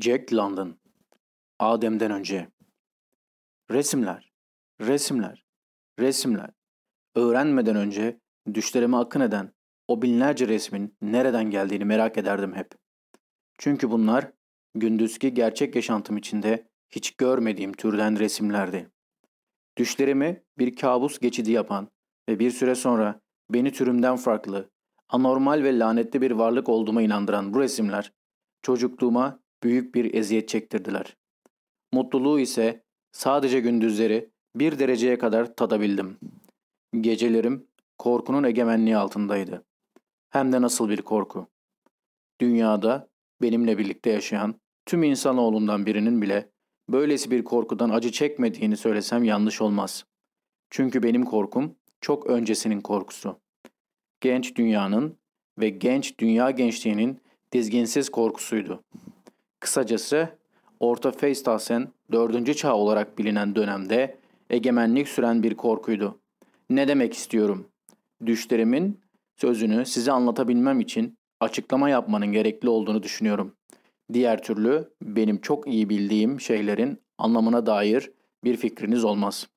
Jack London Adem'den önce Resimler, resimler, resimler. Öğrenmeden önce düşlerime akın eden o binlerce resmin nereden geldiğini merak ederdim hep. Çünkü bunlar gündüzki gerçek yaşantım içinde hiç görmediğim türden resimlerdi. Düşlerimi bir kabus geçidi yapan ve bir süre sonra beni türümden farklı, anormal ve lanetli bir varlık olduğuma inandıran bu resimler çocukluğuma büyük bir eziyet çektirdiler. Mutluluğu ise sadece gündüzleri bir dereceye kadar tadabildim. Gecelerim korkunun egemenliği altındaydı. Hem de nasıl bir korku. Dünyada benimle birlikte yaşayan tüm insanoğlundan birinin bile böylesi bir korkudan acı çekmediğini söylesem yanlış olmaz. Çünkü benim korkum çok öncesinin korkusu. Genç dünyanın ve genç dünya gençliğinin dizginsiz korkusuydu. Kısacası Orta Feystasen 4. çağ olarak bilinen dönemde egemenlik süren bir korkuydu. Ne demek istiyorum? Düşlerimin sözünü size anlatabilmem için açıklama yapmanın gerekli olduğunu düşünüyorum. Diğer türlü benim çok iyi bildiğim şeylerin anlamına dair bir fikriniz olmaz.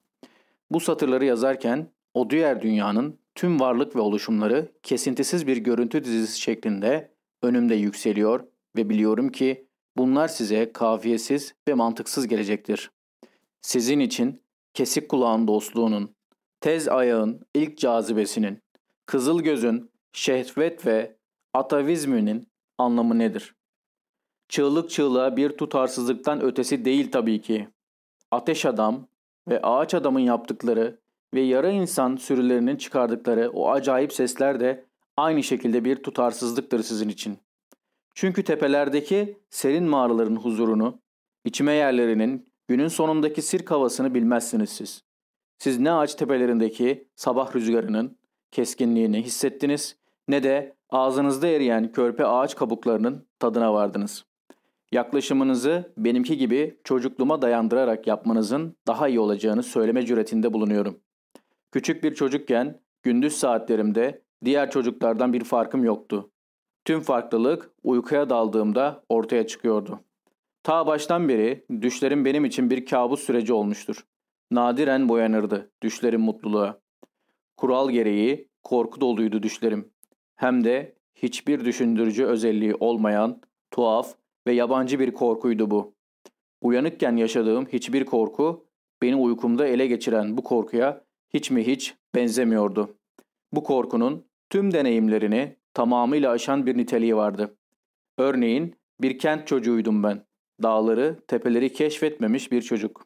Bu satırları yazarken o diğer dünyanın tüm varlık ve oluşumları kesintisiz bir görüntü dizisi şeklinde önümde yükseliyor ve biliyorum ki bunlar size kafiyesiz ve mantıksız gelecektir. Sizin için kesik kulağın dostluğunun, tez ayağın ilk cazibesinin, kızıl gözün şehvet ve atavizminin anlamı nedir? Çığlık çığlığa bir tutarsızlıktan ötesi değil tabii ki. Ateş adam ve ağaç adamın yaptıkları ve yara insan sürülerinin çıkardıkları o acayip sesler de aynı şekilde bir tutarsızlıktır sizin için. Çünkü tepelerdeki serin mağaraların huzurunu, içime yerlerinin günün sonundaki sirk havasını bilmezsiniz siz. Siz ne ağaç tepelerindeki sabah rüzgarının keskinliğini hissettiniz ne de ağzınızda eriyen körpe ağaç kabuklarının tadına vardınız. Yaklaşımınızı benimki gibi çocukluğuma dayandırarak yapmanızın daha iyi olacağını söyleme cüretinde bulunuyorum. Küçük bir çocukken gündüz saatlerimde diğer çocuklardan bir farkım yoktu. Tüm farklılık uykuya daldığımda ortaya çıkıyordu. Ta baştan beri düşlerim benim için bir kabus süreci olmuştur. Nadiren boyanırdı düşlerim mutluluğa. Kural gereği korku doluydu düşlerim. Hem de hiçbir düşündürücü özelliği olmayan, tuhaf ve yabancı bir korkuydu bu. Uyanıkken yaşadığım hiçbir korku, beni uykumda ele geçiren bu korkuya hiç mi hiç benzemiyordu. Bu korkunun tüm deneyimlerini tamamıyla aşan bir niteliği vardı. Örneğin bir kent çocuğuydum ben. Dağları, tepeleri keşfetmemiş bir çocuk.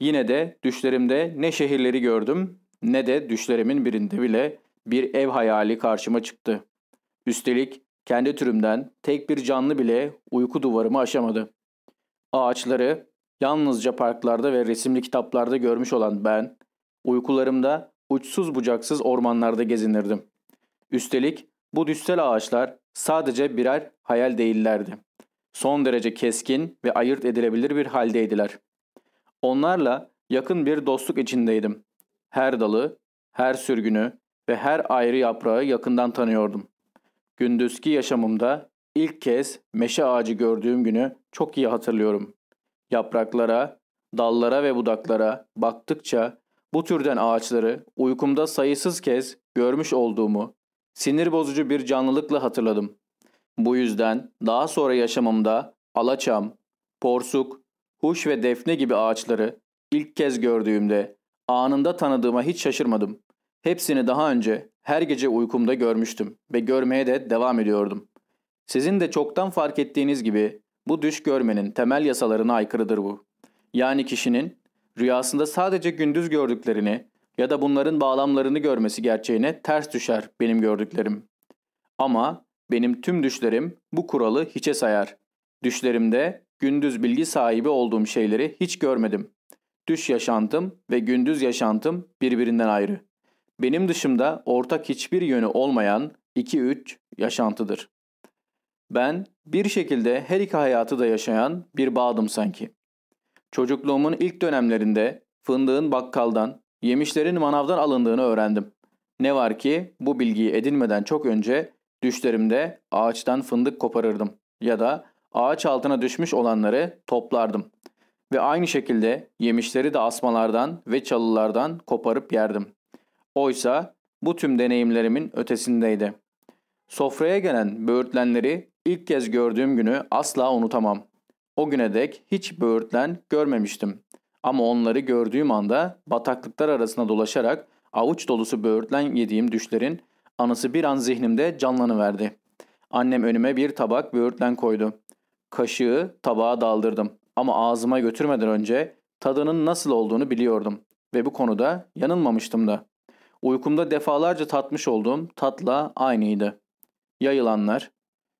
Yine de düşlerimde ne şehirleri gördüm ne de düşlerimin birinde bile bir ev hayali karşıma çıktı. Üstelik kendi türümden tek bir canlı bile uyku duvarımı aşamadı. Ağaçları yalnızca parklarda ve resimli kitaplarda görmüş olan ben, uykularımda uçsuz bucaksız ormanlarda gezinirdim. Üstelik bu düstel ağaçlar sadece birer hayal değillerdi. Son derece keskin ve ayırt edilebilir bir haldeydiler. Onlarla yakın bir dostluk içindeydim. Her dalı, her sürgünü ve her ayrı yaprağı yakından tanıyordum. Gündüzki yaşamımda ilk kez meşe ağacı gördüğüm günü çok iyi hatırlıyorum. Yapraklara, dallara ve budaklara baktıkça bu türden ağaçları uykumda sayısız kez görmüş olduğumu sinir bozucu bir canlılıkla hatırladım. Bu yüzden daha sonra yaşamımda alaçam, porsuk, huş ve defne gibi ağaçları ilk kez gördüğümde anında tanıdığıma hiç şaşırmadım. Hepsini daha önce her gece uykumda görmüştüm ve görmeye de devam ediyordum. Sizin de çoktan fark ettiğiniz gibi bu düş görmenin temel yasalarına aykırıdır bu. Yani kişinin rüyasında sadece gündüz gördüklerini ya da bunların bağlamlarını görmesi gerçeğine ters düşer benim gördüklerim. Ama benim tüm düşlerim bu kuralı hiçe sayar. Düşlerimde gündüz bilgi sahibi olduğum şeyleri hiç görmedim. Düş yaşantım ve gündüz yaşantım birbirinden ayrı. Benim dışımda ortak hiçbir yönü olmayan 2-3 yaşantıdır. Ben bir şekilde her iki hayatı da yaşayan bir bağdım sanki. Çocukluğumun ilk dönemlerinde fındığın bakkaldan, yemişlerin manavdan alındığını öğrendim. Ne var ki bu bilgiyi edinmeden çok önce düşlerimde ağaçtan fındık koparırdım ya da ağaç altına düşmüş olanları toplardım. Ve aynı şekilde yemişleri de asmalardan ve çalılardan koparıp yerdim. Oysa bu tüm deneyimlerimin ötesindeydi. Sofraya gelen böğürtlenleri ilk kez gördüğüm günü asla unutamam. O güne dek hiç böğürtlen görmemiştim. Ama onları gördüğüm anda bataklıklar arasında dolaşarak avuç dolusu böğürtlen yediğim düşlerin anısı bir an zihnimde canlanıverdi. Annem önüme bir tabak böğürtlen koydu. Kaşığı tabağa daldırdım ama ağzıma götürmeden önce tadının nasıl olduğunu biliyordum ve bu konuda yanılmamıştım da. Uykumda defalarca tatmış olduğum tatla aynıydı. Ya yılanlar?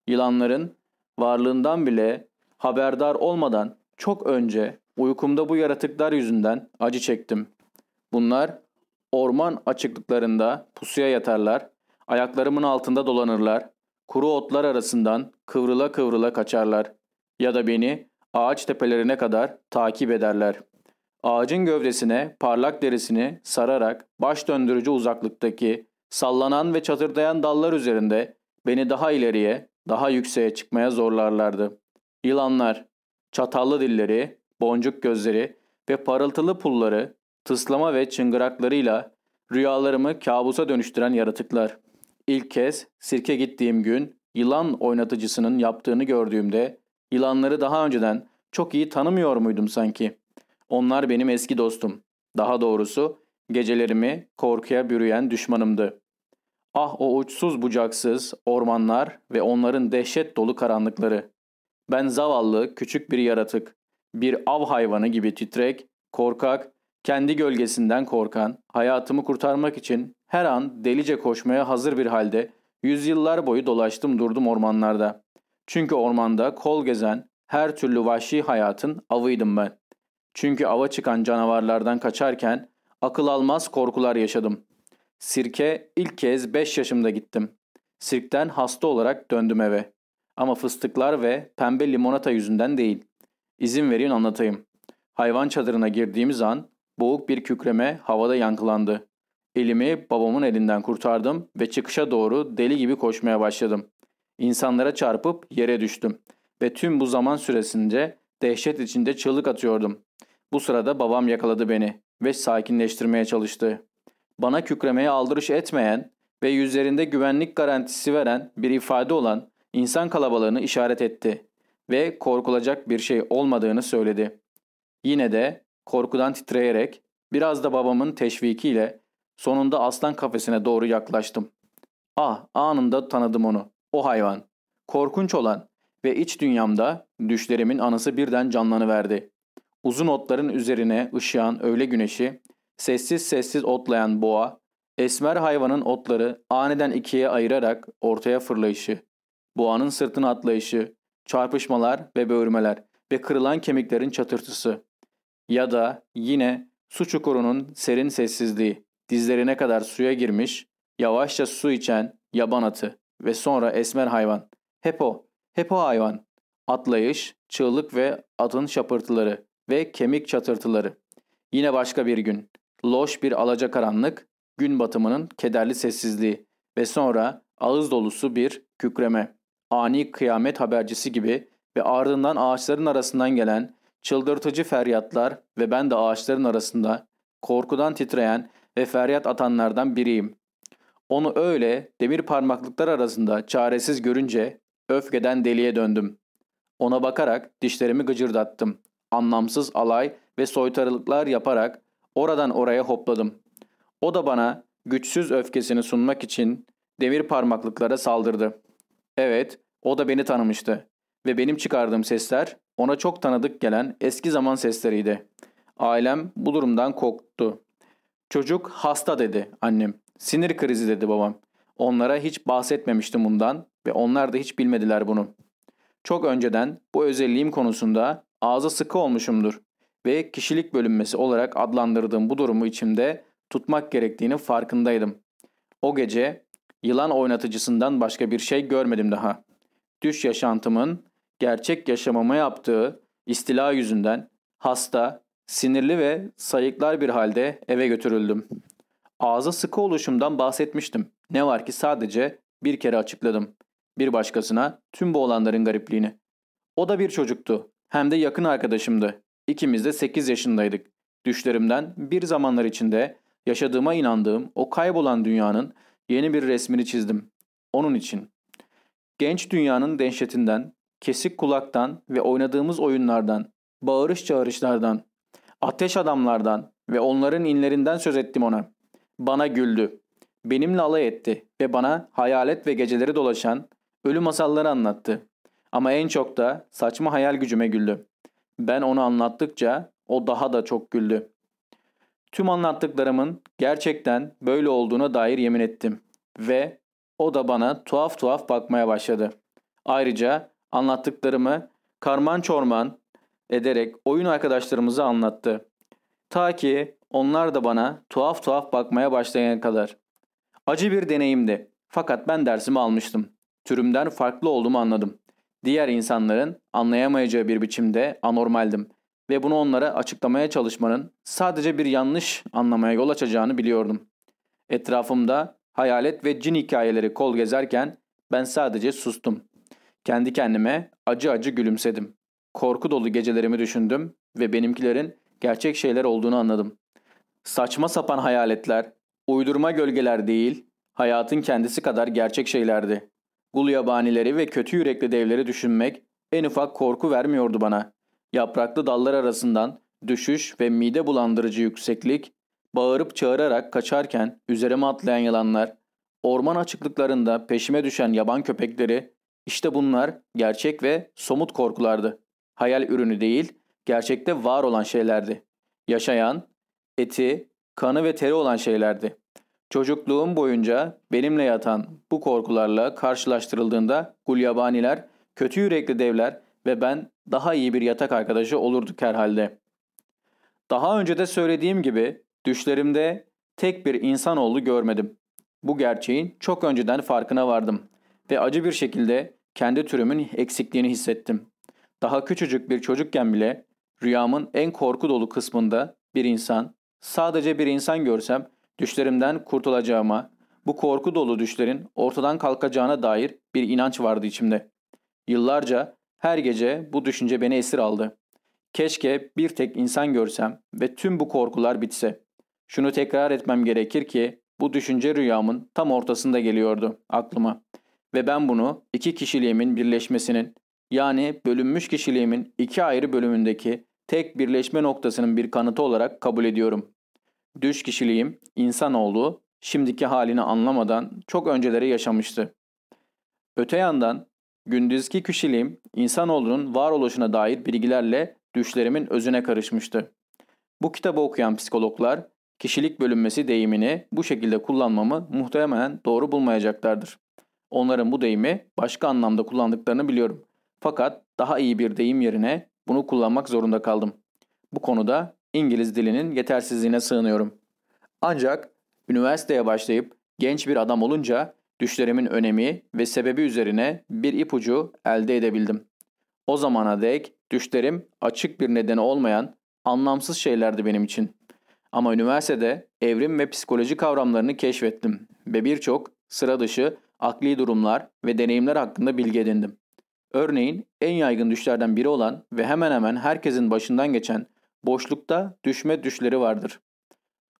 Yılanların varlığından bile haberdar olmadan çok önce uykumda bu yaratıklar yüzünden acı çektim. Bunlar orman açıklıklarında pusuya yatarlar, ayaklarımın altında dolanırlar, kuru otlar arasından kıvrıla kıvrıla kaçarlar ya da beni ağaç tepelerine kadar takip ederler. Ağacın gövdesine parlak derisini sararak baş döndürücü uzaklıktaki sallanan ve çatırdayan dallar üzerinde beni daha ileriye, daha yükseğe çıkmaya zorlarlardı. Yılanlar, çatallı dilleri, boncuk gözleri ve parıltılı pulları, tıslama ve çıngıraklarıyla rüyalarımı kabusa dönüştüren yaratıklar. İlk kez sirke gittiğim gün yılan oynatıcısının yaptığını gördüğümde yılanları daha önceden çok iyi tanımıyor muydum sanki? Onlar benim eski dostum. Daha doğrusu gecelerimi korkuya bürüyen düşmanımdı. Ah o uçsuz bucaksız ormanlar ve onların dehşet dolu karanlıkları. Ben zavallı küçük bir yaratık, bir av hayvanı gibi titrek, korkak, kendi gölgesinden korkan, hayatımı kurtarmak için her an delice koşmaya hazır bir halde yüzyıllar boyu dolaştım durdum ormanlarda. Çünkü ormanda kol gezen her türlü vahşi hayatın avıydım ben. Çünkü ava çıkan canavarlardan kaçarken akıl almaz korkular yaşadım. Sirke ilk kez 5 yaşımda gittim. Sirkten hasta olarak döndüm eve. Ama fıstıklar ve pembe limonata yüzünden değil. İzin verin anlatayım. Hayvan çadırına girdiğimiz an boğuk bir kükreme havada yankılandı. Elimi babamın elinden kurtardım ve çıkışa doğru deli gibi koşmaya başladım. İnsanlara çarpıp yere düştüm ve tüm bu zaman süresince dehşet içinde çığlık atıyordum. Bu sırada babam yakaladı beni ve sakinleştirmeye çalıştı. Bana kükremeye aldırış etmeyen ve yüzlerinde güvenlik garantisi veren bir ifade olan insan kalabalığını işaret etti ve korkulacak bir şey olmadığını söyledi. Yine de korkudan titreyerek biraz da babamın teşvikiyle sonunda aslan kafesine doğru yaklaştım. Ah anında tanıdım onu. O hayvan. Korkunç olan ve iç dünyamda düşlerimin anısı birden canlanıverdi. Uzun otların üzerine ışıyan öğle güneşi, sessiz sessiz otlayan boğa, esmer hayvanın otları aniden ikiye ayırarak ortaya fırlayışı, boğanın sırtına atlayışı, çarpışmalar ve böğürmeler ve kırılan kemiklerin çatırtısı. Ya da yine su çukurunun serin sessizliği, dizlerine kadar suya girmiş, yavaşça su içen yaban atı ve sonra esmer hayvan. Hep o, hep o hayvan. Atlayış, çığlık ve atın şapırtıları ve kemik çatırtıları. Yine başka bir gün. Loş bir alacakaranlık, gün batımının kederli sessizliği ve sonra ağız dolusu bir kükreme. Ani kıyamet habercisi gibi ve ardından ağaçların arasından gelen çıldırtıcı feryatlar ve ben de ağaçların arasında korkudan titreyen ve feryat atanlardan biriyim. Onu öyle demir parmaklıklar arasında çaresiz görünce öfkeden deliye döndüm. Ona bakarak dişlerimi gıcırdattım. Anlamsız alay ve soytarılıklar yaparak oradan oraya hopladım. O da bana güçsüz öfkesini sunmak için demir parmaklıklara saldırdı. Evet, o da beni tanımıştı ve benim çıkardığım sesler ona çok tanıdık gelen eski zaman sesleriydi. Ailem bu durumdan korktu. Çocuk hasta dedi annem. Sinir krizi dedi babam. Onlara hiç bahsetmemiştim bundan ve onlar da hiç bilmediler bunu. Çok önceden bu özelliğim konusunda ağzı sıkı olmuşumdur ve kişilik bölünmesi olarak adlandırdığım bu durumu içimde tutmak gerektiğini farkındaydım. O gece yılan oynatıcısından başka bir şey görmedim daha. Düş yaşantımın gerçek yaşamama yaptığı istila yüzünden hasta, sinirli ve sayıklar bir halde eve götürüldüm. Ağza sıkı oluşumdan bahsetmiştim. Ne var ki sadece bir kere açıkladım. Bir başkasına tüm bu olanların garipliğini. O da bir çocuktu. Hem de yakın arkadaşımdı. İkimiz de 8 yaşındaydık. Düşlerimden bir zamanlar içinde yaşadığıma inandığım o kaybolan dünyanın yeni bir resmini çizdim. Onun için. Genç dünyanın dehşetinden, kesik kulaktan ve oynadığımız oyunlardan, bağırış çağrışlardan, ateş adamlardan ve onların inlerinden söz ettim ona. Bana güldü. Benimle alay etti ve bana hayalet ve geceleri dolaşan ölü masalları anlattı. Ama en çok da saçma hayal gücüme güldü. Ben onu anlattıkça o daha da çok güldü. Tüm anlattıklarımın gerçekten böyle olduğuna dair yemin ettim ve o da bana tuhaf tuhaf bakmaya başladı. Ayrıca anlattıklarımı karman çorman ederek oyun arkadaşlarımıza anlattı. Ta ki onlar da bana tuhaf tuhaf bakmaya başlayana kadar. Acı bir deneyimdi. Fakat ben dersimi almıştım. Türümden farklı olduğumu anladım. Diğer insanların anlayamayacağı bir biçimde anormaldim ve bunu onlara açıklamaya çalışmanın sadece bir yanlış anlamaya yol açacağını biliyordum. Etrafımda hayalet ve cin hikayeleri kol gezerken ben sadece sustum. Kendi kendime acı acı gülümsedim. Korku dolu gecelerimi düşündüm ve benimkilerin gerçek şeyler olduğunu anladım. Saçma sapan hayaletler, uydurma gölgeler değil, hayatın kendisi kadar gerçek şeylerdi. Gul yabanileri ve kötü yürekli devleri düşünmek en ufak korku vermiyordu bana. Yapraklı dallar arasından düşüş ve mide bulandırıcı yükseklik, bağırıp çağırarak kaçarken üzerime atlayan yılanlar, orman açıklıklarında peşime düşen yaban köpekleri, işte bunlar gerçek ve somut korkulardı. Hayal ürünü değil, gerçekte var olan şeylerdi. Yaşayan, eti, kanı ve teri olan şeylerdi. Çocukluğum boyunca benimle yatan bu korkularla karşılaştırıldığında gulyabaniler, kötü yürekli devler ve ben daha iyi bir yatak arkadaşı olurduk herhalde. Daha önce de söylediğim gibi düşlerimde tek bir insanoğlu görmedim. Bu gerçeğin çok önceden farkına vardım ve acı bir şekilde kendi türümün eksikliğini hissettim. Daha küçücük bir çocukken bile rüyamın en korku dolu kısmında bir insan, sadece bir insan görsem düşlerimden kurtulacağıma, bu korku dolu düşlerin ortadan kalkacağına dair bir inanç vardı içimde. Yıllarca her gece bu düşünce beni esir aldı. Keşke bir tek insan görsem ve tüm bu korkular bitse. Şunu tekrar etmem gerekir ki bu düşünce rüyamın tam ortasında geliyordu aklıma. Ve ben bunu iki kişiliğimin birleşmesinin yani bölünmüş kişiliğimin iki ayrı bölümündeki tek birleşme noktasının bir kanıtı olarak kabul ediyorum. Düş kişiliğim, insanoğlu, şimdiki halini anlamadan çok önceleri yaşamıştı. Öte yandan gündüzki kişiliğim insanoğlunun varoluşuna dair bilgilerle düşlerimin özüne karışmıştı. Bu kitabı okuyan psikologlar kişilik bölünmesi deyimini bu şekilde kullanmamı muhtemelen doğru bulmayacaklardır. Onların bu deyimi başka anlamda kullandıklarını biliyorum. Fakat daha iyi bir deyim yerine bunu kullanmak zorunda kaldım. Bu konuda İngiliz dilinin yetersizliğine sığınıyorum. Ancak üniversiteye başlayıp genç bir adam olunca düşlerimin önemi ve sebebi üzerine bir ipucu elde edebildim. O zamana dek düşlerim açık bir nedeni olmayan anlamsız şeylerdi benim için. Ama üniversitede evrim ve psikoloji kavramlarını keşfettim ve birçok sıra dışı akli durumlar ve deneyimler hakkında bilgi edindim. Örneğin en yaygın düşlerden biri olan ve hemen hemen herkesin başından geçen boşlukta düşme düşleri vardır.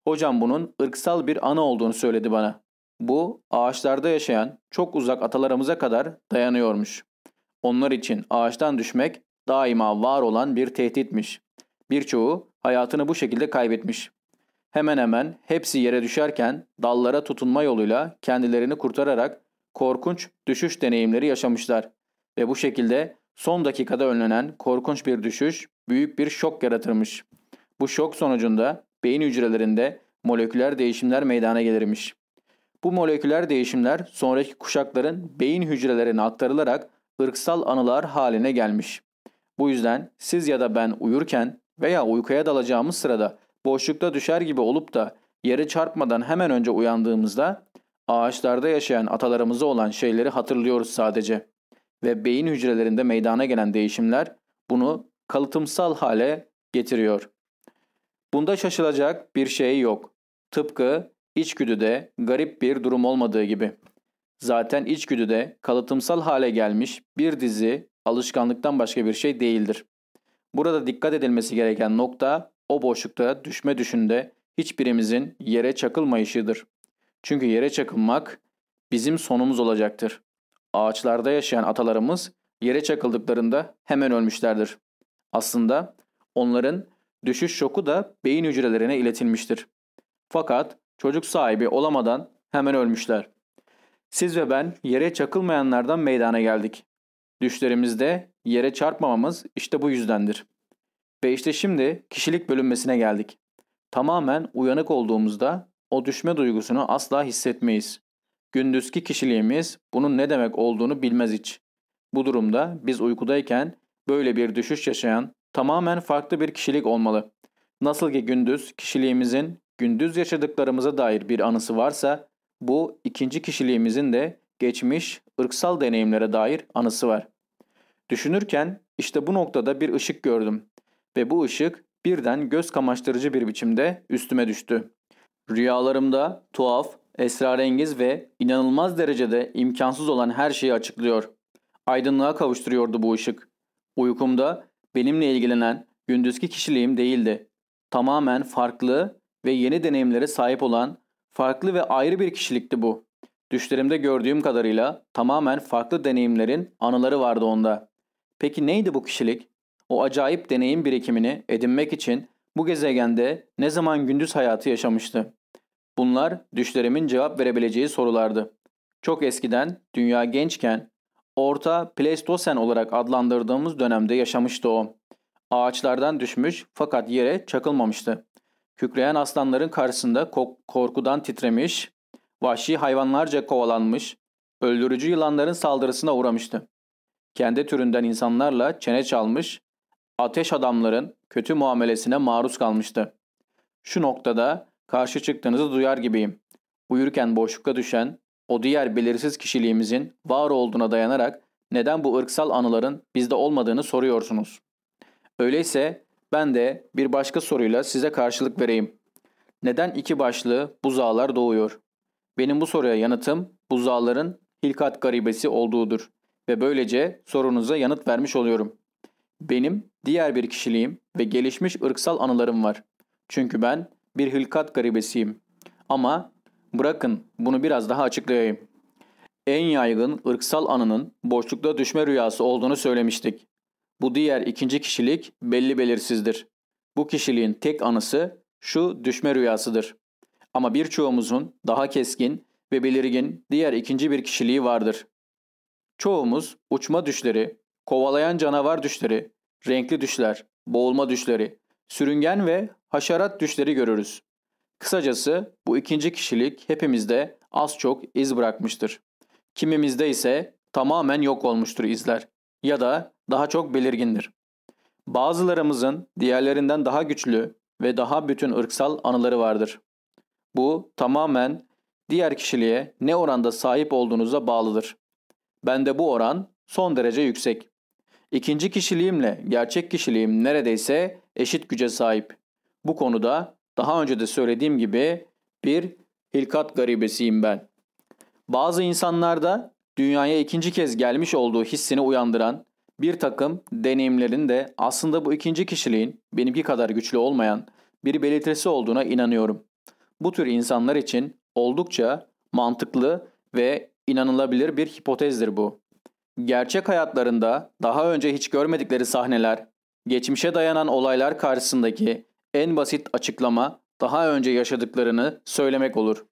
Hocam bunun ırksal bir ana olduğunu söyledi bana. Bu ağaçlarda yaşayan çok uzak atalarımıza kadar dayanıyormuş. Onlar için ağaçtan düşmek daima var olan bir tehditmiş. Birçoğu hayatını bu şekilde kaybetmiş. Hemen hemen hepsi yere düşerken dallara tutunma yoluyla kendilerini kurtararak korkunç düşüş deneyimleri yaşamışlar. Ve bu şekilde son dakikada önlenen korkunç bir düşüş büyük bir şok yaratırmış. Bu şok sonucunda beyin hücrelerinde moleküler değişimler meydana gelirmiş. Bu moleküler değişimler sonraki kuşakların beyin hücrelerine aktarılarak ırksal anılar haline gelmiş. Bu yüzden siz ya da ben uyurken veya uykuya dalacağımız sırada boşlukta düşer gibi olup da yere çarpmadan hemen önce uyandığımızda ağaçlarda yaşayan atalarımıza olan şeyleri hatırlıyoruz sadece. Ve beyin hücrelerinde meydana gelen değişimler bunu kalıtımsal hale getiriyor. Bunda şaşılacak bir şey yok. Tıpkı içgüdüde garip bir durum olmadığı gibi. Zaten içgüdüde kalıtımsal hale gelmiş bir dizi alışkanlıktan başka bir şey değildir. Burada dikkat edilmesi gereken nokta o boşlukta düşme düşünde hiçbirimizin yere çakılmayışıdır. Çünkü yere çakılmak bizim sonumuz olacaktır. Ağaçlarda yaşayan atalarımız yere çakıldıklarında hemen ölmüşlerdir. Aslında onların düşüş şoku da beyin hücrelerine iletilmiştir. Fakat çocuk sahibi olamadan hemen ölmüşler. Siz ve ben yere çakılmayanlardan meydana geldik. Düşlerimizde yere çarpmamamız işte bu yüzdendir. Ve işte şimdi kişilik bölünmesine geldik. Tamamen uyanık olduğumuzda o düşme duygusunu asla hissetmeyiz. Gündüzki kişiliğimiz bunun ne demek olduğunu bilmez hiç. Bu durumda biz uykudayken böyle bir düşüş yaşayan tamamen farklı bir kişilik olmalı. Nasıl ki gündüz kişiliğimizin gündüz yaşadıklarımıza dair bir anısı varsa bu ikinci kişiliğimizin de geçmiş ırksal deneyimlere dair anısı var. Düşünürken işte bu noktada bir ışık gördüm ve bu ışık birden göz kamaştırıcı bir biçimde üstüme düştü. Rüyalarımda tuhaf, esrarengiz ve inanılmaz derecede imkansız olan her şeyi açıklıyor. Aydınlığa kavuşturuyordu bu ışık. Uykumda benimle ilgilenen gündüzki kişiliğim değildi. Tamamen farklı ve yeni deneyimlere sahip olan farklı ve ayrı bir kişilikti bu. Düşlerimde gördüğüm kadarıyla tamamen farklı deneyimlerin anıları vardı onda. Peki neydi bu kişilik? O acayip deneyim birikimini edinmek için bu gezegende ne zaman gündüz hayatı yaşamıştı? Bunlar düşlerimin cevap verebileceği sorulardı. Çok eskiden dünya gençken Orta Pleistosen olarak adlandırdığımız dönemde yaşamıştı o. Ağaçlardan düşmüş fakat yere çakılmamıştı. Kükreyen aslanların karşısında korkudan titremiş, vahşi hayvanlarca kovalanmış, öldürücü yılanların saldırısına uğramıştı. Kendi türünden insanlarla çene çalmış, ateş adamların kötü muamelesine maruz kalmıştı. Şu noktada karşı çıktığınızı duyar gibiyim. Uyurken boşlukta düşen, o diğer belirsiz kişiliğimizin var olduğuna dayanarak neden bu ırksal anıların bizde olmadığını soruyorsunuz. Öyleyse ben de bir başka soruyla size karşılık vereyim. Neden iki başlı buzağlar doğuyor? Benim bu soruya yanıtım buzağların hilkat garibesi olduğudur ve böylece sorunuza yanıt vermiş oluyorum. Benim diğer bir kişiliğim ve gelişmiş ırksal anılarım var. Çünkü ben bir hilkat garibesiyim. Ama bırakın bunu biraz daha açıklayayım. En yaygın ırksal anının boşlukta düşme rüyası olduğunu söylemiştik. Bu diğer ikinci kişilik belli belirsizdir. Bu kişiliğin tek anısı şu düşme rüyasıdır. Ama birçoğumuzun daha keskin ve belirgin diğer ikinci bir kişiliği vardır. Çoğumuz uçma düşleri, kovalayan canavar düşleri, renkli düşler, boğulma düşleri, sürüngen ve haşerat düşleri görürüz. Kısacası bu ikinci kişilik hepimizde az çok iz bırakmıştır. Kimimizde ise tamamen yok olmuştur izler ya da daha çok belirgindir. Bazılarımızın diğerlerinden daha güçlü ve daha bütün ırksal anıları vardır. Bu tamamen diğer kişiliğe ne oranda sahip olduğunuza bağlıdır. Bende bu oran son derece yüksek. İkinci kişiliğimle gerçek kişiliğim neredeyse eşit güce sahip. Bu konuda daha önce de söylediğim gibi bir hilkat garibesiyim ben. Bazı insanlarda dünyaya ikinci kez gelmiş olduğu hissini uyandıran bir takım deneyimlerin de aslında bu ikinci kişiliğin benimki kadar güçlü olmayan bir belirtisi olduğuna inanıyorum. Bu tür insanlar için oldukça mantıklı ve inanılabilir bir hipotezdir bu. Gerçek hayatlarında daha önce hiç görmedikleri sahneler, geçmişe dayanan olaylar karşısındaki en basit açıklama daha önce yaşadıklarını söylemek olur.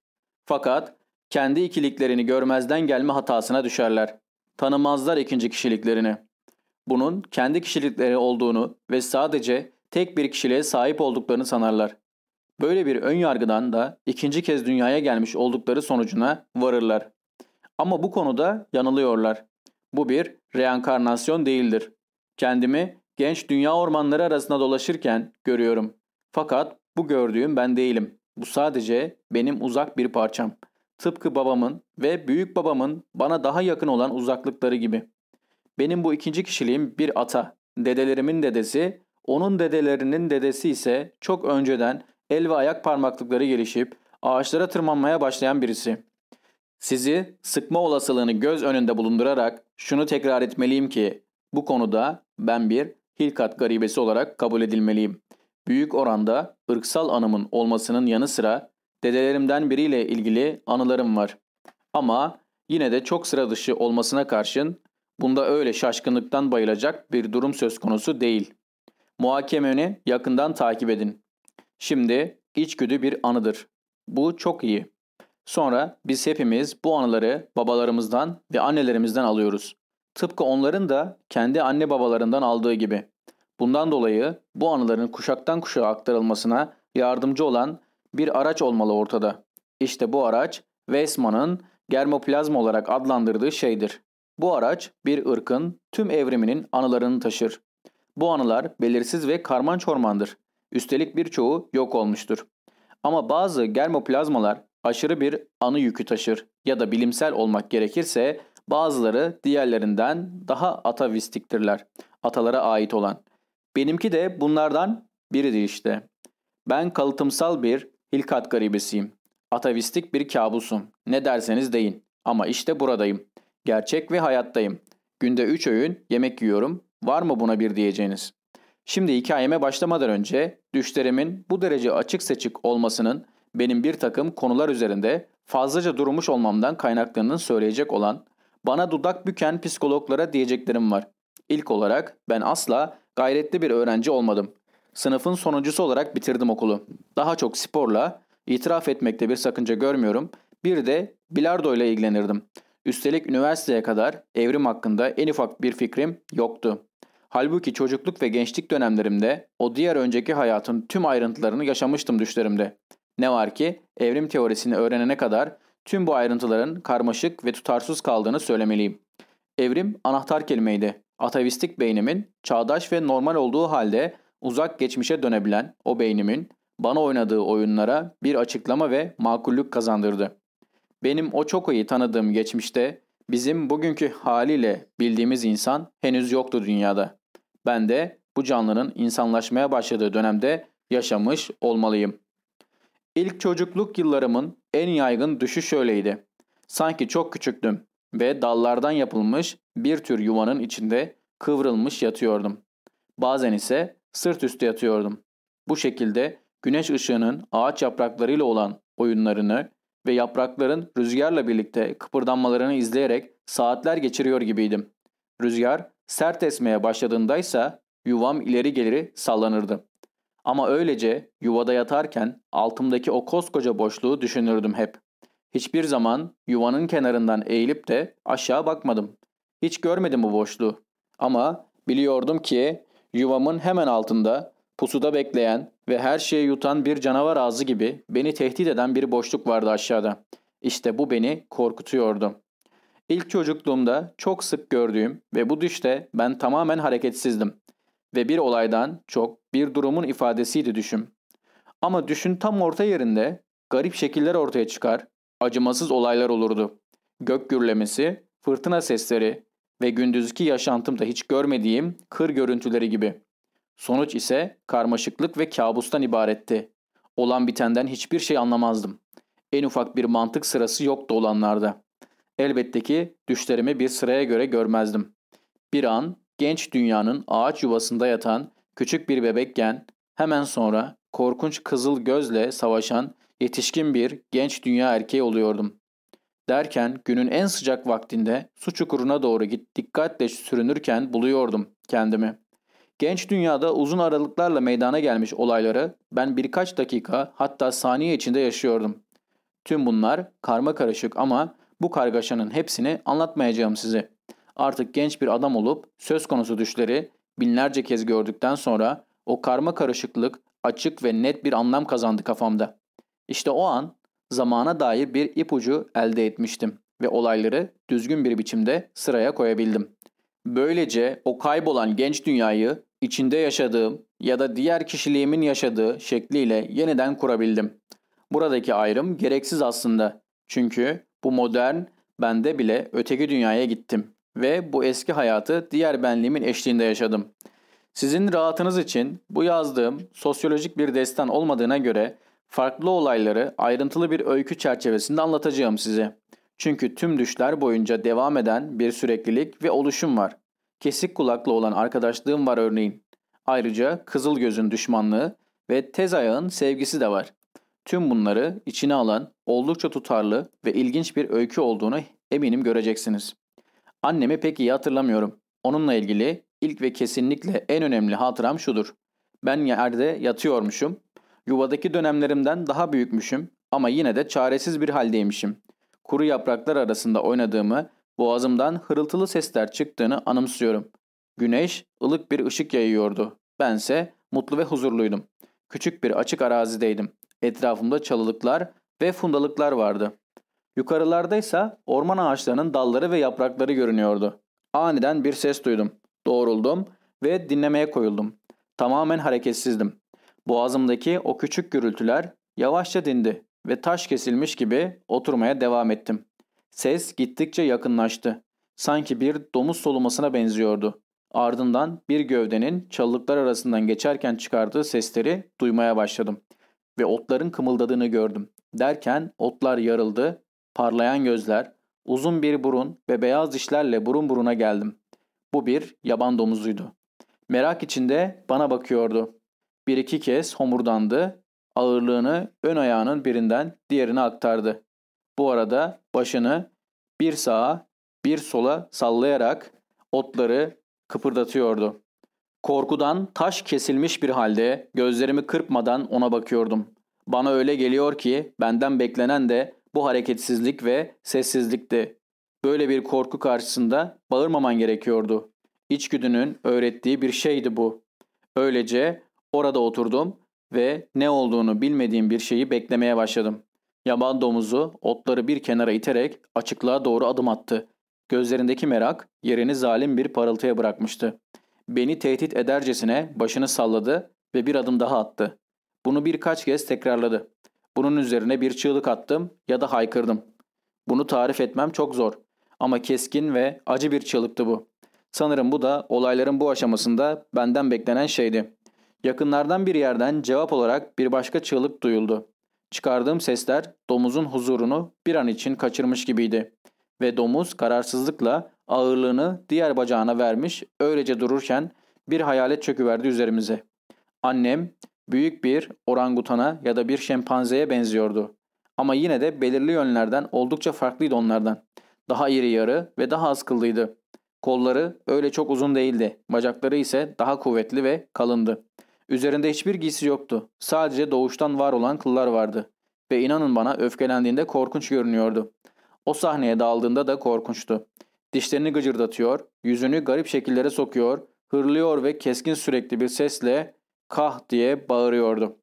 Fakat kendi ikiliklerini görmezden gelme hatasına düşerler. Tanımazlar ikinci kişiliklerini. Bunun kendi kişilikleri olduğunu ve sadece tek bir kişiliğe sahip olduklarını sanarlar. Böyle bir ön yargıdan da ikinci kez dünyaya gelmiş oldukları sonucuna varırlar. Ama bu konuda yanılıyorlar. Bu bir reenkarnasyon değildir. Kendimi genç dünya ormanları arasında dolaşırken görüyorum. Fakat bu gördüğüm ben değilim. Bu sadece benim uzak bir parçam. Tıpkı babamın ve büyük babamın bana daha yakın olan uzaklıkları gibi. Benim bu ikinci kişiliğim bir ata. Dedelerimin dedesi, onun dedelerinin dedesi ise çok önceden el ve ayak parmaklıkları gelişip ağaçlara tırmanmaya başlayan birisi. Sizi sıkma olasılığını göz önünde bulundurarak şunu tekrar etmeliyim ki Bu konuda ben bir hilkat garibesi olarak kabul edilmeliyim. Büyük oranda ırksal anımın olmasının yanı sıra dedelerimden biriyle ilgili anılarım var. Ama yine de çok sıra dışı olmasına karşın bunda öyle şaşkınlıktan bayılacak bir durum söz konusu değil. Muhakemeni yakından takip edin. Şimdi içgüdü bir anıdır. Bu çok iyi. Sonra biz hepimiz bu anıları babalarımızdan ve annelerimizden alıyoruz. Tıpkı onların da kendi anne babalarından aldığı gibi. Bundan dolayı bu anıların kuşaktan kuşağa aktarılmasına yardımcı olan bir araç olmalı ortada. İşte bu araç Weissmann'ın germoplazma olarak adlandırdığı şeydir. Bu araç bir ırkın tüm evriminin anılarını taşır. Bu anılar belirsiz ve karman çormandır. Üstelik birçoğu yok olmuştur. Ama bazı germoplazmalar aşırı bir anı yükü taşır ya da bilimsel olmak gerekirse bazıları diğerlerinden daha atavistiktirler. Atalara ait olan. Benimki de bunlardan biridir işte. Ben kalıtımsal bir hilkat garibesiyim. Atavistik bir kabusum. Ne derseniz deyin. Ama işte buradayım. Gerçek ve hayattayım. Günde üç öğün yemek yiyorum. Var mı buna bir diyeceğiniz? Şimdi hikayeme başlamadan önce düşlerimin bu derece açık seçik olmasının benim bir takım konular üzerinde fazlaca durmuş olmamdan kaynaklandığını söyleyecek olan, bana dudak büken psikologlara diyeceklerim var. İlk olarak ben asla gayretli bir öğrenci olmadım. Sınıfın sonuncusu olarak bitirdim okulu. Daha çok sporla, itiraf etmekte bir sakınca görmüyorum. Bir de bilardo ile ilgilenirdim. Üstelik üniversiteye kadar evrim hakkında en ufak bir fikrim yoktu. Halbuki çocukluk ve gençlik dönemlerimde o diğer önceki hayatın tüm ayrıntılarını yaşamıştım düşlerimde. Ne var ki evrim teorisini öğrenene kadar tüm bu ayrıntıların karmaşık ve tutarsız kaldığını söylemeliyim. Evrim anahtar kelimeydi. Atavistik beynimin çağdaş ve normal olduğu halde uzak geçmişe dönebilen o beynimin bana oynadığı oyunlara bir açıklama ve makullük kazandırdı. Benim o çok iyi tanıdığım geçmişte bizim bugünkü haliyle bildiğimiz insan henüz yoktu dünyada. Ben de bu canlının insanlaşmaya başladığı dönemde yaşamış olmalıyım. İlk çocukluk yıllarımın en yaygın düşü şöyleydi. Sanki çok küçüktüm ve dallardan yapılmış bir tür yuvanın içinde kıvrılmış yatıyordum. Bazen ise sırt üstü yatıyordum. Bu şekilde güneş ışığının ağaç yapraklarıyla olan oyunlarını ve yaprakların rüzgarla birlikte kıpırdanmalarını izleyerek saatler geçiriyor gibiydim. Rüzgar sert esmeye başladığındaysa yuvam ileri geri sallanırdı. Ama öylece yuvada yatarken altımdaki o koskoca boşluğu düşünürdüm hep. Hiçbir zaman yuvanın kenarından eğilip de aşağı bakmadım. Hiç görmedim bu boşluğu. Ama biliyordum ki yuvamın hemen altında pusuda bekleyen ve her şeyi yutan bir canavar ağzı gibi beni tehdit eden bir boşluk vardı aşağıda. İşte bu beni korkutuyordu. İlk çocukluğumda çok sık gördüğüm ve bu düşte ben tamamen hareketsizdim. Ve bir olaydan çok bir durumun ifadesiydi düşüm. Ama düşün tam orta yerinde garip şekiller ortaya çıkar, acımasız olaylar olurdu. Gök gürlemesi, fırtına sesleri ve gündüzki yaşantımda hiç görmediğim kır görüntüleri gibi. Sonuç ise karmaşıklık ve kabustan ibaretti. Olan bitenden hiçbir şey anlamazdım. En ufak bir mantık sırası yoktu olanlarda. Elbette ki düşlerimi bir sıraya göre görmezdim. Bir an genç dünyanın ağaç yuvasında yatan küçük bir bebekken hemen sonra korkunç kızıl gözle savaşan yetişkin bir genç dünya erkeği oluyordum. Derken günün en sıcak vaktinde su çukuruna doğru git dikkatle sürünürken buluyordum kendimi. Genç dünyada uzun aralıklarla meydana gelmiş olayları ben birkaç dakika hatta saniye içinde yaşıyordum. Tüm bunlar karma karışık ama bu kargaşanın hepsini anlatmayacağım size. Artık genç bir adam olup söz konusu düşleri binlerce kez gördükten sonra o karma karışıklık açık ve net bir anlam kazandı kafamda. İşte o an zamana dair bir ipucu elde etmiştim ve olayları düzgün bir biçimde sıraya koyabildim. Böylece o kaybolan genç dünyayı içinde yaşadığım ya da diğer kişiliğimin yaşadığı şekliyle yeniden kurabildim. Buradaki ayrım gereksiz aslında. Çünkü bu modern bende bile öteki dünyaya gittim ve bu eski hayatı diğer benliğimin eşliğinde yaşadım. Sizin rahatınız için bu yazdığım sosyolojik bir destan olmadığına göre farklı olayları ayrıntılı bir öykü çerçevesinde anlatacağım size. Çünkü tüm düşler boyunca devam eden bir süreklilik ve oluşum var. Kesik kulaklı olan arkadaşlığım var örneğin. Ayrıca kızıl gözün düşmanlığı ve tez ayağın sevgisi de var. Tüm bunları içine alan oldukça tutarlı ve ilginç bir öykü olduğunu eminim göreceksiniz. Annemi pek iyi hatırlamıyorum. Onunla ilgili ilk ve kesinlikle en önemli hatıram şudur. Ben yerde yatıyormuşum. Yuvadaki dönemlerimden daha büyükmüşüm ama yine de çaresiz bir haldeymişim. Kuru yapraklar arasında oynadığımı, boğazımdan hırıltılı sesler çıktığını anımsıyorum. Güneş ılık bir ışık yayıyordu. Bense mutlu ve huzurluydum. Küçük bir açık arazideydim. Etrafımda çalılıklar ve fundalıklar vardı. Yukarılardaysa orman ağaçlarının dalları ve yaprakları görünüyordu. Aniden bir ses duydum. Doğruldum ve dinlemeye koyuldum. Tamamen hareketsizdim. Boğazımdaki o küçük gürültüler yavaşça dindi ve taş kesilmiş gibi oturmaya devam ettim. Ses gittikçe yakınlaştı. Sanki bir domuz solumasına benziyordu. Ardından bir gövdenin çalılıklar arasından geçerken çıkardığı sesleri duymaya başladım. Ve otların kımıldadığını gördüm. Derken otlar yarıldı, parlayan gözler, uzun bir burun ve beyaz dişlerle burun buruna geldim. Bu bir yaban domuzuydu. Merak içinde bana bakıyordu. Bir iki kez homurdandı, ağırlığını ön ayağının birinden diğerine aktardı. Bu arada başını bir sağa bir sola sallayarak otları kıpırdatıyordu. Korkudan taş kesilmiş bir halde gözlerimi kırpmadan ona bakıyordum. Bana öyle geliyor ki benden beklenen de bu hareketsizlik ve sessizlikti. Böyle bir korku karşısında bağırmaman gerekiyordu. İçgüdünün öğrettiği bir şeydi bu. Öylece orada oturdum ve ne olduğunu bilmediğim bir şeyi beklemeye başladım. Yaban domuzu otları bir kenara iterek açıklığa doğru adım attı. Gözlerindeki merak yerini zalim bir parıltıya bırakmıştı. Beni tehdit edercesine başını salladı ve bir adım daha attı. Bunu birkaç kez tekrarladı. Bunun üzerine bir çığlık attım ya da haykırdım. Bunu tarif etmem çok zor ama keskin ve acı bir çığlıktı bu. Sanırım bu da olayların bu aşamasında benden beklenen şeydi. Yakınlardan bir yerden cevap olarak bir başka çığlık duyuldu. Çıkardığım sesler domuzun huzurunu bir an için kaçırmış gibiydi. Ve domuz kararsızlıkla ağırlığını diğer bacağına vermiş öylece dururken bir hayalet çöküverdi üzerimize. Annem büyük bir orangutana ya da bir şempanzeye benziyordu. Ama yine de belirli yönlerden oldukça farklıydı onlardan. Daha iri yarı ve daha az kıllıydı. Kolları öyle çok uzun değildi. Bacakları ise daha kuvvetli ve kalındı. Üzerinde hiçbir giysi yoktu. Sadece doğuştan var olan kıllar vardı. Ve inanın bana öfkelendiğinde korkunç görünüyordu. O sahneye daldığında da korkunçtu. Dişlerini gıcırdatıyor, yüzünü garip şekillere sokuyor, hırlıyor ve keskin sürekli bir sesle kah diye bağırıyordu.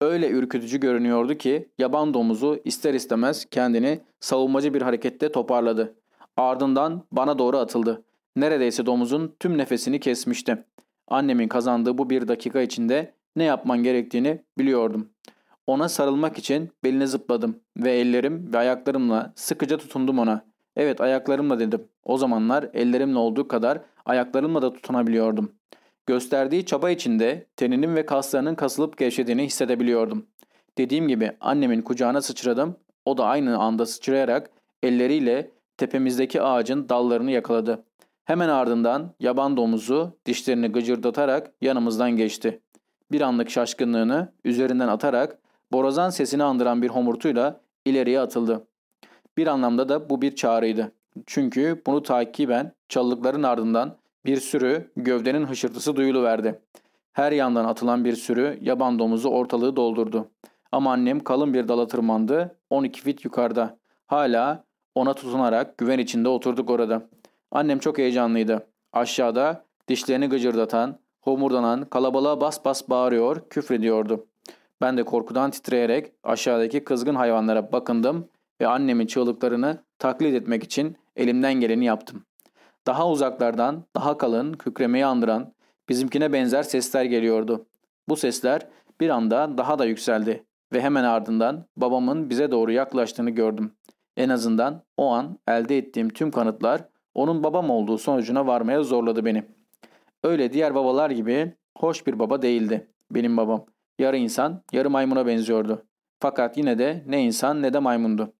Öyle ürkütücü görünüyordu ki yaban domuzu ister istemez kendini savunmacı bir harekette toparladı. Ardından bana doğru atıldı. Neredeyse domuzun tüm nefesini kesmişti. Annemin kazandığı bu bir dakika içinde ne yapman gerektiğini biliyordum. Ona sarılmak için beline zıpladım ve ellerim ve ayaklarımla sıkıca tutundum ona. Evet ayaklarımla dedim. O zamanlar ellerimle olduğu kadar ayaklarımla da tutunabiliyordum. Gösterdiği çaba içinde teninin ve kaslarının kasılıp gevşediğini hissedebiliyordum. Dediğim gibi annemin kucağına sıçradım. O da aynı anda sıçrayarak elleriyle tepemizdeki ağacın dallarını yakaladı. Hemen ardından yaban domuzu dişlerini gıcırdatarak yanımızdan geçti. Bir anlık şaşkınlığını üzerinden atarak borazan sesini andıran bir homurtuyla ileriye atıldı. Bir anlamda da bu bir çağrıydı. Çünkü bunu takiben çalılıkların ardından bir sürü gövdenin hışırtısı duyuluverdi. Her yandan atılan bir sürü yaban domuzu ortalığı doldurdu. Ama annem kalın bir dala tırmandı, 12 fit yukarıda. Hala ona tutunarak güven içinde oturduk orada. Annem çok heyecanlıydı. Aşağıda dişlerini gıcırdatan, homurdanan, kalabalığa bas bas bağırıyor, küfrediyordu. Ben de korkudan titreyerek aşağıdaki kızgın hayvanlara bakındım ve annemin çığlıklarını taklit etmek için elimden geleni yaptım. Daha uzaklardan, daha kalın, kükremeyi andıran, bizimkine benzer sesler geliyordu. Bu sesler bir anda daha da yükseldi ve hemen ardından babamın bize doğru yaklaştığını gördüm. En azından o an elde ettiğim tüm kanıtlar onun babam olduğu sonucuna varmaya zorladı beni. Öyle diğer babalar gibi hoş bir baba değildi benim babam. Yarı insan, yarı maymuna benziyordu. Fakat yine de ne insan ne de maymundu.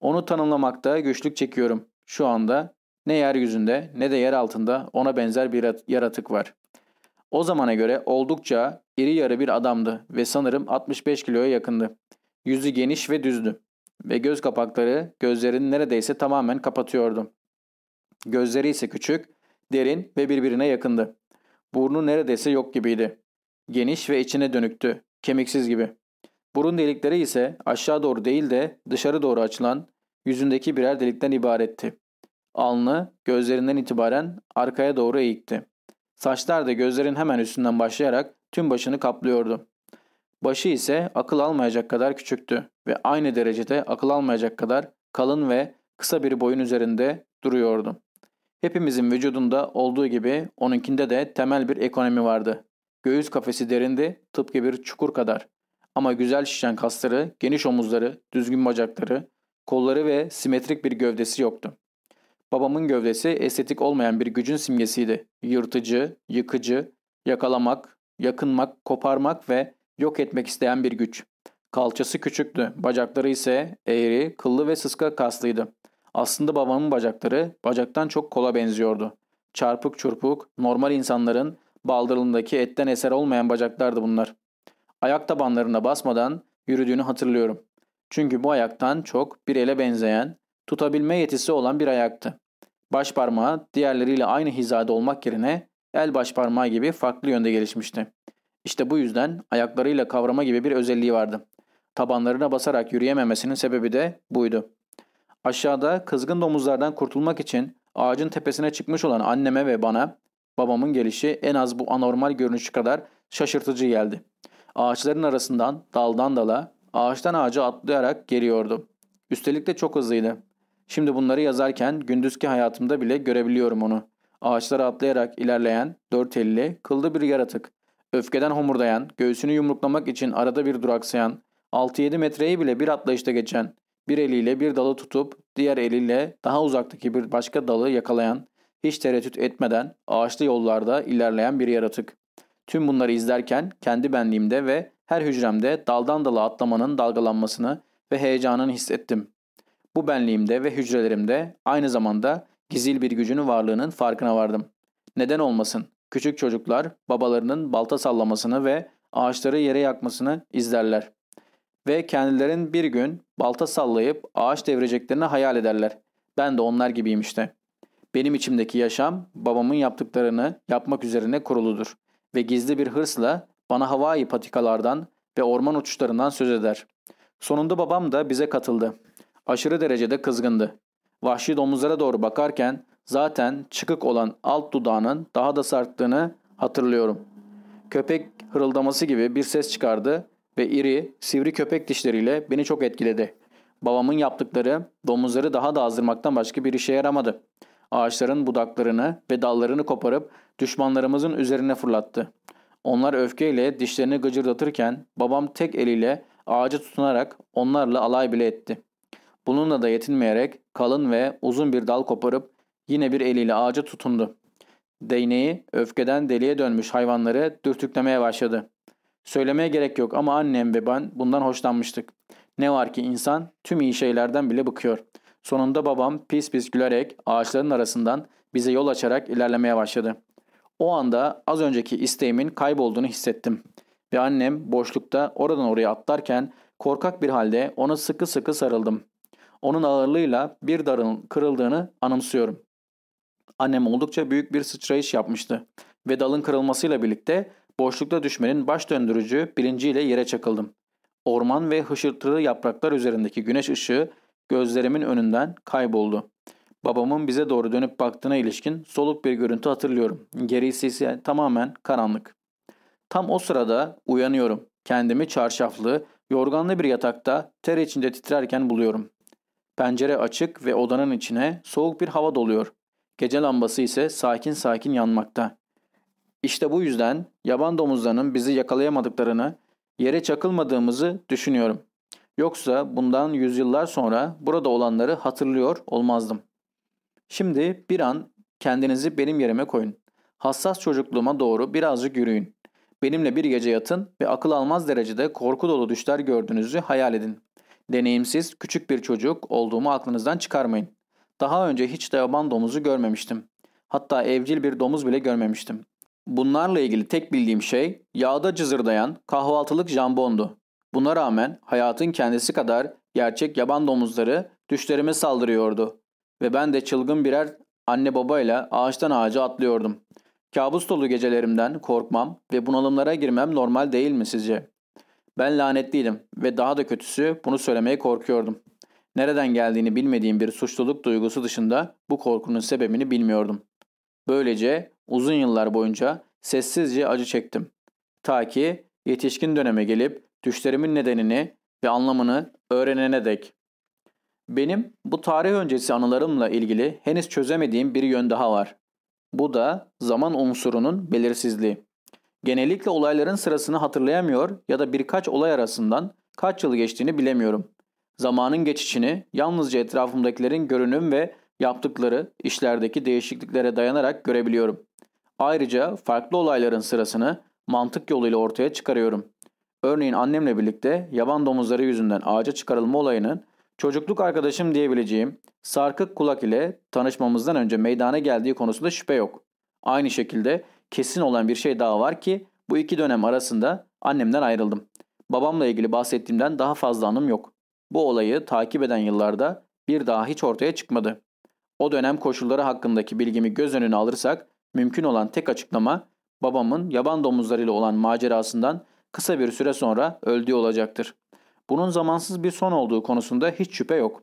Onu tanımlamakta güçlük çekiyorum. Şu anda Ne yeryüzünde ne de yer altında ona benzer bir yaratık var. O zamana göre oldukça iri yarı bir adamdı ve sanırım 65 kiloya yakındı. Yüzü geniş ve düzdü ve göz kapakları gözlerini neredeyse tamamen kapatıyordu. Gözleri ise küçük, derin ve birbirine yakındı. Burnu neredeyse yok gibiydi. Geniş ve içine dönüktü, kemiksiz gibi. Burun delikleri ise aşağı doğru değil de dışarı doğru açılan yüzündeki birer delikten ibaretti. Alnı gözlerinden itibaren arkaya doğru eğikti. Saçlar da gözlerin hemen üstünden başlayarak tüm başını kaplıyordu. Başı ise akıl almayacak kadar küçüktü ve aynı derecede akıl almayacak kadar kalın ve kısa bir boyun üzerinde duruyordu. Hepimizin vücudunda olduğu gibi onunkinde de temel bir ekonomi vardı. Göğüs kafesi derindi, tıpkı bir çukur kadar. Ama güzel şişen kasları, geniş omuzları, düzgün bacakları, kolları ve simetrik bir gövdesi yoktu. Babamın gövdesi estetik olmayan bir gücün simgesiydi. Yırtıcı, yıkıcı, yakalamak, yakınmak, koparmak ve yok etmek isteyen bir güç. Kalçası küçüktü, bacakları ise eğri, kıllı ve sıska kaslıydı. Aslında babamın bacakları bacaktan çok kola benziyordu. Çarpık çurpuk, normal insanların baldırındaki etten eser olmayan bacaklardı bunlar. Ayak tabanlarına basmadan yürüdüğünü hatırlıyorum. Çünkü bu ayaktan çok bir ele benzeyen, tutabilme yetisi olan bir ayaktı. Baş parmağı diğerleriyle aynı hizada olmak yerine el baş parmağı gibi farklı yönde gelişmişti. İşte bu yüzden ayaklarıyla kavrama gibi bir özelliği vardı. Tabanlarına basarak yürüyememesinin sebebi de buydu. Aşağıda kızgın domuzlardan kurtulmak için ağacın tepesine çıkmış olan anneme ve bana babamın gelişi en az bu anormal görünüşü kadar şaşırtıcı geldi. Ağaçların arasından daldan dala, ağaçtan ağaca atlayarak geliyordu. Üstelik de çok hızlıydı. Şimdi bunları yazarken gündüzki hayatımda bile görebiliyorum onu. Ağaçlara atlayarak ilerleyen, dört elli, kıllı bir yaratık. Öfkeden homurdayan, göğsünü yumruklamak için arada bir duraksayan, 6-7 metreyi bile bir atlayışta geçen, bir eliyle bir dalı tutup diğer eliyle daha uzaktaki bir başka dalı yakalayan, hiç tereddüt etmeden ağaçlı yollarda ilerleyen bir yaratık. Tüm bunları izlerken kendi benliğimde ve her hücremde daldan dala atlamanın dalgalanmasını ve heyecanını hissettim. Bu benliğimde ve hücrelerimde aynı zamanda gizil bir gücünün varlığının farkına vardım. Neden olmasın? Küçük çocuklar babalarının balta sallamasını ve ağaçları yere yakmasını izlerler. Ve kendilerin bir gün balta sallayıp ağaç devireceklerini hayal ederler. Ben de onlar gibiyim işte. Benim içimdeki yaşam babamın yaptıklarını yapmak üzerine kuruludur ve gizli bir hırsla bana havai patikalardan ve orman uçuşlarından söz eder. Sonunda babam da bize katıldı. Aşırı derecede kızgındı. Vahşi domuzlara doğru bakarken zaten çıkık olan alt dudağının daha da sarktığını hatırlıyorum. Köpek hırıldaması gibi bir ses çıkardı ve iri, sivri köpek dişleriyle beni çok etkiledi. Babamın yaptıkları domuzları daha da azdırmaktan başka bir işe yaramadı. Ağaçların budaklarını ve dallarını koparıp düşmanlarımızın üzerine fırlattı. Onlar öfkeyle dişlerini gıcırdatırken babam tek eliyle ağacı tutunarak onlarla alay bile etti. Bununla da yetinmeyerek kalın ve uzun bir dal koparıp yine bir eliyle ağaca tutundu. Değneği öfkeden deliye dönmüş hayvanları dürtüklemeye başladı. Söylemeye gerek yok ama annem ve ben bundan hoşlanmıştık. Ne var ki insan tüm iyi şeylerden bile bıkıyor. Sonunda babam pis pis gülerek ağaçların arasından bize yol açarak ilerlemeye başladı. O anda az önceki isteğimin kaybolduğunu hissettim. Ve annem boşlukta oradan oraya atlarken korkak bir halde ona sıkı sıkı sarıldım. Onun ağırlığıyla bir darın kırıldığını anımsıyorum. Annem oldukça büyük bir sıçrayış yapmıştı ve dalın kırılmasıyla birlikte boşlukta düşmenin baş döndürücü bilinciyle yere çakıldım. Orman ve hışırtılı yapraklar üzerindeki güneş ışığı gözlerimin önünden kayboldu. Babamın bize doğru dönüp baktığına ilişkin soluk bir görüntü hatırlıyorum. Gerisi ise tamamen karanlık. Tam o sırada uyanıyorum. Kendimi çarşaflı, yorganlı bir yatakta ter içinde titrerken buluyorum. Pencere açık ve odanın içine soğuk bir hava doluyor. Gece lambası ise sakin sakin yanmakta. İşte bu yüzden yaban domuzlarının bizi yakalayamadıklarını, yere çakılmadığımızı düşünüyorum. Yoksa bundan yüzyıllar sonra burada olanları hatırlıyor olmazdım. Şimdi bir an kendinizi benim yerime koyun. Hassas çocukluğuma doğru birazcık yürüyün. Benimle bir gece yatın ve akıl almaz derecede korku dolu düşler gördüğünüzü hayal edin. Deneyimsiz, küçük bir çocuk olduğumu aklınızdan çıkarmayın. Daha önce hiç de yaban domuzu görmemiştim. Hatta evcil bir domuz bile görmemiştim. Bunlarla ilgili tek bildiğim şey yağda cızırdayan kahvaltılık jambondu. Buna rağmen hayatın kendisi kadar gerçek yaban domuzları düşlerime saldırıyordu. Ve ben de çılgın birer anne babayla ağaçtan ağaca atlıyordum. Kabus dolu gecelerimden korkmam ve bunalımlara girmem normal değil mi sizce? Ben lanetliydim ve daha da kötüsü bunu söylemeye korkuyordum. Nereden geldiğini bilmediğim bir suçluluk duygusu dışında bu korkunun sebebini bilmiyordum. Böylece uzun yıllar boyunca sessizce acı çektim. Ta ki yetişkin döneme gelip düşlerimin nedenini ve anlamını öğrenene dek. Benim bu tarih öncesi anılarımla ilgili henüz çözemediğim bir yön daha var. Bu da zaman unsurunun belirsizliği. Genellikle olayların sırasını hatırlayamıyor ya da birkaç olay arasından kaç yıl geçtiğini bilemiyorum. Zamanın geçişini yalnızca etrafımdakilerin görünüm ve yaptıkları işlerdeki değişikliklere dayanarak görebiliyorum. Ayrıca farklı olayların sırasını mantık yoluyla ortaya çıkarıyorum. Örneğin annemle birlikte yaban domuzları yüzünden ağaca çıkarılma olayının çocukluk arkadaşım diyebileceğim sarkık kulak ile tanışmamızdan önce meydana geldiği konusunda şüphe yok. Aynı şekilde kesin olan bir şey daha var ki bu iki dönem arasında annemden ayrıldım. Babamla ilgili bahsettiğimden daha fazla anım yok. Bu olayı takip eden yıllarda bir daha hiç ortaya çıkmadı. O dönem koşulları hakkındaki bilgimi göz önüne alırsak mümkün olan tek açıklama babamın yaban domuzlarıyla olan macerasından kısa bir süre sonra öldüğü olacaktır. Bunun zamansız bir son olduğu konusunda hiç şüphe yok.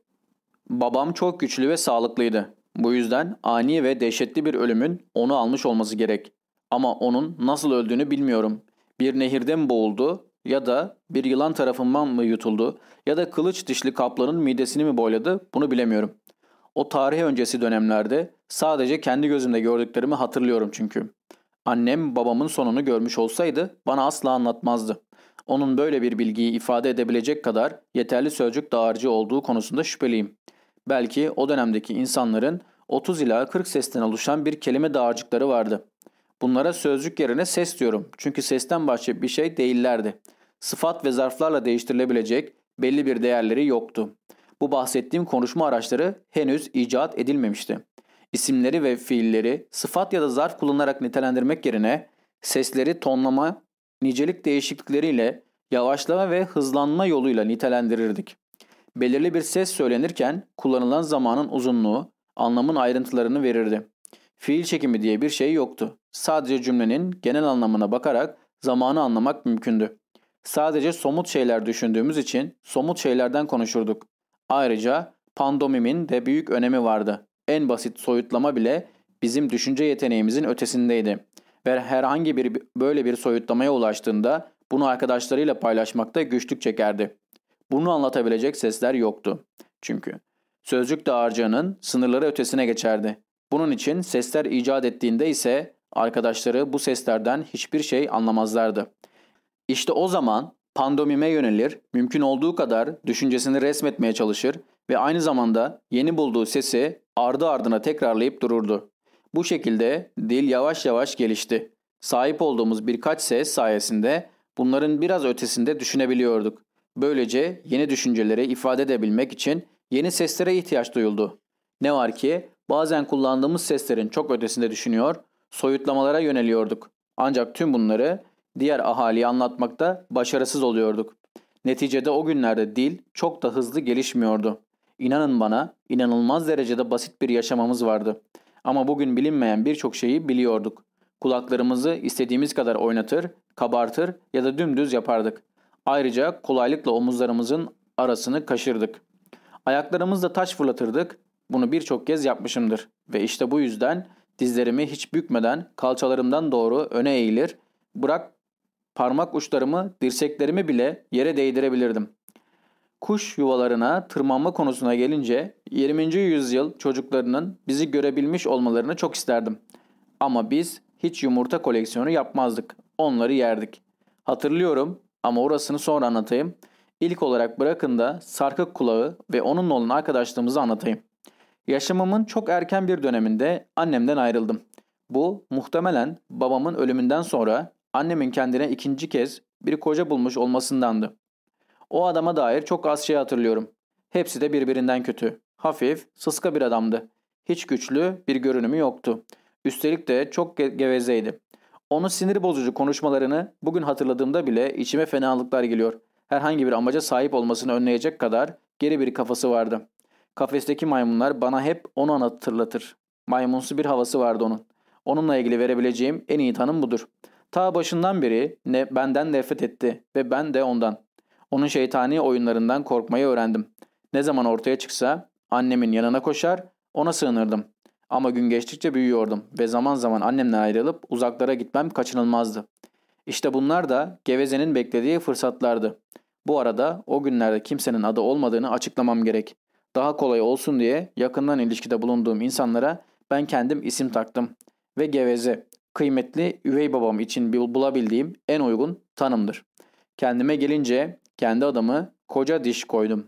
Babam çok güçlü ve sağlıklıydı. Bu yüzden ani ve dehşetli bir ölümün onu almış olması gerek. Ama onun nasıl öldüğünü bilmiyorum. Bir nehirde mi boğuldu ya da bir yılan tarafından mı yutuldu ya da kılıç dişli kaplanın midesini mi boyladı bunu bilemiyorum. O tarih öncesi dönemlerde sadece kendi gözümde gördüklerimi hatırlıyorum çünkü. Annem babamın sonunu görmüş olsaydı bana asla anlatmazdı. Onun böyle bir bilgiyi ifade edebilecek kadar yeterli sözcük dağarcı olduğu konusunda şüpheliyim. Belki o dönemdeki insanların 30 ila 40 sesten oluşan bir kelime dağarcıkları vardı. Bunlara sözcük yerine ses diyorum çünkü sesten başka bir şey değillerdi. Sıfat ve zarflarla değiştirilebilecek belli bir değerleri yoktu. Bu bahsettiğim konuşma araçları henüz icat edilmemişti. İsimleri ve fiilleri sıfat ya da zarf kullanarak nitelendirmek yerine sesleri tonlama, nicelik değişiklikleriyle yavaşlama ve hızlanma yoluyla nitelendirirdik. Belirli bir ses söylenirken kullanılan zamanın uzunluğu, anlamın ayrıntılarını verirdi. Fiil çekimi diye bir şey yoktu. Sadece cümlenin genel anlamına bakarak zamanı anlamak mümkündü. Sadece somut şeyler düşündüğümüz için somut şeylerden konuşurduk. Ayrıca pandomimin de büyük önemi vardı. En basit soyutlama bile bizim düşünce yeteneğimizin ötesindeydi. Ve herhangi bir böyle bir soyutlamaya ulaştığında bunu arkadaşlarıyla paylaşmakta güçlük çekerdi. Bunu anlatabilecek sesler yoktu. Çünkü sözcük dağarcığının sınırları ötesine geçerdi. Bunun için sesler icat ettiğinde ise arkadaşları bu seslerden hiçbir şey anlamazlardı. İşte o zaman pandomime yönelir, mümkün olduğu kadar düşüncesini resmetmeye çalışır ve aynı zamanda yeni bulduğu sesi ardı ardına tekrarlayıp dururdu. Bu şekilde dil yavaş yavaş gelişti. Sahip olduğumuz birkaç ses sayesinde bunların biraz ötesinde düşünebiliyorduk. Böylece yeni düşünceleri ifade edebilmek için yeni seslere ihtiyaç duyuldu. Ne var ki bazen kullandığımız seslerin çok ötesinde düşünüyor, soyutlamalara yöneliyorduk. Ancak tüm bunları diğer ahaliye anlatmakta başarısız oluyorduk. Neticede o günlerde dil çok da hızlı gelişmiyordu. İnanın bana inanılmaz derecede basit bir yaşamamız vardı. Ama bugün bilinmeyen birçok şeyi biliyorduk. Kulaklarımızı istediğimiz kadar oynatır, kabartır ya da dümdüz yapardık. Ayrıca kolaylıkla omuzlarımızın arasını kaşırdık. Ayaklarımızla taş fırlatırdık. Bunu birçok kez yapmışımdır. Ve işte bu yüzden dizlerimi hiç bükmeden kalçalarımdan doğru öne eğilir, bırak parmak uçlarımı, dirseklerimi bile yere değdirebilirdim. Kuş yuvalarına tırmanma konusuna gelince 20. yüzyıl çocuklarının bizi görebilmiş olmalarını çok isterdim. Ama biz hiç yumurta koleksiyonu yapmazdık. Onları yerdik. Hatırlıyorum ama orasını sonra anlatayım. İlk olarak bırakın da sarkık kulağı ve onunla olan arkadaşlığımızı anlatayım. Yaşamımın çok erken bir döneminde annemden ayrıldım. Bu muhtemelen babamın ölümünden sonra annemin kendine ikinci kez bir koca bulmuş olmasındandı. O adama dair çok az şey hatırlıyorum. Hepsi de birbirinden kötü. Hafif, sıska bir adamdı. Hiç güçlü bir görünümü yoktu. Üstelik de çok ge- gevezeydi. Onun sinir bozucu konuşmalarını bugün hatırladığımda bile içime fenalıklar geliyor. Herhangi bir amaca sahip olmasını önleyecek kadar geri bir kafası vardı. Kafesteki maymunlar bana hep onu hatırlatır. Maymunsu bir havası vardı onun. Onunla ilgili verebileceğim en iyi tanım budur. Ta başından beri ne benden nefret etti ve ben de ondan. Onun şeytani oyunlarından korkmayı öğrendim. Ne zaman ortaya çıksa annemin yanına koşar, ona sığınırdım. Ama gün geçtikçe büyüyordum ve zaman zaman annemle ayrılıp uzaklara gitmem kaçınılmazdı. İşte bunlar da Geveze'nin beklediği fırsatlardı. Bu arada o günlerde kimsenin adı olmadığını açıklamam gerek. Daha kolay olsun diye yakından ilişkide bulunduğum insanlara ben kendim isim taktım. Ve Geveze, kıymetli üvey babam için bulabildiğim en uygun tanımdır. Kendime gelince kendi adamı koca diş koydum.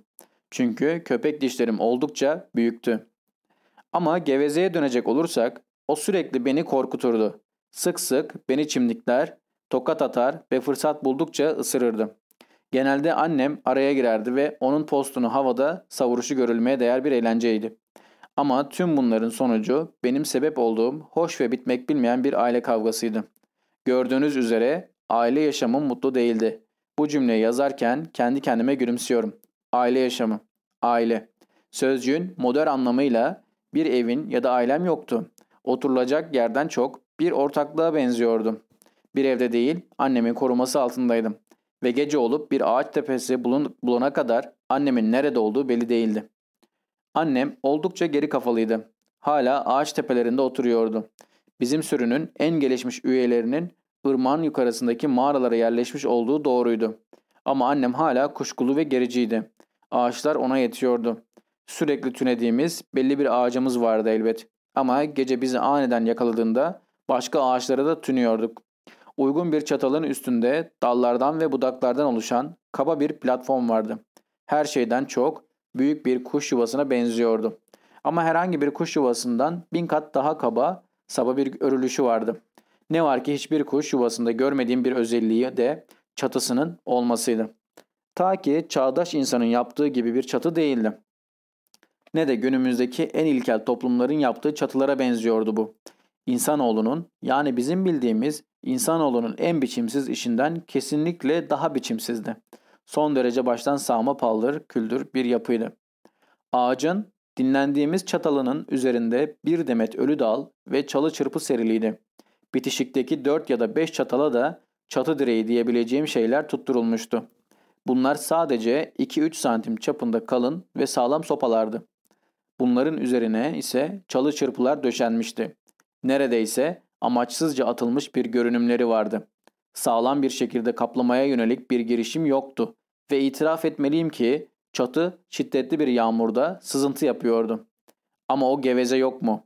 Çünkü köpek dişlerim oldukça büyüktü. Ama gevezeye dönecek olursak o sürekli beni korkuturdu. Sık sık beni çimdikler, tokat atar ve fırsat buldukça ısırırdı. Genelde annem araya girerdi ve onun postunu havada savuruşu görülmeye değer bir eğlenceydi. Ama tüm bunların sonucu benim sebep olduğum hoş ve bitmek bilmeyen bir aile kavgasıydı. Gördüğünüz üzere aile yaşamım mutlu değildi. Bu cümleyi yazarken kendi kendime gülümsüyorum. Aile yaşamı. Aile. Sözcüğün modern anlamıyla bir evin ya da ailem yoktu. Oturulacak yerden çok bir ortaklığa benziyordu. Bir evde değil, annemin koruması altındaydım. Ve gece olup bir ağaç tepesi bulana kadar annemin nerede olduğu belli değildi. Annem oldukça geri kafalıydı. Hala ağaç tepelerinde oturuyordu. Bizim sürünün en gelişmiş üyelerinin ırmağın yukarısındaki mağaralara yerleşmiş olduğu doğruydu. Ama annem hala kuşkulu ve gericiydi. Ağaçlar ona yetiyordu. Sürekli tünediğimiz belli bir ağacımız vardı elbet. Ama gece bizi aniden yakaladığında başka ağaçlara da tünüyorduk. Uygun bir çatalın üstünde dallardan ve budaklardan oluşan kaba bir platform vardı. Her şeyden çok büyük bir kuş yuvasına benziyordu. Ama herhangi bir kuş yuvasından bin kat daha kaba, saba bir örülüşü vardı. Ne var ki hiçbir kuş yuvasında görmediğim bir özelliği de çatısının olmasıydı. Ta ki çağdaş insanın yaptığı gibi bir çatı değildi. Ne de günümüzdeki en ilkel toplumların yaptığı çatılara benziyordu bu. İnsanoğlunun yani bizim bildiğimiz insanoğlunun en biçimsiz işinden kesinlikle daha biçimsizdi. Son derece baştan sağma paldır, küldür bir yapıydı. Ağacın dinlendiğimiz çatalının üzerinde bir demet ölü dal ve çalı çırpı seriliydi. Bitişikteki dört ya da beş çatala da çatı direği diyebileceğim şeyler tutturulmuştu. Bunlar sadece 2-3 santim çapında kalın ve sağlam sopalardı. Bunların üzerine ise çalı çırpılar döşenmişti. Neredeyse amaçsızca atılmış bir görünümleri vardı. Sağlam bir şekilde kaplamaya yönelik bir girişim yoktu ve itiraf etmeliyim ki çatı şiddetli bir yağmurda sızıntı yapıyordu. Ama o geveze yok mu?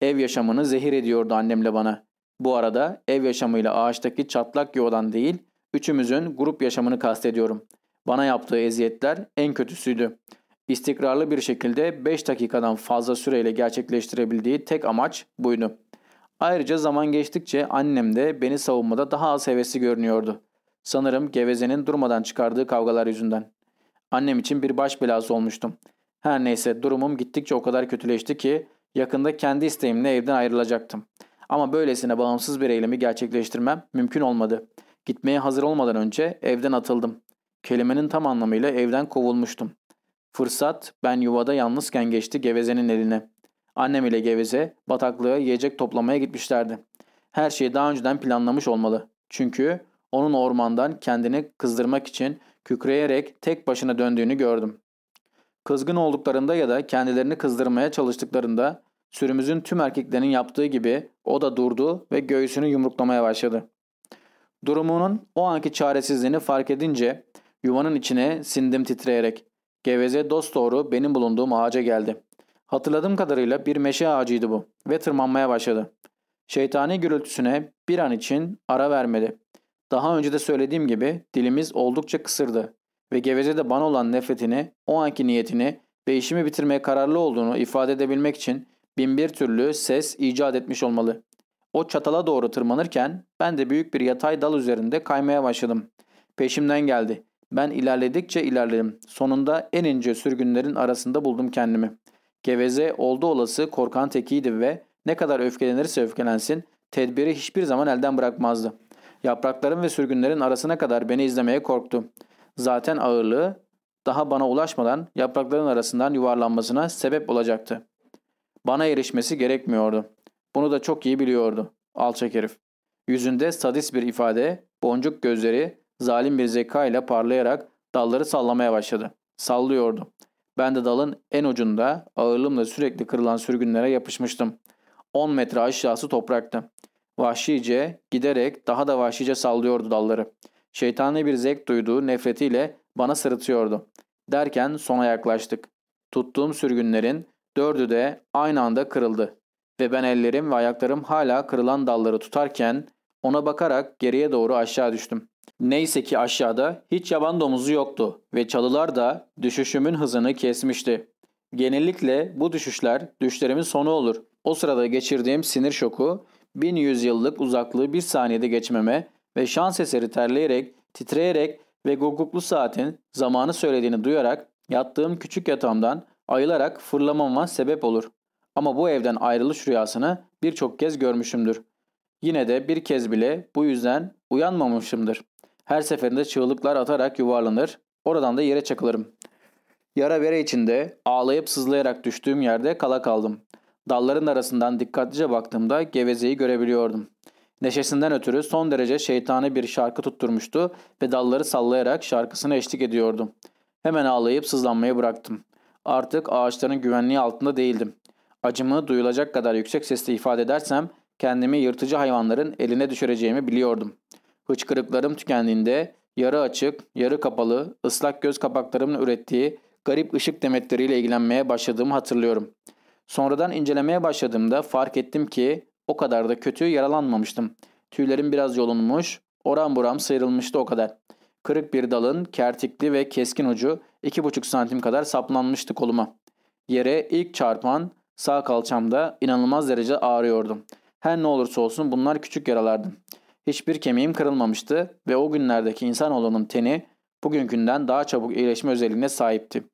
Ev yaşamını zehir ediyordu annemle bana. Bu arada ev yaşamıyla ağaçtaki çatlak yuvadan değil, üçümüzün grup yaşamını kastediyorum. Bana yaptığı eziyetler en kötüsüydü. İstikrarlı bir şekilde 5 dakikadan fazla süreyle gerçekleştirebildiği tek amaç buydu. Ayrıca zaman geçtikçe annem de beni savunmada daha az hevesli görünüyordu. Sanırım gevezenin durmadan çıkardığı kavgalar yüzünden. Annem için bir baş belası olmuştum. Her neyse durumum gittikçe o kadar kötüleşti ki yakında kendi isteğimle evden ayrılacaktım. Ama böylesine bağımsız bir eylemi gerçekleştirmem mümkün olmadı. Gitmeye hazır olmadan önce evden atıldım. Kelimenin tam anlamıyla evden kovulmuştum. Fırsat ben yuvada yalnızken geçti gevezenin eline. Annem ile geveze bataklığa yiyecek toplamaya gitmişlerdi. Her şeyi daha önceden planlamış olmalı. Çünkü onun ormandan kendini kızdırmak için kükreyerek tek başına döndüğünü gördüm. Kızgın olduklarında ya da kendilerini kızdırmaya çalıştıklarında sürümüzün tüm erkeklerinin yaptığı gibi o da durdu ve göğsünü yumruklamaya başladı. Durumunun o anki çaresizliğini fark edince yuvanın içine sindim titreyerek. Geveze dosdoğru benim bulunduğum ağaca geldi. Hatırladığım kadarıyla bir meşe ağacıydı bu ve tırmanmaya başladı. Şeytani gürültüsüne bir an için ara vermedi. Daha önce de söylediğim gibi dilimiz oldukça kısırdı ve Geveze de bana olan nefretini, o anki niyetini ve işimi bitirmeye kararlı olduğunu ifade edebilmek için binbir türlü ses icat etmiş olmalı. O çatala doğru tırmanırken ben de büyük bir yatay dal üzerinde kaymaya başladım. Peşimden geldi. Ben ilerledikçe ilerledim. Sonunda en ince sürgünlerin arasında buldum kendimi. Geveze oldu olası korkan tekiydi ve ne kadar öfkelenirse öfkelensin tedbiri hiçbir zaman elden bırakmazdı. Yaprakların ve sürgünlerin arasına kadar beni izlemeye korktu. Zaten ağırlığı daha bana ulaşmadan yaprakların arasından yuvarlanmasına sebep olacaktı. Bana erişmesi gerekmiyordu. Bunu da çok iyi biliyordu. Alçak herif. Yüzünde sadist bir ifade, boncuk gözleri zalim bir zeka ile parlayarak dalları sallamaya başladı. Sallıyordu. Ben de dalın en ucunda ağırlığımla sürekli kırılan sürgünlere yapışmıştım. 10 metre aşağısı topraktı. Vahşice, giderek daha da vahşice sallıyordu dalları. Şeytani bir zevk duyduğu nefretiyle bana sırıtıyordu. Derken sona yaklaştık. Tuttuğum sürgünlerin dördü de aynı anda kırıldı. Ve ben ellerim ve ayaklarım hala kırılan dalları tutarken ona bakarak geriye doğru aşağı düştüm. Neyse ki aşağıda hiç yaban domuzu yoktu ve çalılar da düşüşümün hızını kesmişti. Genellikle bu düşüşler düşlerimin sonu olur. O sırada geçirdiğim sinir şoku bin yüzyıllık uzaklığı bir saniyede geçmeme ve şans eseri terleyerek, titreyerek ve guguklu saatin zamanı söylediğini duyarak yattığım küçük yatağımdan ayılarak fırlamama sebep olur. Ama bu evden ayrılış rüyasını birçok kez görmüşümdür. Yine de bir kez bile bu yüzden uyanmamışımdır. Her seferinde çığlıklar atarak yuvarlanır, oradan da yere çakılırım. Yara vere içinde ağlayıp sızlayarak düştüğüm yerde kala kaldım. Dalların arasından dikkatlice baktığımda gevezeyi görebiliyordum. Neşesinden ötürü son derece şeytani bir şarkı tutturmuştu ve dalları sallayarak şarkısına eşlik ediyordu. Hemen ağlayıp sızlanmayı bıraktım. Artık ağaçların güvenliği altında değildim. Acımı duyulacak kadar yüksek sesle ifade edersem kendimi yırtıcı hayvanların eline düşüreceğimi biliyordum. Hıçkırıklarım tükendiğinde yarı açık, yarı kapalı, ıslak göz kapaklarımın ürettiği garip ışık demetleriyle ilgilenmeye başladığımı hatırlıyorum. Sonradan incelemeye başladığımda fark ettim ki o kadar da kötü yaralanmamıştım. Tüylerim biraz yolunmuş, oram buram sıyrılmıştı o kadar. Kırık bir dalın kertikli ve keskin ucu 2,5 santim kadar saplanmıştı koluma. Yere ilk çarpan sağ kalçamda inanılmaz derece ağrıyordum. Her ne olursa olsun bunlar küçük yaralardı. Hiçbir kemiğim kırılmamıştı ve o günlerdeki insanoğlunun teni bugünkünden daha çabuk iyileşme özelliğine sahipti.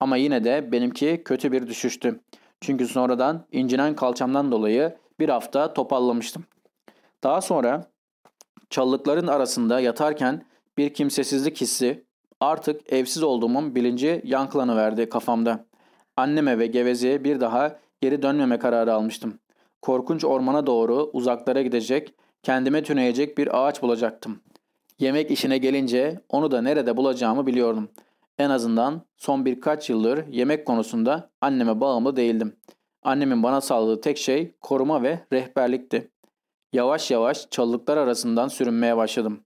Ama yine de benimki kötü bir düşüştü. Çünkü sonradan incinen kalçamdan dolayı bir hafta topallamıştım. Daha sonra çalılıkların arasında yatarken bir kimsesizlik hissi artık evsiz olduğumun bilinci yankılanıverdi kafamda. Anneme ve gevezeye bir daha geri dönmeme kararı almıştım. Korkunç ormana doğru uzaklara gidecek, kendime tüneyecek bir ağaç bulacaktım. Yemek işine gelince onu da nerede bulacağımı biliyordum. En azından son birkaç yıldır yemek konusunda anneme bağımlı değildim. Annemin bana sağladığı tek şey koruma ve rehberlikti. Yavaş yavaş çalılıklar arasından sürünmeye başladım.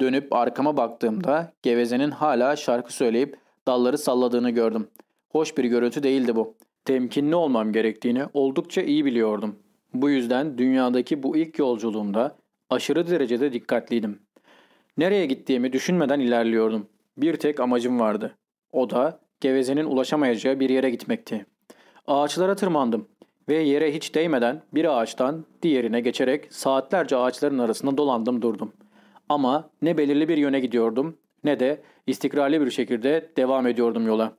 Dönüp arkama baktığımda gevezenin hala şarkı söyleyip dalları salladığını gördüm. Hoş bir görüntü değildi bu. Temkinli olmam gerektiğini oldukça iyi biliyordum. Bu yüzden dünyadaki bu ilk yolculuğumda aşırı derecede dikkatliydim. Nereye gittiğimi düşünmeden ilerliyordum. Bir tek amacım vardı. O da gevezenin ulaşamayacağı bir yere gitmekti. Ağaçlara tırmandım ve yere hiç değmeden bir ağaçtan diğerine geçerek saatlerce ağaçların arasında dolandım durdum. Ama ne belirli bir yöne gidiyordum ne de istikrarlı bir şekilde devam ediyordum yola.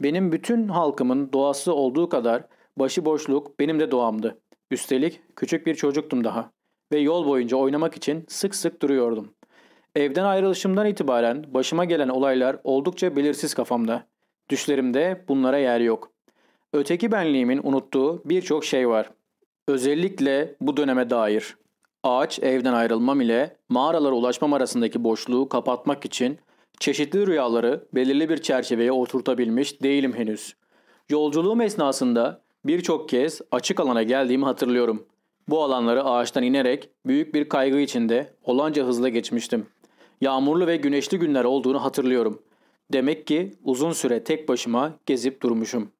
Benim bütün halkımın doğası olduğu kadar başıboşluk benim de doğamdı. Üstelik küçük bir çocuktum daha ve yol boyunca oynamak için sık sık duruyordum. Evden ayrılışımdan itibaren başıma gelen olaylar oldukça belirsiz kafamda. Düşlerimde bunlara yer yok. Öteki benliğimin unuttuğu birçok şey var. Özellikle bu döneme dair. Ağaç evden ayrılmam ile mağaralara ulaşmam arasındaki boşluğu kapatmak için çeşitli rüyaları belirli bir çerçeveye oturtabilmiş değilim henüz. Yolculuğum esnasında birçok kez açık alana geldiğimi hatırlıyorum. Bu alanları ağaçtan inerek büyük bir kaygı içinde olanca hızla geçmiştim. Yağmurlu ve güneşli günler olduğunu hatırlıyorum. Demek ki uzun süre tek başıma gezip durmuşum.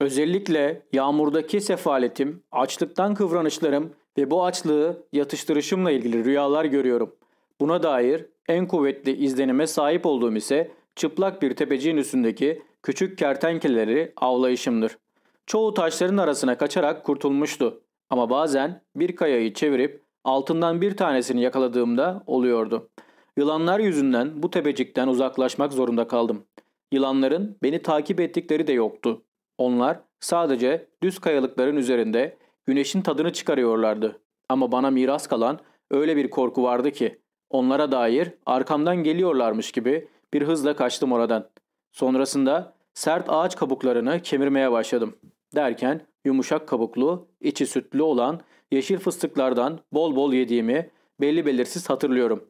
Özellikle yağmurdaki sefaletim, açlıktan kıvranışlarım ve bu açlığı yatıştırışımla ilgili rüyalar görüyorum. Buna dair en kuvvetli izlenime sahip olduğum ise çıplak bir tepeciğin üstündeki küçük kertenkeleleri avlayışımdır. Çoğu taşların arasına kaçarak kurtulmuştu ama bazen bir kayayı çevirip altından bir tanesini yakaladığımda oluyordu. Yılanlar yüzünden bu tepecikten uzaklaşmak zorunda kaldım. Yılanların beni takip ettikleri de yoktu. Onlar Sadece düz kayalıkların üzerinde güneşin tadını çıkarıyorlardı. Ama bana miras kalan öyle bir korku vardı ki onlara dair arkamdan geliyorlarmış gibi bir hızla kaçtım oradan. Sonrasında sert ağaç kabuklarını kemirmeye başladım. Derken yumuşak kabuklu, içi sütlü olan yeşil fıstıklardan bol bol yediğimi belli belirsiz hatırlıyorum.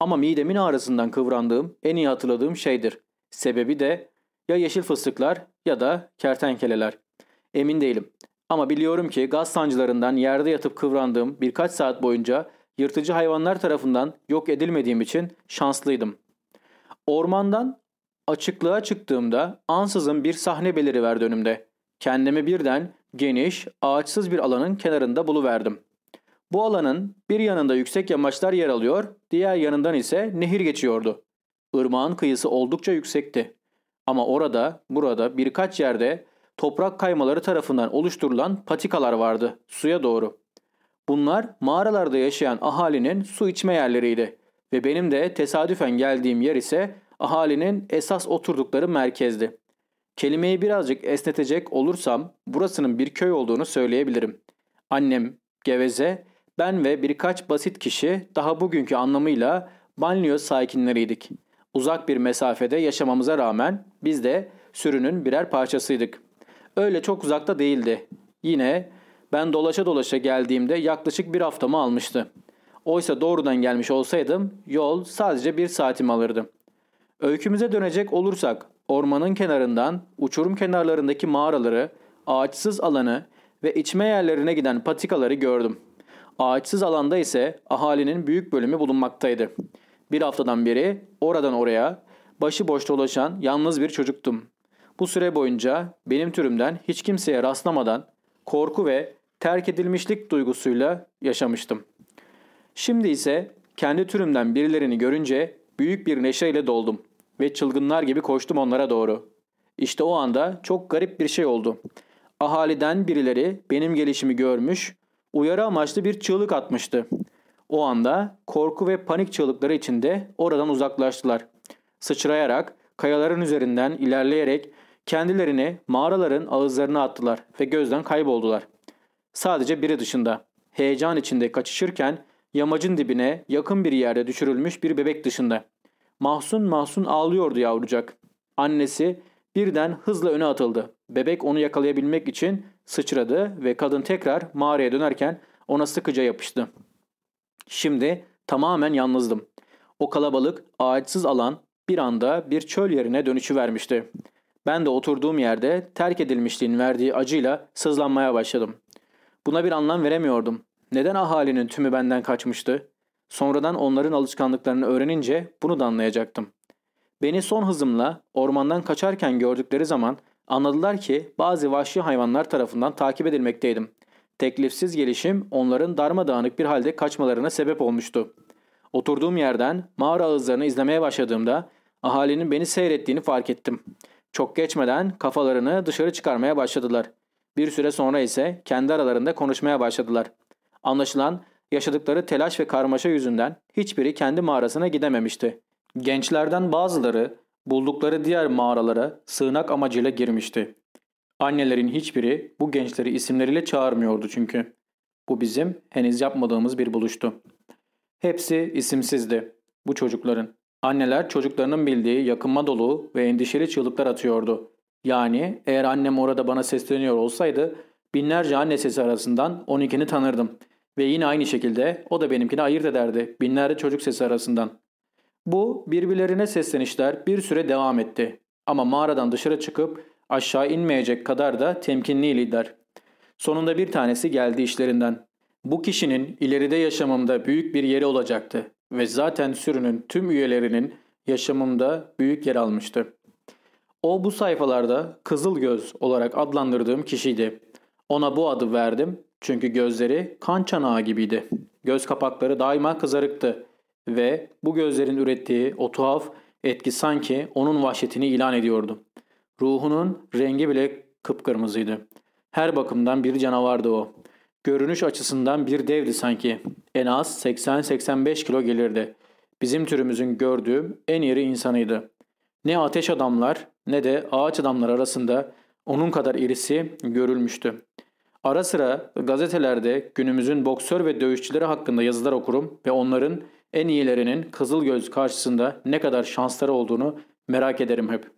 Ama midemin ağrısından kıvrandığım en iyi hatırladığım şeydir. Sebebi de ya yeşil fıstıklar ya da kertenkeleler. Emin değilim. Ama biliyorum ki gaz sancılarından yerde yatıp kıvrandığım birkaç saat boyunca yırtıcı hayvanlar tarafından yok edilmediğim için şanslıydım. Ormandan açıklığa çıktığımda ansızın bir sahne beliriverdi önümde. Kendimi birden geniş, ağaçsız bir alanın kenarında buluverdim. Bu alanın bir yanında yüksek yamaçlar yer alıyor, diğer yanından ise nehir geçiyordu. Irmağın kıyısı oldukça yüksekti. Ama orada, burada birkaç yerde toprak kaymaları tarafından oluşturulan patikalar vardı suya doğru. Bunlar mağaralarda yaşayan ahalinin su içme yerleriydi ve benim de tesadüfen geldiğim yer ise ahalinin esas oturdukları merkezdi. Kelimeyi birazcık esnetecek olursam burasının bir köy olduğunu söyleyebilirim. Annem, Geveze, ben ve birkaç basit kişi daha bugünkü anlamıyla banliyö sakinleriydik. Uzak bir mesafede yaşamamıza rağmen biz de sürünün birer parçasıydık. Öyle çok uzakta değildi. Yine ben dolaşa dolaşa geldiğimde yaklaşık bir haftamı almıştı. Oysa doğrudan gelmiş olsaydım yol sadece bir saatimi alırdı. Öykümüze dönecek olursak ormanın kenarından uçurum kenarlarındaki mağaraları, ağaçsız alanı ve içme yerlerine giden patikaları gördüm. Ağaçsız alanda ise ahalinin büyük bölümü bulunmaktaydı. Bir haftadan beri oradan oraya başıboş dolaşan yalnız bir çocuktum. Bu süre boyunca benim türümden hiç kimseye rastlamadan korku ve terk edilmişlik duygusuyla yaşamıştım. Şimdi ise kendi türümden birilerini görünce büyük bir neşeyle doldum ve çılgınlar gibi koştum onlara doğru. İşte o anda çok garip bir şey oldu. Ahaliden birileri benim gelişimi görmüş, uyarı amaçlı bir çığlık atmıştı. O anda korku ve panik çığlıkları içinde oradan uzaklaştılar. Sıçrayarak, kayaların üzerinden ilerleyerek kendilerini mağaraların ağızlarına attılar ve gözden kayboldular. Sadece biri dışında. Heyecan içinde kaçışırken yamacın dibine yakın bir yerde düşürülmüş bir bebek dışında. Mahzun mahzun ağlıyordu yavrucak. Annesi birden hızla öne atıldı. Bebek onu yakalayabilmek için sıçradı ve kadın tekrar mağaraya dönerken ona sıkıca yapıştı. Şimdi tamamen yalnızdım. O kalabalık, ağaçsız alan bir anda bir çöl yerine dönüşü vermişti. Ben de oturduğum yerde terk edilmişliğin verdiği acıyla sızlanmaya başladım. Buna bir anlam veremiyordum. Neden ahalinin tümü benden kaçmıştı? Sonradan onların alışkanlıklarını öğrenince bunu da anlayacaktım. Beni son hızımla ormandan kaçarken gördükleri zaman anladılar ki bazı vahşi hayvanlar tarafından takip edilmekteydim. Teklifsiz gelişim onların darmadağınık bir halde kaçmalarına sebep olmuştu. Oturduğum yerden mağara ağızlarını izlemeye başladığımda ahalinin beni seyrettiğini fark ettim. Çok geçmeden kafalarını dışarı çıkarmaya başladılar. Bir süre sonra ise kendi aralarında konuşmaya başladılar. Anlaşılan yaşadıkları telaş ve karmaşa yüzünden hiçbiri kendi mağarasına gidememişti. Gençlerden bazıları buldukları diğer mağaralara sığınak amacıyla girmişti. Annelerin hiçbiri bu gençleri isimleriyle çağırmıyordu çünkü. Bu bizim henüz yapmadığımız bir buluştu. Hepsi isimsizdi bu çocukların. Anneler çocuklarının bildiği yakınma dolu ve endişeli çığlıklar atıyordu. Yani eğer annem orada bana sesleniyor olsaydı binlerce anne sesi arasından 12'ni tanırdım. Ve yine aynı şekilde o da benimkini ayırt ederdi binlerce çocuk sesi arasından. Bu birbirlerine seslenişler bir süre devam etti. Ama mağaradan dışarı çıkıp aşağı inmeyecek kadar da temkinliydiler. Sonunda bir tanesi geldi işlerinden. Bu kişinin ileride yaşamımda büyük bir yeri olacaktı ve zaten sürünün tüm üyelerinin yaşamımda büyük yer almıştı. O bu sayfalarda Kızıl Göz olarak adlandırdığım kişiydi. Ona bu adı verdim çünkü gözleri kan çanağı gibiydi. Göz kapakları daima kızarıktı ve bu gözlerin ürettiği o tuhaf etki sanki onun vahşetini ilan ediyordu. Ruhunun rengi bile kıpkırmızıydı. Her bakımdan bir canavardı o. Görünüş açısından bir devdi sanki. En az 80-85 kilo gelirdi. Bizim türümüzün gördüğüm en iri insanıydı. Ne ateş adamlar ne de ağaç adamlar arasında onun kadar irisi görülmüştü. Ara sıra gazetelerde günümüzün boksör ve dövüşçüleri hakkında yazılar okurum ve onların en iyilerinin Kızılgöz karşısında ne kadar şansları olduğunu merak ederim hep.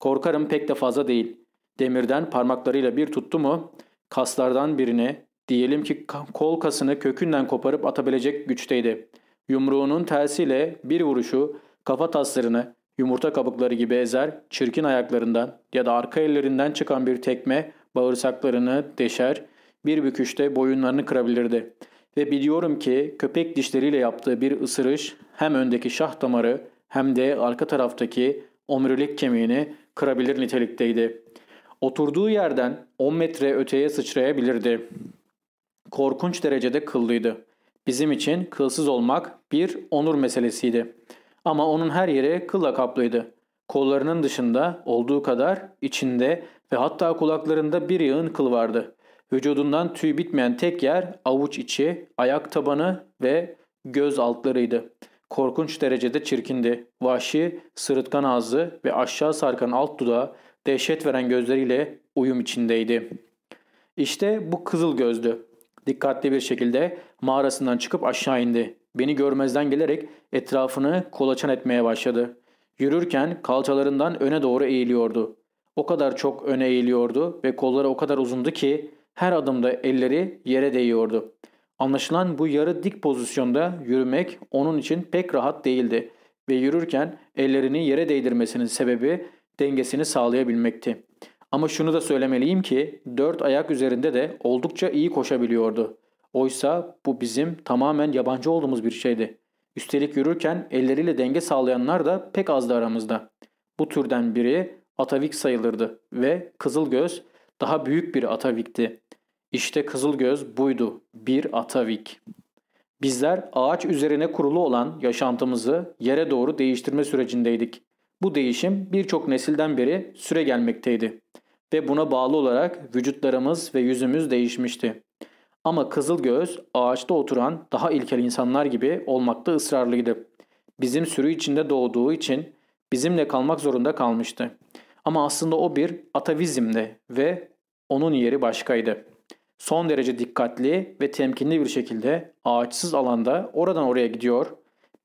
Korkarım pek de fazla değil. Demirden parmaklarıyla bir tuttu mu kaslardan birini diyelim ki kol kasını kökünden koparıp atabilecek güçteydi. Yumruğunun tersiyle bir vuruşu kafa taslarını yumurta kabukları gibi ezer, çirkin ayaklarından ya da arka ellerinden çıkan bir tekme bağırsaklarını deşer, bir büküşte boyunlarını kırabilirdi. Ve biliyorum ki köpek dişleriyle yaptığı bir ısırış hem öndeki şah damarı hem de arka taraftaki omurilik kemiğini kırabilir nitelikteydi. Oturduğu yerden 10 metre öteye sıçrayabilirdi. Korkunç derecede kıllıydı. Bizim için kılsız olmak bir onur meselesiydi. Ama onun her yeri kılla kaplıydı. Kollarının dışında olduğu kadar içinde ve hatta kulaklarında bir yığın kıl vardı. Vücudundan tüy bitmeyen tek yer avuç içi, ayak tabanı ve göz altlarıydı. Korkunç derecede çirkindi. Vahşi, sırıtkan ağzı ve aşağı sarkan alt dudağı dehşet veren gözleriyle uyum içindeydi. İşte bu kızıl gözdü. Dikkatli bir şekilde mağarasından çıkıp aşağı indi. Beni görmezden gelerek etrafını kolaçan etmeye başladı. Yürürken kalçalarından öne doğru eğiliyordu. O kadar çok öne eğiliyordu ve kolları o kadar uzundu ki her adımda elleri yere değiyordu. Anlaşılan bu yarı dik pozisyonda yürümek onun için pek rahat değildi ve yürürken ellerini yere değdirmesinin sebebi dengesini sağlayabilmekti. Ama şunu da söylemeliyim ki dört ayak üzerinde de oldukça iyi koşabiliyordu. Oysa bu bizim tamamen yabancı olduğumuz bir şeydi. Üstelik yürürken elleriyle denge sağlayanlar da pek azdı aramızda. Bu türden biri Atavik sayılırdı ve Kızılgöz daha büyük bir Atavik'ti. İşte Kızılgöz buydu, bir Atavik. Bizler ağaç üzerine kurulu olan yaşantımızı yere doğru değiştirme sürecindeydik. Bu değişim birçok nesilden beri süre gelmekteydi ve buna bağlı olarak vücutlarımız ve yüzümüz değişmişti. Ama Kızılgöz ağaçta oturan daha ilkel insanlar gibi olmakta ısrarlıydı. Bizim sürü içinde doğduğu için bizimle kalmak zorunda kalmıştı. Ama aslında o bir atavizmdi ve onun yeri başkaydı. Son derece dikkatli ve temkinli bir şekilde ağaçsız alanda oradan oraya gidiyor,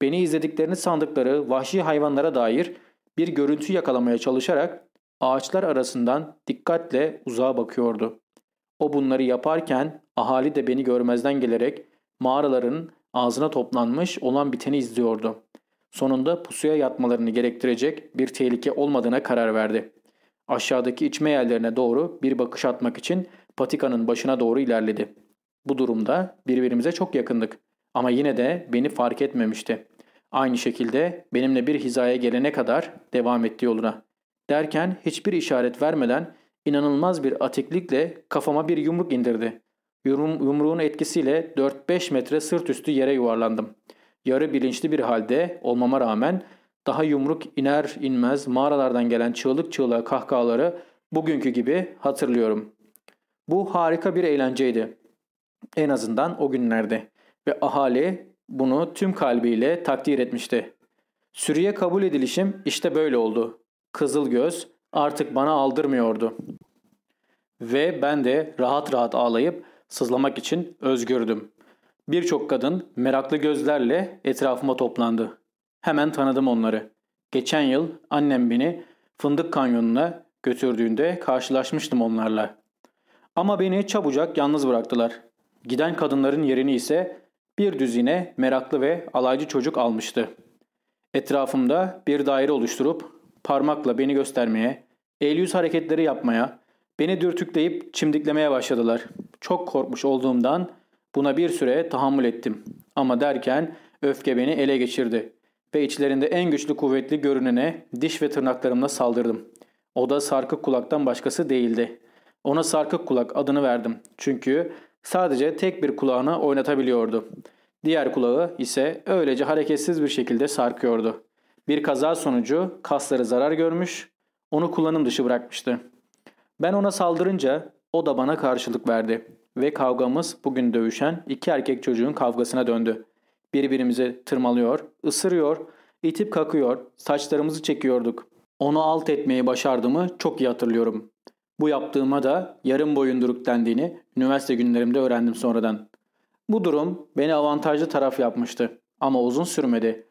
beni izlediklerini sandıkları vahşi hayvanlara dair bir görüntü yakalamaya çalışarak ağaçlar arasından dikkatle uzağa bakıyordu. O bunları yaparken ahali de beni görmezden gelerek mağaraların ağzına toplanmış olan biteni izliyordu. Sonunda pusuya yatmalarını gerektirecek bir tehlike olmadığına karar verdi. Aşağıdaki içme yerlerine doğru bir bakış atmak için patikanın başına doğru ilerledi. Bu durumda birbirimize çok yakındık ama yine de beni fark etmemişti. Aynı şekilde benimle bir hizaya gelene kadar devam etti yoluna. Derken hiçbir işaret vermeden inanılmaz bir atiklikle kafama bir yumruk indirdi. Yum, yumruğun etkisiyle 4-5 metre sırt üstü yere yuvarlandım. Yarı bilinçli bir halde olmama rağmen daha yumruk iner inmez mağaralardan gelen çığlık çığlığa kahkahaları bugünkü gibi hatırlıyorum. Bu harika bir eğlenceydi. En azından o günlerde. Ve ahali bunu tüm kalbiyle takdir etmişti. Sürüye kabul edilişim işte böyle oldu. Kızıl göz artık bana aldırmıyordu. Ve ben de rahat rahat ağlayıp sızlamak için özgürdüm. Birçok kadın meraklı gözlerle etrafıma toplandı. Hemen tanıdım onları. Geçen yıl annem beni Fındık Kanyonu'na götürdüğünde karşılaşmıştım onlarla. Ama beni çabucak yalnız bıraktılar. Giden kadınların yerini ise bir düzine meraklı ve alaycı çocuk almıştı. Etrafımda bir daire oluşturup parmakla beni göstermeye, el yüz hareketleri yapmaya, beni dürtükleyip çimdiklemeye başladılar. Çok korkmuş olduğumdan buna bir süre tahammül ettim. Ama derken öfke beni ele geçirdi ve içlerinde en güçlü kuvvetli görünene diş ve tırnaklarımla saldırdım. O da sarkık kulaktan başkası değildi. Ona sarkık kulak adını verdim. Çünkü sadece tek bir kulağını oynatabiliyordu. Diğer kulağı ise öylece hareketsiz bir şekilde sarkıyordu. Bir kaza sonucu kasları zarar görmüş, onu kullanım dışı bırakmıştı. Ben ona saldırınca o da bana karşılık verdi ve kavgamız bugün dövüşen iki erkek çocuğun kavgasına döndü. Birbirimizi tırmalıyor, ısırıyor, itip kakıyor, saçlarımızı çekiyorduk. Onu alt etmeyi başardığımı çok iyi hatırlıyorum. Bu yaptığıma da yarım boyunduruk dendiğini üniversite günlerimde öğrendim sonradan. Bu durum beni avantajlı taraf yapmıştı ama uzun sürmedi.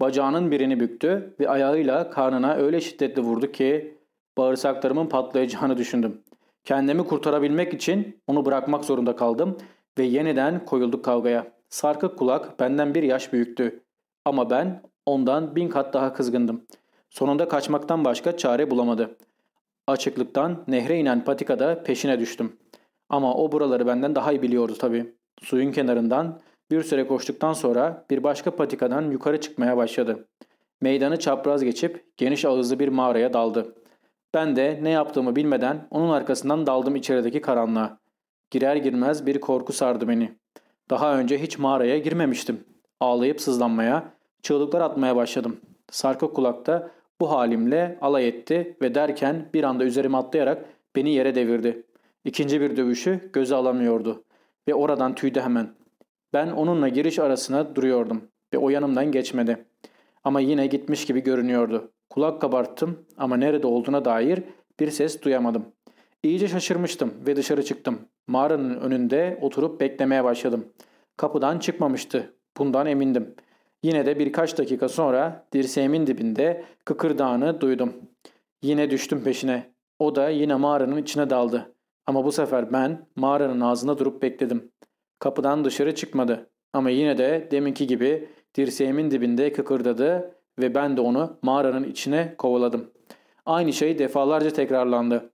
Bacağının birini büktü ve ayağıyla karnına öyle şiddetli vurdu ki bağırsaklarımın patlayacağını düşündüm. Kendimi kurtarabilmek için onu bırakmak zorunda kaldım ve yeniden koyulduk kavgaya. Sarkık kulak benden bir yaş büyüktü. Ama ben ondan bin kat daha kızgındım. Sonunda kaçmaktan başka çare bulamadı. Açıklıktan nehre inen patikada peşine düştüm. Ama o buraları benden daha iyi biliyordu tabii. Suyun kenarından bir süre koştuktan sonra bir başka patikadan yukarı çıkmaya başladı. Meydanı çapraz geçip geniş ağızlı bir mağaraya daldı. Ben de ne yaptığımı bilmeden onun arkasından daldım içerideki karanlığa. Girer girmez bir korku sardı beni. Daha önce hiç mağaraya girmemiştim. Ağlayıp sızlanmaya, çığlıklar atmaya başladım. Sarkı kulakta bu halimle alay etti ve derken bir anda üzerime atlayarak beni yere devirdi. İkinci bir dövüşü göze alamıyordu ve oradan tüydü hemen. Ben onunla giriş arasına duruyordum ve o yanımdan geçmedi. Ama yine gitmiş gibi görünüyordu. Kulak kabarttım ama nerede olduğuna dair bir ses duyamadım. İyice şaşırmıştım ve dışarı çıktım. Mağaranın önünde oturup beklemeye başladım. Kapıdan çıkmamıştı. Bundan emindim. Yine de birkaç dakika sonra dirseğimin dibinde kıkırdağını duydum. Yine düştüm peşine. O da yine mağaranın içine daldı. Ama bu sefer ben mağaranın ağzında durup bekledim. Kapıdan dışarı çıkmadı. Ama yine de deminki gibi dirseğimin dibinde kıkırdadı ve ben de onu mağaranın içine kovaladım. Aynı şey defalarca tekrarlandı.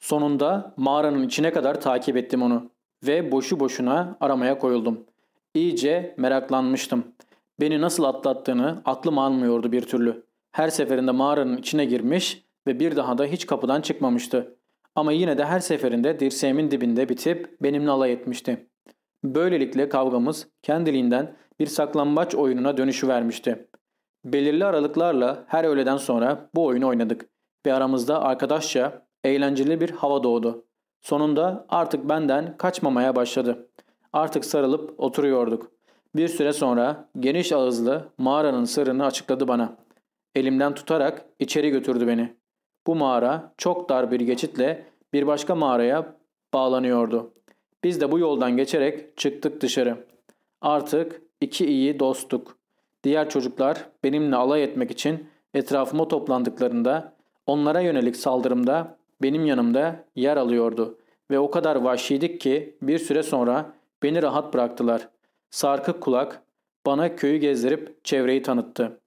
Sonunda mağaranın içine kadar takip ettim onu ve boşu boşuna aramaya koyuldum. İyice meraklanmıştım. Beni nasıl atlattığını aklım almıyordu bir türlü. Her seferinde mağaranın içine girmiş ve bir daha da hiç kapıdan çıkmamıştı. Ama yine de her seferinde dirseğimin dibinde bitip benimle alay etmişti. Böylelikle kavgamız kendiliğinden bir saklambaç oyununa dönüşü vermişti. Belirli aralıklarla her öğleden sonra bu oyunu oynadık ve aramızda arkadaşça eğlenceli bir hava doğdu. Sonunda artık benden kaçmamaya başladı. Artık sarılıp oturuyorduk. Bir süre sonra geniş ağızlı mağaranın sırrını açıkladı bana. Elimden tutarak içeri götürdü beni. Bu mağara çok dar bir geçitle bir başka mağaraya bağlanıyordu. Biz de bu yoldan geçerek çıktık dışarı. Artık iki iyi dosttuk. Diğer çocuklar benimle alay etmek için etrafıma toplandıklarında onlara yönelik saldırımda benim yanımda yer alıyordu ve o kadar vahşiydik ki bir süre sonra beni rahat bıraktılar. Sarkık kulak bana köyü gezdirip çevreyi tanıttı.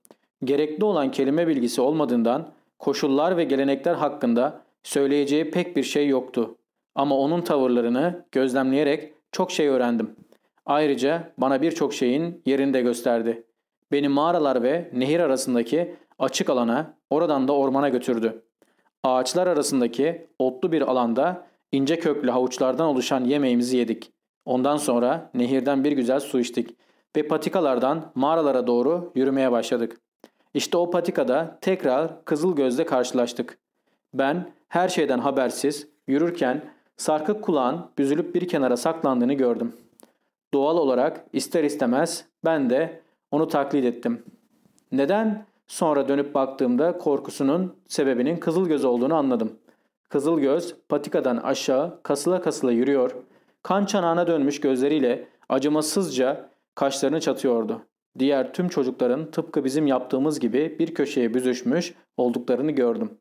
Gerekli olan kelime bilgisi olmadığından koşullar ve gelenekler hakkında söyleyeceği pek bir şey yoktu. Ama onun tavırlarını gözlemleyerek çok şey öğrendim. Ayrıca bana birçok şeyin yerini de gösterdi. Beni mağaralar ve nehir arasındaki açık alana, oradan da ormana götürdü. Ağaçlar arasındaki otlu bir alanda ince köklü havuçlardan oluşan yemeğimizi yedik. Ondan sonra nehirden bir güzel su içtik ve patikalardan mağaralara doğru yürümeye başladık. İşte o patikada tekrar Kızıl Göz'le karşılaştık. Ben her şeyden habersiz yürürken sarkık kulağın büzülüp bir kenara saklandığını gördüm. Doğal olarak ister istemez ben de onu taklit ettim. Neden? Sonra dönüp baktığımda korkusunun sebebinin Kızılgöz olduğunu anladım. Kızılgöz patikadan aşağı kasıla kasıla yürüyor, kan çanağına dönmüş gözleriyle acımasızca kaşlarını çatıyordu. Diğer tüm çocukların tıpkı bizim yaptığımız gibi bir köşeye büzüşmüş olduklarını gördüm.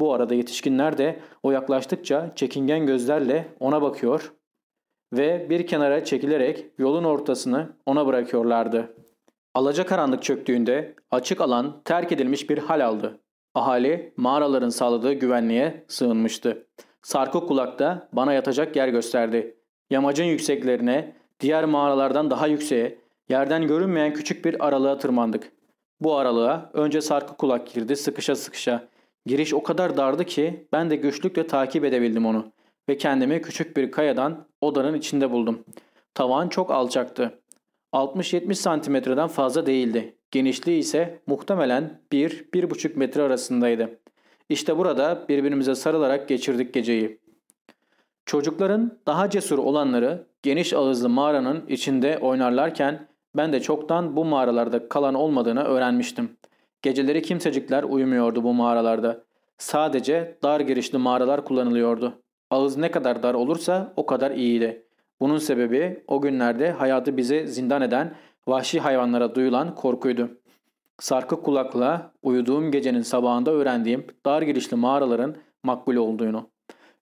Bu arada yetişkinler de o yaklaştıkça çekingen gözlerle ona bakıyor ve bir kenara çekilerek yolun ortasını ona bırakıyorlardı. Alacakaranlık çöktüğünde açık alan terk edilmiş bir hal aldı. Ahali mağaraların sağladığı güvenliğe sığınmıştı. Sarkı kulakta bana yatacak yer gösterdi. Yamacın yükseklerine, diğer mağaralardan daha yükseğe, yerden görünmeyen küçük bir aralığa tırmandık. Bu aralığa önce sarkı kulak girdi sıkışa sıkışa. Giriş o kadar dardı ki ben de güçlükle takip edebildim onu ve kendimi küçük bir kayadan odanın içinde buldum. Tavan çok alçaktı. 60-70 santimetreden fazla değildi. Genişliği ise muhtemelen 1-1,5 metre arasındaydı. İşte burada birbirimize sarılarak geçirdik geceyi. Çocukların daha cesur olanları geniş ağızlı mağaranın içinde oynarlarken ben de çoktan bu mağaralarda kalan olmadığını öğrenmiştim. Geceleri kimsecikler uyumuyordu bu mağaralarda. Sadece dar girişli mağaralar kullanılıyordu. Ağız ne kadar dar olursa o kadar iyiydi. Bunun sebebi o günlerde hayatı bize zindan eden vahşi hayvanlara duyulan korkuydu. Sarkık kulakla uyuduğum gecenin sabahında öğrendiğim dar girişli mağaraların makbul olduğunu.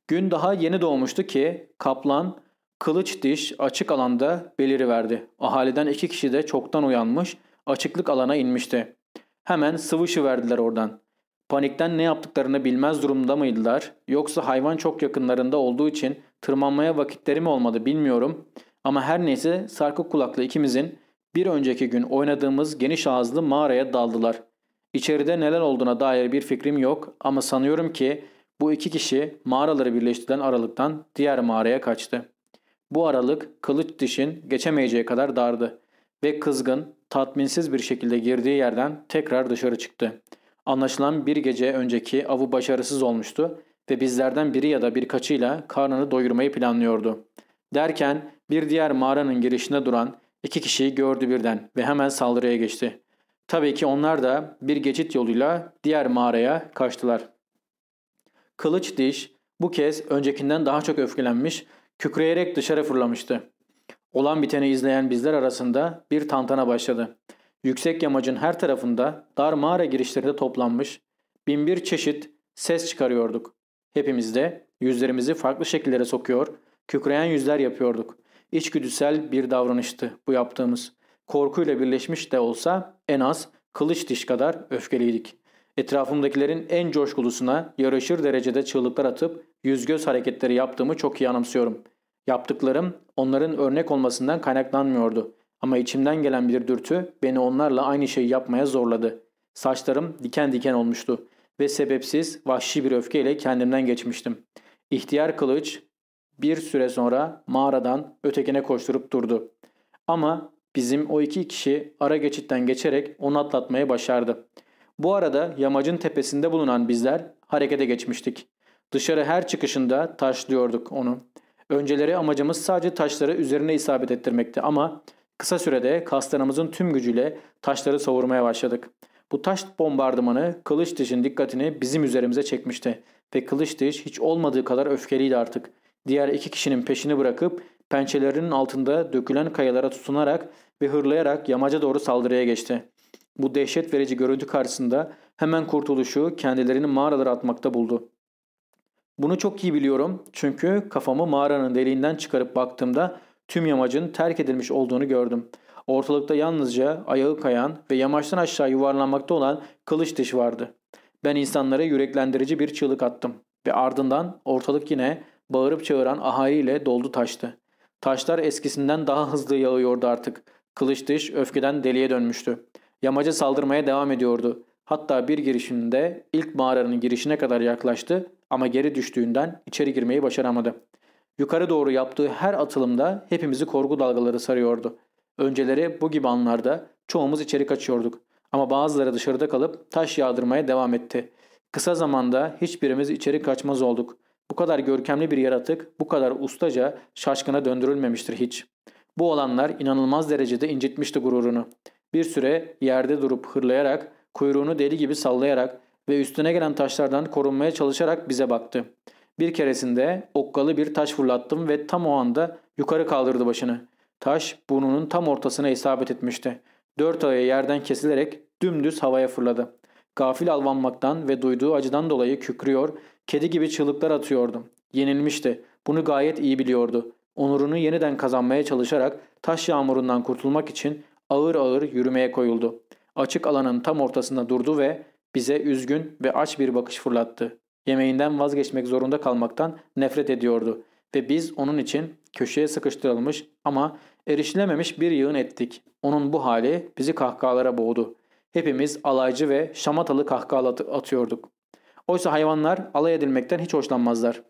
Gün daha yeni doğmuştu ki kaplan kılıç diş açık alanda beliriverdi. Ahaliden iki kişi de çoktan uyanmış açıklık alana inmişti. Hemen sıvışı verdiler oradan. Panikten ne yaptıklarını bilmez durumda mıydılar yoksa hayvan çok yakınlarında olduğu için tırmanmaya vakitleri mi olmadı bilmiyorum. Ama her neyse sarkık kulaklı ikimizin bir önceki gün oynadığımız geniş ağızlı mağaraya daldılar. İçeride neler olduğuna dair bir fikrim yok ama sanıyorum ki bu iki kişi mağaraları birleştiren aralıktan diğer mağaraya kaçtı. Bu aralık kılıç dişin geçemeyeceği kadar dardı ve kızgın, tatminsiz bir şekilde girdiği yerden tekrar dışarı çıktı. Anlaşılan bir gece önceki avı başarısız olmuştu ve bizlerden biri ya da birkaçıyla karnını doyurmayı planlıyordu. Derken bir diğer mağaranın girişinde duran iki kişiyi gördü birden ve hemen saldırıya geçti. Tabii ki onlar da bir geçit yoluyla diğer mağaraya kaçtılar. Kılıç diş bu kez öncekinden daha çok öfkelenmiş, kükreyerek dışarı fırlamıştı. Olan biteni izleyen bizler arasında bir tantana başladı. Yüksek yamacın her tarafında dar mağara girişlerinde toplanmış binbir çeşit ses çıkarıyorduk. Hepimiz de yüzlerimizi farklı şekillere sokuyor, kükreyen yüzler yapıyorduk. İçgüdüsel bir davranıştı bu yaptığımız. Korkuyla birleşmiş de olsa en az kılıç diş kadar öfkeliydik. Etrafımdakilerin en coşkulusuna yaraşır derecede çığlıklar atıp yüz göz hareketleri yaptığımı çok iyi anımsıyorum. Yaptıklarım onların örnek olmasından kaynaklanmıyordu. Ama içimden gelen bir dürtü beni onlarla aynı şeyi yapmaya zorladı. Saçlarım diken diken olmuştu ve sebepsiz vahşi bir öfkeyle kendimden geçmiştim. İhtiyar kılıç bir süre sonra mağaradan ötekine koşturup durdu. Ama bizim o iki kişi ara geçitten geçerek onu atlatmaya başardı. Bu arada yamacın tepesinde bulunan bizler harekete geçmiştik. Dışarı her çıkışında taşlıyorduk onu. Önceleri amacımız sadece taşları üzerine isabet ettirmekti ama kısa sürede kaslarımızın tüm gücüyle taşları savurmaya başladık. Bu taş bombardımanı Kılıç Diş'in dikkatini bizim üzerimize çekmişti ve Kılıç Diş hiç olmadığı kadar öfkeliydi artık. Diğer iki kişinin peşini bırakıp pençelerinin altında dökülen kayalara tutunarak ve hırlayarak yamaca doğru saldırıya geçti. Bu dehşet verici görüntü karşısında hemen kurtuluşu kendilerini mağaralara atmakta buldu. Bunu çok iyi biliyorum çünkü kafamı mağaranın deliğinden çıkarıp baktığımda tüm yamacın terk edilmiş olduğunu gördüm. Ortalıkta yalnızca ayağı kayan ve yamaçtan aşağı yuvarlanmakta olan kılıç diş vardı. Ben insanlara yüreklendirici bir çığlık attım ve ardından ortalık yine bağırıp çağıran ahaliyle doldu taştı. Taşlar eskisinden daha hızlı yağıyordu artık. Kılıç diş öfkeden deliye dönmüştü. Yamaca saldırmaya devam ediyordu. Hatta bir girişinde ilk mağaranın girişine kadar yaklaştı ama geri düştüğünden içeri girmeyi başaramadı. Yukarı doğru yaptığı her atılımda hepimizi korku dalgaları sarıyordu. Önceleri bu gibi anlarda çoğumuz içeri kaçıyorduk. Ama bazıları dışarıda kalıp taş yağdırmaya devam etti. Kısa zamanda hiçbirimiz içeri kaçmaz olduk. Bu kadar görkemli bir yaratık bu kadar ustaca şaşkına döndürülmemiştir hiç. Bu olanlar inanılmaz derecede incitmişti gururunu. Bir süre yerde durup hırlayarak, kuyruğunu deli gibi sallayarak ve üstüne gelen taşlardan korunmaya çalışarak bize baktı. Bir keresinde okkalı bir taş fırlattım ve tam o anda yukarı kaldırdı başını. Taş burnunun tam ortasına isabet etmişti. Dört ayağı yerden kesilerek dümdüz havaya fırladı. Gafil alvanmaktan ve duyduğu acıdan dolayı kükrüyor, kedi gibi çığlıklar atıyordu. Yenilmişti. Bunu gayet iyi biliyordu. Onurunu yeniden kazanmaya çalışarak taş yağmurundan kurtulmak için ağır ağır yürümeye koyuldu. Açık alanın tam ortasında durdu ve bize üzgün ve aç bir bakış fırlattı. Yemeğinden vazgeçmek zorunda kalmaktan nefret ediyordu ve biz onun için köşeye sıkıştırılmış ama erişilememiş bir yığın ettik. Onun bu hali bizi kahkahalara boğdu. Hepimiz alaycı ve şamatalı kahkahalar atıyorduk. Oysa hayvanlar alay edilmekten hiç hoşlanmazlar.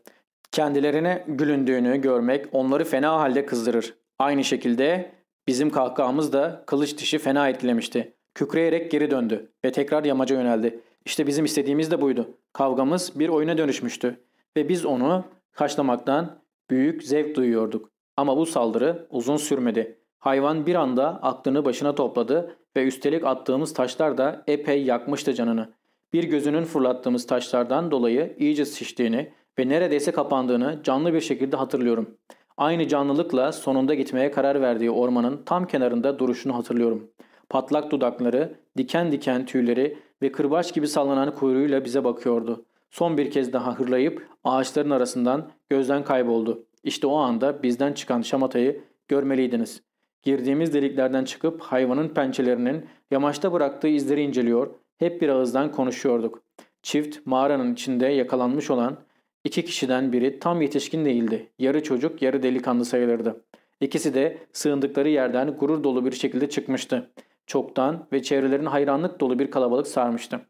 Kendilerine gülündüğünü görmek onları fena halde kızdırır. Aynı şekilde bizim kahkahamız da kılıç dişi fena etkilemişti. Kükreyerek geri döndü ve tekrar yamaca yöneldi. İşte bizim istediğimiz de buydu. Kavgamız bir oyuna dönüşmüştü ve biz onu kaçlamaktan büyük zevk duyuyorduk. Ama bu saldırı uzun sürmedi. Hayvan bir anda aklını başına topladı ve üstelik attığımız taşlar da epey yakmıştı canını. Bir gözünün fırlattığımız taşlardan dolayı iyice şiştiğini ve neredeyse kapandığını canlı bir şekilde hatırlıyorum. Aynı canlılıkla sonunda gitmeye karar verdiği ormanın tam kenarında duruşunu hatırlıyorum. Patlak dudakları, diken diken tüyleri ve kırbaç gibi sallanan kuyruğuyla bize bakıyordu. Son bir kez daha hırlayıp ağaçların arasından gözden kayboldu. İşte o anda bizden çıkan şamatayı görmeliydiniz. Girdiğimiz deliklerden çıkıp hayvanın pençelerinin yamaçta bıraktığı izleri inceliyor, hep bir ağızdan konuşuyorduk. Çift mağaranın içinde yakalanmış olan iki kişiden biri tam yetişkin değildi. Yarı çocuk yarı delikanlı sayılırdı. İkisi de sığındıkları yerden gurur dolu bir şekilde çıkmıştı. Çoktan ve çevrelerin hayranlık dolu bir kalabalık sarmıştı.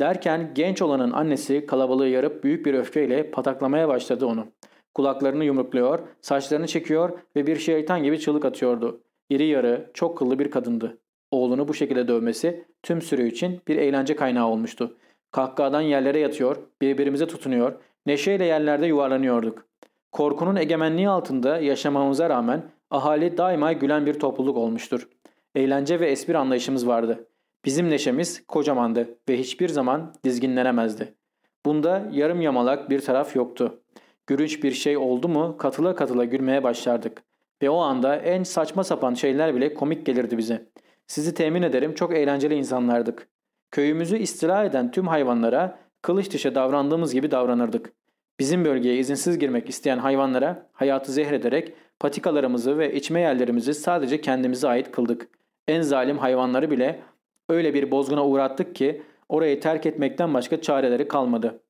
Derken genç olanın annesi kalabalığı yarıp büyük bir öfkeyle pataklamaya başladı onu. Kulaklarını yumrukluyor, saçlarını çekiyor ve bir şeytan gibi çığlık atıyordu. İri yarı, çok kıllı bir kadındı. Oğlunu bu şekilde dövmesi tüm sürü için bir eğlence kaynağı olmuştu. Kahkahadan yerlere yatıyor, birbirimize tutunuyor, neşeyle yerlerde yuvarlanıyorduk. Korkunun egemenliği altında yaşamamıza rağmen ahali daima gülen bir topluluk olmuştur. Eğlence ve espri anlayışımız vardı. Bizim neşemiz kocamandı ve hiçbir zaman dizginlenemezdi. Bunda yarım yamalak bir taraf yoktu. Gülünç bir şey oldu mu katıla katıla gülmeye başlardık. Ve o anda en saçma sapan şeyler bile komik gelirdi bize. Sizi temin ederim çok eğlenceli insanlardık. Köyümüzü istila eden tüm hayvanlara kılıç dışı davrandığımız gibi davranırdık. Bizim bölgeye izinsiz girmek isteyen hayvanlara hayatı zehrederek patikalarımızı ve içme yerlerimizi sadece kendimize ait kıldık. En zalim hayvanları bile öyle bir bozguna uğrattık ki orayı terk etmekten başka çareleri kalmadı.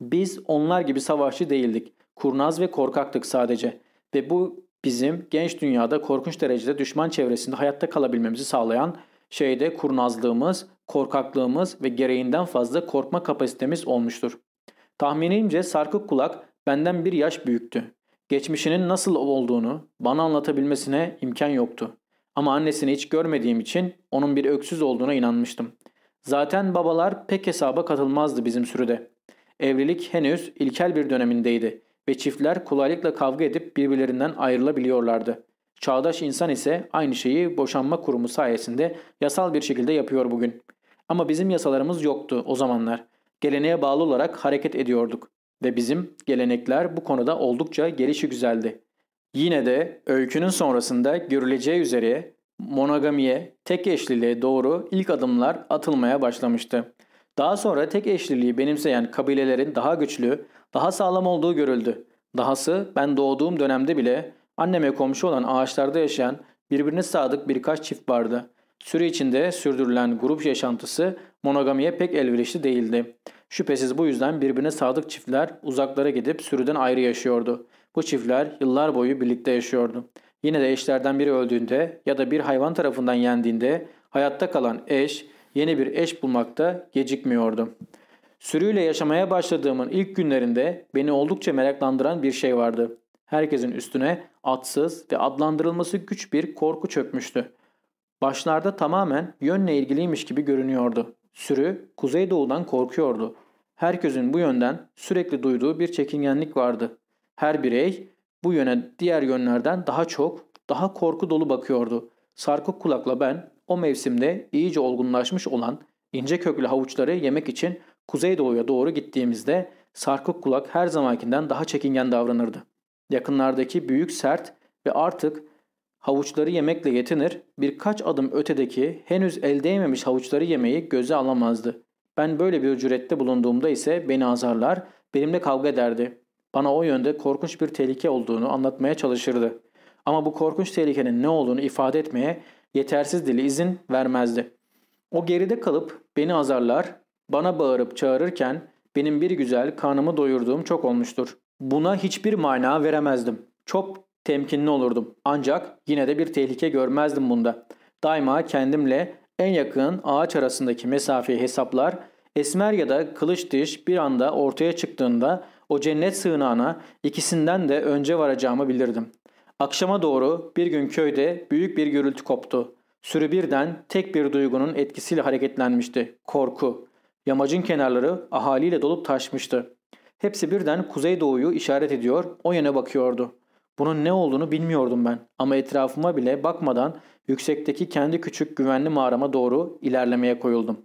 Biz onlar gibi savaşçı değildik. Kurnaz ve korkaktık sadece. Ve bu bizim genç dünyada korkunç derecede düşman çevresinde hayatta kalabilmemizi sağlayan şeyde kurnazlığımız, korkaklığımız ve gereğinden fazla korkma kapasitemiz olmuştur. Tahminimce sarkık kulak benden bir yaş büyüktü. Geçmişinin nasıl olduğunu bana anlatabilmesine imkan yoktu. Ama annesini hiç görmediğim için onun bir öksüz olduğuna inanmıştım. Zaten babalar pek hesaba katılmazdı bizim sürüde. Evlilik henüz ilkel bir dönemindeydi ve çiftler kolaylıkla kavga edip birbirlerinden ayrılabiliyorlardı. Çağdaş insan ise aynı şeyi boşanma kurumu sayesinde yasal bir şekilde yapıyor bugün. Ama bizim yasalarımız yoktu o zamanlar. Geleneğe bağlı olarak hareket ediyorduk ve bizim gelenekler bu konuda oldukça gelişi güzeldi. Yine de öykünün sonrasında görüleceği üzere monogamiye, tek eşliliğe doğru ilk adımlar atılmaya başlamıştı. Daha sonra tek eşliliği benimseyen kabilelerin daha güçlü, daha sağlam olduğu görüldü. Dahası ben doğduğum dönemde bile anneme komşu olan ağaçlarda yaşayan birbirine sadık birkaç çift vardı. Sürü içinde sürdürülen grup yaşantısı monogamiye pek elverişli değildi. Şüphesiz bu yüzden birbirine sadık çiftler uzaklara gidip sürüden ayrı yaşıyordu. Bu çiftler yıllar boyu birlikte yaşıyordu. Yine de eşlerden biri öldüğünde ya da bir hayvan tarafından yendiğinde hayatta kalan eş yeni bir eş bulmakta gecikmiyordu. Sürüyle yaşamaya başladığımın ilk günlerinde beni oldukça meraklandıran bir şey vardı. Herkesin üstüne atsız ve adlandırılması güç bir korku çökmüştü. Başlarda tamamen yönle ilgiliymiş gibi görünüyordu. Sürü kuzeydoğudan korkuyordu. Herkesin bu yönden sürekli duyduğu bir çekingenlik vardı. Her birey bu yöne diğer yönlerden daha çok, daha korku dolu bakıyordu. Sarkık kulakla ben o mevsimde iyice olgunlaşmış olan ince köklü havuçları yemek için kuzeydoğuya doğru gittiğimizde sarkık kulak her zamankinden daha çekingen davranırdı. Yakınlardaki büyük sert ve artık havuçları yemekle yetinir, birkaç adım ötedeki henüz el değmemiş havuçları yemeyi göze alamazdı. Ben böyle bir cürette bulunduğumda ise beni azarlar, benimle kavga ederdi. Bana o yönde korkunç bir tehlike olduğunu anlatmaya çalışırdı. Ama bu korkunç tehlikenin ne olduğunu ifade etmeye yetersiz dili izin vermezdi. O geride kalıp beni azarlar, bana bağırıp çağırırken benim bir güzel karnımı doyurduğum çok olmuştur. Buna hiçbir mana veremezdim. Çok temkinli olurdum. Ancak yine de bir tehlike görmezdim bunda. Daima kendimle en yakın ağaç arasındaki mesafeyi hesaplar, esmer ya da kılıç diş bir anda ortaya çıktığında o cennet sığınağına ikisinden de önce varacağımı bilirdim. Akşama doğru bir gün köyde büyük bir gürültü koptu. Sürü birden tek bir duygunun etkisiyle hareketlenmişti. Korku. Yamacın kenarları ahaliyle dolup taşmıştı. Hepsi birden kuzeydoğuyu işaret ediyor, o yöne bakıyordu. Bunun ne olduğunu bilmiyordum ben ama etrafıma bile bakmadan yüksekteki kendi küçük güvenli mağarama doğru ilerlemeye koyuldum.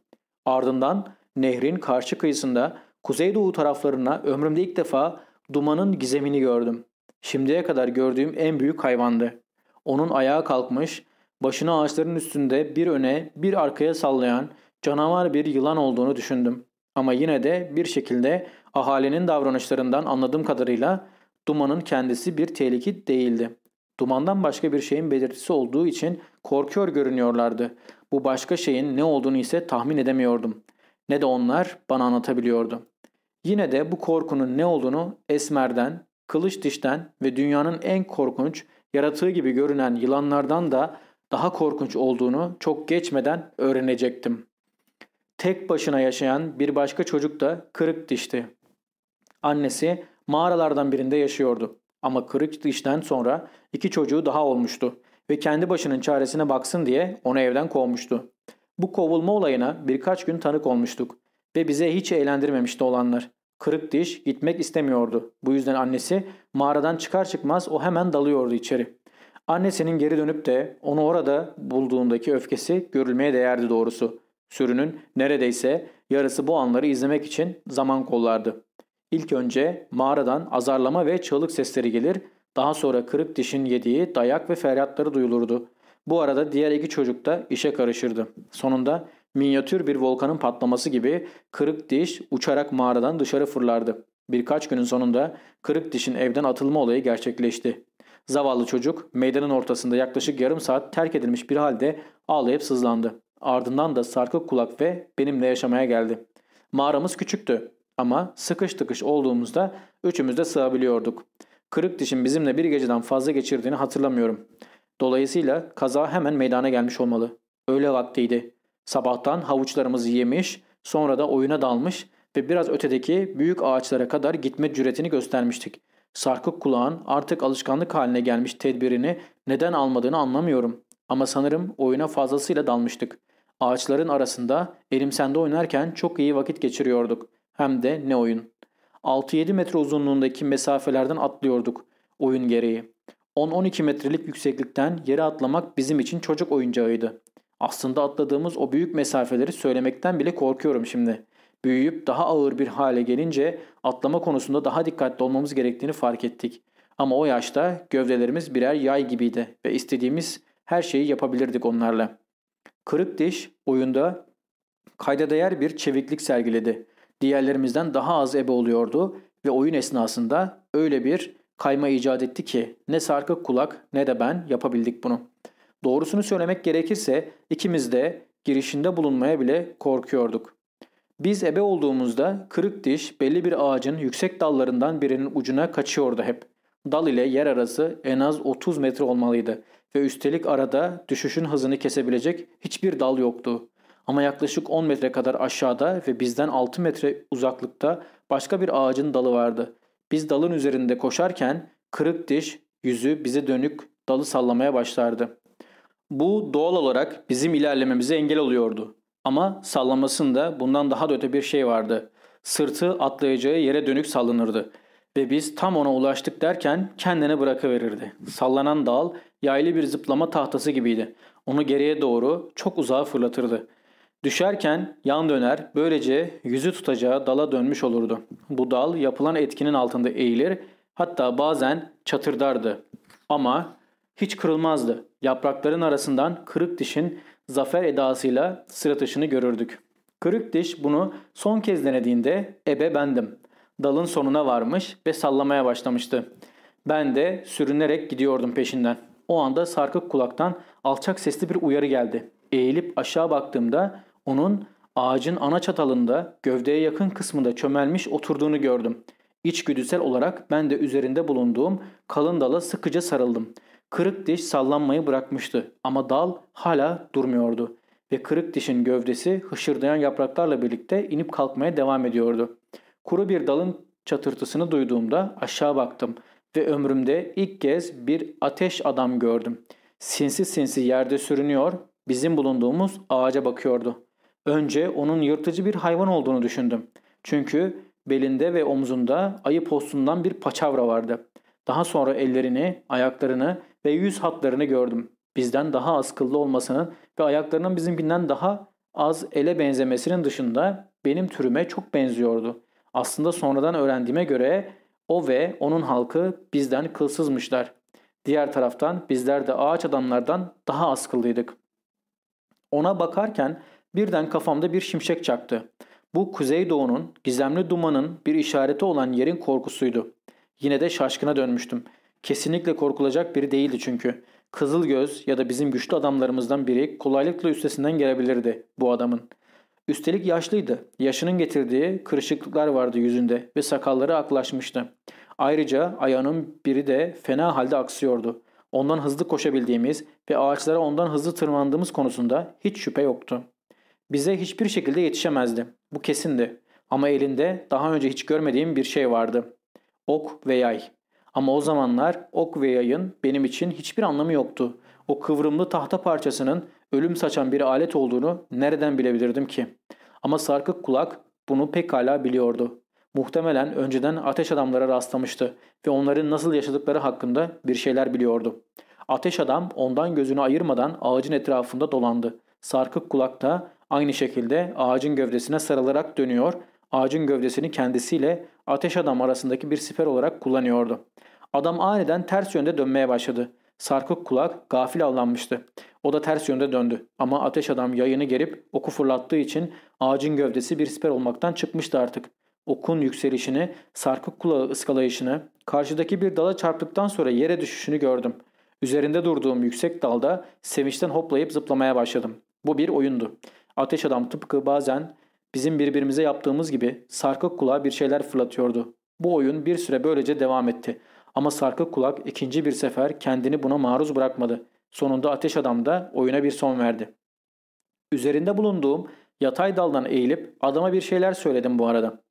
Ardından Nehrin karşı kıyısında kuzeydoğu taraflarına ömrümde ilk defa dumanın gizemini gördüm. Şimdiye kadar gördüğüm en büyük hayvandı. Onun ayağa kalkmış, başını ağaçların üstünde bir öne bir arkaya sallayan canavar bir yılan olduğunu düşündüm. Ama yine de bir şekilde ahalinin davranışlarından anladığım kadarıyla dumanın kendisi bir tehlike değildi. Dumandan başka bir şeyin belirtisi olduğu için korkuyor görünüyorlardı. Bu başka şeyin ne olduğunu ise tahmin edemiyordum. Ne de onlar bana anlatabiliyordu. Yine de bu korkunun ne olduğunu Esmer'den, Kılıç Diş'ten ve dünyanın en korkunç, yaratığı gibi görünen yılanlardan da daha korkunç olduğunu çok geçmeden öğrenecektim. Tek başına yaşayan bir başka çocuk da kırık dişti. Annesi mağaralardan birinde yaşıyordu. Ama kırık dişten sonra iki çocuğu daha olmuştu ve kendi başının çaresine baksın diye onu evden kovmuştu. Bu kovulma olayına birkaç gün tanık olmuştuk ve bize hiç eğlendirmemişti olanlar. Kırık diş gitmek istemiyordu. Bu yüzden annesi mağaradan çıkar çıkmaz o hemen dalıyordu içeri. Annesinin geri dönüp de onu orada bulduğundaki öfkesi görülmeye değerdi doğrusu. Sürünün neredeyse yarısı bu anları izlemek için zaman kollardı. İlk önce mağaradan azarlama ve çığlık sesleri gelir, daha sonra kırık dişin yediği dayak ve feryatları duyulurdu. Bu arada diğer iki çocuk da işe karışırdı. Sonunda minyatür bir volkanın patlaması gibi kırık diş uçarak mağaradan dışarı fırlardı. Birkaç günün sonunda kırık dişin evden atılma olayı gerçekleşti. Zavallı çocuk meydanın ortasında yaklaşık yarım saat terk edilmiş bir halde ağlayıp sızlandı. Ardından da sarkık kulak ve benimle yaşamaya geldi. Mağaramız küçüktü ama sıkış tıkış olduğumuzda üçümüz de sığabiliyorduk. Kırık dişin bizimle bir geceden fazla geçirdiğini hatırlamıyorum. Dolayısıyla kaza hemen meydana gelmiş olmalı. Öyle vaktiydi. Sabahtan havuçlarımızı yemiş, sonra da oyuna dalmış ve biraz ötedeki büyük ağaçlara kadar gitme cüretini göstermiştik. Sarkık kulağın artık alışkanlık haline gelmiş tedbirini neden almadığını anlamıyorum. Ama sanırım oyuna fazlasıyla dalmıştık. Ağaçların arasında elimsende oynarken çok iyi vakit geçiriyorduk. Hem de ne oyun. 6-7 metre uzunluğundaki mesafelerden atlıyorduk oyun gereği. 10-12 metrelik yükseklikten yere atlamak bizim için çocuk oyuncağıydı. Aslında atladığımız o büyük mesafeleri söylemekten bile korkuyorum şimdi. Büyüyüp daha ağır bir hale gelince atlama konusunda daha dikkatli olmamız gerektiğini fark ettik. Ama o yaşta gövdelerimiz birer yay gibiydi ve istediğimiz her şeyi yapabilirdik onlarla. Kırık diş oyunda kayda değer bir çeviklik sergiledi. Diğerlerimizden daha az ebe oluyordu ve oyun esnasında öyle bir kayma icat etti ki ne sarkık kulak ne de ben yapabildik bunu. Doğrusunu söylemek gerekirse ikimiz de girişinde bulunmaya bile korkuyorduk. Biz ebe olduğumuzda kırık diş belli bir ağacın yüksek dallarından birinin ucuna kaçıyordu hep. Dal ile yer arası en az 30 metre olmalıydı ve üstelik arada düşüşün hızını kesebilecek hiçbir dal yoktu. Ama yaklaşık 10 metre kadar aşağıda ve bizden 6 metre uzaklıkta başka bir ağacın dalı vardı. Biz dalın üzerinde koşarken kırık diş yüzü bize dönük dalı sallamaya başlardı. Bu doğal olarak bizim ilerlememize engel oluyordu. Ama sallamasında bundan daha da öte bir şey vardı. Sırtı atlayacağı yere dönük sallanırdı ve biz tam ona ulaştık derken kendine bırakıverirdi. Sallanan dal yaylı bir zıplama tahtası gibiydi. Onu geriye doğru çok uzağa fırlatırdı. Düşerken yan döner böylece yüzü tutacağı dala dönmüş olurdu. Bu dal yapılan etkinin altında eğilir hatta bazen çatırdardı. Ama hiç kırılmazdı. Yaprakların arasından kırık dişin zafer edasıyla sıratışını görürdük. Kırık diş bunu son kez denediğinde ebe bendim. Dalın sonuna varmış ve sallamaya başlamıştı. Ben de sürünerek gidiyordum peşinden. O anda sarkık kulaktan alçak sesli bir uyarı geldi. Eğilip aşağı baktığımda onun ağacın ana çatalında gövdeye yakın kısmında çömelmiş oturduğunu gördüm. İçgüdüsel olarak ben de üzerinde bulunduğum kalın dala sıkıca sarıldım. Kırık diş sallanmayı bırakmıştı ama dal hala durmuyordu ve kırık dişin gövdesi hışırdayan yapraklarla birlikte inip kalkmaya devam ediyordu. Kuru bir dalın çatırtısını duyduğumda aşağı baktım ve ömrümde ilk kez bir ateş adam gördüm. Sinsi sinsi yerde sürünüyor, bizim bulunduğumuz ağaca bakıyordu. Önce onun yırtıcı bir hayvan olduğunu düşündüm. Çünkü belinde ve omzunda ayı postundan bir paçavra vardı. Daha sonra ellerini, ayaklarını ve yüz hatlarını gördüm. Bizden daha az kıllı olmasının ve ayaklarının bizimkinden daha az ele benzemesinin dışında benim türüme çok benziyordu. Aslında sonradan öğrendiğime göre o ve onun halkı bizden kılsızmışlar. Diğer taraftan bizler de ağaç adamlardan daha az kıllıydık. Ona bakarken birden kafamda bir şimşek çaktı. Bu kuzeydoğunun gizemli dumanın bir işareti olan yerin korkusuydu. Yine de şaşkına dönmüştüm. Kesinlikle korkulacak biri değildi çünkü. Kızıl göz ya da bizim güçlü adamlarımızdan biri kolaylıkla üstesinden gelebilirdi bu adamın. Üstelik yaşlıydı. Yaşının getirdiği kırışıklıklar vardı yüzünde ve sakalları aklaşmıştı. Ayrıca ayağının biri de fena halde aksıyordu. Ondan hızlı koşabildiğimiz ve ağaçlara ondan hızlı tırmandığımız konusunda hiç şüphe yoktu. Bize hiçbir şekilde yetişemezdi. Bu kesindi. Ama elinde daha önce hiç görmediğim bir şey vardı. Ok ve yay. Ama o zamanlar ok ve yayın benim için hiçbir anlamı yoktu. O kıvrımlı tahta parçasının ölüm saçan bir alet olduğunu nereden bilebilirdim ki? Ama sarkık kulak bunu pekala biliyordu. Muhtemelen önceden ateş adamlara rastlamıştı ve onların nasıl yaşadıkları hakkında bir şeyler biliyordu. Ateş adam ondan gözünü ayırmadan ağacın etrafında dolandı. Sarkık kulak da aynı şekilde ağacın gövdesine sarılarak dönüyor, ağacın gövdesini kendisiyle ateş adam arasındaki bir siper olarak kullanıyordu. Adam aniden ters yönde dönmeye başladı. Sarkık kulak gafil avlanmıştı. O da ters yönde döndü ama ateş adam yayını gerip oku fırlattığı için ağacın gövdesi bir siper olmaktan çıkmıştı artık. Okun yükselişini, sarkık kulağı ıskalayışını, karşıdaki bir dala çarptıktan sonra yere düşüşünü gördüm. Üzerinde durduğum yüksek dalda sevinçten hoplayıp zıplamaya başladım. Bu bir oyundu. Ateş adam tıpkı bazen bizim birbirimize yaptığımız gibi sarkık kulağa bir şeyler fırlatıyordu. Bu oyun bir süre böylece devam etti. Ama sarkık kulak ikinci bir sefer kendini buna maruz bırakmadı. Sonunda ateş adam da oyuna bir son verdi. Üzerinde bulunduğum yatay daldan eğilip adama bir şeyler söyledim bu arada.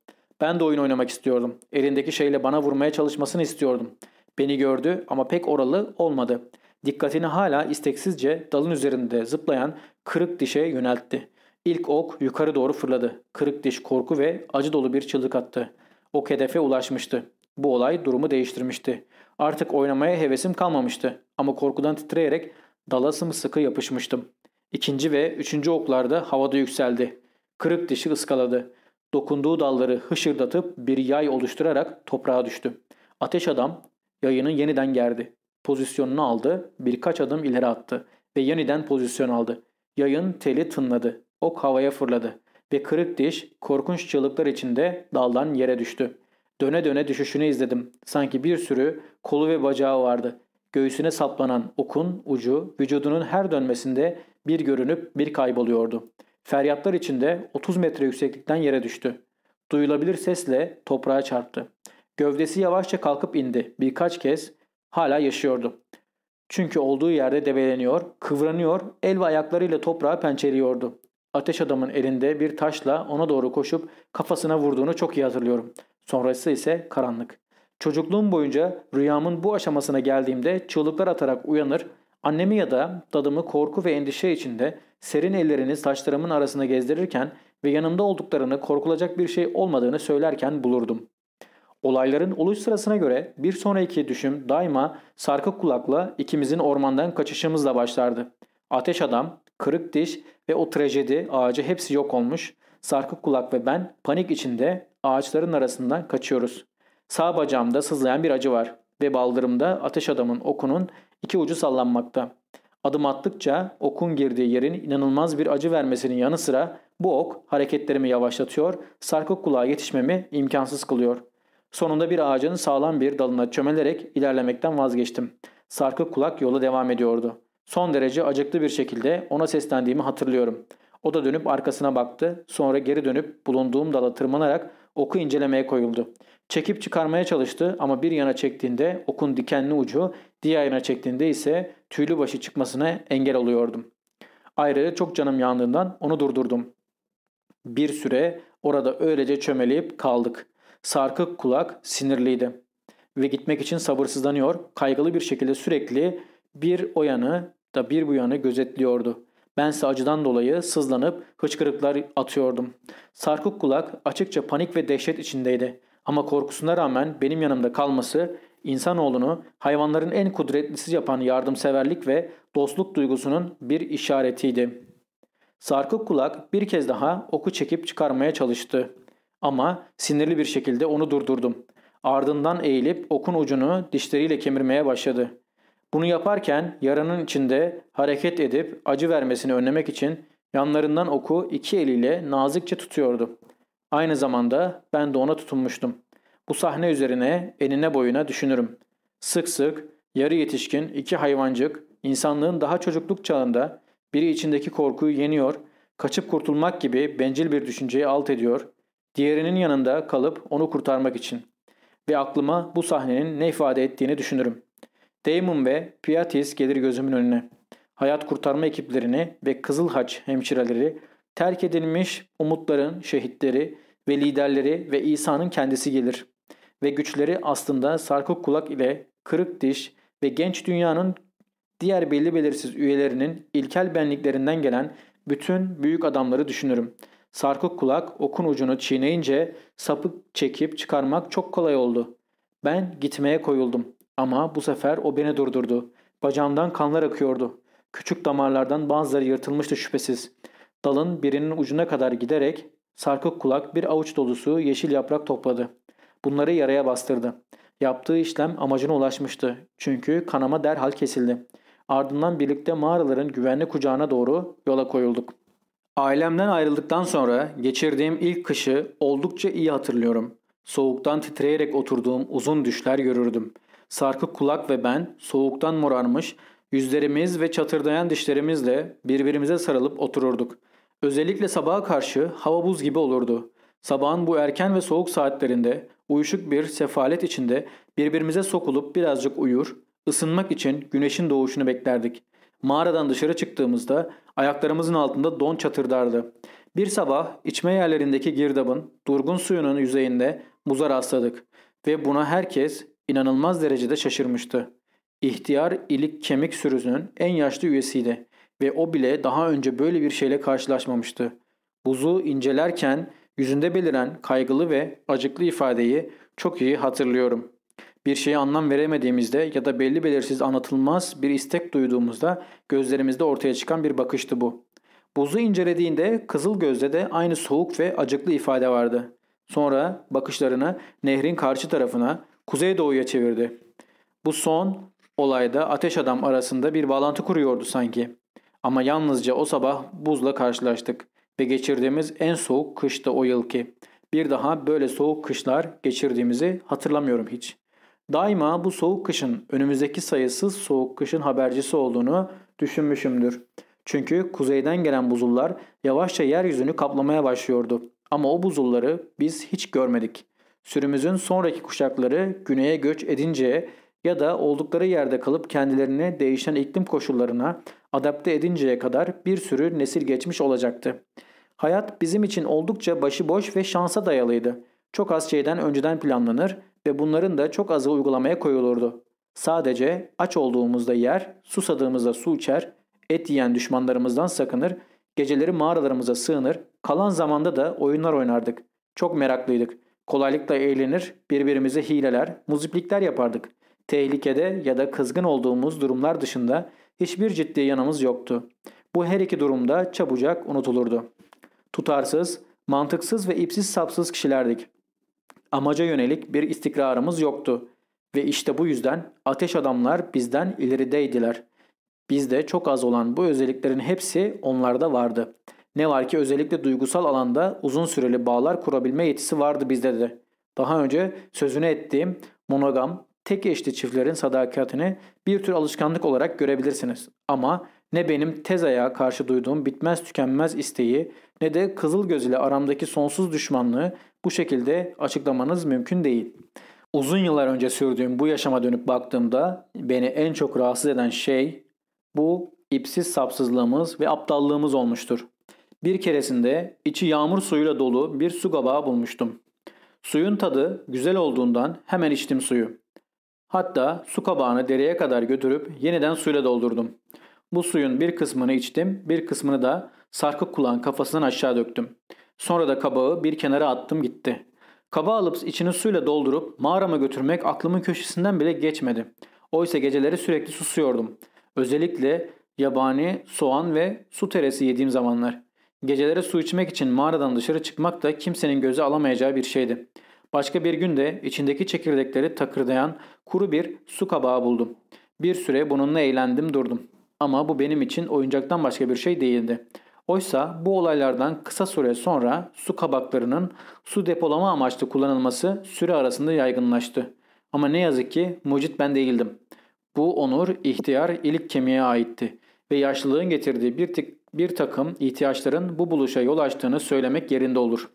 Ben de oyun oynamak istiyordum. Elindeki şeyle bana vurmaya çalışmasını istiyordum. Beni gördü ama pek oralı olmadı. Dikkatini hala isteksizce dalın üzerinde zıplayan kırık dişe yöneltti. İlk ok yukarı doğru fırladı. Kırık diş korku ve acı dolu bir çığlık attı. Ok hedefe ulaşmıştı. Bu olay durumu değiştirmişti. Artık oynamaya hevesim kalmamıştı ama korkudan titreyerek dala sımsıkı yapışmıştım. İkinci ve üçüncü oklarda havada yükseldi. Kırık dişi ıskaladı. Dokunduğu dalları hışırdatıp bir yay oluşturarak toprağa düştü. Ateş adam yayını yeniden gerdi. Pozisyonunu aldı, birkaç adım ileri attı ve yeniden pozisyon aldı. Yayın teli tınladı. Ok havaya fırladı ve kırık diş korkunç çığlıklar içinde daldan yere düştü. Döne döne düşüşünü izledim. Sanki bir sürü kolu ve bacağı vardı. Göğsüne saplanan okun ucu vücudunun her dönmesinde bir görünüp bir kayboluyordu. Feryatlar içinde 30 metre yükseklikten yere düştü. Duyulabilir sesle toprağa çarptı. Gövdesi yavaşça kalkıp indi. Birkaç kez hala yaşıyordu. Çünkü olduğu yerde debeleniyor, kıvranıyor, el ve ayaklarıyla toprağı pençeliyordu. Ateş adamın elinde bir taşla ona doğru koşup kafasına vurduğunu çok iyi hatırlıyorum. Sonrası ise karanlık. Çocukluğum boyunca rüyamın bu aşamasına geldiğimde çığlıklar atarak uyanır, annemi ya da dadımı korku ve endişe içinde serin ellerini saçlarımın arasında gezdirirken ve yanımda olduklarını korkulacak bir şey olmadığını söylerken bulurdum. Olayların oluş sırasına göre bir sonraki düşüm daima sarkık kulakla ikimizin ormandan kaçışımızla başlardı. Ateş adam, kırık diş ve o trajedi ağacı hepsi yok olmuş. Sarkık kulak ve ben panik içinde ağaçların arasından kaçıyoruz. Sağ bacağımda sızlayan bir acı var ve baldırımda ateş adamın okunun iki ucu sallanmakta. Adım attıkça okun girdiği yerin inanılmaz bir acı vermesinin yanı sıra bu ok hareketlerimi yavaşlatıyor, sarkık kulağa yetişmemi imkansız kılıyor. Sonunda bir ağacın sağlam bir dalına çömelerek ilerlemekten vazgeçtim. Sarkık kulak yola devam ediyordu. Son derece acıklı bir şekilde ona seslendiğimi hatırlıyorum. O da dönüp arkasına baktı. Sonra geri dönüp bulunduğum dala tırmanarak oku incelemeye koyuldu. Çekip çıkarmaya çalıştı ama bir yana çektiğinde okun dikenli ucu, diğer yana çektiğinde ise tüylü başı çıkmasına engel oluyordum. Ayrıca çok canım yandığından onu durdurdum. Bir süre orada öylece çömeleyip kaldık. Sarkık kulak sinirliydi ve gitmek için sabırsızlanıyor, kaygılı bir şekilde sürekli bir o yanı da bir bu yanı gözetliyordu. Bense acıdan dolayı sızlanıp hıçkırıklar atıyordum. Sarkık kulak açıkça panik ve dehşet içindeydi. Ama korkusuna rağmen benim yanımda kalması insanoğlunu hayvanların en kudretlisi yapan yardımseverlik ve dostluk duygusunun bir işaretiydi. Sarkık kulak bir kez daha oku çekip çıkarmaya çalıştı. Ama sinirli bir şekilde onu durdurdum. Ardından eğilip okun ucunu dişleriyle kemirmeye başladı. Bunu yaparken yaranın içinde hareket edip acı vermesini önlemek için yanlarından oku iki eliyle nazikçe tutuyordu. Aynı zamanda ben de ona tutunmuştum. Bu sahne üzerine enine boyuna düşünürüm. Sık sık yarı yetişkin iki hayvancık insanlığın daha çocukluk çağında biri içindeki korkuyu yeniyor, kaçıp kurtulmak gibi bencil bir düşünceyi alt ediyor, diğerinin yanında kalıp onu kurtarmak için. Ve aklıma bu sahnenin ne ifade ettiğini düşünürüm. Damon ve Piatis gelir gözümün önüne. Hayat kurtarma ekiplerini ve Kızıl Haç hemşireleri, terk edilmiş umutların şehitleri ve liderleri ve İsa'nın kendisi gelir. Ve güçleri aslında sarkık kulak ile kırık diş ve genç dünyanın diğer belli belirsiz üyelerinin ilkel benliklerinden gelen bütün büyük adamları düşünürüm. Sarkık kulak okun ucunu çiğneyince sapık çekip çıkarmak çok kolay oldu. Ben gitmeye koyuldum. Ama bu sefer o beni durdurdu. Bacağımdan kanlar akıyordu. Küçük damarlardan bazıları yırtılmıştı şüphesiz. Dalın birinin ucuna kadar giderek sarkık kulak bir avuç dolusu yeşil yaprak topladı. Bunları yaraya bastırdı. Yaptığı işlem amacına ulaşmıştı. Çünkü kanama derhal kesildi. Ardından birlikte mağaraların güvenli kucağına doğru yola koyulduk. Ailemden ayrıldıktan sonra geçirdiğim ilk kışı oldukça iyi hatırlıyorum. Soğuktan titreyerek oturduğum uzun düşler görürdüm. Sarkık kulak ve ben soğuktan morarmış, yüzlerimiz ve çatırdayan dişlerimizle birbirimize sarılıp otururduk. Özellikle sabaha karşı hava buz gibi olurdu. Sabahın bu erken ve soğuk saatlerinde uyuşuk bir sefalet içinde birbirimize sokulup birazcık uyur, ısınmak için güneşin doğuşunu beklerdik. Mağaradan dışarı çıktığımızda ayaklarımızın altında don çatırdardı. Bir sabah içme yerlerindeki girdabın durgun suyunun yüzeyinde buza rastladık ve buna herkes inanılmaz derecede şaşırmıştı. İhtiyar ilik kemik sürüsünün en yaşlı üyesiydi ve o bile daha önce böyle bir şeyle karşılaşmamıştı. Buzu incelerken yüzünde beliren kaygılı ve acıklı ifadeyi çok iyi hatırlıyorum. Bir şeye anlam veremediğimizde ya da belli belirsiz anlatılmaz bir istek duyduğumuzda gözlerimizde ortaya çıkan bir bakıştı bu. Buzu incelediğinde kızıl gözde de aynı soğuk ve acıklı ifade vardı. Sonra bakışlarını nehrin karşı tarafına kuzeydoğuya çevirdi. Bu son olayda ateş adam arasında bir bağlantı kuruyordu sanki. Ama yalnızca o sabah buzla karşılaştık ve geçirdiğimiz en soğuk kıştı o yılki. Bir daha böyle soğuk kışlar geçirdiğimizi hatırlamıyorum hiç. Daima bu soğuk kışın önümüzdeki sayısız soğuk kışın habercisi olduğunu düşünmüşümdür. Çünkü kuzeyden gelen buzullar yavaşça yeryüzünü kaplamaya başlıyordu. Ama o buzulları biz hiç görmedik. Sürümüzün sonraki kuşakları güneye göç edinceye ya da oldukları yerde kalıp kendilerini değişen iklim koşullarına adapte edinceye kadar bir sürü nesil geçmiş olacaktı. Hayat bizim için oldukça başıboş ve şansa dayalıydı. Çok az şeyden önceden planlanır ve bunların da çok azı uygulamaya koyulurdu. Sadece aç olduğumuzda yer, susadığımızda su içer, et yiyen düşmanlarımızdan sakınır, geceleri mağaralarımıza sığınır, kalan zamanda da oyunlar oynardık. Çok meraklıydık. Kolaylıkla eğlenir, birbirimize hileler, muziplikler yapardık. Tehlikede ya da kızgın olduğumuz durumlar dışında hiçbir ciddi yanımız yoktu. Bu her iki durumda çabucak unutulurdu. Tutarsız, mantıksız ve ipsiz sapsız kişilerdik. Amaca yönelik bir istikrarımız yoktu. Ve işte bu yüzden ateş adamlar bizden ilerideydiler. Bizde çok az olan bu özelliklerin hepsi onlarda vardı. Ne var ki özellikle duygusal alanda uzun süreli bağlar kurabilme yetisi vardı bizde de. Daha önce sözünü ettiğim monogam, tek eşli çiftlerin sadakatini bir tür alışkanlık olarak görebilirsiniz. Ama ne benim tez ayağa karşı duyduğum bitmez tükenmez isteği ne de kızıl göz ile aramdaki sonsuz düşmanlığı bu şekilde açıklamanız mümkün değil. Uzun yıllar önce sürdüğüm bu yaşama dönüp baktığımda beni en çok rahatsız eden şey bu ipsiz sapsızlığımız ve aptallığımız olmuştur. Bir keresinde içi yağmur suyuyla dolu bir su gabağı bulmuştum. Suyun tadı güzel olduğundan hemen içtim suyu. Hatta su kabağını dereye kadar götürüp yeniden suyla doldurdum. Bu suyun bir kısmını içtim, bir kısmını da sarkık kulağın kafasından aşağı döktüm. Sonra da kabağı bir kenara attım gitti. Kabağı alıp içini suyla doldurup mağarama götürmek aklımın köşesinden bile geçmedi. Oysa geceleri sürekli susuyordum. Özellikle yabani, soğan ve su teresi yediğim zamanlar. Geceleri su içmek için mağaradan dışarı çıkmak da kimsenin göze alamayacağı bir şeydi. Başka bir günde içindeki çekirdekleri takırdayan kuru bir su kabağı buldum. Bir süre bununla eğlendim durdum. Ama bu benim için oyuncaktan başka bir şey değildi. Oysa bu olaylardan kısa süre sonra su kabaklarının su depolama amaçlı kullanılması süre arasında yaygınlaştı. Ama ne yazık ki mucit ben değildim. Bu onur ihtiyar ilik kemiğe aitti ve yaşlılığın getirdiği bir, tık, bir takım ihtiyaçların bu buluşa yol açtığını söylemek yerinde olur.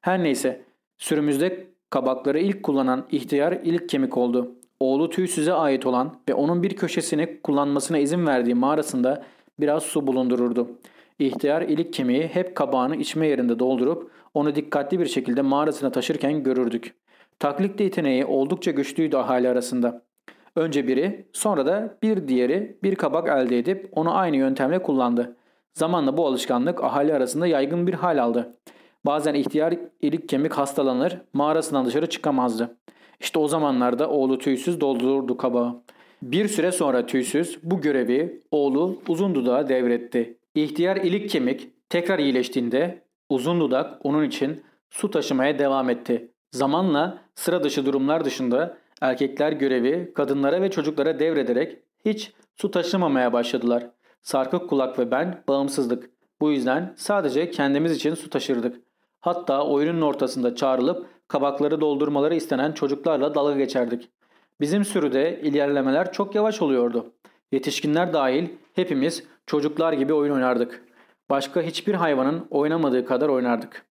Her neyse sürümüzde kabakları ilk kullanan ihtiyar ilik kemik oldu. Oğlu tüysüze ait olan ve onun bir köşesini kullanmasına izin verdiği mağarasında biraz su bulundururdu. İhtiyar ilik kemiği hep kabağını içme yerinde doldurup onu dikkatli bir şekilde mağarasına taşırken görürdük. Taklit yeteneği oldukça güçlüydü ahali arasında. Önce biri, sonra da bir diğeri bir kabak elde edip onu aynı yöntemle kullandı. Zamanla bu alışkanlık ahali arasında yaygın bir hal aldı. Bazen ihtiyar ilik kemik hastalanır, mağarasından dışarı çıkamazdı. İşte o zamanlarda oğlu tüysüz doldururdu kabağı. Bir süre sonra tüysüz bu görevi oğlu uzun dudağa devretti. İhtiyar ilik kemik tekrar iyileştiğinde uzun dudak onun için su taşımaya devam etti. Zamanla sıra dışı durumlar dışında erkekler görevi kadınlara ve çocuklara devrederek hiç su taşımamaya başladılar. Sarkık kulak ve ben bağımsızlık. Bu yüzden sadece kendimiz için su taşırdık. Hatta oyunun ortasında çağrılıp kabakları doldurmaları istenen çocuklarla dalga geçerdik. Bizim sürüde ilerlemeler çok yavaş oluyordu. Yetişkinler dahil hepimiz çocuklar gibi oyun oynardık. Başka hiçbir hayvanın oynamadığı kadar oynardık.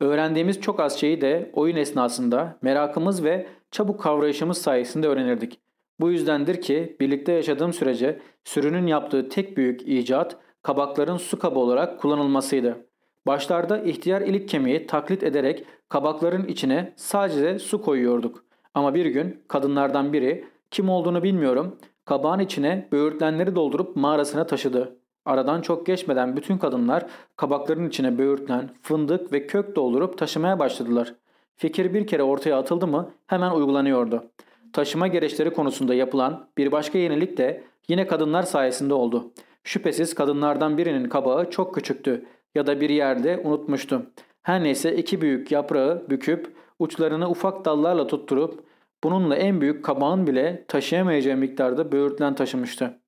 Öğrendiğimiz çok az şeyi de oyun esnasında merakımız ve çabuk kavrayışımız sayesinde öğrenirdik. Bu yüzdendir ki birlikte yaşadığım sürece sürünün yaptığı tek büyük icat kabakların su kabı olarak kullanılmasıydı. Başlarda ihtiyar ilik kemiği taklit ederek kabakların içine sadece su koyuyorduk. Ama bir gün kadınlardan biri kim olduğunu bilmiyorum kabağın içine böğürtlenleri doldurup mağarasına taşıdı. Aradan çok geçmeden bütün kadınlar kabakların içine böğürtlen, fındık ve kök doldurup taşımaya başladılar. Fikir bir kere ortaya atıldı mı hemen uygulanıyordu. Taşıma gereçleri konusunda yapılan bir başka yenilik de yine kadınlar sayesinde oldu. Şüphesiz kadınlardan birinin kabağı çok küçüktü ya da bir yerde unutmuştu. Her neyse iki büyük yaprağı büküp uçlarını ufak dallarla tutturup bununla en büyük kabağın bile taşıyamayacağı miktarda böğürtlen taşımıştı.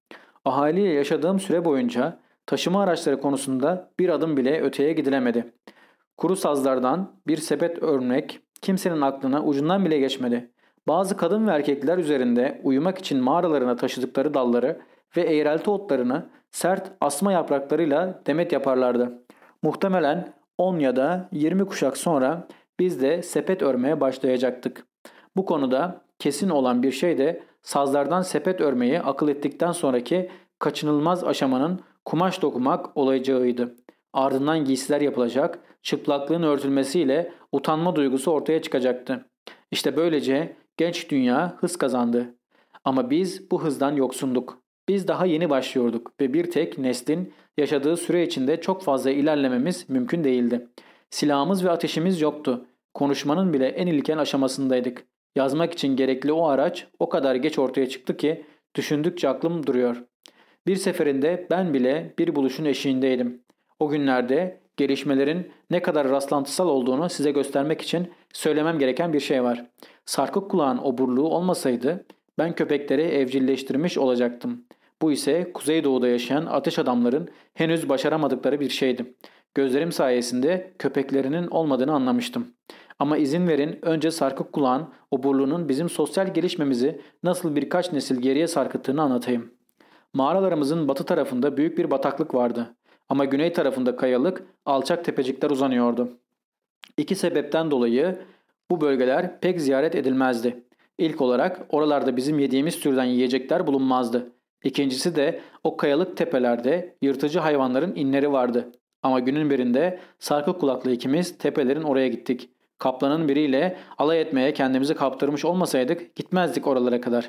Ahaliyle yaşadığım süre boyunca taşıma araçları konusunda bir adım bile öteye gidilemedi. Kuru sazlardan bir sepet örnek kimsenin aklına ucundan bile geçmedi. Bazı kadın ve erkekler üzerinde uyumak için mağaralarına taşıdıkları dalları ve eğrelti otlarını sert asma yapraklarıyla demet yaparlardı. Muhtemelen 10 ya da 20 kuşak sonra biz de sepet örmeye başlayacaktık. Bu konuda kesin olan bir şey de sazlardan sepet örmeyi akıl ettikten sonraki kaçınılmaz aşamanın kumaş dokumak olacağıydı. Ardından giysiler yapılacak, çıplaklığın örtülmesiyle utanma duygusu ortaya çıkacaktı. İşte böylece genç dünya hız kazandı. Ama biz bu hızdan yoksunduk. Biz daha yeni başlıyorduk ve bir tek neslin yaşadığı süre içinde çok fazla ilerlememiz mümkün değildi. Silahımız ve ateşimiz yoktu. Konuşmanın bile en ilkel aşamasındaydık. Yazmak için gerekli o araç o kadar geç ortaya çıktı ki düşündükçe aklım duruyor. Bir seferinde ben bile bir buluşun eşiğindeydim. O günlerde gelişmelerin ne kadar rastlantısal olduğunu size göstermek için söylemem gereken bir şey var. Sarkık kulağın oburluğu olmasaydı ben köpekleri evcilleştirmiş olacaktım. Bu ise Kuzeydoğu'da yaşayan ateş adamların henüz başaramadıkları bir şeydi. Gözlerim sayesinde köpeklerinin olmadığını anlamıştım. Ama izin verin önce sarkık kulağın oburluğunun bizim sosyal gelişmemizi nasıl birkaç nesil geriye sarkıttığını anlatayım. Mağaralarımızın batı tarafında büyük bir bataklık vardı. Ama güney tarafında kayalık, alçak tepecikler uzanıyordu. İki sebepten dolayı bu bölgeler pek ziyaret edilmezdi. İlk olarak oralarda bizim yediğimiz türden yiyecekler bulunmazdı. İkincisi de o kayalık tepelerde yırtıcı hayvanların inleri vardı. Ama günün birinde sarkı kulaklı ikimiz tepelerin oraya gittik. Kaplanın biriyle alay etmeye kendimizi kaptırmış olmasaydık gitmezdik oralara kadar.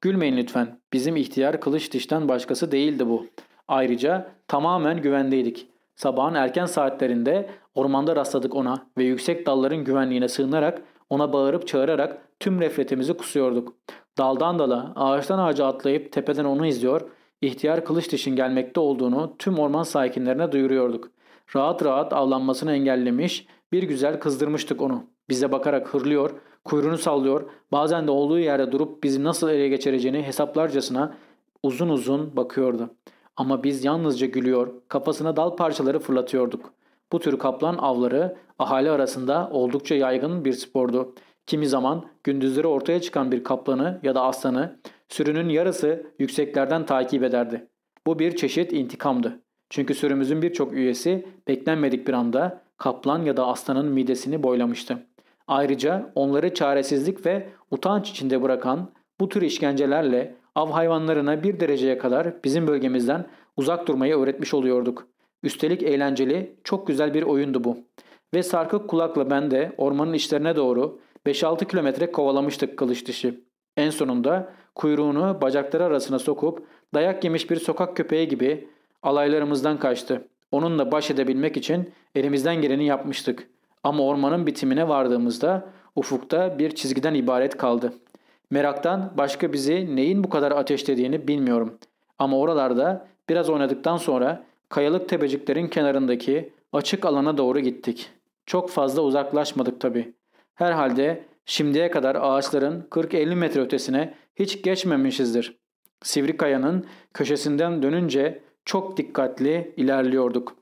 Gülmeyin lütfen. Bizim ihtiyar kılıç dişten başkası değildi bu. Ayrıca tamamen güvendeydik. Sabahın erken saatlerinde ormanda rastladık ona ve yüksek dalların güvenliğine sığınarak ona bağırıp çağırarak tüm refletimizi kusuyorduk. Daldan dala, ağaçtan ağaca atlayıp tepeden onu izliyor, ihtiyar kılıç dişin gelmekte olduğunu tüm orman sakinlerine duyuruyorduk. Rahat rahat avlanmasını engellemiş, bir güzel kızdırmıştık onu. Bize bakarak hırlıyor, kuyruğunu sallıyor, bazen de olduğu yerde durup bizi nasıl ele geçireceğini hesaplarcasına uzun uzun bakıyordu. Ama biz yalnızca gülüyor, kafasına dal parçaları fırlatıyorduk. Bu tür kaplan avları ahali arasında oldukça yaygın bir spordu. Kimi zaman gündüzleri ortaya çıkan bir kaplanı ya da aslanı sürünün yarısı yükseklerden takip ederdi. Bu bir çeşit intikamdı. Çünkü sürümüzün birçok üyesi beklenmedik bir anda kaplan ya da aslanın midesini boylamıştı. Ayrıca onları çaresizlik ve utanç içinde bırakan bu tür işkencelerle av hayvanlarına bir dereceye kadar bizim bölgemizden uzak durmayı öğretmiş oluyorduk. Üstelik eğlenceli, çok güzel bir oyundu bu. Ve sarkık kulakla ben de ormanın içlerine doğru 5-6 kilometre kovalamıştık kılıç dışı. En sonunda kuyruğunu bacakları arasına sokup dayak yemiş bir sokak köpeği gibi alaylarımızdan kaçtı. Onunla baş edebilmek için elimizden geleni yapmıştık. Ama ormanın bitimine vardığımızda ufukta bir çizgiden ibaret kaldı. Meraktan başka bizi neyin bu kadar ateşlediğini bilmiyorum. Ama oralarda biraz oynadıktan sonra kayalık tepeciklerin kenarındaki açık alana doğru gittik. Çok fazla uzaklaşmadık tabi. Herhalde şimdiye kadar ağaçların 40-50 metre ötesine hiç geçmemişizdir. Sivri kayanın köşesinden dönünce çok dikkatli ilerliyorduk.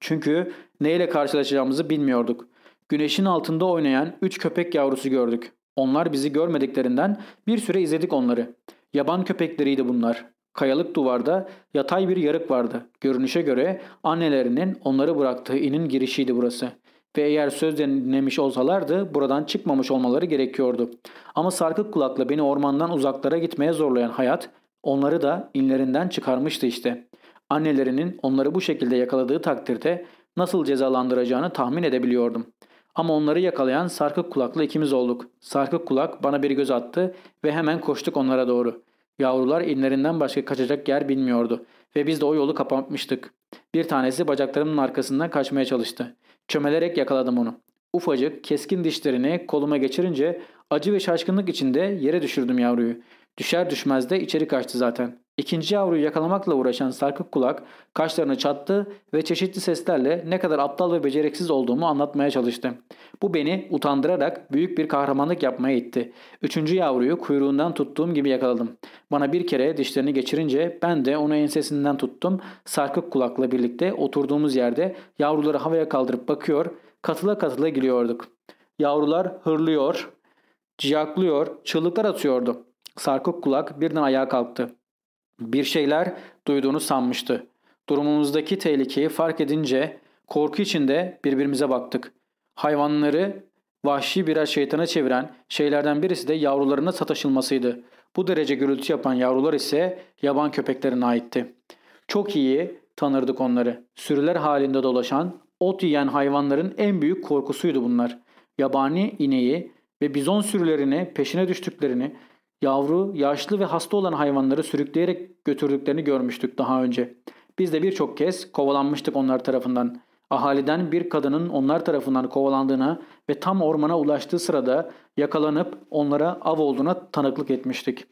Çünkü neyle karşılaşacağımızı bilmiyorduk. Güneşin altında oynayan üç köpek yavrusu gördük. Onlar bizi görmediklerinden bir süre izledik onları. Yaban köpekleriydi bunlar. Kayalık duvarda yatay bir yarık vardı. Görünüşe göre annelerinin onları bıraktığı inin girişiydi burası. Ve eğer söz dinlemiş olsalardı buradan çıkmamış olmaları gerekiyordu. Ama sarkık kulakla beni ormandan uzaklara gitmeye zorlayan hayat onları da inlerinden çıkarmıştı işte. Annelerinin onları bu şekilde yakaladığı takdirde nasıl cezalandıracağını tahmin edebiliyordum. Ama onları yakalayan sarkık kulaklı ikimiz olduk. Sarkık kulak bana bir göz attı ve hemen koştuk onlara doğru. Yavrular inlerinden başka kaçacak yer bilmiyordu ve biz de o yolu kapatmıştık. Bir tanesi bacaklarımın arkasından kaçmaya çalıştı. Çömelerek yakaladım onu. Ufacık, keskin dişlerini koluma geçirince acı ve şaşkınlık içinde yere düşürdüm yavruyu. Düşer düşmez de içeri kaçtı zaten. İkinci yavruyu yakalamakla uğraşan sarkık kulak kaşlarını çattı ve çeşitli seslerle ne kadar aptal ve beceriksiz olduğumu anlatmaya çalıştı. Bu beni utandırarak büyük bir kahramanlık yapmaya itti. Üçüncü yavruyu kuyruğundan tuttuğum gibi yakaladım. Bana bir kere dişlerini geçirince ben de onu ensesinden tuttum. Sarkık kulakla birlikte oturduğumuz yerde yavruları havaya kaldırıp bakıyor, katıla katıla gülüyorduk. Yavrular hırlıyor, ciyaklıyor, çığlıklar atıyordu. Sarkık kulak birden ayağa kalktı. Bir şeyler duyduğunu sanmıştı. Durumumuzdaki tehlikeyi fark edince korku içinde birbirimize baktık. Hayvanları vahşi birer şeytana çeviren şeylerden birisi de yavrularına sataşılmasıydı. Bu derece gürültü yapan yavrular ise yaban köpeklerine aitti. Çok iyi tanırdık onları. Sürüler halinde dolaşan, ot yiyen hayvanların en büyük korkusuydu bunlar. Yabani ineği ve bizon sürülerini peşine düştüklerini yavru, yaşlı ve hasta olan hayvanları sürükleyerek götürdüklerini görmüştük daha önce. Biz de birçok kez kovalanmıştık onlar tarafından. Ahaliden bir kadının onlar tarafından kovalandığına ve tam ormana ulaştığı sırada yakalanıp onlara av olduğuna tanıklık etmiştik.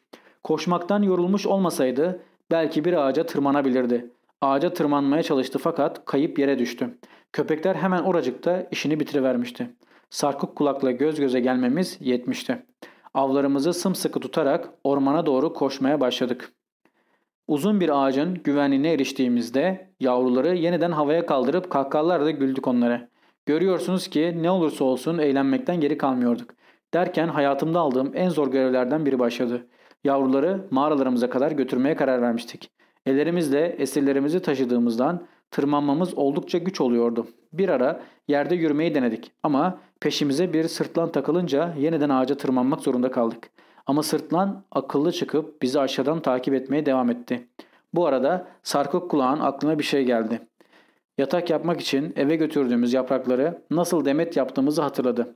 Koşmaktan yorulmuş olmasaydı belki bir ağaca tırmanabilirdi. Ağaca tırmanmaya çalıştı fakat kayıp yere düştü. Köpekler hemen oracıkta işini bitirivermişti. Sarkık kulakla göz göze gelmemiz yetmişti. Avlarımızı sımsıkı tutarak ormana doğru koşmaya başladık. Uzun bir ağacın güvenliğine eriştiğimizde yavruları yeniden havaya kaldırıp kahkahalarla güldük onlara. Görüyorsunuz ki ne olursa olsun eğlenmekten geri kalmıyorduk. Derken hayatımda aldığım en zor görevlerden biri başladı. Yavruları mağaralarımıza kadar götürmeye karar vermiştik. Ellerimizle esirlerimizi taşıdığımızdan tırmanmamız oldukça güç oluyordu. Bir ara yerde yürümeyi denedik ama peşimize bir sırtlan takılınca yeniden ağaca tırmanmak zorunda kaldık. Ama sırtlan akıllı çıkıp bizi aşağıdan takip etmeye devam etti. Bu arada sarkık kulağın aklına bir şey geldi. Yatak yapmak için eve götürdüğümüz yaprakları nasıl demet yaptığımızı hatırladı.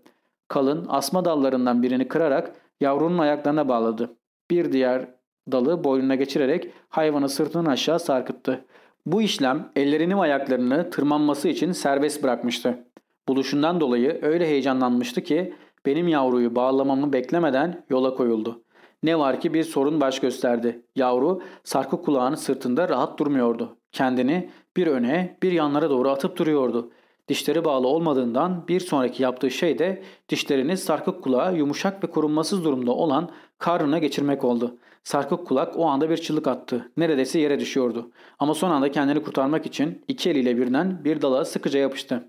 Kalın asma dallarından birini kırarak yavrunun ayaklarına bağladı. Bir diğer dalı boynuna geçirerek hayvanı sırtından aşağı sarkıttı. Bu işlem ellerini ve ayaklarını tırmanması için serbest bırakmıştı. Buluşundan dolayı öyle heyecanlanmıştı ki benim yavruyu bağlamamı beklemeden yola koyuldu. Ne var ki bir sorun baş gösterdi. Yavru sarkı kulağının sırtında rahat durmuyordu. Kendini Bir öne bir yanlara doğru atıp duruyordu. Dişleri bağlı olmadığından bir sonraki yaptığı şey de dişlerini sarkık kulağa yumuşak ve korunmasız durumda olan karnına geçirmek oldu. Sarkık kulak o anda bir çığlık attı. Neredeyse yere düşüyordu. Ama son anda kendini kurtarmak için iki eliyle birden bir dala sıkıca yapıştı.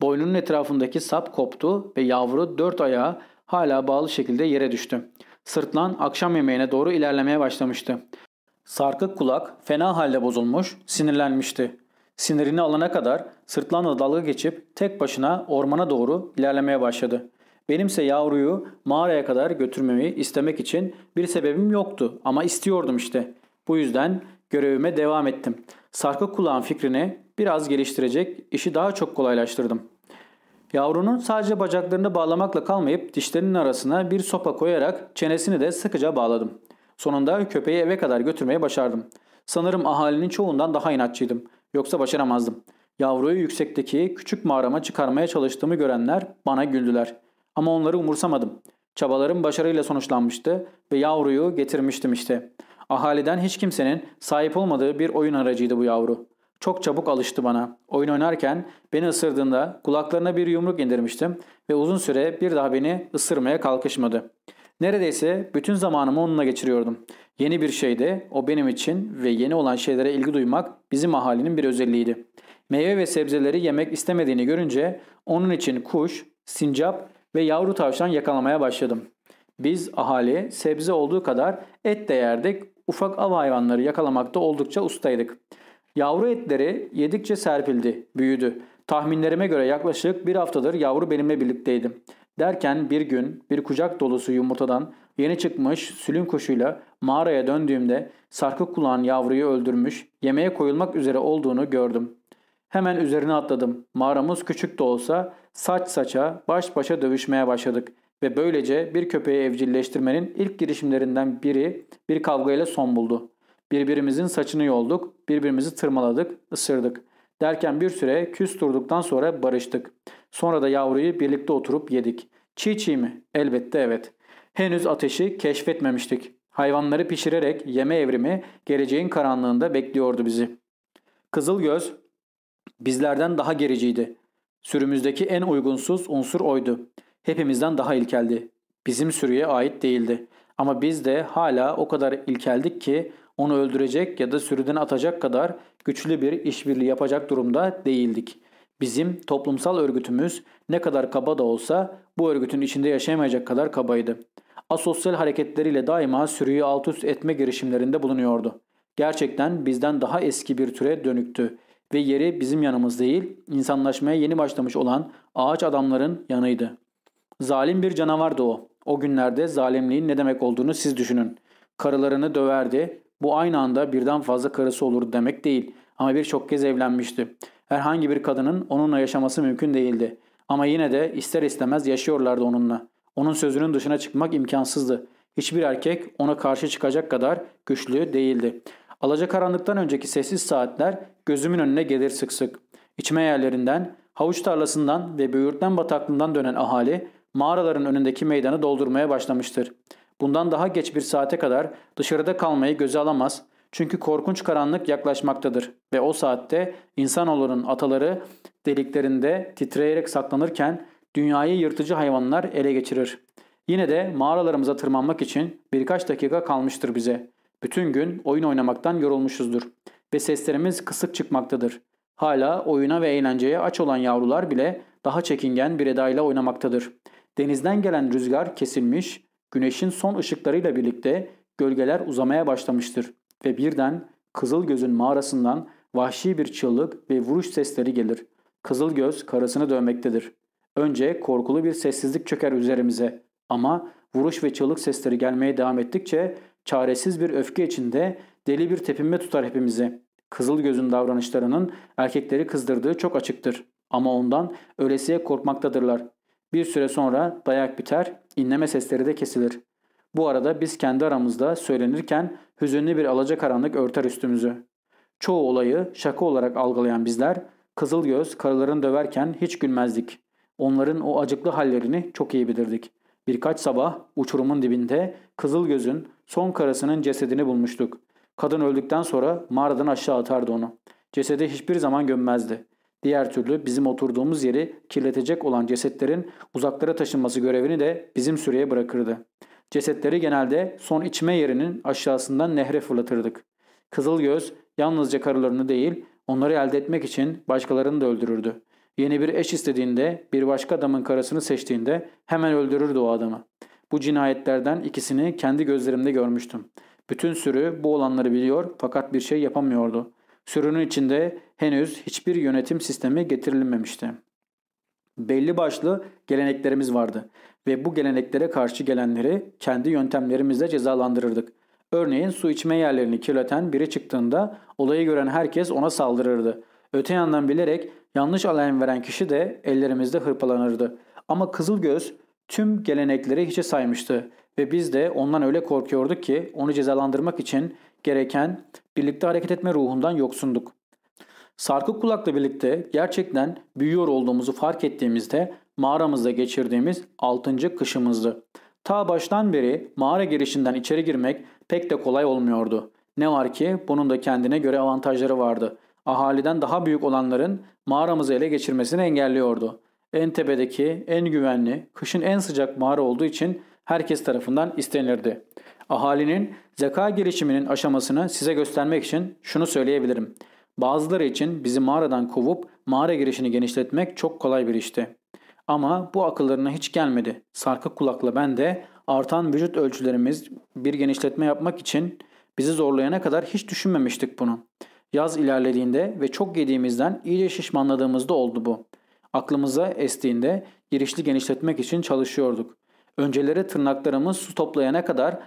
Boynunun etrafındaki sap koptu ve yavru dört ayağı hala bağlı şekilde yere düştü. Sırtlan akşam yemeğine doğru ilerlemeye başlamıştı. Sarkık kulak fena halde bozulmuş, sinirlenmişti. Sinirini alana kadar sırtlanla dalga geçip tek başına ormana doğru ilerlemeye başladı. Benimse yavruyu mağaraya kadar götürmemi istemek için bir sebebim yoktu ama istiyordum işte. Bu yüzden görevime devam ettim. Sarkık kulağın fikrini biraz geliştirecek, işi daha çok kolaylaştırdım. Yavrunun sadece bacaklarını bağlamakla kalmayıp dişlerinin arasına bir sopa koyarak çenesini de sıkıca bağladım. Sonunda köpeği eve kadar götürmeye başardım. Sanırım ahalinin çoğundan daha inatçıydım. Yoksa başaramazdım. Yavruyu yüksekteki küçük mağarama çıkarmaya çalıştığımı görenler bana güldüler. Ama onları umursamadım. Çabalarım başarıyla sonuçlanmıştı ve yavruyu getirmiştim işte. Ahaliden hiç kimsenin sahip olmadığı bir oyun aracıydı bu yavru. Çok çabuk alıştı bana. Oyun oynarken beni ısırdığında kulaklarına bir yumruk indirmiştim ve uzun süre bir daha beni ısırmaya kalkışmadı. Neredeyse bütün zamanımı onunla geçiriyordum. Yeni bir şeydi, o benim için ve yeni olan şeylere ilgi duymak bizim ahalinin bir özelliğiydi. Meyve ve sebzeleri yemek istemediğini görünce onun için kuş, sincap ve yavru tavşan yakalamaya başladım. Biz ahali sebze olduğu kadar et de yerdik, ufak av hayvanları yakalamakta oldukça ustaydık. Yavru etleri yedikçe serpildi, büyüdü. Tahminlerime göre yaklaşık bir haftadır yavru benimle birlikteydi. Derken bir gün bir kucak dolusu yumurtadan yeni çıkmış sülün kuşuyla mağaraya döndüğümde sarkık kulağın yavruyu öldürmüş, yemeğe koyulmak üzere olduğunu gördüm. Hemen üzerine atladım. Mağaramız küçük de olsa saç saça, baş başa dövüşmeye başladık. Ve böylece bir köpeği evcilleştirmenin ilk girişimlerinden biri bir kavgayla son buldu. Birbirimizin saçını yolduk, birbirimizi tırmaladık, ısırdık. Derken bir süre küs durduktan sonra barıştık. Sonra da yavruyu birlikte oturup yedik. Çiğ çiğ mi? Elbette evet. Henüz ateşi keşfetmemiştik. Hayvanları pişirerek yeme evrimi geleceğin karanlığında bekliyordu bizi. Kızılgöz bizlerden daha gericiydi. Sürümüzdeki en uygunsuz unsur oydu. Hepimizden daha ilkeldi. Bizim sürüye ait değildi. Ama biz de hala o kadar ilkeldik ki onu öldürecek ya da sürüden atacak kadar güçlü bir işbirliği yapacak durumda değildik. Bizim toplumsal örgütümüz ne kadar kaba da olsa bu örgütün içinde yaşayamayacak kadar kabaydı. Asosyal hareketleriyle daima sürüyü alt üst etme girişimlerinde bulunuyordu. Gerçekten bizden daha eski bir türe dönüktü ve yeri bizim yanımız değil, insanlaşmaya yeni başlamış olan ağaç adamların yanıydı. Zalim bir canavardı o. O günlerde zalimliğin ne demek olduğunu siz düşünün. Karılarını döverdi. Bu aynı anda birden fazla karısı olur demek değil. Ama birçok kez evlenmişti. Herhangi bir kadının onunla yaşaması mümkün değildi. Ama yine de ister istemez yaşıyorlardı onunla. Onun sözünün dışına çıkmak imkansızdı. Hiçbir erkek ona karşı çıkacak kadar güçlü değildi. Alacakaranlıktan önceki sessiz saatler gözümün önüne gelir sık sık. İçme yerlerinden, havuç tarlasından ve böğürtlen bataklığından dönen ahali mağaraların önündeki meydanı doldurmaya başlamıştır. Bundan daha geç bir saate kadar dışarıda kalmayı göze alamaz çünkü korkunç karanlık yaklaşmaktadır ve o saatte insanoğlunun ataları deliklerinde titreyerek saklanırken dünyayı yırtıcı hayvanlar ele geçirir. Yine de mağaralarımıza tırmanmak için birkaç dakika kalmıştır bize. Bütün gün oyun oynamaktan yorulmuşuzdur ve seslerimiz kısık çıkmaktadır. Hala oyuna ve eğlenceye aç olan yavrular bile daha çekingen bir edayla oynamaktadır. Denizden gelen rüzgar kesilmiş, güneşin son ışıklarıyla birlikte gölgeler uzamaya başlamıştır ve birden Kızıl Göz'ün mağarasından vahşi bir çığlık ve vuruş sesleri gelir. Kızıl Göz karısını dövmektedir. Önce korkulu bir sessizlik çöker üzerimize ama vuruş ve çığlık sesleri gelmeye devam ettikçe çaresiz bir öfke içinde deli bir tepinme tutar hepimizi. Kızıl Göz'ün davranışlarının erkekleri kızdırdığı çok açıktır. Ama ondan ölesiye korkmaktadırlar. Bir süre sonra dayak biter, inleme sesleri de kesilir. Bu arada biz kendi aramızda söylenirken hüzünlü bir alacakaranlık örter üstümüzü. Çoğu olayı şaka olarak algılayan bizler kızıl göz karılarını döverken hiç gülmezdik. Onların o acıklı hallerini çok iyi bilirdik. Birkaç sabah uçurumun dibinde kızıl gözün son karısının cesedini bulmuştuk. Kadın öldükten sonra mağaradan aşağı atardı onu. Cesedi hiçbir zaman gömmezdi. Diğer türlü bizim oturduğumuz yeri kirletecek olan cesetlerin uzaklara taşınması görevini de bizim süreye bırakırdı. Cesetleri genelde son içme yerinin aşağısından nehre fırlatırdık. Kızılgöz yalnızca karılarını değil onları elde etmek için başkalarını da öldürürdü. Yeni bir eş istediğinde bir başka adamın karısını seçtiğinde hemen öldürürdü o adamı. Bu cinayetlerden ikisini kendi gözlerimde görmüştüm. Bütün sürü bu olanları biliyor fakat bir şey yapamıyordu. Sürünün içinde henüz hiçbir yönetim sistemi getirilmemişti. Belli başlı geleneklerimiz vardı ve bu geleneklere karşı gelenleri kendi yöntemlerimizle cezalandırırdık. Örneğin su içme yerlerini kirleten biri çıktığında olayı gören herkes ona saldırırdı. Öte yandan bilerek yanlış alarm veren kişi de ellerimizde hırpalanırdı. Ama Kızılgöz tüm gelenekleri hiçe saymıştı ve biz de ondan öyle korkuyorduk ki onu cezalandırmak için gereken birlikte hareket etme ruhundan yoksunduk. Sarkık kulakla birlikte gerçekten büyüyor olduğumuzu fark ettiğimizde mağaramızda geçirdiğimiz 6. kışımızdı. Ta baştan beri mağara girişinden içeri girmek pek de kolay olmuyordu. Ne var ki bunun da kendine göre avantajları vardı. Ahaliden daha büyük olanların mağaramızı ele geçirmesini engelliyordu. En tepedeki, en güvenli, kışın en sıcak mağara olduğu için herkes tarafından istenirdi. Ahalinin zeka gelişiminin aşamasını size göstermek için şunu söyleyebilirim. Bazıları için bizi mağaradan kovup mağara girişini genişletmek çok kolay bir işti. Ama bu akıllarına hiç gelmedi. Sarkık kulakla ben de artan vücut ölçülerimiz bir genişletme yapmak için bizi zorlayana kadar hiç düşünmemiştik bunu. Yaz ilerlediğinde ve çok yediğimizden iyice şişmanladığımızda oldu bu. Aklımıza estiğinde girişli genişletmek için çalışıyorduk. Önceleri tırnaklarımız su toplayana kadar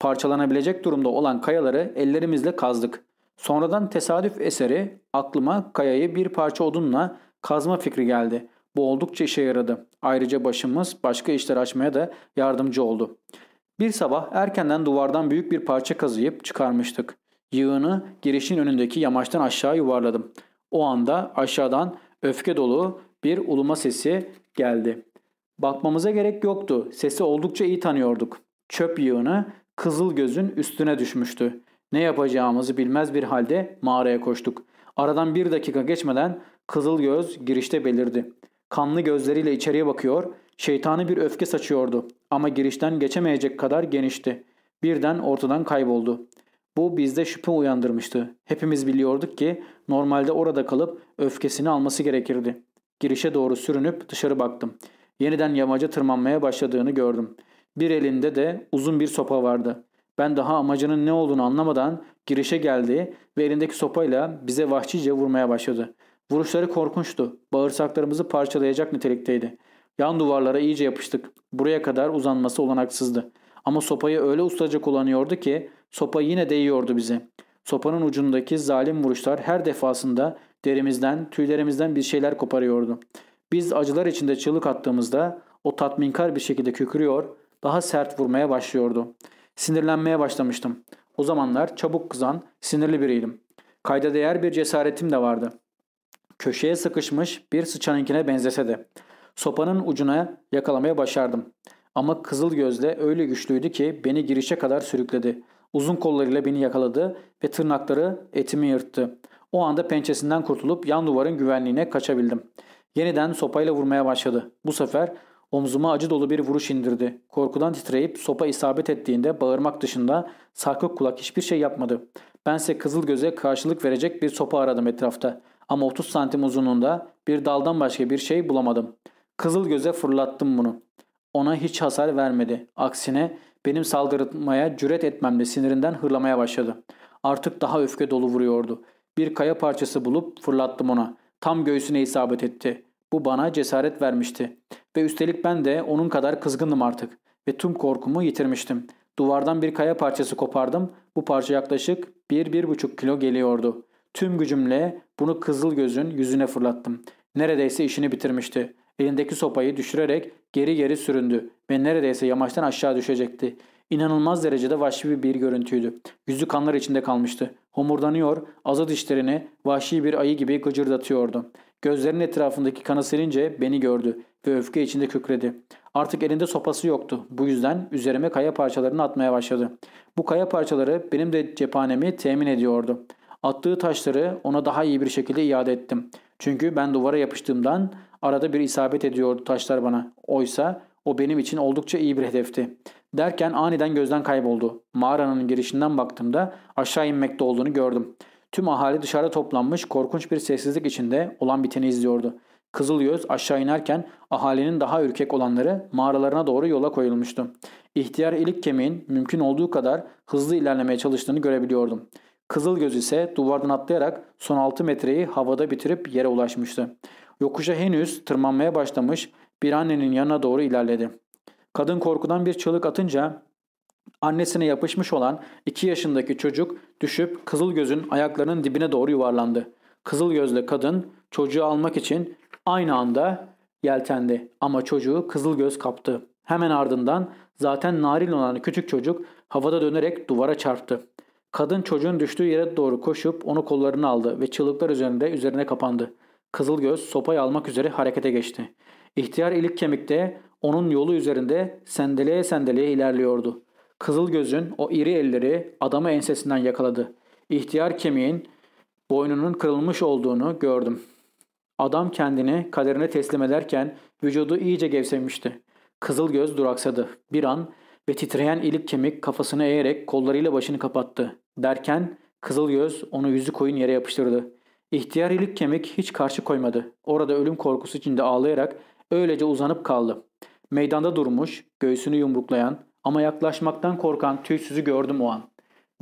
parçalanabilecek durumda olan kayaları ellerimizle kazdık. Sonradan tesadüf eseri aklıma kayayı bir parça odunla kazma fikri geldi. Bu oldukça işe yaradı. Ayrıca başımız başka işler açmaya da yardımcı oldu. Bir sabah erkenden duvardan büyük bir parça kazıyıp çıkarmıştık. Yığını girişin önündeki yamaçtan aşağı yuvarladım. O anda aşağıdan öfke dolu bir uluma sesi geldi. Bakmamıza gerek yoktu. Sesi oldukça iyi tanıyorduk. Çöp yığını kızıl gözün üstüne düşmüştü. Ne yapacağımızı bilmez bir halde mağaraya koştuk. Aradan bir dakika geçmeden kızıl göz girişte belirdi. Kanlı gözleriyle içeriye bakıyor, şeytani bir öfke saçıyordu ama girişten geçemeyecek kadar genişti. Birden ortadan kayboldu. Bu bizde şüphe uyandırmıştı. Hepimiz biliyorduk ki normalde orada kalıp öfkesini alması gerekirdi. Girişe doğru sürünüp dışarı baktım. Yeniden yamaca tırmanmaya başladığını gördüm. Bir elinde de uzun bir sopa vardı. Ben daha amacının ne olduğunu anlamadan girişe geldi ve elindeki sopayla bize vahşice vurmaya başladı. Vuruşları korkunçtu. Bağırsaklarımızı parçalayacak nitelikteydi. Yan duvarlara iyice yapıştık. Buraya kadar uzanması olanaksızdı. Ama sopayı öyle ustaca kullanıyordu ki sopa yine değiyordu bize. Sopanın ucundaki zalim vuruşlar her defasında derimizden, tüylerimizden bir şeyler koparıyordu. Biz acılar içinde çığlık attığımızda o tatminkar bir şekilde kükürüyor, daha sert vurmaya başlıyordu. Sinirlenmeye başlamıştım. O zamanlar çabuk kızan, sinirli biriydim. Kayda değer bir cesaretim de vardı. Köşeye sıkışmış bir sıçanınkine benzese de. Sopanın ucuna yakalamaya başardım. Ama kızıl gözle öyle güçlüydü ki beni girişe kadar sürükledi. Uzun kollarıyla beni yakaladı ve tırnakları etimi yırttı. O anda pençesinden kurtulup yan duvarın güvenliğine kaçabildim. Yeniden sopayla vurmaya başladı. Bu sefer omzuma acı dolu bir vuruş indirdi. Korkudan titreyip sopa isabet ettiğinde bağırmak dışında sarkık kulak hiçbir şey yapmadı. Bense kızıl göze karşılık verecek bir sopa aradım etrafta. Ama 30 santim uzunluğunda bir daldan başka bir şey bulamadım. Kızıl göze fırlattım bunu. Ona hiç hasar vermedi. Aksine benim saldırmaya cüret etmemle sinirinden hırlamaya başladı. Artık daha öfke dolu vuruyordu. Bir kaya parçası bulup fırlattım ona. Tam göğsüne isabet etti. Bu bana cesaret vermişti. Ve üstelik ben de onun kadar kızgındım artık. Ve tüm korkumu yitirmiştim. Duvardan bir kaya parçası kopardım. Bu parça yaklaşık 1-1,5 kilo geliyordu. Tüm gücümle bunu kızıl gözün yüzüne fırlattım. Neredeyse işini bitirmişti. Elindeki sopayı düşürerek geri geri süründü ve neredeyse yamaçtan aşağı düşecekti. İnanılmaz derecede vahşi bir görüntüydü. Yüzü kanlar içinde kalmıştı. Homurdanıyor, azı dişlerini vahşi bir ayı gibi gıcırdatıyordu. Gözlerinin etrafındaki kanı silince beni gördü ve öfke içinde kükredi. Artık elinde sopası yoktu. Bu yüzden üzerime kaya parçalarını atmaya başladı. Bu kaya parçaları benim de cephanemi temin ediyordu. Attığı taşları ona daha iyi bir şekilde iade ettim. Çünkü ben duvara yapıştığımdan arada bir isabet ediyordu taşlar bana. Oysa o benim için oldukça iyi bir hedefti. Derken aniden gözden kayboldu. Mağaranın girişinden baktığımda aşağı inmekte olduğunu gördüm. Tüm ahali dışarıda toplanmış korkunç bir sessizlik içinde olan biteni izliyordu. Kızılgöz aşağı inerken ahalinin daha ürkek olanları mağaralarına doğru yola koyulmuştu. İhtiyar ilik kemiğin mümkün olduğu kadar hızlı ilerlemeye çalıştığını görebiliyordum. Kızılgöz ise duvardan atlayarak son 6 metreyi havada bitirip yere ulaşmıştı. Yokuşa henüz tırmanmaya başlamış bir annenin yanına doğru ilerledi. Kadın korkudan bir çığlık atınca annesine yapışmış olan 2 yaşındaki çocuk düşüp Kızılgöz'ün ayaklarının dibine doğru yuvarlandı. Kızılgöz'le kadın çocuğu almak için aynı anda yeltendi ama çocuğu Kızılgöz kaptı. Hemen ardından zaten narin olan küçük çocuk havada dönerek duvara çarptı. Kadın çocuğun düştüğü yere doğru koşup onu kollarına aldı ve çığlıklar üzerinde üzerine kapandı. Kızılgöz sopayı almak üzere harekete geçti. İhtiyar ilik kemikte onun yolu üzerinde sendeleye sendeleye ilerliyordu. Kızılgöz'ün o iri elleri adamı ensesinden yakaladı. İhtiyar kemiğin boynunun kırılmış olduğunu gördüm. Adam kendini kaderine teslim ederken vücudu iyice gevşemişti. Kızılgöz duraksadı. Bir an ve titreyen ilik kemik kafasını eğerek kollarıyla başını kapattı. Derken Kızılgöz onu yüzü koyun yere yapıştırdı. İhtiyar ilik kemik hiç karşı koymadı. Orada ölüm korkusu içinde ağlayarak öylece uzanıp kaldı. Meydanda durmuş, göğsünü yumruklayan ama yaklaşmaktan korkan tüysüzü gördüm o an.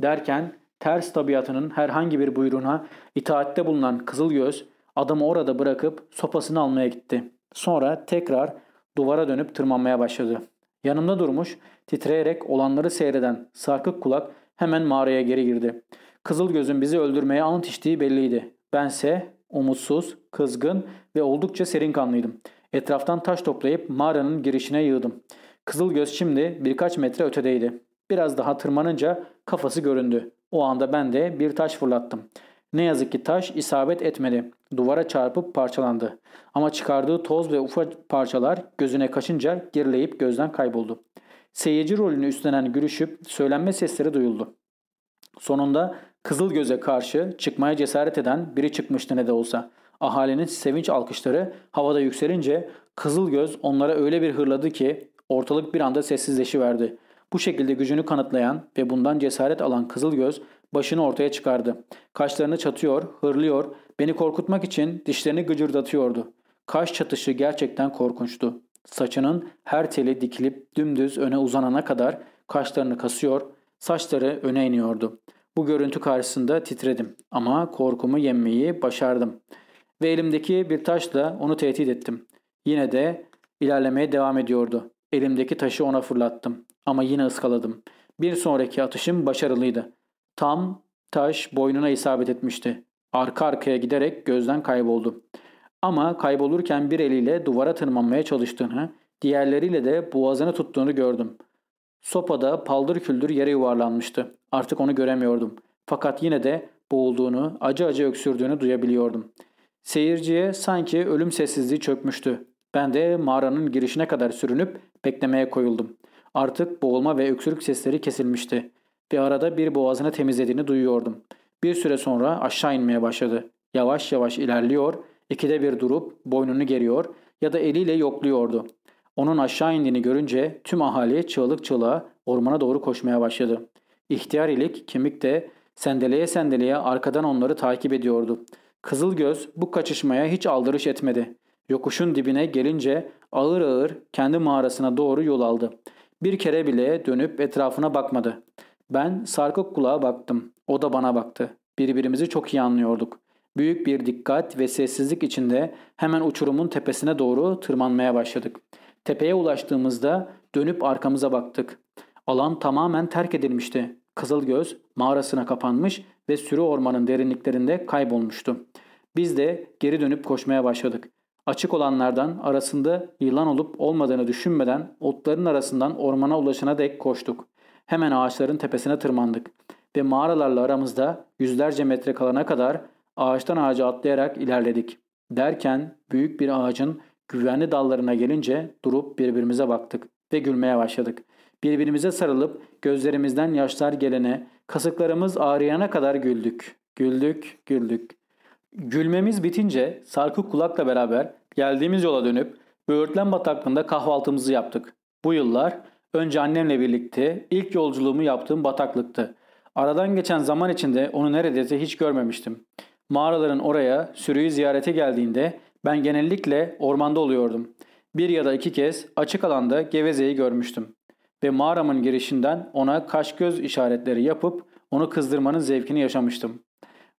Derken ters tabiatının herhangi bir buyruğuna itaatte bulunan Kızılgöz adamı orada bırakıp sopasını almaya gitti. Sonra tekrar duvara dönüp tırmanmaya başladı. Yanımda durmuş, titreyerek olanları seyreden sarkık kulak hemen mağaraya geri girdi. Kızılgöz'ün bizi öldürmeye ant içtiği belliydi. Bense umutsuz, kızgın ve oldukça serin kanlıydım. Etraftan taş toplayıp mağaranın girişine yığdım. Kızılgöz şimdi birkaç metre ötedeydi. Biraz daha tırmanınca kafası göründü. O anda ben de bir taş fırlattım. Ne yazık ki taş isabet etmedi. Duvara çarpıp parçalandı. Ama çıkardığı toz ve ufak parçalar gözüne kaçınca gerileyip gözden kayboldu. Seyirci rolünü üstlenen gülüşüp söylenme sesleri duyuldu. Sonunda Kızıl Göze karşı çıkmaya cesaret eden biri çıkmıştı ne de olsa. Ahalinin sevinç alkışları havada yükselince Kızıl Göz onlara öyle bir hırladı ki ortalık bir anda sessizleşiverdi. Bu şekilde gücünü kanıtlayan ve bundan cesaret alan Kızıl Göz başını ortaya çıkardı. Kaşlarını çatıyor, hırlıyor, beni korkutmak için dişlerini gıcırdatıyordu. Kaş çatışı gerçekten korkunçtu. Saçının her teli dikilip dümdüz öne uzanana kadar kaşlarını kasıyor, saçları öne iniyordu. Bu görüntü karşısında titredim ama korkumu yenmeyi başardım. Ve elimdeki bir taşla onu tehdit ettim. Yine de ilerlemeye devam ediyordu. Elimdeki taşı ona fırlattım ama yine ıskaladım. Bir sonraki atışım başarılıydı. Tam taş boynuna isabet etmişti. Arka arkaya giderek gözden kayboldu. Ama kaybolurken bir eliyle duvara tırmanmaya çalıştığını, diğerleriyle de boğazını tuttuğunu gördüm. Sopada paldır küldür yere yuvarlanmıştı. Artık onu göremiyordum. Fakat yine de boğulduğunu, acı acı öksürdüğünü duyabiliyordum. Seyirciye sanki ölüm sessizliği çökmüştü. Ben de mağaranın girişine kadar sürünüp beklemeye koyuldum. Artık boğulma ve öksürük sesleri kesilmişti ve arada bir boğazını temizlediğini duyuyordum. Bir süre sonra aşağı inmeye başladı. Yavaş yavaş ilerliyor, ikide bir durup boynunu geriyor ya da eliyle yokluyordu. Onun aşağı indiğini görünce tüm ahali çığlık çığlığa ormana doğru koşmaya başladı. İhtiyar ilik kemik de sendeleye sendeleye arkadan onları takip ediyordu. Kızılgöz bu kaçışmaya hiç aldırış etmedi. Yokuşun dibine gelince ağır ağır kendi mağarasına doğru yol aldı. Bir kere bile dönüp etrafına bakmadı. Ben sarkık kulağa baktım. O da bana baktı. Birbirimizi çok iyi anlıyorduk. Büyük bir dikkat ve sessizlik içinde hemen uçurumun tepesine doğru tırmanmaya başladık. Tepeye ulaştığımızda dönüp arkamıza baktık. Alan tamamen terk edilmişti. Kızılgöz mağarasına kapanmış ve sürü ormanın derinliklerinde kaybolmuştu. Biz de geri dönüp koşmaya başladık. Açık olanlardan arasında yılan olup olmadığını düşünmeden otların arasından ormana ulaşana dek koştuk. Hemen ağaçların tepesine tırmandık ve mağaralarla aramızda yüzlerce metre kalana kadar ağaçtan ağaca atlayarak ilerledik. Derken büyük bir ağacın güvenli dallarına gelince durup birbirimize baktık ve gülmeye başladık. Birbirimize sarılıp gözlerimizden yaşlar gelene, kasıklarımız ağrıyana kadar güldük. Güldük, güldük. Gülmemiz bitince sarkık kulakla beraber geldiğimiz yola dönüp Böğürtlen bataklığında kahvaltımızı yaptık. Bu yıllar önce annemle birlikte ilk yolculuğumu yaptığım bataklıktı. Aradan geçen zaman içinde onu neredeyse hiç görmemiştim. Mağaraların oraya sürüyü ziyarete geldiğinde ben genellikle ormanda oluyordum. Bir ya da iki kez açık alanda gevezeyi görmüştüm. Ve mağaramın girişinden ona kaş göz işaretleri yapıp onu kızdırmanın zevkini yaşamıştım.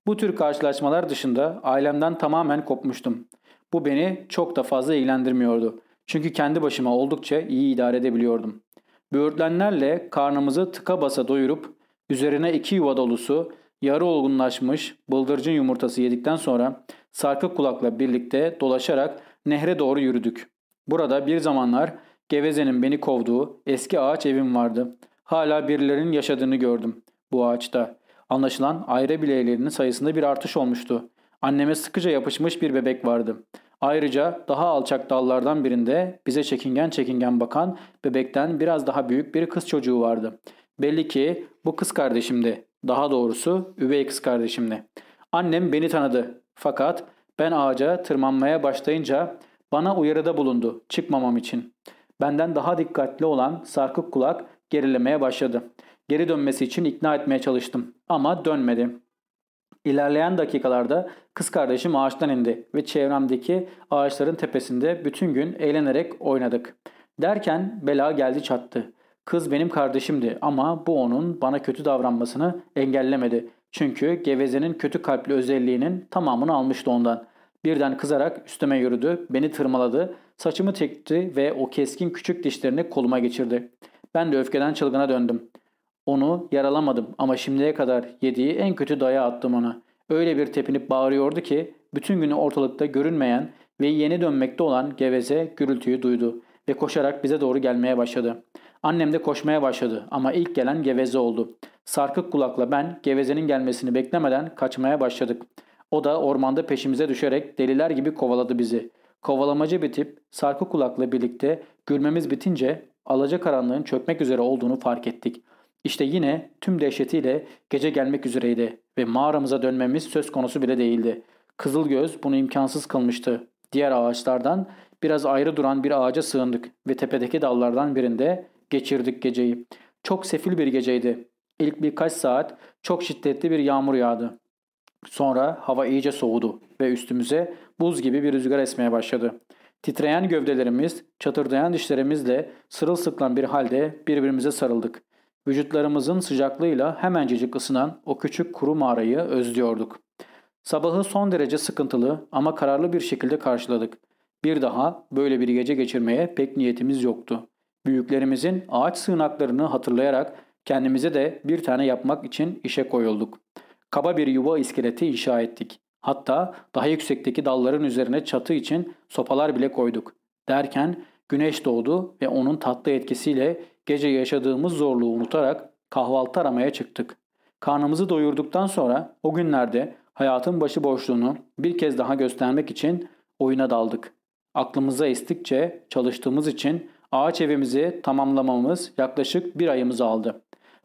Bu tür karşılaşmalar dışında ailemden tamamen kopmuştum. Bu beni çok da fazla ilgilendirmiyordu. Çünkü kendi başıma oldukça iyi idare edebiliyordum. Böğürtlenlerle karnımızı tıka basa doyurup üzerine iki yuva dolusu yarı olgunlaşmış bıldırcın yumurtası yedikten sonra sarkık kulakla birlikte dolaşarak nehre doğru yürüdük. Burada bir zamanlar Geveze'nin beni kovduğu eski ağaç evim vardı. Hala birilerinin yaşadığını gördüm bu ağaçta. Anlaşılan ayrı bileylerinin sayısında bir artış olmuştu. Anneme sıkıca yapışmış bir bebek vardı. Ayrıca daha alçak dallardan birinde bize çekingen çekingen bakan bebekten biraz daha büyük bir kız çocuğu vardı. Belli ki bu kız kardeşimdi. Daha doğrusu üvey kız kardeşimdi. Annem beni tanıdı. Fakat ben ağaca tırmanmaya başlayınca bana uyarıda bulundu çıkmamam için. Benden daha dikkatli olan sarkık kulak gerilemeye başladı. Geri dönmesi için ikna etmeye çalıştım ama dönmedi. İlerleyen dakikalarda kız kardeşim ağaçtan indi ve çevremdeki ağaçların tepesinde bütün gün eğlenerek oynadık. Derken bela geldi çattı. Kız benim kardeşimdi ama bu onun bana kötü davranmasını engellemedi. Çünkü gevezenin kötü kalpli özelliğinin tamamını almıştı ondan. Birden kızarak üstüme yürüdü, beni tırmaladı, saçımı çekti ve o keskin küçük dişlerini koluma geçirdi. Ben de öfkeden çılgına döndüm. Onu yaralamadım ama şimdiye kadar yediği en kötü dayağı attım ona. Öyle bir tepinip bağırıyordu ki bütün günü ortalıkta görünmeyen ve yeni dönmekte olan geveze gürültüyü duydu ve koşarak bize doğru gelmeye başladı. Annem de koşmaya başladı ama ilk gelen geveze oldu. Sarkık kulakla ben gevezenin gelmesini beklemeden kaçmaya başladık. O da ormanda peşimize düşerek deliler gibi kovaladı bizi. Kovalamacı bitip sarkık kulakla birlikte gülmemiz bitince alacakaranlığın çökmek üzere olduğunu fark ettik. İşte yine tüm dehşetiyle gece gelmek üzereydi ve mağaramıza dönmemiz söz konusu bile değildi. Kızılgöz bunu imkansız kılmıştı. Diğer ağaçlardan biraz ayrı duran bir ağaca sığındık ve tepedeki dallardan birinde geçirdik geceyi. Çok sefil bir geceydi. İlk birkaç saat çok şiddetli bir yağmur yağdı. Sonra hava iyice soğudu ve üstümüze buz gibi bir rüzgar esmeye başladı. Titreyen gövdelerimiz, çatırdayan dişlerimizle sırılsıklan bir halde birbirimize sarıldık. Vücutlarımızın sıcaklığıyla hemencecik ısınan o küçük kuru mağarayı özlüyorduk. Sabahı son derece sıkıntılı ama kararlı bir şekilde karşıladık. Bir daha böyle bir gece geçirmeye pek niyetimiz yoktu. Büyüklerimizin ağaç sığınaklarını hatırlayarak kendimize de bir tane yapmak için işe koyulduk. Kaba bir yuva iskeleti inşa ettik. Hatta daha yüksekteki dalların üzerine çatı için sopalar bile koyduk. Derken güneş doğdu ve onun tatlı etkisiyle Gece yaşadığımız zorluğu unutarak kahvaltı aramaya çıktık. Karnımızı doyurduktan sonra o günlerde hayatın başıboşluğunu bir kez daha göstermek için oyuna daldık. Aklımıza estikçe çalıştığımız için ağaç evimizi tamamlamamız yaklaşık bir ayımızı aldı.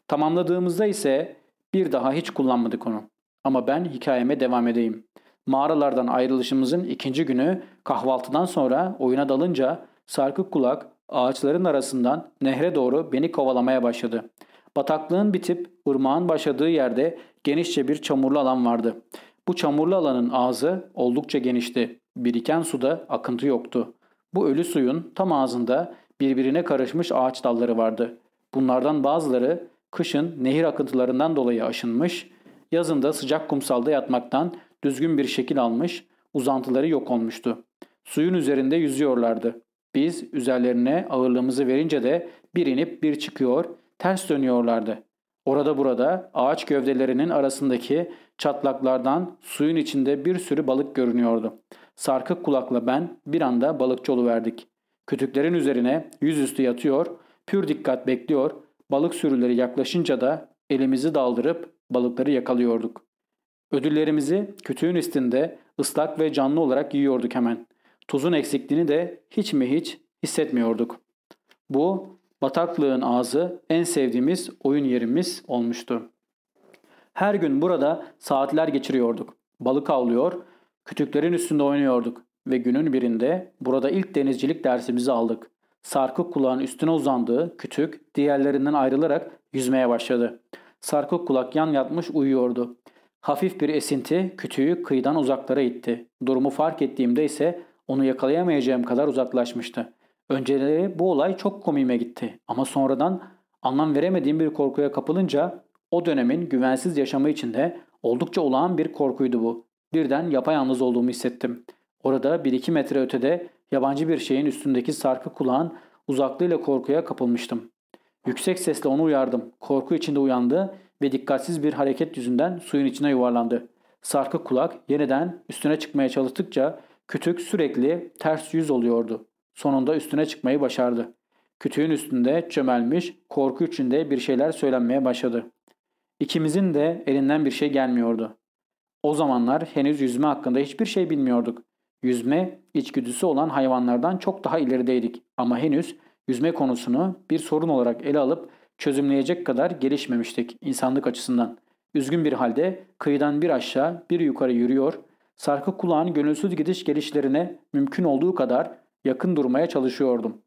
Tamamladığımızda ise bir daha hiç kullanmadık onu. Ama ben hikayeme devam edeyim. Mağaralardan ayrılışımızın ikinci günü kahvaltıdan sonra oyuna dalınca sarkık kulak ağaçların arasından nehre doğru beni kovalamaya başladı. Bataklığın bitip ırmağın başladığı yerde genişçe bir çamurlu alan vardı. Bu çamurlu alanın ağzı oldukça genişti. Biriken suda akıntı yoktu. Bu ölü suyun tam ağzında birbirine karışmış ağaç dalları vardı. Bunlardan bazıları kışın nehir akıntılarından dolayı aşınmış, yazında sıcak kumsalda yatmaktan düzgün bir şekil almış, uzantıları yok olmuştu. Suyun üzerinde yüzüyorlardı. Biz üzerlerine ağırlığımızı verince de bir inip bir çıkıyor, ters dönüyorlardı. Orada burada ağaç gövdelerinin arasındaki çatlaklardan suyun içinde bir sürü balık görünüyordu. Sarkık kulakla ben bir anda balıkçı verdik. Kütüklerin üzerine yüzüstü yatıyor, pür dikkat bekliyor, balık sürüleri yaklaşınca da elimizi daldırıp balıkları yakalıyorduk. Ödüllerimizi kütüğün üstünde ıslak ve canlı olarak yiyorduk hemen. Tuzun eksikliğini de hiç mi hiç hissetmiyorduk. Bu bataklığın ağzı en sevdiğimiz oyun yerimiz olmuştu. Her gün burada saatler geçiriyorduk. Balık avlıyor, kütüklerin üstünde oynuyorduk ve günün birinde burada ilk denizcilik dersimizi aldık. Sarkık kulağın üstüne uzandığı kütük diğerlerinden ayrılarak yüzmeye başladı. Sarkık kulak yan yatmış uyuyordu. Hafif bir esinti kütüğü kıyıdan uzaklara itti. Durumu fark ettiğimde ise onu yakalayamayacağım kadar uzaklaşmıştı. Önceleri bu olay çok komiğime gitti ama sonradan anlam veremediğim bir korkuya kapılınca o dönemin güvensiz yaşamı içinde oldukça olağan bir korkuydu bu. Birden yapayalnız olduğumu hissettim. Orada 1-2 metre ötede yabancı bir şeyin üstündeki sarkı kulağın uzaklığıyla korkuya kapılmıştım. Yüksek sesle onu uyardım. Korku içinde uyandı ve dikkatsiz bir hareket yüzünden suyun içine yuvarlandı. Sarkı kulak yeniden üstüne çıkmaya çalıştıkça kütük sürekli ters yüz oluyordu. Sonunda üstüne çıkmayı başardı. Kütüğün üstünde çömelmiş, korku içinde bir şeyler söylenmeye başladı. İkimizin de elinden bir şey gelmiyordu. O zamanlar henüz yüzme hakkında hiçbir şey bilmiyorduk. Yüzme içgüdüsü olan hayvanlardan çok daha ilerideydik ama henüz yüzme konusunu bir sorun olarak ele alıp çözümleyecek kadar gelişmemiştik insanlık açısından. Üzgün bir halde kıyıdan bir aşağı bir yukarı yürüyor, sarkı kulağın gönülsüz gidiş gelişlerine mümkün olduğu kadar yakın durmaya çalışıyordum.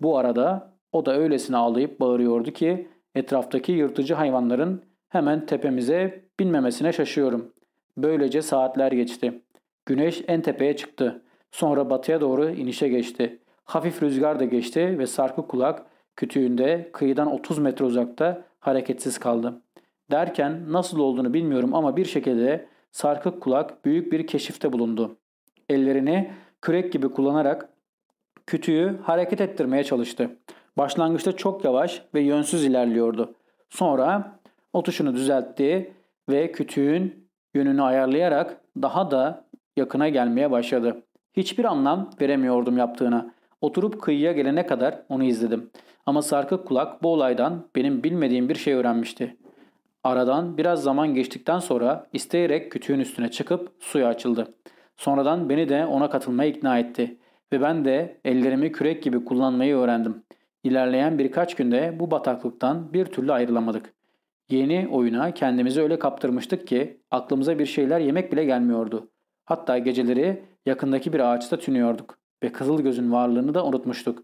Bu arada o da öylesine ağlayıp bağırıyordu ki etraftaki yırtıcı hayvanların hemen tepemize binmemesine şaşıyorum. Böylece saatler geçti. Güneş en tepeye çıktı. Sonra batıya doğru inişe geçti. Hafif rüzgar da geçti ve sarkı kulak kütüğünde kıyıdan 30 metre uzakta hareketsiz kaldı. Derken nasıl olduğunu bilmiyorum ama bir şekilde sarkık kulak büyük bir keşifte bulundu. Ellerini kürek gibi kullanarak kütüğü hareket ettirmeye çalıştı. Başlangıçta çok yavaş ve yönsüz ilerliyordu. Sonra otuşunu düzeltti ve kütüğün yönünü ayarlayarak daha da yakına gelmeye başladı. Hiçbir anlam veremiyordum yaptığına. Oturup kıyıya gelene kadar onu izledim. Ama sarkık kulak bu olaydan benim bilmediğim bir şey öğrenmişti. Aradan biraz zaman geçtikten sonra isteyerek kütüğün üstüne çıkıp suya açıldı. Sonradan beni de ona katılmaya ikna etti ve ben de ellerimi kürek gibi kullanmayı öğrendim. İlerleyen birkaç günde bu bataklıktan bir türlü ayrılamadık. Yeni oyuna kendimizi öyle kaptırmıştık ki aklımıza bir şeyler yemek bile gelmiyordu. Hatta geceleri yakındaki bir ağaçta tünüyorduk ve kızıl gözün varlığını da unutmuştuk.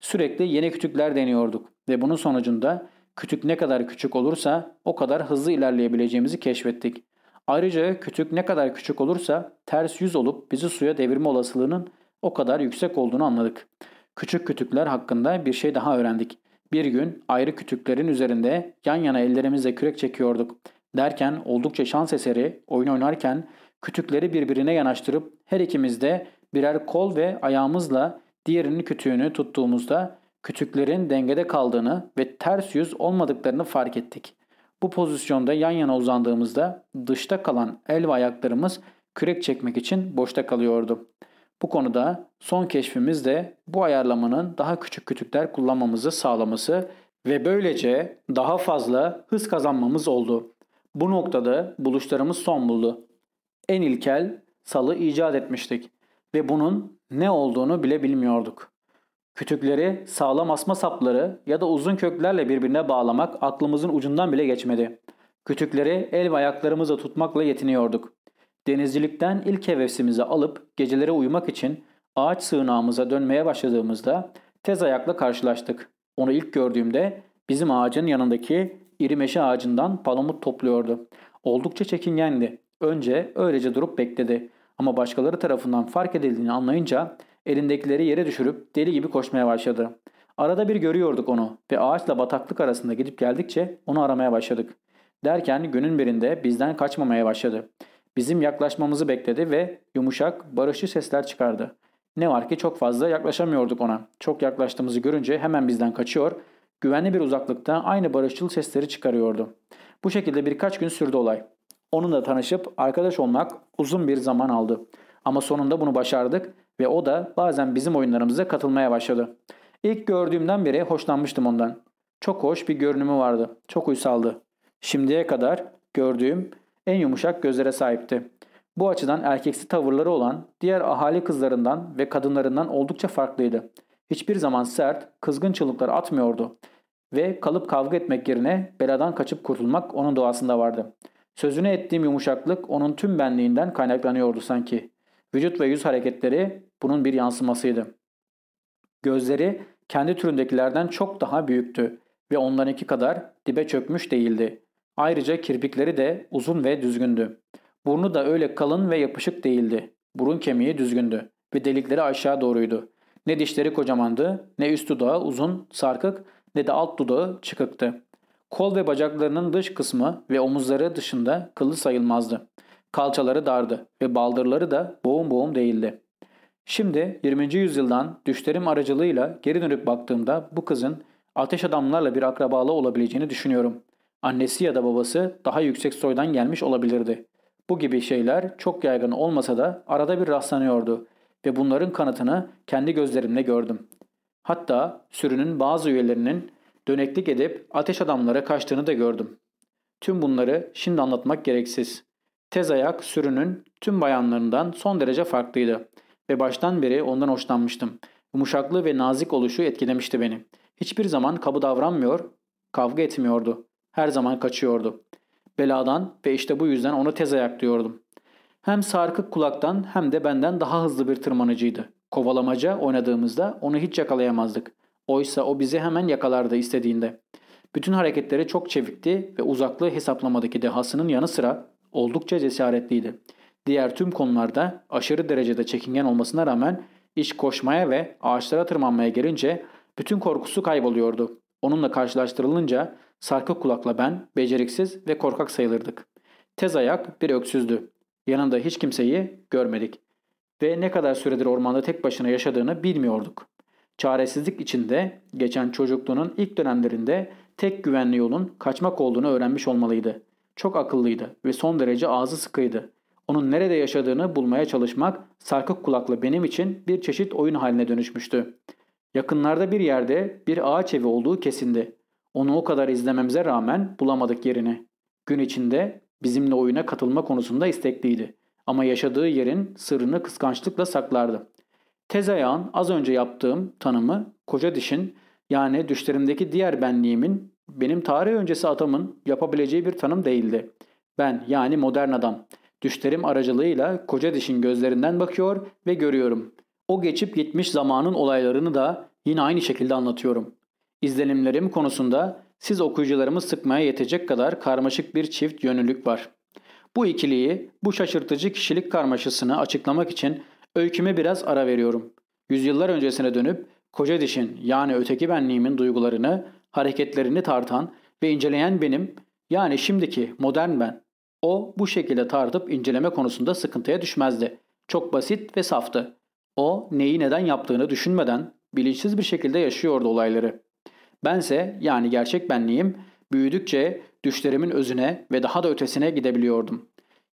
Sürekli yeni kütükler deniyorduk ve bunun sonucunda kütük ne kadar küçük olursa o kadar hızlı ilerleyebileceğimizi keşfettik. Ayrıca kütük ne kadar küçük olursa ters yüz olup bizi suya devirme olasılığının o kadar yüksek olduğunu anladık. Küçük kütükler hakkında bir şey daha öğrendik. Bir gün ayrı kütüklerin üzerinde yan yana ellerimizle kürek çekiyorduk. Derken oldukça şans eseri oyun oynarken kütükleri birbirine yanaştırıp her ikimiz de birer kol ve ayağımızla diğerinin kütüğünü tuttuğumuzda kütüklerin dengede kaldığını ve ters yüz olmadıklarını fark ettik. Bu pozisyonda yan yana uzandığımızda dışta kalan el ve ayaklarımız kürek çekmek için boşta kalıyordu. Bu konuda son keşfimiz de bu ayarlamanın daha küçük kütükler kullanmamızı sağlaması ve böylece daha fazla hız kazanmamız oldu. Bu noktada buluşlarımız son buldu. En ilkel salı icat etmiştik ve bunun ne olduğunu bile bilmiyorduk. Kütükleri sağlam asma sapları ya da uzun köklerle birbirine bağlamak aklımızın ucundan bile geçmedi. Kütükleri el ve ayaklarımızla tutmakla yetiniyorduk. Denizcilikten ilk hevesimizi alıp gecelere uyumak için ağaç sığınağımıza dönmeye başladığımızda tez ayakla karşılaştık. Onu ilk gördüğümde bizim ağacın yanındaki iri meşe ağacından palamut topluyordu. Oldukça çekingendi. Önce öylece durup bekledi. Ama başkaları tarafından fark edildiğini anlayınca elindekileri yere düşürüp deli gibi koşmaya başladı. Arada bir görüyorduk onu ve ağaçla bataklık arasında gidip geldikçe onu aramaya başladık. Derken günün birinde bizden kaçmamaya başladı. Bizim yaklaşmamızı bekledi ve yumuşak, barışçı sesler çıkardı. Ne var ki çok fazla yaklaşamıyorduk ona. Çok yaklaştığımızı görünce hemen bizden kaçıyor, güvenli bir uzaklıkta aynı barışçıl sesleri çıkarıyordu. Bu şekilde birkaç gün sürdü olay. Onunla tanışıp arkadaş olmak uzun bir zaman aldı. Ama sonunda bunu başardık ve o da bazen bizim oyunlarımıza katılmaya başladı. İlk gördüğümden beri hoşlanmıştım ondan. Çok hoş bir görünümü vardı. Çok uysaldı. Şimdiye kadar gördüğüm en yumuşak gözlere sahipti. Bu açıdan erkeksi tavırları olan diğer ahali kızlarından ve kadınlarından oldukça farklıydı. Hiçbir zaman sert, kızgın çığlıklar atmıyordu ve kalıp kavga etmek yerine beladan kaçıp kurtulmak onun doğasında vardı. Sözüne ettiğim yumuşaklık onun tüm benliğinden kaynaklanıyordu sanki. Vücut ve yüz hareketleri bunun bir yansımasıydı. Gözleri kendi türündekilerden çok daha büyüktü ve onlarınki kadar dibe çökmüş değildi. Ayrıca kirpikleri de uzun ve düzgündü. Burnu da öyle kalın ve yapışık değildi. Burun kemiği düzgündü ve delikleri aşağı doğruydu. Ne dişleri kocamandı, ne üst dudağı uzun, sarkık, ne de alt dudağı çıkıktı. Kol ve bacaklarının dış kısmı ve omuzları dışında kıllı sayılmazdı. Kalçaları dardı ve baldırları da boğum boğum değildi. Şimdi 20. yüzyıldan düşlerim aracılığıyla geri dönüp baktığımda bu kızın ateş adamlarla bir akrabalığı olabileceğini düşünüyorum. Annesi ya da babası daha yüksek soydan gelmiş olabilirdi. Bu gibi şeyler çok yaygın olmasa da arada bir rastlanıyordu ve bunların kanıtını kendi gözlerimle gördüm. Hatta sürünün bazı üyelerinin döneklik edip ateş adamlara kaçtığını da gördüm. Tüm bunları şimdi anlatmak gereksiz. Tez ayak sürünün tüm bayanlarından son derece farklıydı ve baştan beri ondan hoşlanmıştım. Yumuşaklığı ve nazik oluşu etkilemişti beni. Hiçbir zaman kabı davranmıyor, kavga etmiyordu. Her zaman kaçıyordu. Beladan ve işte bu yüzden onu tez ayak diyordum. Hem sarkık kulaktan hem de benden daha hızlı bir tırmanıcıydı. Kovalamaca oynadığımızda onu hiç yakalayamazdık. Oysa o bizi hemen yakalardı istediğinde. Bütün hareketleri çok çevikti ve uzaklığı hesaplamadaki dehasının yanı sıra oldukça cesaretliydi. Diğer tüm konularda aşırı derecede çekingen olmasına rağmen iş koşmaya ve ağaçlara tırmanmaya gelince bütün korkusu kayboluyordu. Onunla karşılaştırılınca sarkık kulakla ben beceriksiz ve korkak sayılırdık. Tez ayak bir öksüzdü. Yanında hiç kimseyi görmedik. Ve ne kadar süredir ormanda tek başına yaşadığını bilmiyorduk. Çaresizlik içinde geçen çocukluğunun ilk dönemlerinde tek güvenli yolun kaçmak olduğunu öğrenmiş olmalıydı. Çok akıllıydı ve son derece ağzı sıkıydı. Onun nerede yaşadığını bulmaya çalışmak sarkık kulaklı benim için bir çeşit oyun haline dönüşmüştü. Yakınlarda bir yerde bir ağaç evi olduğu kesindi. Onu o kadar izlememize rağmen bulamadık yerini. Gün içinde bizimle oyuna katılma konusunda istekliydi. Ama yaşadığı yerin sırrını kıskançlıkla saklardı. Tez ayağın az önce yaptığım tanımı koca dişin yani düşlerimdeki diğer benliğimin benim tarih öncesi atamın yapabileceği bir tanım değildi. Ben yani modern adam düşlerim aracılığıyla koca dişin gözlerinden bakıyor ve görüyorum. O geçip gitmiş zamanın olaylarını da yine aynı şekilde anlatıyorum. İzlenimlerim konusunda siz okuyucularımı sıkmaya yetecek kadar karmaşık bir çift yönlülük var. Bu ikiliyi, bu şaşırtıcı kişilik karmaşasını açıklamak için öyküme biraz ara veriyorum. Yüzyıllar öncesine dönüp koca dişin yani öteki benliğimin duygularını, hareketlerini tartan ve inceleyen benim yani şimdiki modern ben. O bu şekilde tartıp inceleme konusunda sıkıntıya düşmezdi. Çok basit ve saftı. O neyi neden yaptığını düşünmeden bilinçsiz bir şekilde yaşıyordu olayları. Bense yani gerçek benliğim büyüdükçe düşlerimin özüne ve daha da ötesine gidebiliyordum.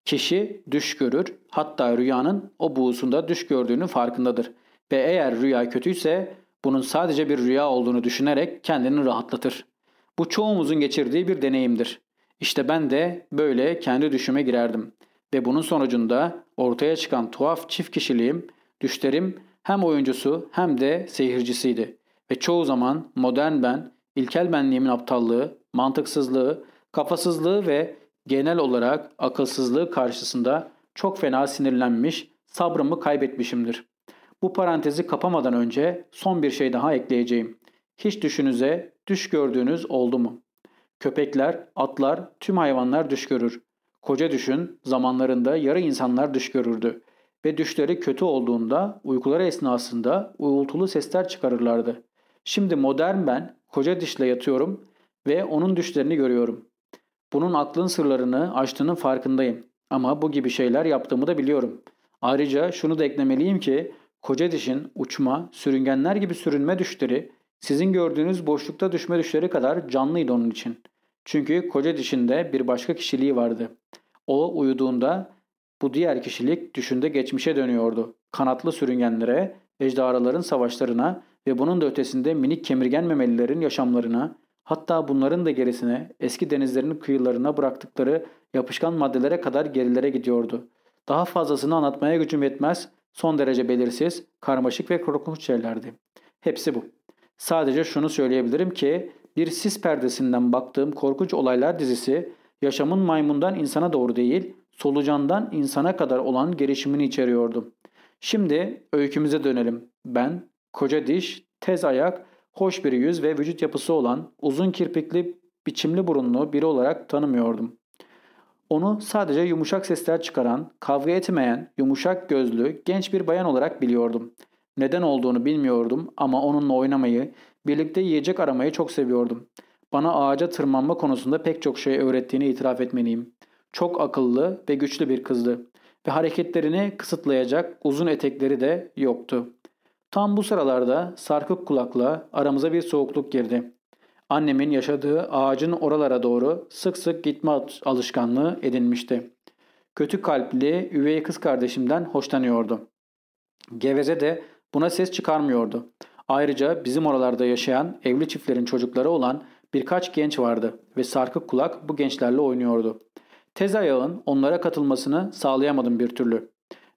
Kişi düş görür hatta rüyanın o buğusunda düş gördüğünün farkındadır. Ve eğer rüya kötüyse bunun sadece bir rüya olduğunu düşünerek kendini rahatlatır. Bu çoğumuzun geçirdiği bir deneyimdir. İşte ben de böyle kendi düşüme girerdim. Ve bunun sonucunda ortaya çıkan tuhaf çift kişiliğim, düşlerim hem oyuncusu hem de seyircisiydi. Ve çoğu zaman modern ben, ilkel benliğimin aptallığı, mantıksızlığı, kafasızlığı ve genel olarak akılsızlığı karşısında çok fena sinirlenmiş, sabrımı kaybetmişimdir. Bu parantezi kapamadan önce son bir şey daha ekleyeceğim. Hiç düşünüze düş gördüğünüz oldu mu? Köpekler, atlar, tüm hayvanlar düş görür. Koca düşün zamanlarında yarı insanlar düş görürdü ve düşleri kötü olduğunda uykuları esnasında uğultulu sesler çıkarırlardı. Şimdi modern ben koca dişle yatıyorum ve onun düşlerini görüyorum. Bunun aklın sırlarını açtığının farkındayım. Ama bu gibi şeyler yaptığımı da biliyorum. Ayrıca şunu da eklemeliyim ki koca dişin uçma, sürüngenler gibi sürünme düşleri sizin gördüğünüz boşlukta düşme düşleri kadar canlıydı onun için. Çünkü koca dişinde bir başka kişiliği vardı. O uyuduğunda bu diğer kişilik düşünde geçmişe dönüyordu. Kanatlı sürüngenlere, ejderhaların savaşlarına ve bunun da ötesinde minik kemirgen memelilerin yaşamlarına, hatta bunların da gerisine eski denizlerin kıyılarına bıraktıkları yapışkan maddelere kadar gerilere gidiyordu. Daha fazlasını anlatmaya gücüm yetmez, son derece belirsiz, karmaşık ve korkunç şeylerdi. Hepsi bu. Sadece şunu söyleyebilirim ki bir sis perdesinden baktığım korkunç olaylar dizisi Yaşamın maymundan insana doğru değil, solucandan insana kadar olan gelişimini içeriyordu. Şimdi öykümüze dönelim. Ben, koca diş, tez ayak, hoş bir yüz ve vücut yapısı olan uzun kirpikli, biçimli burunlu biri olarak tanımıyordum. Onu sadece yumuşak sesler çıkaran, kavga etmeyen, yumuşak gözlü, genç bir bayan olarak biliyordum. Neden olduğunu bilmiyordum ama onunla oynamayı, birlikte yiyecek aramayı çok seviyordum. Bana ağaca tırmanma konusunda pek çok şey öğrettiğini itiraf etmeliyim. Çok akıllı ve güçlü bir kızdı ve hareketlerini kısıtlayacak uzun etekleri de yoktu. Tam bu sıralarda sarkık kulakla aramıza bir soğukluk girdi. Annemin yaşadığı ağacın oralara doğru sık sık gitme alışkanlığı edinmişti. Kötü kalpli üvey kız kardeşimden hoşlanıyordu. Geveze de buna ses çıkarmıyordu. Ayrıca bizim oralarda yaşayan evli çiftlerin çocukları olan birkaç genç vardı ve sarkık kulak bu gençlerle oynuyordu. Tez ayağın onlara katılmasını sağlayamadım bir türlü.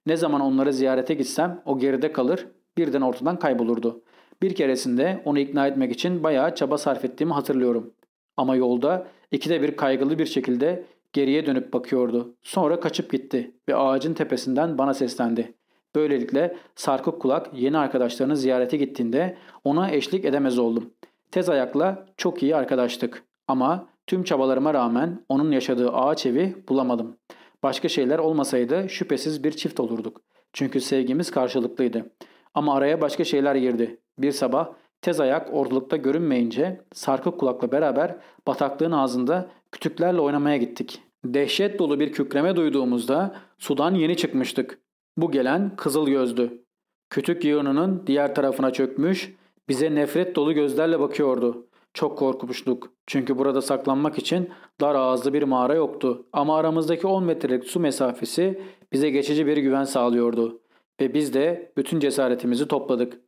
Ne zaman onları ziyarete gitsem o geride kalır, birden ortadan kaybolurdu. Bir keresinde onu ikna etmek için bayağı çaba sarf ettiğimi hatırlıyorum. Ama yolda ikide bir kaygılı bir şekilde geriye dönüp bakıyordu. Sonra kaçıp gitti ve ağacın tepesinden bana seslendi. Böylelikle sarkık kulak yeni arkadaşlarını ziyarete gittiğinde ona eşlik edemez oldum. Tez ayakla çok iyi arkadaştık. Ama tüm çabalarıma rağmen onun yaşadığı ağaç evi bulamadım. Başka şeyler olmasaydı şüphesiz bir çift olurduk. Çünkü sevgimiz karşılıklıydı. Ama araya başka şeyler girdi. Bir sabah tez ayak ortalıkta görünmeyince sarkık kulakla beraber bataklığın ağzında kütüklerle oynamaya gittik. Dehşet dolu bir kükreme duyduğumuzda sudan yeni çıkmıştık. Bu gelen kızıl gözdü. Kütük yığınının diğer tarafına çökmüş, bize nefret dolu gözlerle bakıyordu. Çok korkmuştuk. Çünkü burada saklanmak için dar ağızlı bir mağara yoktu. Ama aramızdaki 10 metrelik su mesafesi bize geçici bir güven sağlıyordu. Ve biz de bütün cesaretimizi topladık.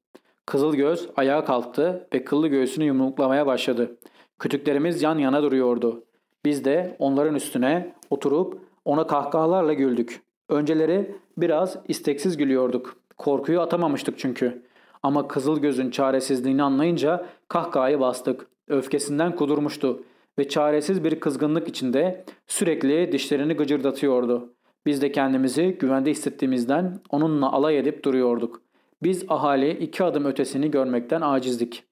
Kızıl göz ayağa kalktı ve kıllı göğsünü yumruklamaya başladı. Kütüklerimiz yan yana duruyordu. Biz de onların üstüne oturup ona kahkahalarla güldük. Önceleri biraz isteksiz gülüyorduk. Korkuyu atamamıştık çünkü. Ama kızıl gözün çaresizliğini anlayınca kahkahayı bastık. Öfkesinden kudurmuştu ve çaresiz bir kızgınlık içinde sürekli dişlerini gıcırdatıyordu. Biz de kendimizi güvende hissettiğimizden onunla alay edip duruyorduk. Biz ahali iki adım ötesini görmekten acizdik.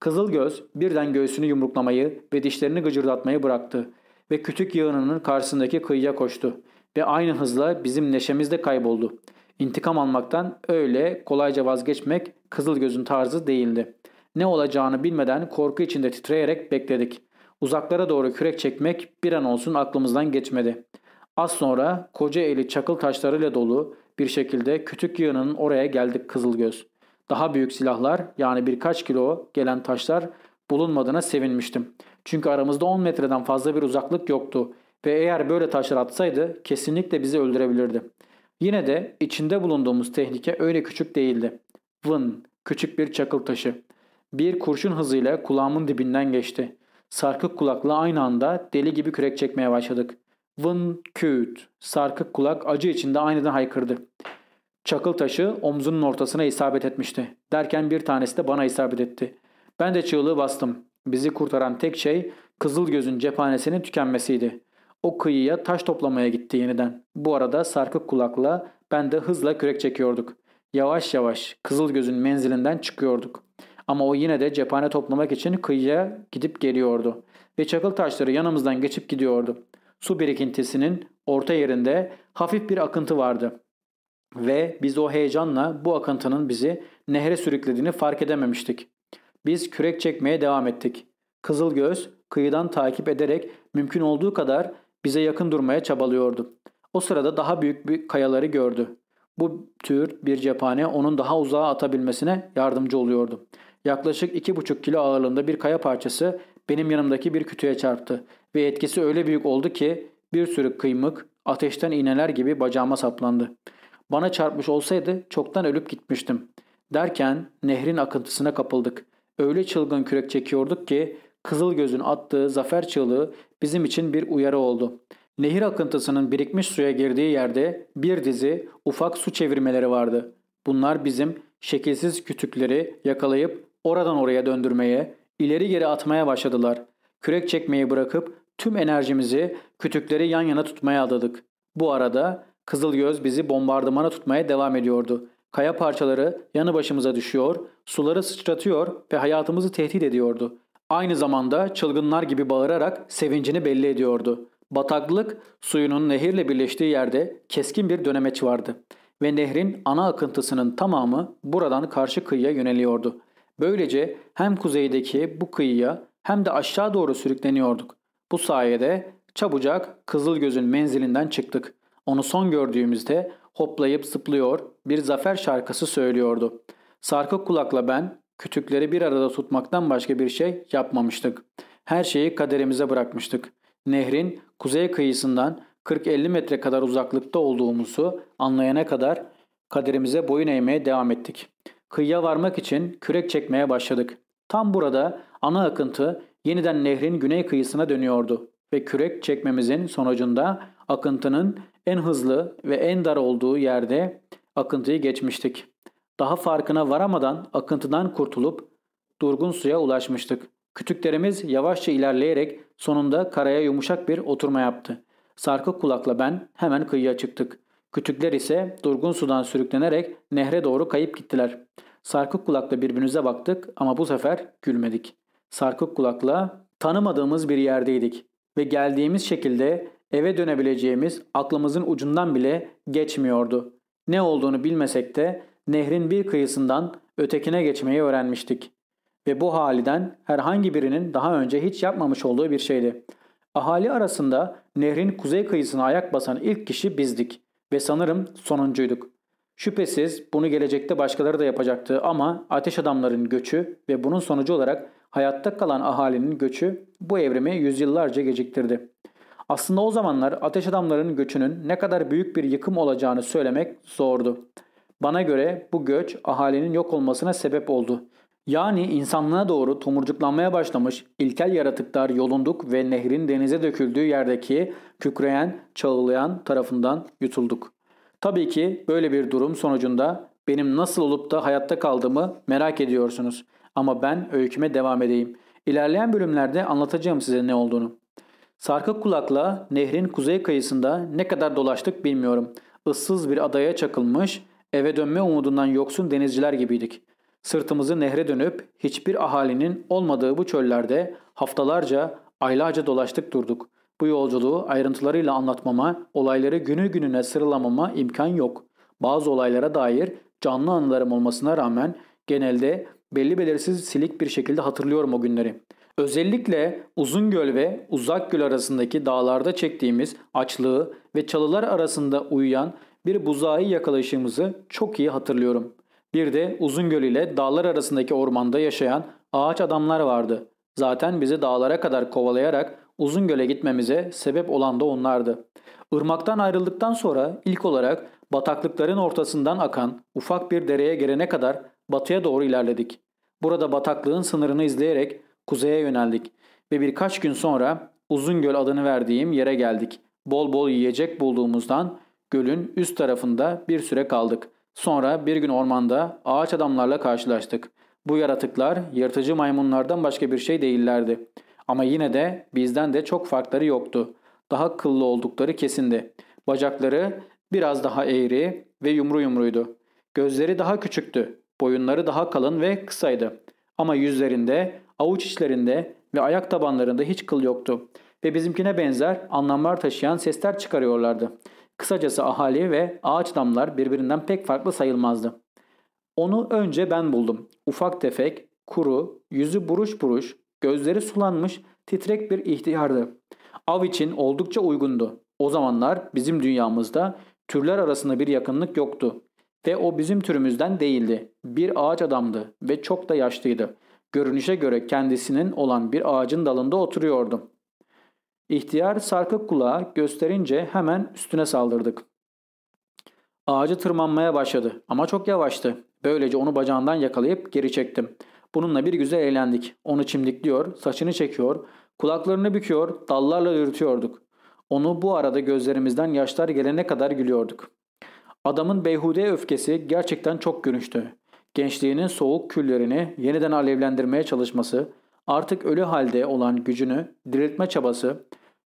Kızılgöz birden göğsünü yumruklamayı ve dişlerini gıcırdatmayı bıraktı ve kütük yığınının karşısındaki kıyıya koştu ve aynı hızla bizim neşemizde kayboldu. İntikam almaktan öyle kolayca vazgeçmek Kızılgöz'ün tarzı değildi. Ne olacağını bilmeden korku içinde titreyerek bekledik. Uzaklara doğru kürek çekmek bir an olsun aklımızdan geçmedi. Az sonra koca eli çakıl taşlarıyla dolu bir şekilde kütük yığınının oraya geldik Kızılgöz. Daha büyük silahlar yani birkaç kilo gelen taşlar bulunmadığına sevinmiştim. Çünkü aramızda 10 metreden fazla bir uzaklık yoktu ve eğer böyle taşlar atsaydı kesinlikle bizi öldürebilirdi. Yine de içinde bulunduğumuz tehlike öyle küçük değildi. Vın, küçük bir çakıl taşı. Bir kurşun hızıyla kulağımın dibinden geçti. Sarkık kulakla aynı anda deli gibi kürek çekmeye başladık. Vın küt. Sarkık kulak acı içinde aniden haykırdı. Çakıl taşı omzunun ortasına isabet etmişti. Derken bir tanesi de bana isabet etti. Ben de çığlığı bastım. Bizi kurtaran tek şey kızıl gözün cephanesinin tükenmesiydi. O kıyıya taş toplamaya gitti yeniden. Bu arada sarkık kulakla ben de hızla kürek çekiyorduk. Yavaş yavaş kızıl gözün menzilinden çıkıyorduk. Ama o yine de cephane toplamak için kıyıya gidip geliyordu. Ve çakıl taşları yanımızdan geçip gidiyordu. Su birikintisinin orta yerinde hafif bir akıntı vardı. Ve biz o heyecanla bu akıntının bizi nehre sürüklediğini fark edememiştik. Biz kürek çekmeye devam ettik. Kızıl göz kıyıdan takip ederek mümkün olduğu kadar bize yakın durmaya çabalıyordu. O sırada daha büyük bir kayaları gördü. Bu tür bir cephane onun daha uzağa atabilmesine yardımcı oluyordu. Yaklaşık iki buçuk kilo ağırlığında bir kaya parçası benim yanımdaki bir kütüğe çarptı ve etkisi öyle büyük oldu ki bir sürü kıymık ateşten iğneler gibi bacağıma saplandı. Bana çarpmış olsaydı çoktan ölüp gitmiştim. Derken nehrin akıntısına kapıldık. Öyle çılgın kürek çekiyorduk ki Kızıl gözün attığı zafer çığlığı bizim için bir uyarı oldu. Nehir akıntısının birikmiş suya girdiği yerde bir dizi ufak su çevirmeleri vardı. Bunlar bizim şekilsiz kütükleri yakalayıp oradan oraya döndürmeye, ileri geri atmaya başladılar. Kürek çekmeyi bırakıp tüm enerjimizi kütükleri yan yana tutmaya adadık. Bu arada Kızılgöz bizi bombardımana tutmaya devam ediyordu. Kaya parçaları yanı başımıza düşüyor, suları sıçratıyor ve hayatımızı tehdit ediyordu. Aynı zamanda çılgınlar gibi bağırarak sevincini belli ediyordu. Bataklık suyunun nehirle birleştiği yerde keskin bir dönemeç vardı ve nehrin ana akıntısının tamamı buradan karşı kıyıya yöneliyordu. Böylece hem kuzeydeki bu kıyıya hem de aşağı doğru sürükleniyorduk. Bu sayede çabucak Kızılgöz'ün menzilinden çıktık. Onu son gördüğümüzde hoplayıp zıplıyor bir zafer şarkısı söylüyordu. Sarkık kulakla ben kütükleri bir arada tutmaktan başka bir şey yapmamıştık. Her şeyi kaderimize bırakmıştık. Nehrin kuzey kıyısından 40-50 metre kadar uzaklıkta olduğumuzu anlayana kadar kaderimize boyun eğmeye devam ettik. Kıyıya varmak için kürek çekmeye başladık. Tam burada ana akıntı yeniden nehrin güney kıyısına dönüyordu ve kürek çekmemizin sonucunda akıntının en hızlı ve en dar olduğu yerde akıntıyı geçmiştik. Daha farkına varamadan akıntıdan kurtulup durgun suya ulaşmıştık. Kütüklerimiz yavaşça ilerleyerek sonunda karaya yumuşak bir oturma yaptı. Sarkık kulakla ben hemen kıyıya çıktık. Kütükler ise durgun sudan sürüklenerek nehre doğru kayıp gittiler. Sarkık kulakla birbirimize baktık ama bu sefer gülmedik. Sarkık kulakla tanımadığımız bir yerdeydik ve geldiğimiz şekilde eve dönebileceğimiz aklımızın ucundan bile geçmiyordu. Ne olduğunu bilmesek de nehrin bir kıyısından ötekine geçmeyi öğrenmiştik. Ve bu haliden herhangi birinin daha önce hiç yapmamış olduğu bir şeydi. Ahali arasında nehrin kuzey kıyısına ayak basan ilk kişi bizdik ve sanırım sonuncuyduk. Şüphesiz bunu gelecekte başkaları da yapacaktı ama ateş adamların göçü ve bunun sonucu olarak hayatta kalan ahalinin göçü bu evrimi yüzyıllarca geciktirdi. Aslında o zamanlar ateş adamların göçünün ne kadar büyük bir yıkım olacağını söylemek zordu. Bana göre bu göç ahalinin yok olmasına sebep oldu. Yani insanlığa doğru tomurcuklanmaya başlamış ilkel yaratıklar yolunduk ve nehrin denize döküldüğü yerdeki kükreyen, çağılayan tarafından yutulduk. Tabii ki böyle bir durum sonucunda benim nasıl olup da hayatta kaldığımı merak ediyorsunuz. Ama ben öyküme devam edeyim. İlerleyen bölümlerde anlatacağım size ne olduğunu. Sarkık kulakla nehrin kuzey kıyısında ne kadar dolaştık bilmiyorum. Issız bir adaya çakılmış, eve dönme umudundan yoksun denizciler gibiydik. Sırtımızı nehre dönüp hiçbir ahalinin olmadığı bu çöllerde haftalarca, aylarca dolaştık durduk. Bu yolculuğu ayrıntılarıyla anlatmama, olayları günü gününe sıralamama imkan yok. Bazı olaylara dair canlı anılarım olmasına rağmen genelde belli belirsiz silik bir şekilde hatırlıyorum o günleri. Özellikle Uzungöl ve Uzakgöl arasındaki dağlarda çektiğimiz açlığı ve çalılar arasında uyuyan bir buzağı yakalayışımızı çok iyi hatırlıyorum. Bir de Uzungöl ile dağlar arasındaki ormanda yaşayan ağaç adamlar vardı. Zaten bizi dağlara kadar kovalayarak Uzungöl'e gitmemize sebep olan da onlardı. Irmaktan ayrıldıktan sonra ilk olarak bataklıkların ortasından akan ufak bir dereye gelene kadar batıya doğru ilerledik. Burada bataklığın sınırını izleyerek kuzeye yöneldik ve birkaç gün sonra Uzungöl adını verdiğim yere geldik. Bol bol yiyecek bulduğumuzdan gölün üst tarafında bir süre kaldık. Sonra bir gün ormanda ağaç adamlarla karşılaştık. Bu yaratıklar yırtıcı maymunlardan başka bir şey değillerdi. Ama yine de bizden de çok farkları yoktu. Daha kıllı oldukları kesindi. Bacakları biraz daha eğri ve yumru yumruydu. Gözleri daha küçüktü. Boyunları daha kalın ve kısaydı. Ama yüzlerinde, avuç içlerinde ve ayak tabanlarında hiç kıl yoktu. Ve bizimkine benzer anlamlar taşıyan sesler çıkarıyorlardı. Kısacası ahali ve ağaç damlar birbirinden pek farklı sayılmazdı. Onu önce ben buldum. Ufak tefek, kuru, yüzü buruş buruş, gözleri sulanmış, titrek bir ihtiyardı. Av için oldukça uygundu. O zamanlar bizim dünyamızda türler arasında bir yakınlık yoktu. Ve o bizim türümüzden değildi. Bir ağaç adamdı ve çok da yaşlıydı. Görünüşe göre kendisinin olan bir ağacın dalında oturuyordu. İhtiyar sarkık kulağı gösterince hemen üstüne saldırdık. Ağacı tırmanmaya başladı ama çok yavaştı. Böylece onu bacağından yakalayıp geri çektim. Bununla bir güzel eğlendik. Onu çimdikliyor, saçını çekiyor, kulaklarını büküyor, dallarla yürütüyorduk. Onu bu arada gözlerimizden yaşlar gelene kadar gülüyorduk. Adamın beyhude öfkesi gerçekten çok gülünçtü. Gençliğinin soğuk küllerini yeniden alevlendirmeye çalışması, artık ölü halde olan gücünü diriltme çabası,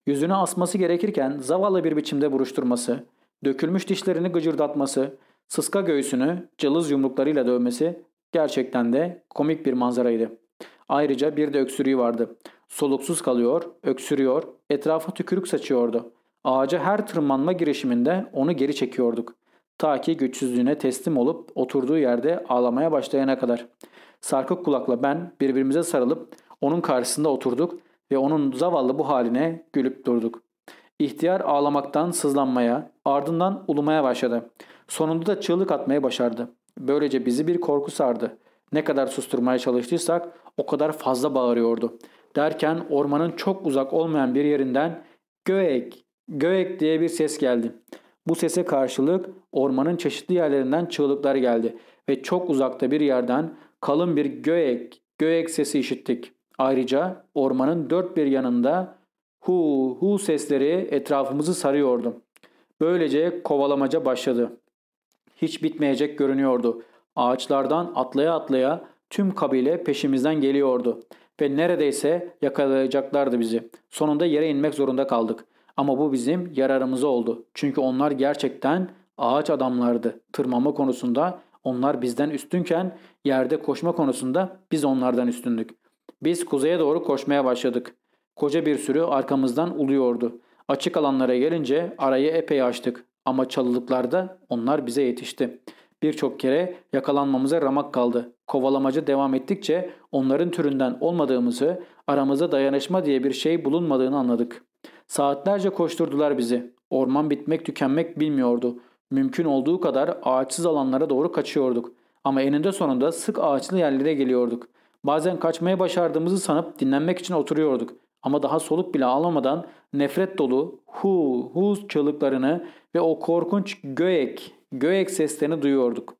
Yüzüne asması gerekirken zavallı bir biçimde buruşturması, dökülmüş dişlerini gıcırdatması, sıska göğsünü cılız yumruklarıyla dövmesi gerçekten de komik bir manzaraydı. Ayrıca bir de öksürüğü vardı. Soluksuz kalıyor, öksürüyor, etrafa tükürük saçıyordu. Ağaca her tırmanma girişiminde onu geri çekiyorduk. Ta ki güçsüzlüğüne teslim olup oturduğu yerde ağlamaya başlayana kadar. Sarkık kulakla ben birbirimize sarılıp onun karşısında oturduk ve onun zavallı bu haline gülüp durduk. İhtiyar ağlamaktan sızlanmaya, ardından ulumaya başladı. Sonunda da çığlık atmaya başardı. Böylece bizi bir korku sardı. Ne kadar susturmaya çalıştıysak o kadar fazla bağırıyordu. Derken ormanın çok uzak olmayan bir yerinden göek, göek diye bir ses geldi. Bu sese karşılık ormanın çeşitli yerlerinden çığlıklar geldi ve çok uzakta bir yerden kalın bir göek, göek sesi işittik. Ayrıca ormanın dört bir yanında hu hu sesleri etrafımızı sarıyordu. Böylece kovalamaca başladı. Hiç bitmeyecek görünüyordu. Ağaçlardan atlaya atlaya tüm kabile peşimizden geliyordu ve neredeyse yakalayacaklardı bizi. Sonunda yere inmek zorunda kaldık. Ama bu bizim yararımıza oldu. Çünkü onlar gerçekten ağaç adamlardı. Tırmanma konusunda onlar bizden üstünken yerde koşma konusunda biz onlardan üstündük. Biz kuzeye doğru koşmaya başladık. Koca bir sürü arkamızdan uluyordu. Açık alanlara gelince arayı epey açtık ama çalılıklarda onlar bize yetişti. Birçok kere yakalanmamıza ramak kaldı. Kovalamaca devam ettikçe onların türünden olmadığımızı, aramızda dayanışma diye bir şey bulunmadığını anladık. Saatlerce koşturdular bizi. Orman bitmek tükenmek bilmiyordu. Mümkün olduğu kadar ağaçsız alanlara doğru kaçıyorduk. Ama eninde sonunda sık ağaçlı yerlere geliyorduk. Bazen kaçmaya başardığımızı sanıp dinlenmek için oturuyorduk. Ama daha soluk bile alamadan nefret dolu hu hu çığlıklarını ve o korkunç göek, göek seslerini duyuyorduk.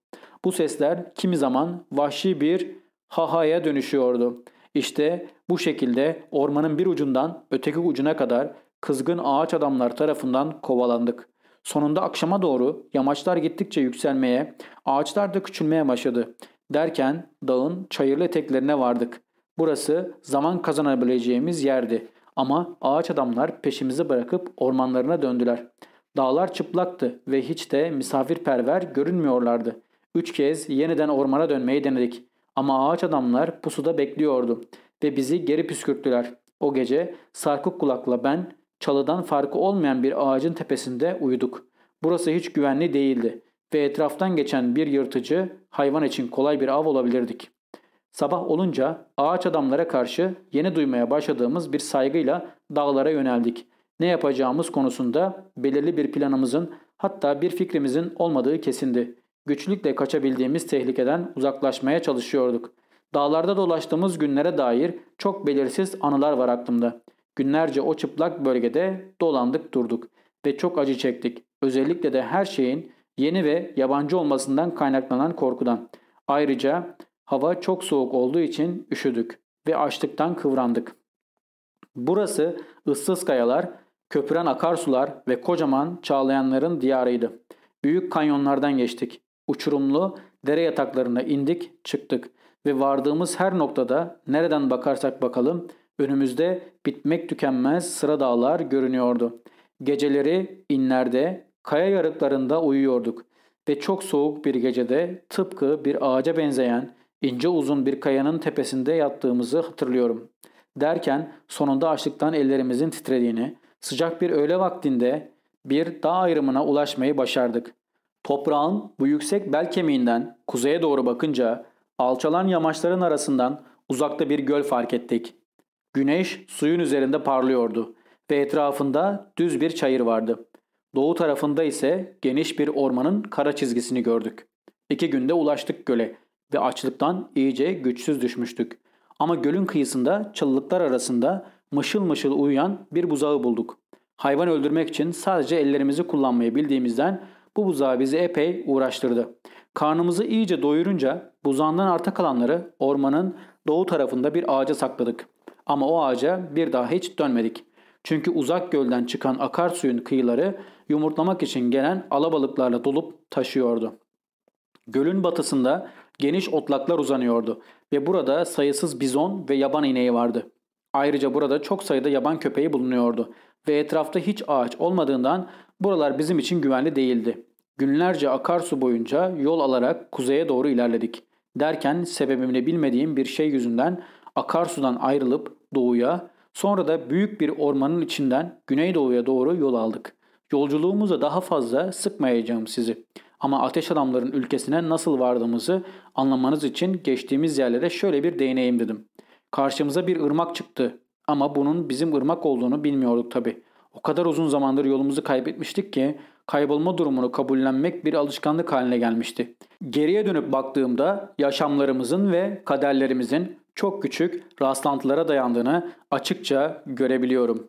Bu sesler kimi zaman vahşi bir hahaya dönüşüyordu. İşte bu şekilde ormanın bir ucundan öteki ucuna kadar kızgın ağaç adamlar tarafından kovalandık. Sonunda akşama doğru yamaçlar gittikçe yükselmeye, ağaçlar da küçülmeye başladı. Derken dağın çayırlı eteklerine vardık. Burası zaman kazanabileceğimiz yerdi. Ama ağaç adamlar peşimizi bırakıp ormanlarına döndüler. Dağlar çıplaktı ve hiç de misafirperver görünmüyorlardı. Üç kez yeniden ormana dönmeyi denedik. Ama ağaç adamlar pusuda bekliyordu ve bizi geri püskürttüler. O gece sarkık kulakla ben çalıdan farkı olmayan bir ağacın tepesinde uyuduk. Burası hiç güvenli değildi ve etraftan geçen bir yırtıcı hayvan için kolay bir av olabilirdik. Sabah olunca ağaç adamlara karşı yeni duymaya başladığımız bir saygıyla dağlara yöneldik. Ne yapacağımız konusunda belirli bir planımızın hatta bir fikrimizin olmadığı kesindi. Güçlükle kaçabildiğimiz tehlikeden uzaklaşmaya çalışıyorduk. Dağlarda dolaştığımız günlere dair çok belirsiz anılar var aklımda. Günlerce o çıplak bölgede dolandık durduk ve çok acı çektik. Özellikle de her şeyin yeni ve yabancı olmasından kaynaklanan korkudan. Ayrıca hava çok soğuk olduğu için üşüdük ve açlıktan kıvrandık. Burası ıssız kayalar, köpüren akarsular ve kocaman çağlayanların diyarıydı. Büyük kanyonlardan geçtik. Uçurumlu dere yataklarına indik, çıktık ve vardığımız her noktada nereden bakarsak bakalım önümüzde bitmek tükenmez sıra dağlar görünüyordu. Geceleri inlerde, kaya yarıklarında uyuyorduk ve çok soğuk bir gecede tıpkı bir ağaca benzeyen ince uzun bir kayanın tepesinde yattığımızı hatırlıyorum. Derken sonunda açlıktan ellerimizin titrediğini, sıcak bir öğle vaktinde bir dağ ayrımına ulaşmayı başardık. Toprağın bu yüksek bel kemiğinden kuzeye doğru bakınca alçalan yamaçların arasından uzakta bir göl fark ettik. Güneş suyun üzerinde parlıyordu ve etrafında düz bir çayır vardı. Doğu tarafında ise geniş bir ormanın kara çizgisini gördük. İki günde ulaştık göle ve açlıktan iyice güçsüz düşmüştük. Ama gölün kıyısında çalılıklar arasında mışıl mışıl uyuyan bir buzağı bulduk. Hayvan öldürmek için sadece ellerimizi kullanmayı bildiğimizden bu buzağı bizi epey uğraştırdı. Karnımızı iyice doyurunca buzağından arta kalanları ormanın doğu tarafında bir ağaca sakladık. Ama o ağaca bir daha hiç dönmedik. Çünkü uzak gölden çıkan akarsuyun kıyıları yumurtlamak için gelen alabalıklarla dolup taşıyordu. Gölün batısında geniş otlaklar uzanıyordu ve burada sayısız bizon ve yaban ineği vardı. Ayrıca burada çok sayıda yaban köpeği bulunuyordu ve etrafta hiç ağaç olmadığından buralar bizim için güvenli değildi. Günlerce akarsu boyunca yol alarak kuzeye doğru ilerledik. Derken sebebini bilmediğim bir şey yüzünden akarsudan ayrılıp doğuya, sonra da büyük bir ormanın içinden güneydoğuya doğru yol aldık. Yolculuğumuza daha fazla sıkmayacağım sizi. Ama ateş adamların ülkesine nasıl vardığımızı anlamanız için geçtiğimiz yerlere şöyle bir değineyim dedim. Karşımıza bir ırmak çıktı ama bunun bizim ırmak olduğunu bilmiyorduk tabi. O kadar uzun zamandır yolumuzu kaybetmiştik ki kaybolma durumunu kabullenmek bir alışkanlık haline gelmişti. Geriye dönüp baktığımda yaşamlarımızın ve kaderlerimizin çok küçük rastlantılara dayandığını açıkça görebiliyorum.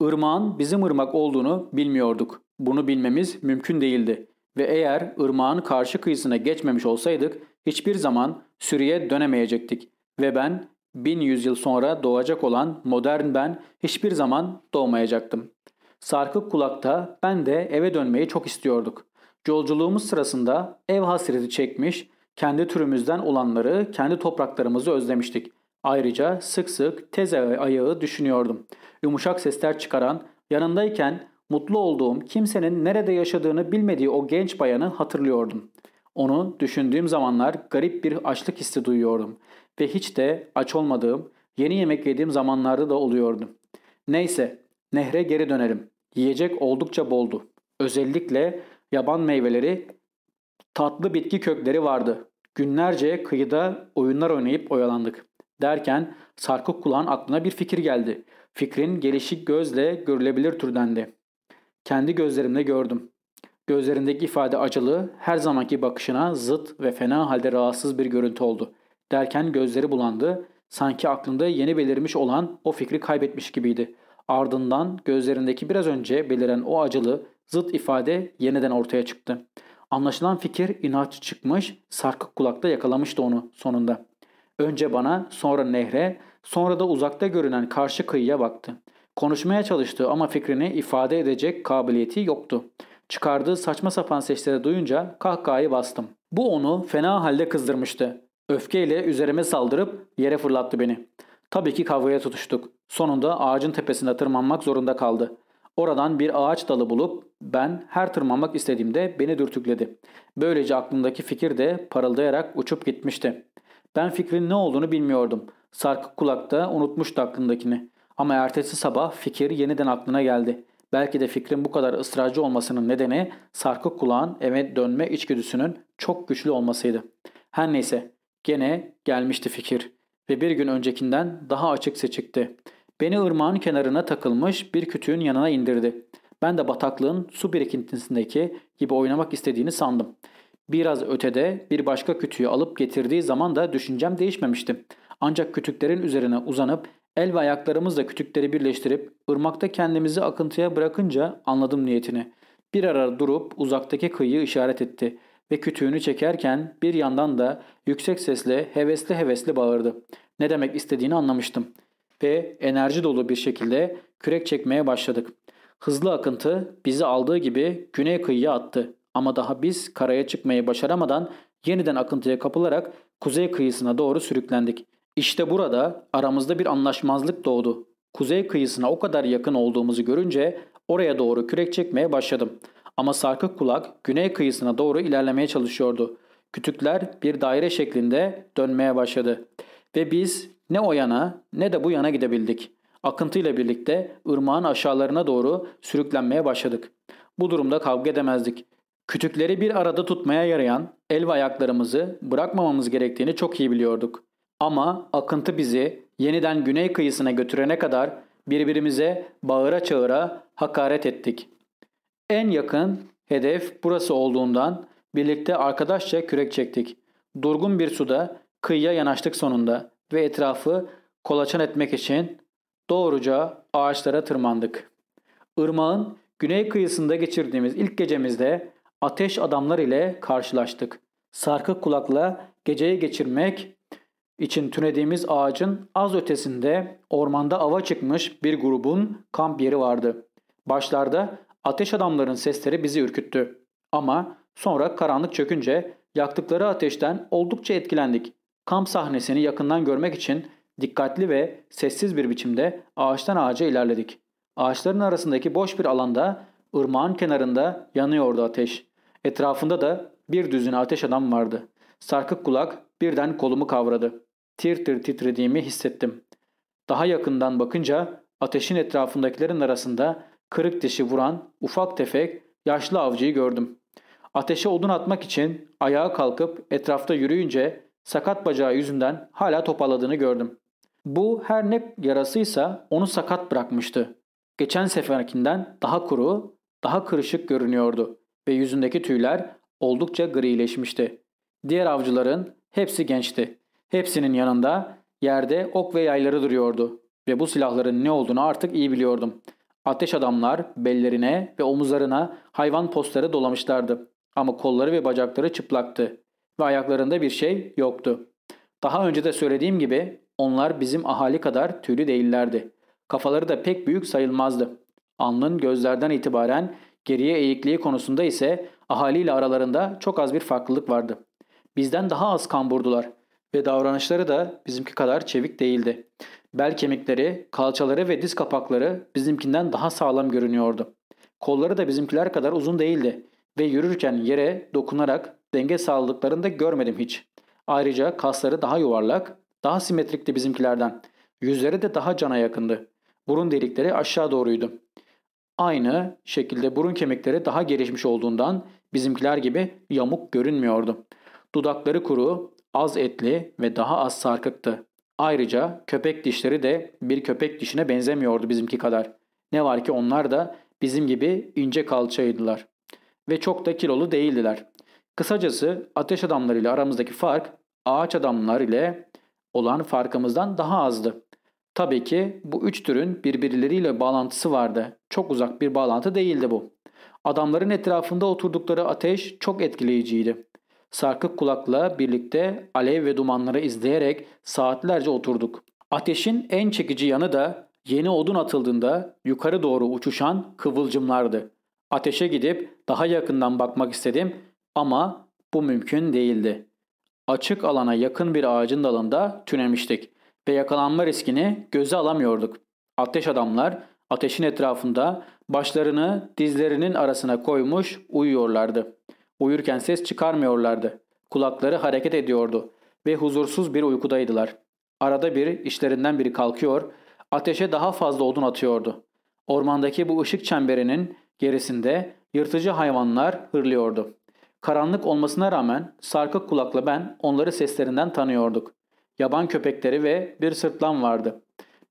Irmağın bizim ırmak olduğunu bilmiyorduk. Bunu bilmemiz mümkün değildi. Ve eğer ırmağın karşı kıyısına geçmemiş olsaydık hiçbir zaman sürüye dönemeyecektik. Ve ben bin yüzyıl sonra doğacak olan modern ben hiçbir zaman doğmayacaktım. Sarkık kulakta ben de eve dönmeyi çok istiyorduk. Yolculuğumuz sırasında ev hasreti çekmiş, kendi türümüzden olanları, kendi topraklarımızı özlemiştik. Ayrıca sık sık tez ayağı düşünüyordum. Yumuşak sesler çıkaran, yanındayken mutlu olduğum, kimsenin nerede yaşadığını bilmediği o genç bayanı hatırlıyordum. Onu düşündüğüm zamanlar garip bir açlık hissi duyuyordum ve hiç de aç olmadığım, yeni yemek yediğim zamanlarda da oluyordu. Neyse, nehre geri dönelim. Yiyecek oldukça boldu. Özellikle yaban meyveleri, tatlı bitki kökleri vardı. Günlerce kıyıda oyunlar oynayıp oyalandık. Derken sarkık kulağın aklına bir fikir geldi. Fikrin gelişik gözle görülebilir türdendi. Kendi gözlerimle gördüm. Gözlerindeki ifade acılı, her zamanki bakışına zıt ve fena halde rahatsız bir görüntü oldu. Derken gözleri bulandı, sanki aklında yeni belirmiş olan o fikri kaybetmiş gibiydi. Ardından gözlerindeki biraz önce beliren o acılı, zıt ifade yeniden ortaya çıktı. Anlaşılan fikir inatçı çıkmış, sarkık kulakta yakalamıştı onu sonunda. Önce bana, sonra nehre, sonra da uzakta görünen karşı kıyıya baktı. Konuşmaya çalıştı ama fikrini ifade edecek kabiliyeti yoktu. Çıkardığı saçma sapan sesleri duyunca kahkahayı bastım. Bu onu fena halde kızdırmıştı. Öfkeyle üzerime saldırıp yere fırlattı beni. Tabii ki kavgaya tutuştuk. Sonunda ağacın tepesine tırmanmak zorunda kaldı. Oradan bir ağaç dalı bulup ben her tırmanmak istediğimde beni dürtükledi. Böylece aklımdaki fikir de parıldayarak uçup gitmişti. Ben fikrin ne olduğunu bilmiyordum. Sarkık kulakta unutmuştu aklındakini. Ama ertesi sabah fikir yeniden aklına geldi. Belki de fikrin bu kadar ısrarcı olmasının nedeni sarkık kulağın eve dönme içgüdüsünün çok güçlü olmasıydı. Her neyse gene gelmişti fikir ve bir gün öncekinden daha açık seçikti. Beni ırmağın kenarına takılmış bir kütüğün yanına indirdi. Ben de bataklığın su birikintisindeki gibi oynamak istediğini sandım. Biraz ötede bir başka kütüğü alıp getirdiği zaman da düşüncem değişmemişti. Ancak kütüklerin üzerine uzanıp El ve ayaklarımızla kütükleri birleştirip ırmakta kendimizi akıntıya bırakınca anladım niyetini. Bir ara durup uzaktaki kıyıyı işaret etti ve kütüğünü çekerken bir yandan da yüksek sesle hevesli hevesli bağırdı. Ne demek istediğini anlamıştım ve enerji dolu bir şekilde kürek çekmeye başladık. Hızlı akıntı bizi aldığı gibi güney kıyıya attı ama daha biz karaya çıkmayı başaramadan yeniden akıntıya kapılarak kuzey kıyısına doğru sürüklendik. İşte burada aramızda bir anlaşmazlık doğdu. Kuzey kıyısına o kadar yakın olduğumuzu görünce oraya doğru kürek çekmeye başladım. Ama sarkık kulak güney kıyısına doğru ilerlemeye çalışıyordu. Kütükler bir daire şeklinde dönmeye başladı. Ve biz ne o yana ne de bu yana gidebildik. Akıntıyla birlikte ırmağın aşağılarına doğru sürüklenmeye başladık. Bu durumda kavga edemezdik. Kütükleri bir arada tutmaya yarayan el ve ayaklarımızı bırakmamamız gerektiğini çok iyi biliyorduk. Ama akıntı bizi yeniden güney kıyısına götürene kadar birbirimize bağıra çağıra hakaret ettik. En yakın hedef burası olduğundan birlikte arkadaşça kürek çektik. Durgun bir suda kıyıya yanaştık sonunda ve etrafı kolaçan etmek için doğruca ağaçlara tırmandık. Irmağın güney kıyısında geçirdiğimiz ilk gecemizde ateş adamlar ile karşılaştık. Sarkık kulakla geceyi geçirmek için tünediğimiz ağacın az ötesinde ormanda ava çıkmış bir grubun kamp yeri vardı. Başlarda ateş adamların sesleri bizi ürküttü. Ama sonra karanlık çökünce yaktıkları ateşten oldukça etkilendik. Kamp sahnesini yakından görmek için dikkatli ve sessiz bir biçimde ağaçtan ağaca ilerledik. Ağaçların arasındaki boş bir alanda ırmağın kenarında yanıyordu ateş. Etrafında da bir düzine ateş adam vardı. Sarkık kulak birden kolumu kavradı. Tir tir titrediğimi hissettim. Daha yakından bakınca ateşin etrafındakilerin arasında kırık dişi vuran ufak tefek yaşlı avcıyı gördüm. Ateşe odun atmak için ayağa kalkıp etrafta yürüyünce sakat bacağı yüzünden hala topalladığını gördüm. Bu her ne yarasıysa onu sakat bırakmıştı. Geçen seferkinden daha kuru, daha kırışık görünüyordu ve yüzündeki tüyler oldukça grileşmişti. Diğer avcıların hepsi gençti. Hepsinin yanında yerde ok ve yayları duruyordu ve bu silahların ne olduğunu artık iyi biliyordum. Ateş adamlar bellerine ve omuzlarına hayvan postları dolamışlardı. Ama kolları ve bacakları çıplaktı ve ayaklarında bir şey yoktu. Daha önce de söylediğim gibi onlar bizim ahali kadar tüylü değillerdi. Kafaları da pek büyük sayılmazdı. Alnın gözlerden itibaren geriye eğikliği konusunda ise ahaliyle aralarında çok az bir farklılık vardı. Bizden daha az kamburdular ve davranışları da bizimki kadar çevik değildi. Bel kemikleri, kalçaları ve diz kapakları bizimkinden daha sağlam görünüyordu. Kolları da bizimkiler kadar uzun değildi ve yürürken yere dokunarak denge sağladıklarını da görmedim hiç. Ayrıca kasları daha yuvarlak, daha simetrikti bizimkilerden. Yüzleri de daha cana yakındı. Burun delikleri aşağı doğruydu. Aynı şekilde burun kemikleri daha gelişmiş olduğundan bizimkiler gibi yamuk görünmüyordu. Dudakları kuru, az etli ve daha az sarkıktı. Ayrıca köpek dişleri de bir köpek dişine benzemiyordu bizimki kadar. Ne var ki onlar da bizim gibi ince kalçaydılar. Ve çok da kilolu değildiler. Kısacası ateş adamlarıyla aramızdaki fark ağaç adamlar ile olan farkımızdan daha azdı. Tabii ki bu üç türün birbirleriyle bağlantısı vardı. Çok uzak bir bağlantı değildi bu. Adamların etrafında oturdukları ateş çok etkileyiciydi. Sarkık kulakla birlikte alev ve dumanları izleyerek saatlerce oturduk. Ateşin en çekici yanı da yeni odun atıldığında yukarı doğru uçuşan kıvılcımlardı. Ateşe gidip daha yakından bakmak istedim ama bu mümkün değildi. Açık alana yakın bir ağacın dalında tünemiştik ve yakalanma riskini göze alamıyorduk. Ateş adamlar ateşin etrafında başlarını dizlerinin arasına koymuş uyuyorlardı. Uyurken ses çıkarmıyorlardı. Kulakları hareket ediyordu ve huzursuz bir uykudaydılar. Arada bir işlerinden biri kalkıyor, ateşe daha fazla odun atıyordu. Ormandaki bu ışık çemberinin gerisinde yırtıcı hayvanlar hırlıyordu. Karanlık olmasına rağmen sarkık kulakla ben onları seslerinden tanıyorduk. Yaban köpekleri ve bir sırtlan vardı.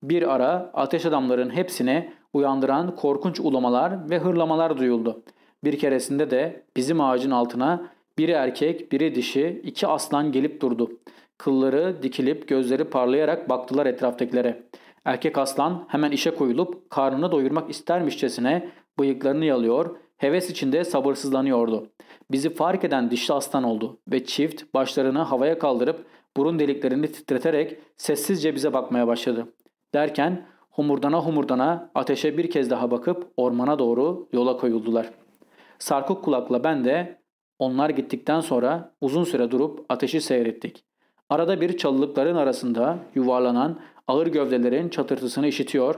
Bir ara ateş adamların hepsine uyandıran korkunç ulamalar ve hırlamalar duyuldu. Bir keresinde de bizim ağacın altına biri erkek biri dişi iki aslan gelip durdu. Kılları dikilip gözleri parlayarak baktılar etraftakilere. Erkek aslan hemen işe koyulup karnını doyurmak istermişçesine bıyıklarını yalıyor, heves içinde sabırsızlanıyordu. Bizi fark eden dişli aslan oldu ve çift başlarını havaya kaldırıp burun deliklerini titreterek sessizce bize bakmaya başladı. Derken humurdana humurdana ateşe bir kez daha bakıp ormana doğru yola koyuldular. Sarkık kulakla ben de onlar gittikten sonra uzun süre durup ateşi seyrettik. Arada bir çalılıkların arasında yuvarlanan ağır gövdelerin çatırtısını işitiyor,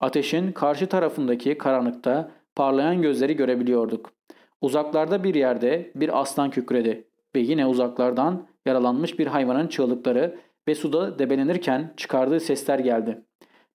ateşin karşı tarafındaki karanlıkta parlayan gözleri görebiliyorduk. Uzaklarda bir yerde bir aslan kükredi ve yine uzaklardan yaralanmış bir hayvanın çığlıkları ve suda debelenirken çıkardığı sesler geldi.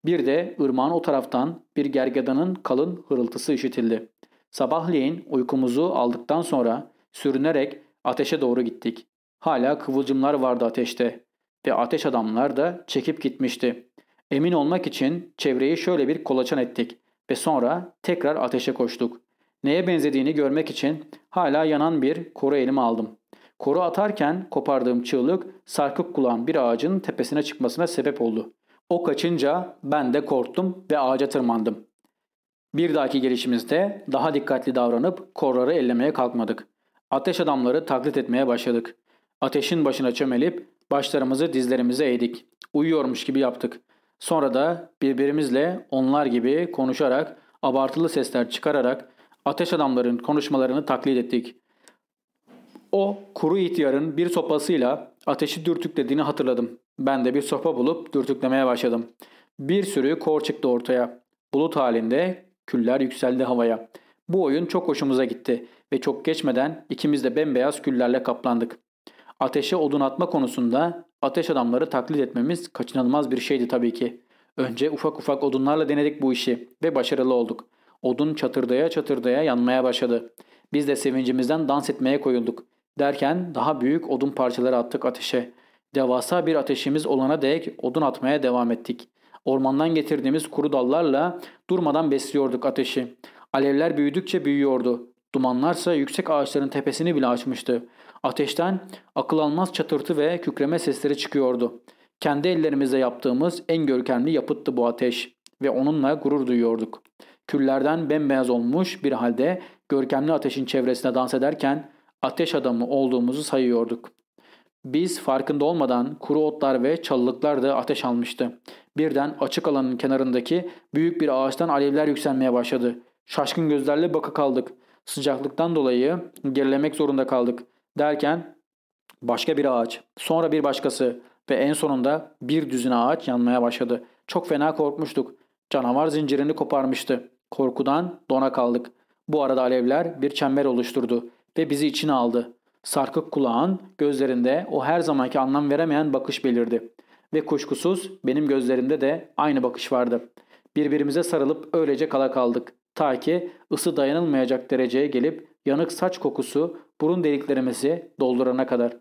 Bir de ırmağın o taraftan bir gergedanın kalın hırıltısı işitildi. Sabahleyin uykumuzu aldıktan sonra sürünerek ateşe doğru gittik. Hala kıvılcımlar vardı ateşte ve ateş adamlar da çekip gitmişti. Emin olmak için çevreyi şöyle bir kolaçan ettik ve sonra tekrar ateşe koştuk. Neye benzediğini görmek için hala yanan bir koru elime aldım. Koru atarken kopardığım çığlık sarkık kulağın bir ağacın tepesine çıkmasına sebep oldu. O kaçınca ben de korktum ve ağaca tırmandım. Bir dahaki gelişimizde daha dikkatli davranıp korları ellemeye kalkmadık. Ateş adamları taklit etmeye başladık. Ateşin başına çömelip başlarımızı dizlerimize eğdik. Uyuyormuş gibi yaptık. Sonra da birbirimizle onlar gibi konuşarak, abartılı sesler çıkararak ateş adamların konuşmalarını taklit ettik. O kuru ihtiyarın bir sopasıyla ateşi dürtüklediğini hatırladım. Ben de bir sopa bulup dürtüklemeye başladım. Bir sürü kor çıktı ortaya. Bulut halinde küller yükseldi havaya. Bu oyun çok hoşumuza gitti ve çok geçmeden ikimiz de bembeyaz küllerle kaplandık. Ateşe odun atma konusunda ateş adamları taklit etmemiz kaçınılmaz bir şeydi tabii ki. Önce ufak ufak odunlarla denedik bu işi ve başarılı olduk. Odun çatırdaya çatırdaya yanmaya başladı. Biz de sevincimizden dans etmeye koyulduk. Derken daha büyük odun parçaları attık ateşe. Devasa bir ateşimiz olana dek odun atmaya devam ettik. Ormandan getirdiğimiz kuru dallarla durmadan besliyorduk ateşi. Alevler büyüdükçe büyüyordu. Dumanlarsa yüksek ağaçların tepesini bile açmıştı. Ateşten akıl almaz çatırtı ve kükreme sesleri çıkıyordu. Kendi ellerimizle yaptığımız en görkemli yapıttı bu ateş ve onunla gurur duyuyorduk. Küllerden bembeyaz olmuş bir halde görkemli ateşin çevresine dans ederken ateş adamı olduğumuzu sayıyorduk. Biz farkında olmadan kuru otlar ve çalılıklar da ateş almıştı. Birden açık alanın kenarındaki büyük bir ağaçtan alevler yükselmeye başladı. Şaşkın gözlerle baka kaldık. Sıcaklıktan dolayı gerilemek zorunda kaldık. Derken başka bir ağaç, sonra bir başkası ve en sonunda bir düzine ağaç yanmaya başladı. Çok fena korkmuştuk. Canavar zincirini koparmıştı. Korkudan dona kaldık. Bu arada alevler bir çember oluşturdu ve bizi içine aldı. Sarkık kulağın gözlerinde o her zamanki anlam veremeyen bakış belirdi. Ve kuşkusuz benim gözlerimde de aynı bakış vardı. Birbirimize sarılıp öylece kala kaldık. Ta ki ısı dayanılmayacak dereceye gelip yanık saç kokusu burun deliklerimizi doldurana kadar.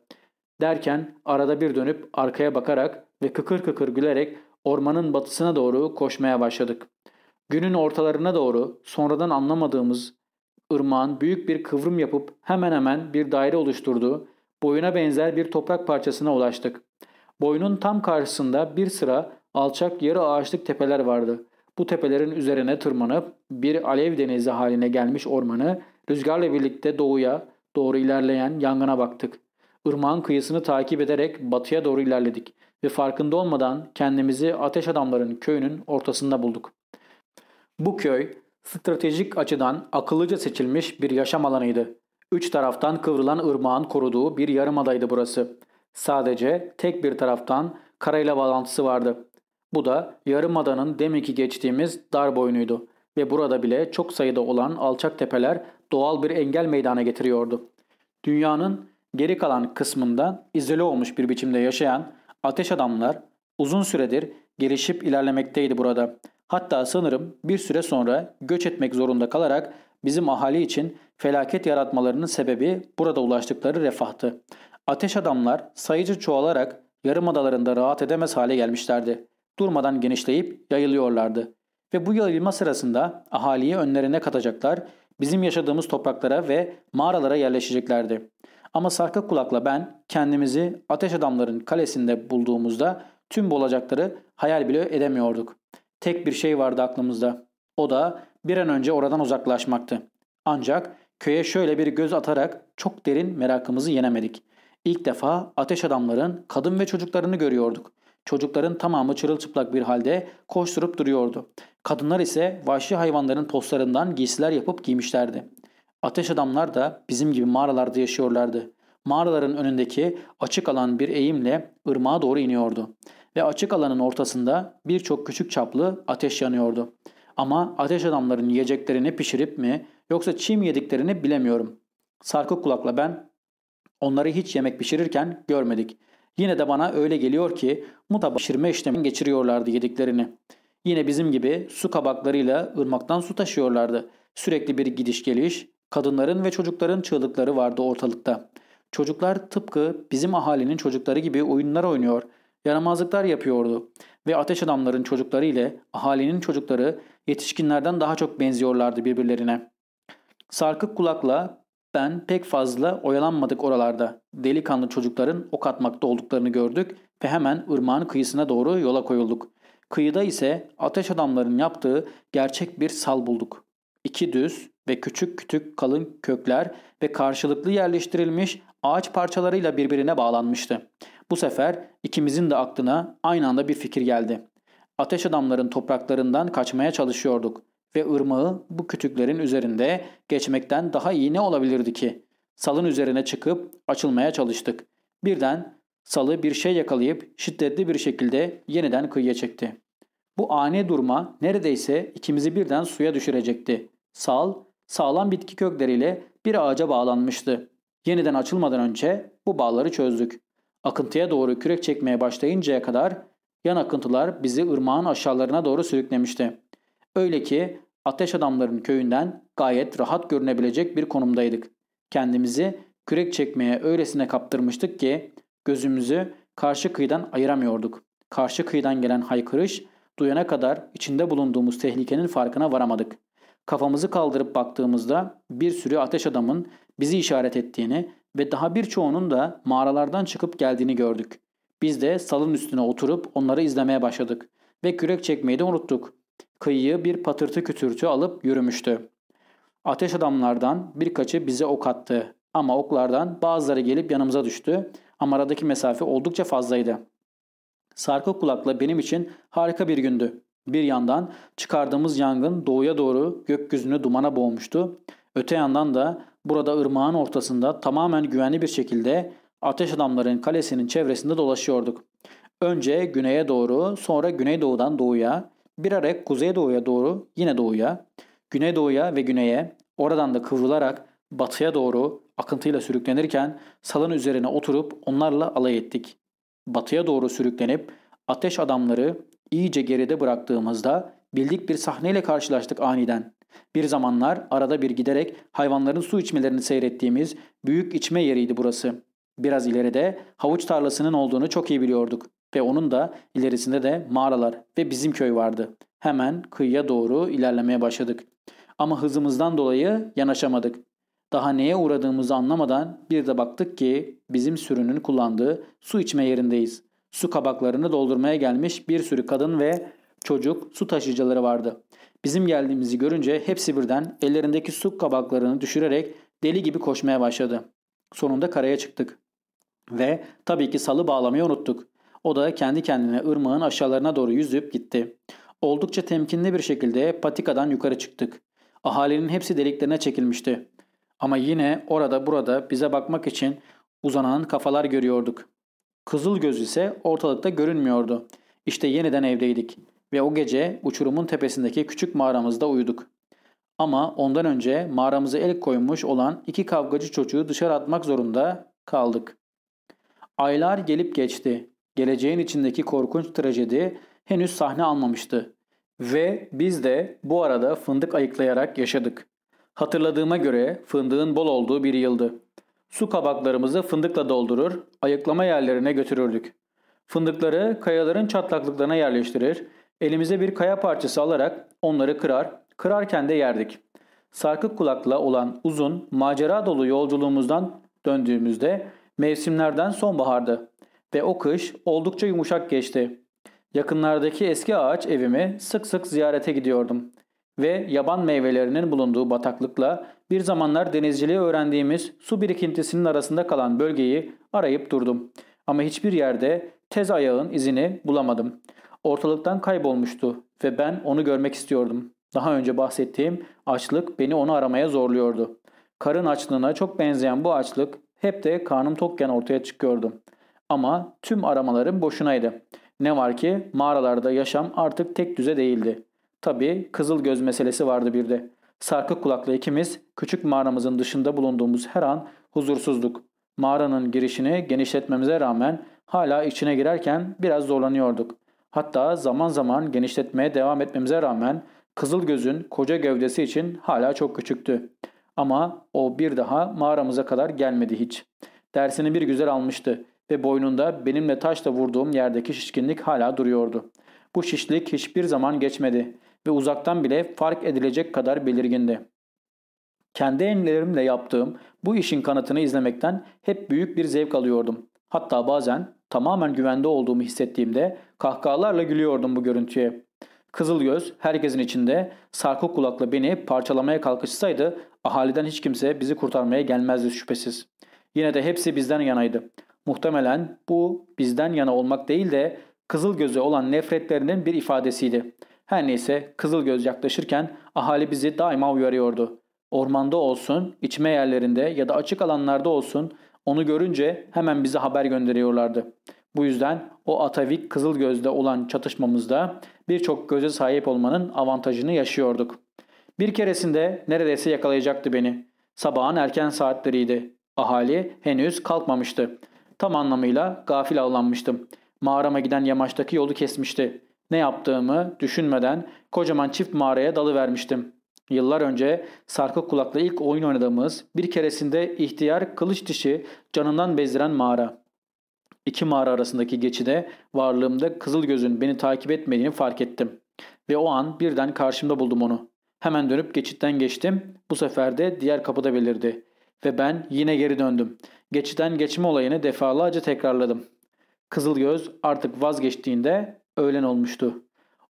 Derken arada bir dönüp arkaya bakarak ve kıkır kıkır gülerek ormanın batısına doğru koşmaya başladık. Günün ortalarına doğru sonradan anlamadığımız ırmağın büyük bir kıvrım yapıp hemen hemen bir daire oluşturduğu boyuna benzer bir toprak parçasına ulaştık. Boyunun tam karşısında bir sıra alçak yarı ağaçlık tepeler vardı. Bu tepelerin üzerine tırmanıp bir alev denizi haline gelmiş ormanı rüzgarla birlikte doğuya doğru ilerleyen yangına baktık. Irmağın kıyısını takip ederek batıya doğru ilerledik ve farkında olmadan kendimizi ateş adamların köyünün ortasında bulduk. Bu köy stratejik açıdan akıllıca seçilmiş bir yaşam alanıydı. Üç taraftan kıvrılan ırmağın koruduğu bir yarımadaydı burası. Sadece tek bir taraftan karayla bağlantısı vardı. Bu da yarımadanın deminki geçtiğimiz dar boynuydu ve burada bile çok sayıda olan alçak tepeler doğal bir engel meydana getiriyordu. Dünyanın geri kalan kısmında izole olmuş bir biçimde yaşayan ateş adamlar uzun süredir gelişip ilerlemekteydi burada. Hatta sanırım bir süre sonra göç etmek zorunda kalarak bizim ahali için felaket yaratmalarının sebebi burada ulaştıkları refahtı. Ateş adamlar sayıcı çoğalarak yarım adalarında rahat edemez hale gelmişlerdi. Durmadan genişleyip yayılıyorlardı. Ve bu yayılma sırasında ahaliyi önlerine katacaklar, bizim yaşadığımız topraklara ve mağaralara yerleşeceklerdi. Ama sarkık kulakla ben kendimizi ateş adamların kalesinde bulduğumuzda tüm bu olacakları hayal bile edemiyorduk. Tek bir şey vardı aklımızda. O da bir an önce oradan uzaklaşmaktı. Ancak köye şöyle bir göz atarak çok derin merakımızı yenemedik. İlk defa ateş adamların kadın ve çocuklarını görüyorduk. Çocukların tamamı çırılçıplak bir halde koşturup duruyordu. Kadınlar ise vahşi hayvanların postlarından giysiler yapıp giymişlerdi. Ateş adamlar da bizim gibi mağaralarda yaşıyorlardı. Mağaraların önündeki açık alan bir eğimle ırmağa doğru iniyordu. Ve açık alanın ortasında birçok küçük çaplı ateş yanıyordu. Ama ateş adamların yiyeceklerini pişirip mi yoksa çiğ yediklerini bilemiyorum. Sarkık kulakla ben onları hiç yemek pişirirken görmedik. Yine de bana öyle geliyor ki mutlaka pişirme işlemi geçiriyorlardı yediklerini. Yine bizim gibi su kabaklarıyla ırmaktan su taşıyorlardı. Sürekli bir gidiş geliş, kadınların ve çocukların çığlıkları vardı ortalıkta. Çocuklar tıpkı bizim ahalinin çocukları gibi oyunlar oynuyor, yaramazlıklar yapıyordu. Ve ateş adamların çocukları ile ahalinin çocukları yetişkinlerden daha çok benziyorlardı birbirlerine. Sarkık kulakla ben pek fazla oyalanmadık oralarda. Delikanlı çocukların ok atmakta olduklarını gördük ve hemen ırmağın kıyısına doğru yola koyulduk. Kıyıda ise ateş adamların yaptığı gerçek bir sal bulduk. İki düz ve küçük küçük kalın kökler ve karşılıklı yerleştirilmiş ağaç parçalarıyla birbirine bağlanmıştı. Bu sefer ikimizin de aklına aynı anda bir fikir geldi. Ateş adamların topraklarından kaçmaya çalışıyorduk ve ırmağı bu kütüklerin üzerinde geçmekten daha iyi ne olabilirdi ki? Salın üzerine çıkıp açılmaya çalıştık. Birden Salı bir şey yakalayıp şiddetli bir şekilde yeniden kıyıya çekti. Bu ani durma neredeyse ikimizi birden suya düşürecekti. Sal, sağlam bitki kökleriyle bir ağaca bağlanmıştı. Yeniden açılmadan önce bu bağları çözdük. Akıntıya doğru kürek çekmeye başlayıncaya kadar yan akıntılar bizi ırmağın aşağılarına doğru sürüklemişti. Öyle ki ateş adamların köyünden gayet rahat görünebilecek bir konumdaydık. Kendimizi kürek çekmeye öylesine kaptırmıştık ki gözümüzü karşı kıyıdan ayıramıyorduk. Karşı kıyıdan gelen haykırış duyana kadar içinde bulunduğumuz tehlikenin farkına varamadık. Kafamızı kaldırıp baktığımızda bir sürü ateş adamın bizi işaret ettiğini ve daha birçoğunun da mağaralardan çıkıp geldiğini gördük. Biz de salın üstüne oturup onları izlemeye başladık ve kürek çekmeyi de unuttuk. Kıyıyı bir patırtı kütürtü alıp yürümüştü. Ateş adamlardan birkaçı bize ok attı ama oklardan bazıları gelip yanımıza düştü ama aradaki mesafe oldukça fazlaydı. Sarkı kulakla benim için harika bir gündü. Bir yandan çıkardığımız yangın doğuya doğru gökyüzünü dumana boğmuştu. Öte yandan da burada ırmağın ortasında tamamen güvenli bir şekilde ateş adamların kalesinin çevresinde dolaşıyorduk. Önce güneye doğru sonra güneydoğudan doğuya bir ara kuzeydoğuya doğru yine doğuya, güneydoğuya ve güneye oradan da kıvrılarak batıya doğru akıntıyla sürüklenirken salın üzerine oturup onlarla alay ettik. Batıya doğru sürüklenip ateş adamları iyice geride bıraktığımızda bildik bir sahneyle karşılaştık aniden. Bir zamanlar arada bir giderek hayvanların su içmelerini seyrettiğimiz büyük içme yeriydi burası. Biraz ileride havuç tarlasının olduğunu çok iyi biliyorduk ve onun da ilerisinde de mağaralar ve bizim köy vardı. Hemen kıyıya doğru ilerlemeye başladık. Ama hızımızdan dolayı yanaşamadık. Daha neye uğradığımızı anlamadan bir de baktık ki bizim sürünün kullandığı su içme yerindeyiz. Su kabaklarını doldurmaya gelmiş bir sürü kadın ve çocuk su taşıyıcıları vardı. Bizim geldiğimizi görünce hepsi birden ellerindeki su kabaklarını düşürerek deli gibi koşmaya başladı. Sonunda karaya çıktık. Ve tabii ki salı bağlamayı unuttuk. O da kendi kendine ırmağın aşağılarına doğru yüzüp gitti. Oldukça temkinli bir şekilde patikadan yukarı çıktık. Ahalinin hepsi deliklerine çekilmişti. Ama yine orada burada bize bakmak için uzanan kafalar görüyorduk. Kızıl göz ise ortalıkta görünmüyordu. İşte yeniden evdeydik ve o gece uçurumun tepesindeki küçük mağaramızda uyuduk. Ama ondan önce mağaramıza el koymuş olan iki kavgacı çocuğu dışarı atmak zorunda kaldık. Aylar gelip geçti. Geleceğin içindeki korkunç trajedi henüz sahne almamıştı. Ve biz de bu arada fındık ayıklayarak yaşadık. Hatırladığıma göre fındığın bol olduğu bir yıldı. Su kabaklarımızı fındıkla doldurur, ayıklama yerlerine götürürdük. Fındıkları kayaların çatlaklıklarına yerleştirir, elimize bir kaya parçası alarak onları kırar, kırarken de yerdik. Sarkık kulakla olan uzun, macera dolu yolculuğumuzdan döndüğümüzde mevsimlerden sonbahardı ve o kış oldukça yumuşak geçti. Yakınlardaki eski ağaç evimi sık sık ziyarete gidiyordum ve yaban meyvelerinin bulunduğu bataklıkla bir zamanlar denizciliği öğrendiğimiz su birikintisinin arasında kalan bölgeyi arayıp durdum. Ama hiçbir yerde tez ayağın izini bulamadım. Ortalıktan kaybolmuştu ve ben onu görmek istiyordum. Daha önce bahsettiğim açlık beni onu aramaya zorluyordu. Karın açlığına çok benzeyen bu açlık hep de karnım tokken ortaya çıkıyordu. Ama tüm aramalarım boşunaydı. Ne var ki mağaralarda yaşam artık tek düze değildi. Tabii kızıl göz meselesi vardı bir de. Sarkı kulaklı ikimiz küçük mağaramızın dışında bulunduğumuz her an huzursuzduk. Mağaranın girişini genişletmemize rağmen hala içine girerken biraz zorlanıyorduk. Hatta zaman zaman genişletmeye devam etmemize rağmen kızıl gözün koca gövdesi için hala çok küçüktü. Ama o bir daha mağaramıza kadar gelmedi hiç. Dersini bir güzel almıştı ve boynunda benimle taşla vurduğum yerdeki şişkinlik hala duruyordu. Bu şişlik hiçbir zaman geçmedi ve uzaktan bile fark edilecek kadar belirgindi. Kendi ellerimle yaptığım bu işin kanıtını izlemekten hep büyük bir zevk alıyordum. Hatta bazen tamamen güvende olduğumu hissettiğimde kahkahalarla gülüyordum bu görüntüye. Kızılgöz herkesin içinde sarkı kulakla beni parçalamaya kalkışsaydı ahaliden hiç kimse bizi kurtarmaya gelmezdi şüphesiz. Yine de hepsi bizden yanaydı. Muhtemelen bu bizden yana olmak değil de Kızılgöz'e olan nefretlerinin bir ifadesiydi. Her neyse Kızılgöz yaklaşırken ahali bizi daima uyarıyordu. Ormanda olsun, içme yerlerinde ya da açık alanlarda olsun Onu görünce hemen bize haber gönderiyorlardı. Bu yüzden o Atavik Kızılgöz'de olan çatışmamızda birçok göze sahip olmanın avantajını yaşıyorduk. Bir keresinde neredeyse yakalayacaktı beni. Sabahın erken saatleriydi. Ahali henüz kalkmamıştı. Tam anlamıyla gafil avlanmıştım. Mağarama giden yamaçtaki yolu kesmişti. Ne yaptığımı düşünmeden kocaman çift mağaraya dalı vermiştim. Yıllar önce sarkı kulakla ilk oyun oynadığımız bir keresinde ihtiyar kılıç dişi canından bezdiren mağara. İki mağara arasındaki geçide varlığımda Kızılgöz'ün beni takip etmediğini fark ettim. Ve o an birden karşımda buldum onu. Hemen dönüp geçitten geçtim. Bu sefer de diğer kapıda belirdi. Ve ben yine geri döndüm. Geçitten geçme olayını defalarca tekrarladım. Kızılgöz artık vazgeçtiğinde öğlen olmuştu.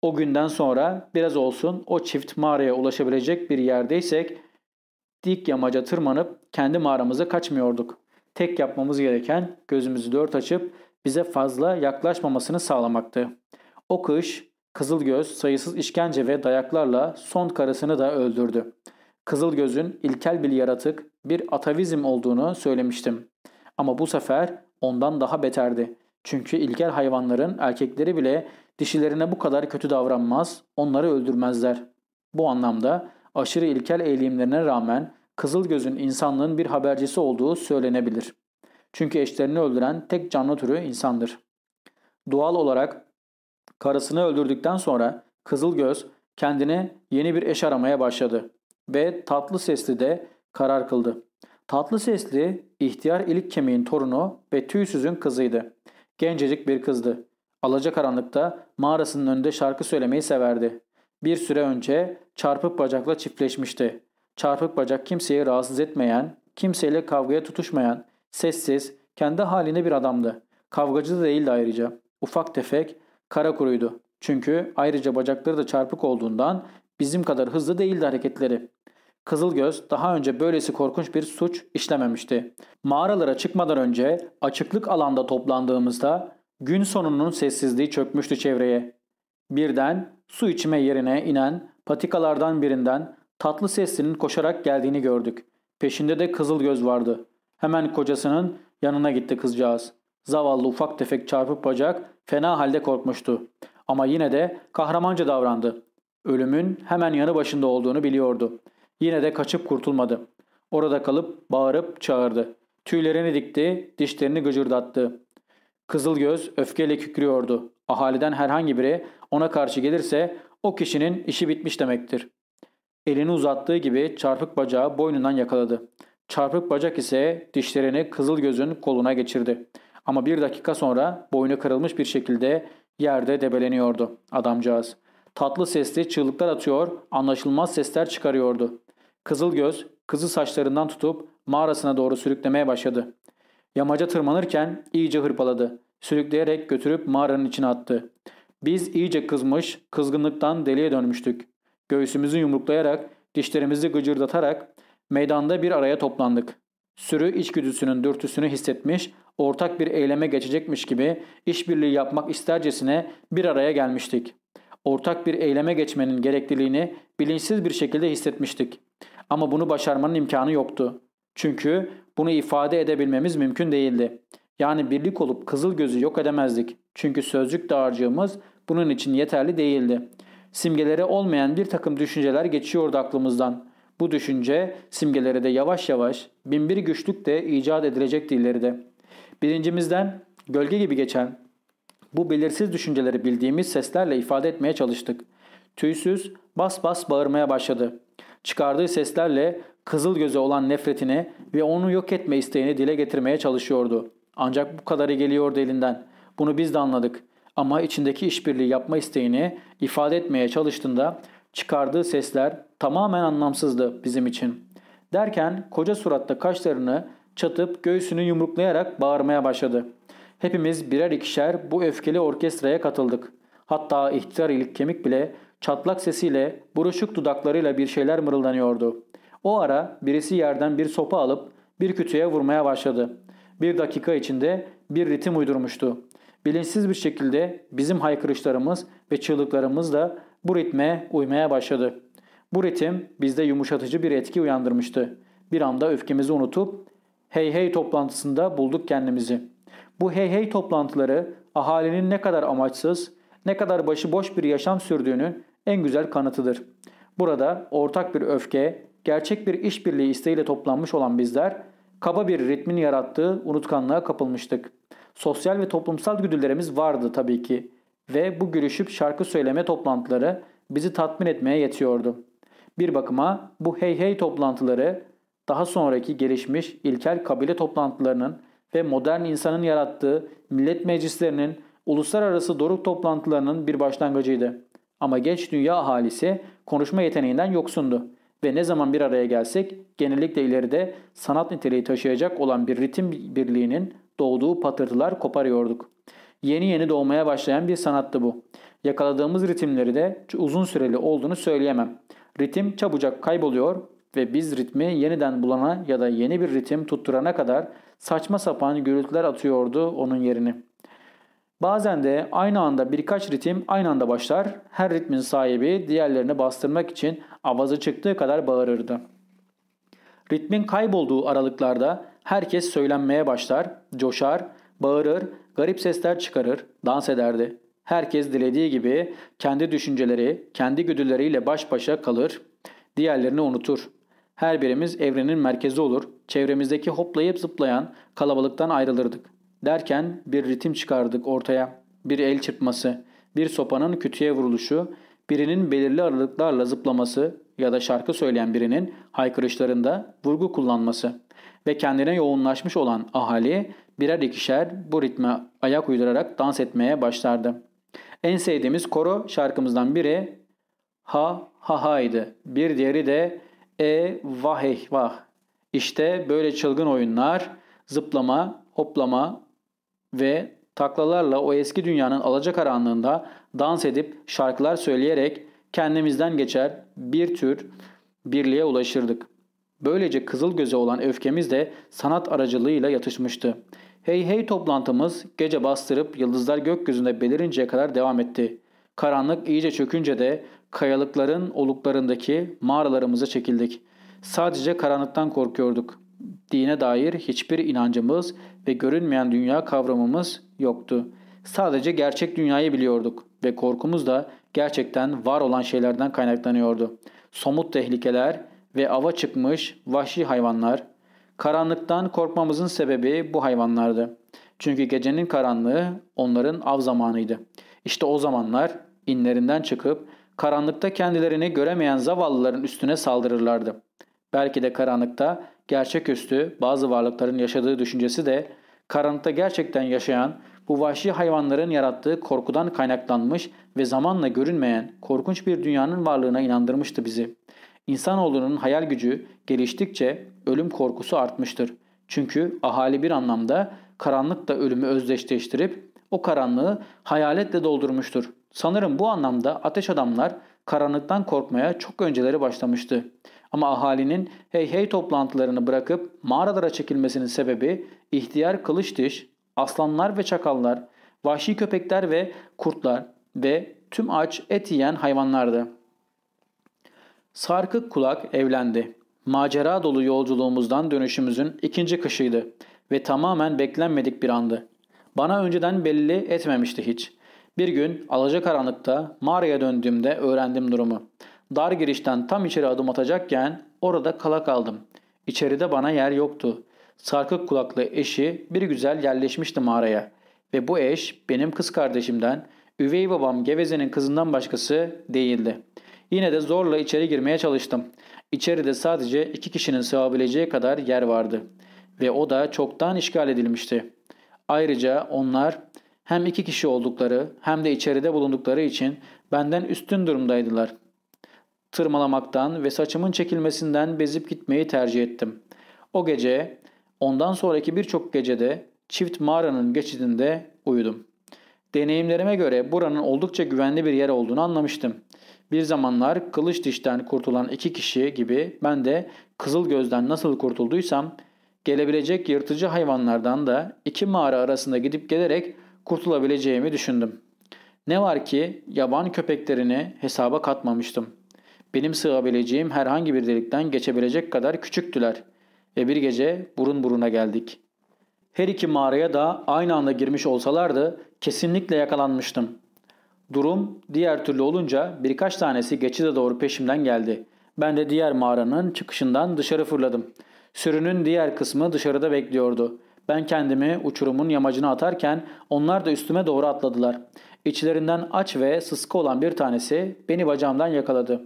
O günden sonra biraz olsun o çift mağaraya ulaşabilecek bir yerdeysek dik yamaca tırmanıp kendi mağaramıza kaçmıyorduk. Tek yapmamız gereken gözümüzü dört açıp bize fazla yaklaşmamasını sağlamaktı. O kış Kızılgöz sayısız işkence ve dayaklarla son karısını da öldürdü. Kızılgöz'ün ilkel bir yaratık, bir atavizm olduğunu söylemiştim. Ama bu sefer ondan daha beterdi. Çünkü ilkel hayvanların erkekleri bile dişilerine bu kadar kötü davranmaz, onları öldürmezler. Bu anlamda aşırı ilkel eğilimlerine rağmen Kızılgöz'ün insanlığın bir habercisi olduğu söylenebilir. Çünkü eşlerini öldüren tek canlı türü insandır. Doğal olarak karısını öldürdükten sonra Kızılgöz kendine yeni bir eş aramaya başladı ve tatlı sesli de karar kıldı. Tatlı sesli ihtiyar ilik kemiğin torunu ve tüysüzün kızıydı. Gencecik bir kızdı. Alacakaranlıkta mağarasının önünde şarkı söylemeyi severdi. Bir süre önce çarpık bacakla çiftleşmişti. Çarpık bacak kimseyi rahatsız etmeyen, kimseyle kavgaya tutuşmayan, sessiz, kendi haline bir adamdı. Kavgacı da değildi ayrıca. Ufak tefek, kara kuruydu. Çünkü ayrıca bacakları da çarpık olduğundan bizim kadar hızlı değildi hareketleri. Kızılgöz daha önce böylesi korkunç bir suç işlememişti. Mağaralara çıkmadan önce açıklık alanda toplandığımızda gün sonunun sessizliği çökmüştü çevreye. Birden su içme yerine inen patikalardan birinden tatlı seslinin koşarak geldiğini gördük. Peşinde de Kızılgöz vardı. Hemen kocasının yanına gitti kızcağız. Zavallı ufak tefek çarpık bacak fena halde korkmuştu. Ama yine de kahramanca davrandı. Ölümün hemen yanı başında olduğunu biliyordu. Yine de kaçıp kurtulmadı. Orada kalıp bağırıp çağırdı. Tüylerini dikti, dişlerini gıcırdattı. Kızılgöz öfkeyle kükrüyordu. Ahaliden herhangi biri ona karşı gelirse o kişinin işi bitmiş demektir. Elini uzattığı gibi çarpık bacağı boynundan yakaladı. Çarpık bacak ise dişlerini Kızılgöz'ün koluna geçirdi. Ama bir dakika sonra boynu kırılmış bir şekilde yerde debeleniyordu adamcağız. Tatlı sesli çığlıklar atıyor, anlaşılmaz sesler çıkarıyordu. Kızılgöz kızı saçlarından tutup mağarasına doğru sürüklemeye başladı. Yamaca tırmanırken iyice hırpaladı. Sürükleyerek götürüp mağaranın içine attı. Biz iyice kızmış, kızgınlıktan deliye dönmüştük. Göğsümüzü yumruklayarak, dişlerimizi gıcırdatarak meydanda bir araya toplandık. Sürü içgüdüsünün dürtüsünü hissetmiş, ortak bir eyleme geçecekmiş gibi işbirliği yapmak istercesine bir araya gelmiştik. Ortak bir eyleme geçmenin gerekliliğini bilinçsiz bir şekilde hissetmiştik. Ama bunu başarmanın imkanı yoktu. Çünkü bunu ifade edebilmemiz mümkün değildi. Yani birlik olup kızıl gözü yok edemezdik. Çünkü sözcük dağarcığımız bunun için yeterli değildi. Simgeleri olmayan bir takım düşünceler geçiyordu aklımızdan. Bu düşünce simgelere de yavaş yavaş binbir güçlük de icat edilecekti ileride. Birincimizden gölge gibi geçen bu belirsiz düşünceleri bildiğimiz seslerle ifade etmeye çalıştık. Tüysüz bas bas bağırmaya başladı. Çıkardığı seslerle kızıl göze olan nefretini ve onu yok etme isteğini dile getirmeye çalışıyordu. Ancak bu kadarı geliyordu elinden. Bunu biz de anladık. Ama içindeki işbirliği yapma isteğini ifade etmeye çalıştığında çıkardığı sesler tamamen anlamsızdı bizim için. Derken koca suratta kaşlarını çatıp göğsünü yumruklayarak bağırmaya başladı. Hepimiz birer ikişer bu öfkeli orkestraya katıldık. Hatta ihtiyar ilik kemik bile çatlak sesiyle buruşuk dudaklarıyla bir şeyler mırıldanıyordu. O ara birisi yerden bir sopa alıp bir kütüğe vurmaya başladı. Bir dakika içinde bir ritim uydurmuştu. Bilinçsiz bir şekilde bizim haykırışlarımız ve çığlıklarımız da bu ritme uymaya başladı. Bu ritim bizde yumuşatıcı bir etki uyandırmıştı. Bir anda öfkemizi unutup hey hey toplantısında bulduk kendimizi. Bu hey hey toplantıları ahalinin ne kadar amaçsız, ne kadar başıboş bir yaşam sürdüğünün en güzel kanıtıdır. Burada ortak bir öfke, gerçek bir işbirliği isteğiyle toplanmış olan bizler, kaba bir ritmin yarattığı unutkanlığa kapılmıştık. Sosyal ve toplumsal güdülerimiz vardı tabii ki ve bu gülüşüp şarkı söyleme toplantıları bizi tatmin etmeye yetiyordu. Bir bakıma bu hey hey toplantıları daha sonraki gelişmiş ilkel kabile toplantılarının ve modern insanın yarattığı millet meclislerinin uluslararası doruk toplantılarının bir başlangıcıydı. Ama genç dünya ahalisi konuşma yeteneğinden yoksundu ve ne zaman bir araya gelsek genellikle ileride sanat niteliği taşıyacak olan bir ritim birliğinin doğduğu patırtılar koparıyorduk. Yeni yeni doğmaya başlayan bir sanattı bu. Yakaladığımız ritimleri de uzun süreli olduğunu söyleyemem. Ritim çabucak kayboluyor ve biz ritmi yeniden bulana ya da yeni bir ritim tutturana kadar saçma sapan gürültüler atıyordu onun yerini. Bazen de aynı anda birkaç ritim aynı anda başlar. Her ritmin sahibi diğerlerini bastırmak için avazı çıktığı kadar bağırırdı. Ritmin kaybolduğu aralıklarda herkes söylenmeye başlar, coşar, bağırır, garip sesler çıkarır, dans ederdi. Herkes dilediği gibi kendi düşünceleri, kendi güdüleriyle baş başa kalır, diğerlerini unutur. Her birimiz evrenin merkezi olur, çevremizdeki hoplayıp zıplayan kalabalıktan ayrılırdık. Derken bir ritim çıkardık ortaya. Bir el çırpması, bir sopanın kütüye vuruluşu, birinin belirli aralıklarla zıplaması ya da şarkı söyleyen birinin haykırışlarında vurgu kullanması ve kendine yoğunlaşmış olan ahali birer ikişer bu ritme ayak uydurarak dans etmeye başlardı. En sevdiğimiz koro şarkımızdan biri Ha Ha Ha'ydı. Bir diğeri de E Vah Eh Vah. İşte böyle çılgın oyunlar, zıplama, hoplama ve taklalarla o eski dünyanın alacakaranlığında dans edip şarkılar söyleyerek kendimizden geçer bir tür birliğe ulaşırdık. Böylece kızıl göze olan öfkemiz de sanat aracılığıyla yatışmıştı. Hey hey toplantımız gece bastırıp yıldızlar gökyüzünde belirinceye kadar devam etti. Karanlık iyice çökünce de kayalıkların oluklarındaki mağaralarımıza çekildik. Sadece karanlıktan korkuyorduk. Dine dair hiçbir inancımız ve görünmeyen dünya kavramımız yoktu. Sadece gerçek dünyayı biliyorduk ve korkumuz da gerçekten var olan şeylerden kaynaklanıyordu. Somut tehlikeler ve ava çıkmış vahşi hayvanlar. Karanlıktan korkmamızın sebebi bu hayvanlardı. Çünkü gecenin karanlığı onların av zamanıydı. İşte o zamanlar inlerinden çıkıp karanlıkta kendilerini göremeyen zavallıların üstüne saldırırlardı. Belki de karanlıkta gerçeküstü bazı varlıkların yaşadığı düşüncesi de karanlıkta gerçekten yaşayan bu vahşi hayvanların yarattığı korkudan kaynaklanmış ve zamanla görünmeyen korkunç bir dünyanın varlığına inandırmıştı bizi. İnsanoğlunun hayal gücü geliştikçe ölüm korkusu artmıştır. Çünkü ahali bir anlamda karanlıkla ölümü özdeşleştirip o karanlığı hayaletle doldurmuştur. Sanırım bu anlamda ateş adamlar karanlıktan korkmaya çok önceleri başlamıştı. Ama ahalinin hey hey toplantılarını bırakıp mağaralara çekilmesinin sebebi ihtiyar kılıç diş, aslanlar ve çakallar, vahşi köpekler ve kurtlar ve tüm aç et yiyen hayvanlardı. Sarkık kulak evlendi. Macera dolu yolculuğumuzdan dönüşümüzün ikinci kışıydı ve tamamen beklenmedik bir andı. Bana önceden belli etmemişti hiç. Bir gün alacakaranlıkta mağaraya döndüğümde öğrendim durumu. Dar girişten tam içeri adım atacakken orada kala kaldım. İçeride bana yer yoktu. Sarkık kulaklı eşi bir güzel yerleşmişti mağaraya. Ve bu eş benim kız kardeşimden, üvey babam Geveze'nin kızından başkası değildi. Yine de zorla içeri girmeye çalıştım. İçeride sadece iki kişinin sığabileceği kadar yer vardı. Ve o da çoktan işgal edilmişti. Ayrıca onlar hem iki kişi oldukları hem de içeride bulundukları için benden üstün durumdaydılar. Tırmalamaktan ve saçımın çekilmesinden bezip gitmeyi tercih ettim. O gece ondan sonraki birçok gecede çift mağaranın geçidinde uyudum. Deneyimlerime göre buranın oldukça güvenli bir yer olduğunu anlamıştım. Bir zamanlar kılıç dişten kurtulan iki kişi gibi ben de kızıl gözden nasıl kurtulduysam gelebilecek yırtıcı hayvanlardan da iki mağara arasında gidip gelerek kurtulabileceğimi düşündüm. Ne var ki yaban köpeklerini hesaba katmamıştım. Benim sığabileceğim herhangi bir delikten geçebilecek kadar küçüktüler. ve bir gece burun buruna geldik. Her iki mağaraya da aynı anda girmiş olsalardı kesinlikle yakalanmıştım. Durum diğer türlü olunca birkaç tanesi geçide doğru peşimden geldi. Ben de diğer mağaranın çıkışından dışarı fırladım. Sürünün diğer kısmı dışarıda bekliyordu. Ben kendimi uçurumun yamacına atarken onlar da üstüme doğru atladılar. İçlerinden aç ve sıska olan bir tanesi beni bacağımdan yakaladı.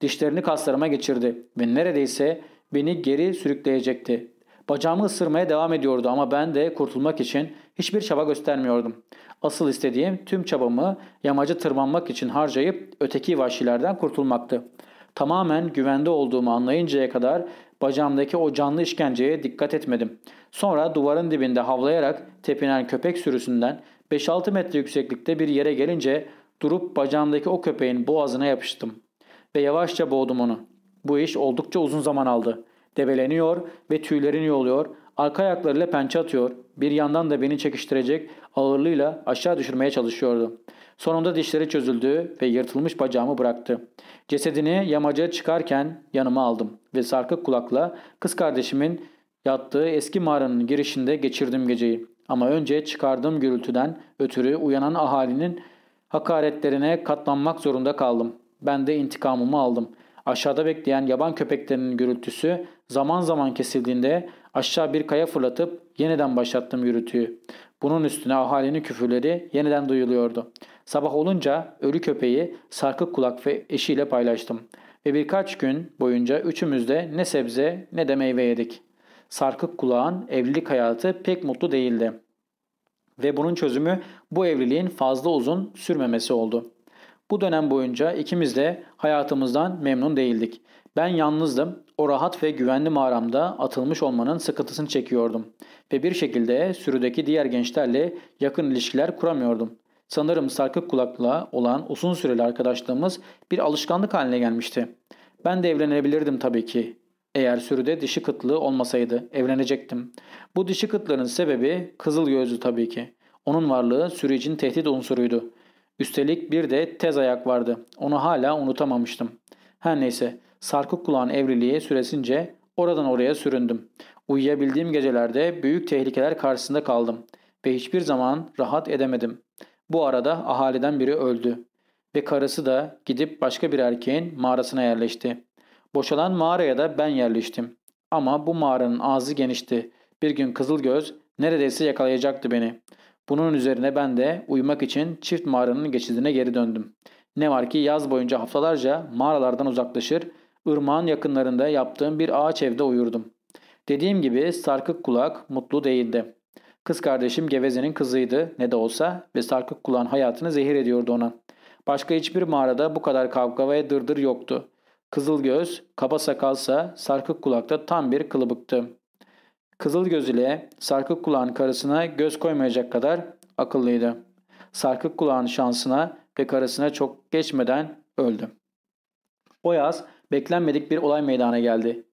Dişlerini kaslarıma geçirdi ve neredeyse beni geri sürükleyecekti. Bacağımı ısırmaya devam ediyordu ama ben de kurtulmak için hiçbir çaba göstermiyordum. Asıl istediğim tüm çabamı yamacı tırmanmak için harcayıp öteki vahşilerden kurtulmaktı. Tamamen güvende olduğumu anlayıncaya kadar bacağımdaki o canlı işkenceye dikkat etmedim. Sonra duvarın dibinde havlayarak tepinen köpek sürüsünden 5-6 metre yükseklikte bir yere gelince durup bacağımdaki o köpeğin boğazına yapıştım. Ve yavaşça boğdum onu. Bu iş oldukça uzun zaman aldı. Debeleniyor ve tüylerini yoluyor, arka ayaklarıyla pençe atıyor, bir yandan da beni çekiştirecek ağırlığıyla aşağı düşürmeye çalışıyordu. Sonunda dişleri çözüldü ve yırtılmış bacağımı bıraktı. Cesedini yamacaya çıkarken yanıma aldım ve sarkık kulakla kız kardeşimin yattığı eski mağaranın girişinde geçirdim geceyi. Ama önce çıkardığım gürültüden ötürü uyanan ahalinin hakaretlerine katlanmak zorunda kaldım. Ben de intikamımı aldım. Aşağıda bekleyen yaban köpeklerinin gürültüsü zaman zaman kesildiğinde aşağı bir kaya fırlatıp yeniden başlattım gürültüyü. Bunun üstüne ahalinin küfürleri yeniden duyuluyordu. Sabah olunca ölü köpeği sarkık kulak ve eşiyle paylaştım. Ve birkaç gün boyunca üçümüz de ne sebze ne de meyve yedik. Sarkık kulağın evlilik hayatı pek mutlu değildi. Ve bunun çözümü bu evliliğin fazla uzun sürmemesi oldu. Bu dönem boyunca ikimiz de hayatımızdan memnun değildik. Ben yalnızdım. O rahat ve güvenli mağaramda atılmış olmanın sıkıntısını çekiyordum. Ve bir şekilde sürüdeki diğer gençlerle yakın ilişkiler kuramıyordum. Sanırım sarkık kulakla olan uzun süreli arkadaşlığımız bir alışkanlık haline gelmişti. Ben de evlenebilirdim tabii ki. Eğer sürüde dişi kıtlığı olmasaydı evlenecektim. Bu dişi kıtlığın sebebi kızıl gözlü tabii ki. Onun varlığı sürü için tehdit unsuruydu. Üstelik bir de tez ayak vardı. Onu hala unutamamıştım. Her neyse sarkık kulağın evliliği süresince oradan oraya süründüm. Uyuyabildiğim gecelerde büyük tehlikeler karşısında kaldım ve hiçbir zaman rahat edemedim. Bu arada ahaliden biri öldü ve karısı da gidip başka bir erkeğin mağarasına yerleşti. Boşalan mağaraya da ben yerleştim. Ama bu mağaranın ağzı genişti. Bir gün Kızılgöz neredeyse yakalayacaktı beni. Bunun üzerine ben de uyumak için çift mağaranın geçidine geri döndüm. Ne var ki yaz boyunca haftalarca mağaralardan uzaklaşır, ırmağın yakınlarında yaptığım bir ağaç evde uyurdum. Dediğim gibi sarkık kulak mutlu değildi. Kız kardeşim Geveze'nin kızıydı ne de olsa ve sarkık kulağın hayatını zehir ediyordu ona. Başka hiçbir mağarada bu kadar kavga ve dırdır yoktu. Kızıl göz, kaba sakalsa sarkık kulakta tam bir kılıbıktı. Kızıl göz ile sarkık kulağın karısına göz koymayacak kadar akıllıydı. Sarkık kulağın şansına ve karısına çok geçmeden öldü. O yaz beklenmedik bir olay meydana geldi.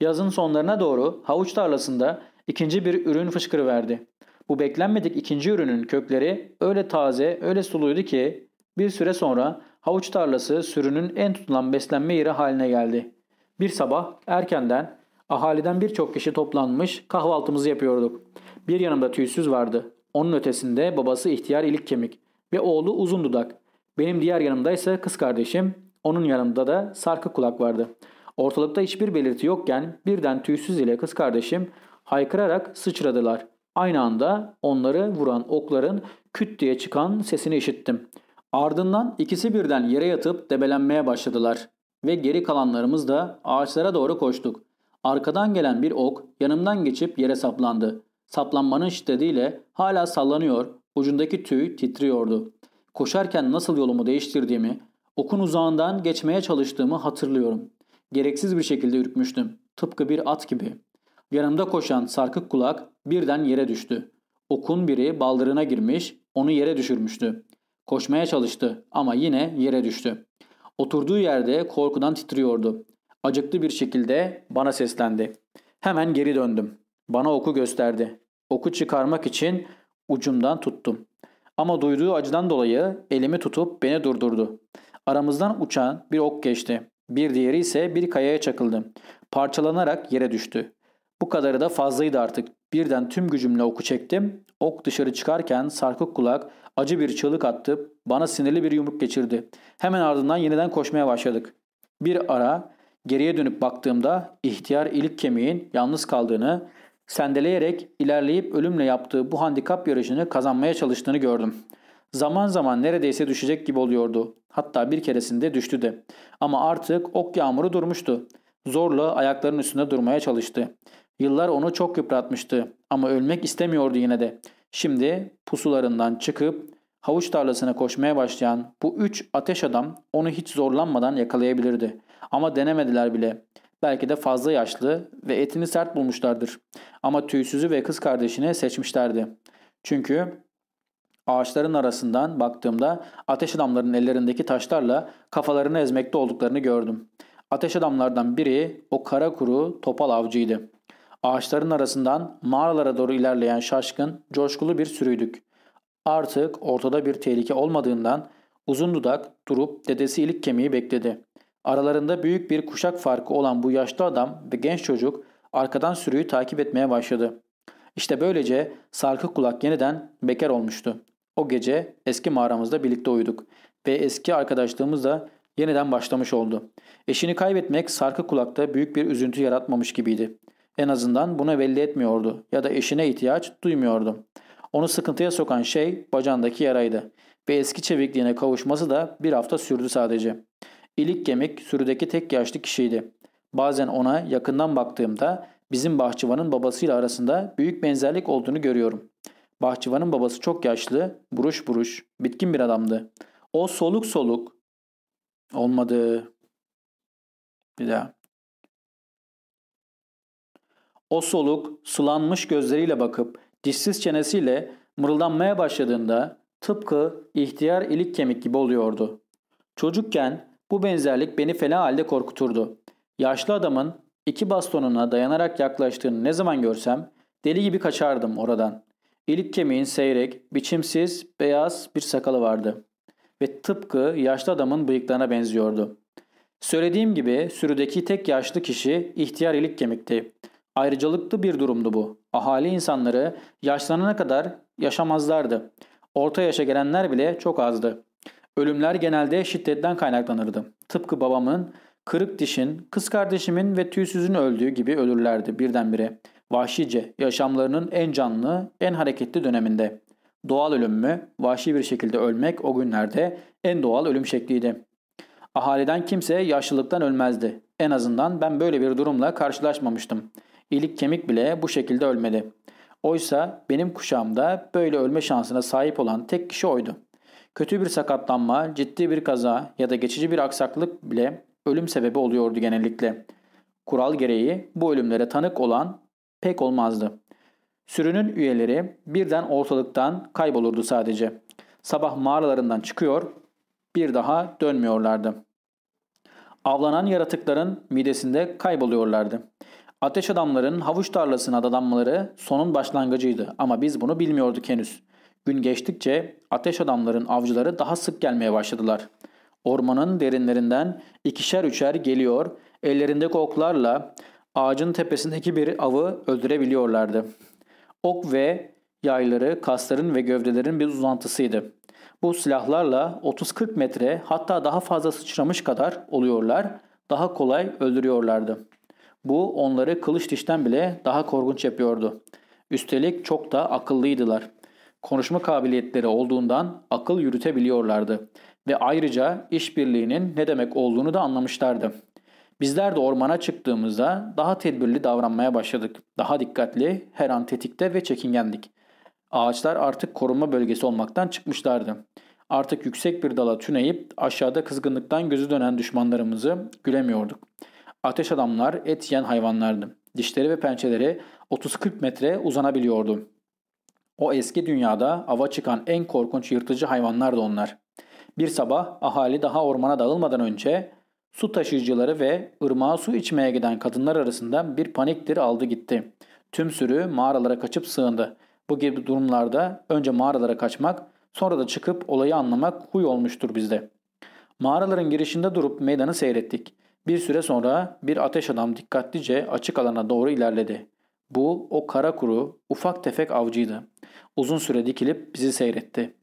Yazın sonlarına doğru havuç tarlasında ikinci bir ürün fışkırıverdi. Bu beklenmedik ikinci ürünün kökleri öyle taze, öyle suluydu ki bir süre sonra havuç tarlası sürünün en tutulan beslenme yeri haline geldi. Bir sabah erkenden ahaliden birçok kişi toplanmış kahvaltımızı yapıyorduk. Bir yanımda tüysüz vardı. Onun ötesinde babası ihtiyar ilik kemik ve oğlu uzun dudak. Benim diğer yanımda ise kız kardeşim, onun yanında da sarkı kulak vardı. Ortalıkta hiçbir belirti yokken birden tüysüz ile kız kardeşim haykırarak sıçradılar. Aynı anda onları vuran okların küt diye çıkan sesini işittim. Ardından ikisi birden yere yatıp debelenmeye başladılar ve geri kalanlarımız da ağaçlara doğru koştuk. Arkadan gelen bir ok yanımdan geçip yere saplandı. Saplanmanın şiddetiyle hala sallanıyor, ucundaki tüy titriyordu. Koşarken nasıl yolumu değiştirdiğimi, okun uzağından geçmeye çalıştığımı hatırlıyorum. Gereksiz bir şekilde ürkmüştüm. Tıpkı bir at gibi. Yanımda koşan sarkık kulak birden yere düştü. Okun biri baldırına girmiş, onu yere düşürmüştü. Koşmaya çalıştı ama yine yere düştü. Oturduğu yerde korkudan titriyordu. Acıklı bir şekilde bana seslendi. Hemen geri döndüm. Bana oku gösterdi. Oku çıkarmak için ucumdan tuttum. Ama duyduğu acıdan dolayı elimi tutup beni durdurdu. Aramızdan uçan bir ok geçti. Bir diğeri ise bir kayaya çakıldı. Parçalanarak yere düştü. Bu kadarı da fazlaydı artık. Birden tüm gücümle oku çektim. Ok dışarı çıkarken sarkık kulak acı bir çığlık attı. Bana sinirli bir yumruk geçirdi. Hemen ardından yeniden koşmaya başladık. Bir ara geriye dönüp baktığımda ihtiyar ilik kemiğin yalnız kaldığını, sendeleyerek ilerleyip ölümle yaptığı bu handikap yarışını kazanmaya çalıştığını gördüm. Zaman zaman neredeyse düşecek gibi oluyordu. Hatta bir keresinde düştü de. Ama artık ok yağmuru durmuştu. Zorla ayaklarının üstünde durmaya çalıştı. Yıllar onu çok yıpratmıştı ama ölmek istemiyordu yine de. Şimdi pusularından çıkıp havuç tarlasına koşmaya başlayan bu üç ateş adam onu hiç zorlanmadan yakalayabilirdi. Ama denemediler bile. Belki de fazla yaşlı ve etini sert bulmuşlardır. Ama tüysüzü ve kız kardeşini seçmişlerdi. Çünkü ağaçların arasından baktığımda ateş adamların ellerindeki taşlarla kafalarını ezmekte olduklarını gördüm. Ateş adamlardan biri o kara kuru topal avcıydı. Ağaçların arasından mağaralara doğru ilerleyen şaşkın, coşkulu bir sürüydük. Artık ortada bir tehlike olmadığından uzun dudak durup dedesi ilik kemiği bekledi. Aralarında büyük bir kuşak farkı olan bu yaşlı adam ve genç çocuk arkadan sürüyü takip etmeye başladı. İşte böylece sarkı kulak yeniden bekar olmuştu. O gece eski mağaramızda birlikte uyuduk ve eski arkadaşlığımız da yeniden başlamış oldu. Eşini kaybetmek sarkı kulakta büyük bir üzüntü yaratmamış gibiydi. En azından buna belli etmiyordu ya da eşine ihtiyaç duymuyordu. Onu sıkıntıya sokan şey bacağındaki yaraydı ve eski çevikliğine kavuşması da bir hafta sürdü sadece. İlik kemik sürüdeki tek yaşlı kişiydi. Bazen ona yakından baktığımda bizim bahçıvanın babasıyla arasında büyük benzerlik olduğunu görüyorum. Bahçıvanın babası çok yaşlı, buruş buruş, bitkin bir adamdı. O soluk soluk. Olmadı. Bir daha. O soluk sulanmış gözleriyle bakıp dişsiz çenesiyle mırıldanmaya başladığında tıpkı ihtiyar ilik kemik gibi oluyordu. Çocukken bu benzerlik beni fena halde korkuturdu. Yaşlı adamın iki bastonuna dayanarak yaklaştığını ne zaman görsem deli gibi kaçardım oradan. İlik kemiğin seyrek, biçimsiz, beyaz bir sakalı vardı. Ve tıpkı yaşlı adamın bıyıklarına benziyordu. Söylediğim gibi sürüdeki tek yaşlı kişi ihtiyar ilik kemikti. Ayrıcalıklı bir durumdu bu. Ahali insanları yaşlanana kadar yaşamazlardı. Orta yaşa gelenler bile çok azdı. Ölümler genelde şiddetten kaynaklanırdı. Tıpkı babamın, kırık dişin, kız kardeşimin ve tüysüzün öldüğü gibi ölürlerdi birdenbire. Vahşice, yaşamlarının en canlı, en hareketli döneminde. Doğal ölüm mü? Vahşi bir şekilde ölmek o günlerde en doğal ölüm şekliydi. Ahaliden kimse yaşlılıktan ölmezdi. En azından ben böyle bir durumla karşılaşmamıştım. İlik kemik bile bu şekilde ölmedi. Oysa benim kuşağımda böyle ölme şansına sahip olan tek kişi oydu. Kötü bir sakatlanma, ciddi bir kaza ya da geçici bir aksaklık bile ölüm sebebi oluyordu genellikle. Kural gereği bu ölümlere tanık olan pek olmazdı. Sürünün üyeleri birden ortalıktan kaybolurdu sadece. Sabah mağaralarından çıkıyor, bir daha dönmüyorlardı. Avlanan yaratıkların midesinde kayboluyorlardı. Ateş adamların havuç tarlasına dadanmaları sonun başlangıcıydı ama biz bunu bilmiyorduk henüz. Gün geçtikçe ateş adamların avcıları daha sık gelmeye başladılar. Ormanın derinlerinden ikişer üçer geliyor, ellerindeki oklarla ağacın tepesindeki bir avı öldürebiliyorlardı. Ok ve yayları kasların ve gövdelerin bir uzantısıydı. Bu silahlarla 30-40 metre hatta daha fazla sıçramış kadar oluyorlar, daha kolay öldürüyorlardı. Bu onları kılıç dişten bile daha korkunç yapıyordu. Üstelik çok da akıllıydılar. Konuşma kabiliyetleri olduğundan akıl yürütebiliyorlardı ve ayrıca işbirliğinin ne demek olduğunu da anlamışlardı. Bizler de ormana çıktığımızda daha tedbirli davranmaya başladık. Daha dikkatli, her an tetikte ve çekingendik. Ağaçlar artık korunma bölgesi olmaktan çıkmışlardı. Artık yüksek bir dala tüneyip aşağıda kızgınlıktan gözü dönen düşmanlarımızı gülemiyorduk. Ateş adamlar et yiyen hayvanlardı. Dişleri ve pençeleri 30-40 metre uzanabiliyordu. O eski dünyada ava çıkan en korkunç yırtıcı hayvanlardı onlar. Bir sabah ahali daha ormana dağılmadan önce su taşıyıcıları ve ırmağa su içmeye giden kadınlar arasında bir paniktir aldı gitti. Tüm sürü mağaralara kaçıp sığındı. Bu gibi durumlarda önce mağaralara kaçmak sonra da çıkıp olayı anlamak huy olmuştur bizde. Mağaraların girişinde durup meydanı seyrettik. Bir süre sonra bir ateş adam dikkatlice açık alana doğru ilerledi. Bu o kara kuru, ufak tefek avcıydı. Uzun süre dikilip bizi seyretti.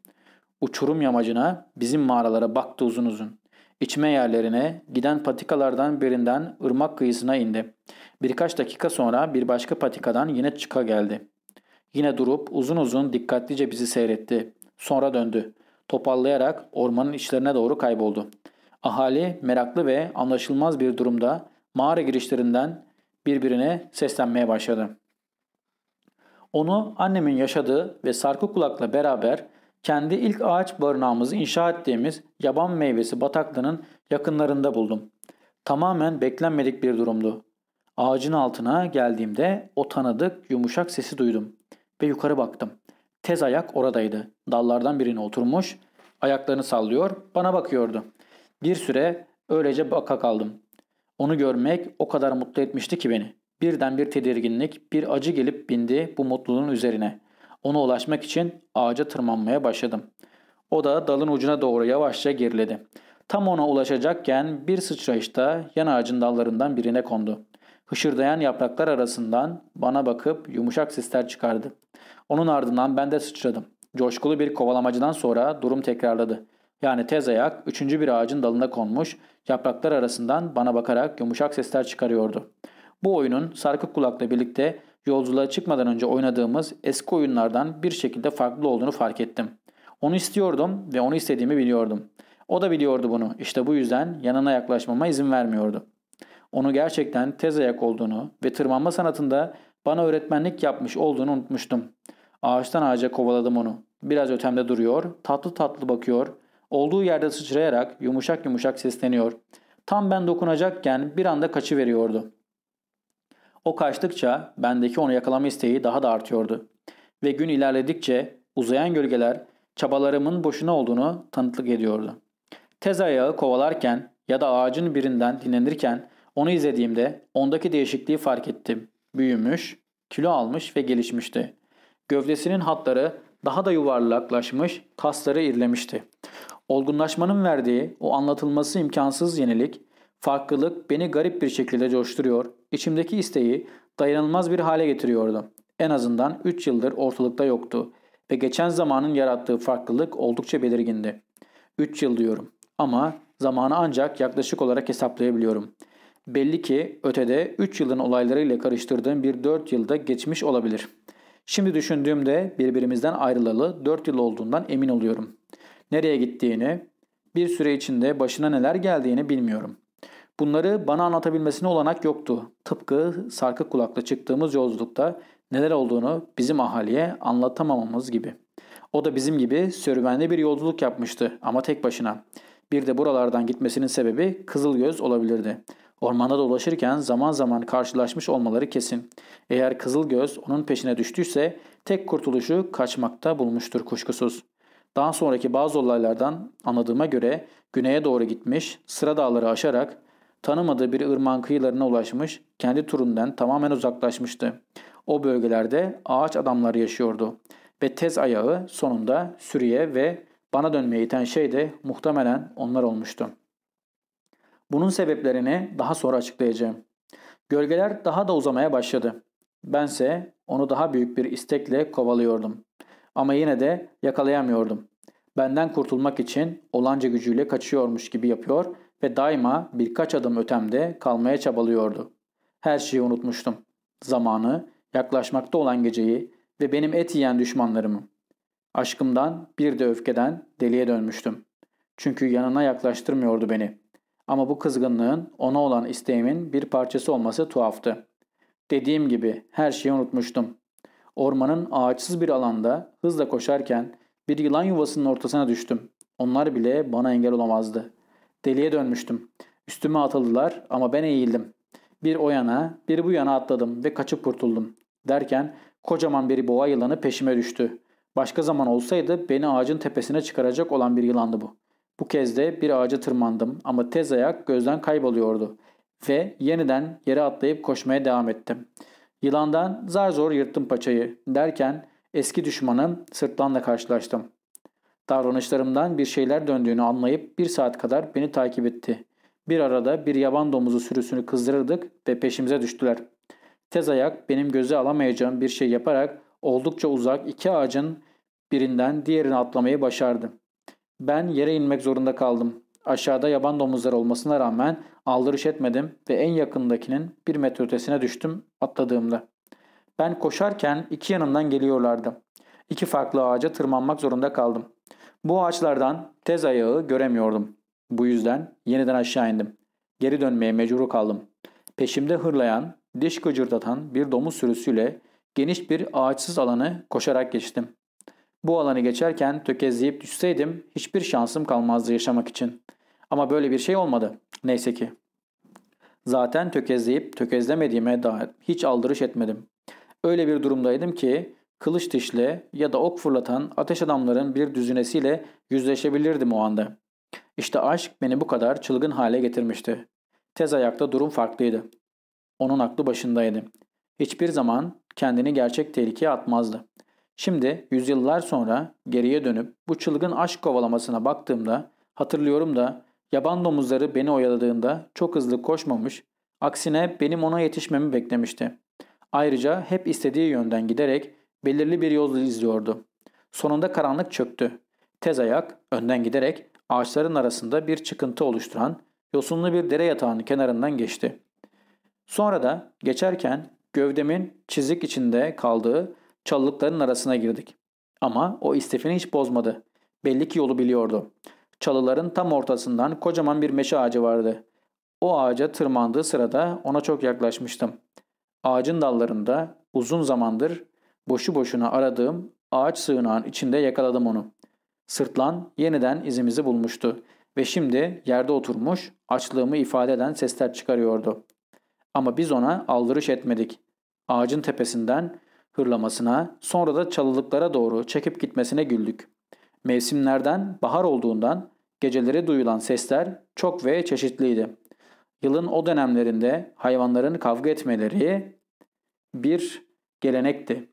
Uçurum yamacına, bizim mağaralara baktı uzun uzun. İçme yerlerine, giden patikalardan birinden ırmak kıyısına indi. Birkaç dakika sonra bir başka patikadan yine çıka geldi. Yine durup uzun uzun dikkatlice bizi seyretti. Sonra döndü. Topallayarak ormanın içlerine doğru kayboldu. Ahali meraklı ve anlaşılmaz bir durumda mağara girişlerinden birbirine seslenmeye başladı. Onu annemin yaşadığı ve sarkı kulakla beraber kendi ilk ağaç barınağımızı inşa ettiğimiz yaban meyvesi bataklığının yakınlarında buldum. Tamamen beklenmedik bir durumdu. Ağacın altına geldiğimde o tanıdık yumuşak sesi duydum ve yukarı baktım. Tez ayak oradaydı. Dallardan birine oturmuş, ayaklarını sallıyor, bana bakıyordu. Bir süre öylece baka kaldım. Onu görmek o kadar mutlu etmişti ki beni. Birden bir tedirginlik, bir acı gelip bindi bu mutluluğun üzerine. Ona ulaşmak için ağaca tırmanmaya başladım. O da dalın ucuna doğru yavaşça geriledi. Tam ona ulaşacakken bir sıçrayışta yan ağacın dallarından birine kondu. Hışırdayan yapraklar arasından bana bakıp yumuşak sesler çıkardı. Onun ardından ben de sıçradım. Coşkulu bir kovalamacıdan sonra durum tekrarladı. Yani tez ayak üçüncü bir ağacın dalına konmuş, yapraklar arasından bana bakarak yumuşak sesler çıkarıyordu. Bu oyunun sarkık kulakla birlikte yolculuğa çıkmadan önce oynadığımız eski oyunlardan bir şekilde farklı olduğunu fark ettim. Onu istiyordum ve onu istediğimi biliyordum. O da biliyordu bunu. İşte bu yüzden yanına yaklaşmama izin vermiyordu. Onu gerçekten tez ayak olduğunu ve tırmanma sanatında bana öğretmenlik yapmış olduğunu unutmuştum. Ağaçtan ağaca kovaladım onu. Biraz ötemde duruyor, tatlı tatlı bakıyor, olduğu yerde sıçrayarak yumuşak yumuşak sesleniyor. Tam ben dokunacakken bir anda kaçıveriyordu. O kaçtıkça bendeki onu yakalama isteği daha da artıyordu. Ve gün ilerledikçe uzayan gölgeler çabalarımın boşuna olduğunu tanıklık ediyordu. Tez ayağı kovalarken ya da ağacın birinden dinlenirken onu izlediğimde ondaki değişikliği fark ettim. Büyümüş, kilo almış ve gelişmişti. Gövdesinin hatları daha da yuvarlaklaşmış, kasları irilemişti. Olgunlaşmanın verdiği o anlatılması imkansız yenilik, farklılık beni garip bir şekilde coşturuyor, içimdeki isteği dayanılmaz bir hale getiriyordu. En azından 3 yıldır ortalıkta yoktu ve geçen zamanın yarattığı farklılık oldukça belirgindi. 3 yıl diyorum ama zamanı ancak yaklaşık olarak hesaplayabiliyorum. Belli ki ötede 3 yılın olaylarıyla karıştırdığım bir 4 yılda geçmiş olabilir. Şimdi düşündüğümde birbirimizden ayrılalı 4 yıl olduğundan emin oluyorum. Nereye gittiğini, bir süre içinde başına neler geldiğini bilmiyorum. Bunları bana anlatabilmesine olanak yoktu. Tıpkı sarkı kulakla çıktığımız yolculukta neler olduğunu bizim ahaliye anlatamamamız gibi. O da bizim gibi serüvenli bir yolculuk yapmıştı ama tek başına. Bir de buralardan gitmesinin sebebi Kızılgöz olabilirdi. Ormanda dolaşırken zaman zaman karşılaşmış olmaları kesin. Eğer Kızılgöz onun peşine düştüyse tek kurtuluşu kaçmakta bulmuştur kuşkusuz. Daha sonraki bazı olaylardan anladığıma göre güneye doğru gitmiş, sıra dağları aşarak tanımadığı bir ırmağın kıyılarına ulaşmış, kendi turundan tamamen uzaklaşmıştı. O bölgelerde ağaç adamları yaşıyordu ve tez ayağı sonunda sürüye ve bana dönmeye iten şey de muhtemelen onlar olmuştu. Bunun sebeplerini daha sonra açıklayacağım. Gölgeler daha da uzamaya başladı. Bense onu daha büyük bir istekle kovalıyordum. Ama yine de yakalayamıyordum. Benden kurtulmak için olanca gücüyle kaçıyormuş gibi yapıyor ve daima birkaç adım ötemde kalmaya çabalıyordu. Her şeyi unutmuştum. Zamanı, yaklaşmakta olan geceyi ve benim et yiyen düşmanlarımı. Aşkımdan bir de öfkeden deliye dönmüştüm. Çünkü yanına yaklaştırmıyordu beni. Ama bu kızgınlığın ona olan isteğimin bir parçası olması tuhaftı. Dediğim gibi her şeyi unutmuştum. Ormanın ağaçsız bir alanda hızla koşarken bir yılan yuvasının ortasına düştüm. Onlar bile bana engel olamazdı. Deliye dönmüştüm. Üstüme atıldılar ama ben eğildim. Bir o yana, bir bu yana atladım ve kaçıp kurtuldum. Derken kocaman bir boğa yılanı peşime düştü. Başka zaman olsaydı beni ağacın tepesine çıkaracak olan bir yılandı bu. Bu kez de bir ağaca tırmandım ama tez ayak gözden kayboluyordu ve yeniden yere atlayıp koşmaya devam ettim. Yılandan zar zor yırttım paçayı derken eski düşmanım sırtlanla karşılaştım. Davranışlarımdan bir şeyler döndüğünü anlayıp bir saat kadar beni takip etti. Bir arada bir yaban domuzu sürüsünü kızdırırdık ve peşimize düştüler. Tez ayak benim göze alamayacağım bir şey yaparak oldukça uzak iki ağacın birinden diğerine atlamayı başardı. Ben yere inmek zorunda kaldım. Aşağıda yaban domuzları olmasına rağmen aldırış etmedim ve en yakındakinin bir metre ötesine düştüm atladığımda. Ben koşarken iki yanımdan geliyorlardı. İki farklı ağaca tırmanmak zorunda kaldım. Bu ağaçlardan tez ayağı göremiyordum. Bu yüzden yeniden aşağı indim. Geri dönmeye mecbur kaldım. Peşimde hırlayan, diş gıcırdatan bir domuz sürüsüyle geniş bir ağaçsız alanı koşarak geçtim. Bu alanı geçerken tökezleyip düşseydim hiçbir şansım kalmazdı yaşamak için. Ama böyle bir şey olmadı. Neyse ki. Zaten tökezleyip tökezlemediğime dair hiç aldırış etmedim. Öyle bir durumdaydım ki kılıç dişle ya da ok fırlatan ateş adamların bir düzinesiyle yüzleşebilirdim o anda. İşte aşk beni bu kadar çılgın hale getirmişti. Tez ayakta durum farklıydı. Onun aklı başındaydı. Hiçbir zaman kendini gerçek tehlikeye atmazdı. Şimdi yüzyıllar sonra geriye dönüp bu çılgın aşk kovalamasına baktığımda hatırlıyorum da yaban domuzları beni oyaladığında çok hızlı koşmamış, aksine benim ona yetişmemi beklemişti. Ayrıca hep istediği yönden giderek belirli bir yol izliyordu. Sonunda karanlık çöktü. Tez ayak önden giderek ağaçların arasında bir çıkıntı oluşturan yosunlu bir dere yatağının kenarından geçti. Sonra da geçerken gövdemin çizik içinde kaldığı çalılıkların arasına girdik. Ama o istifini hiç bozmadı. Belli ki yolu biliyordu. Çalıların tam ortasından kocaman bir meşe ağacı vardı. O ağaca tırmandığı sırada ona çok yaklaşmıştım. Ağacın dallarında uzun zamandır boşu boşuna aradığım ağaç sığınağın içinde yakaladım onu. Sırtlan yeniden izimizi bulmuştu ve şimdi yerde oturmuş açlığımı ifade eden sesler çıkarıyordu. Ama biz ona aldırış etmedik. Ağacın tepesinden hırlamasına sonra da çalılıklara doğru çekip gitmesine güldük. Mevsimlerden bahar olduğundan geceleri duyulan sesler çok ve çeşitliydi. Yılın o dönemlerinde hayvanların kavga etmeleri bir gelenekti.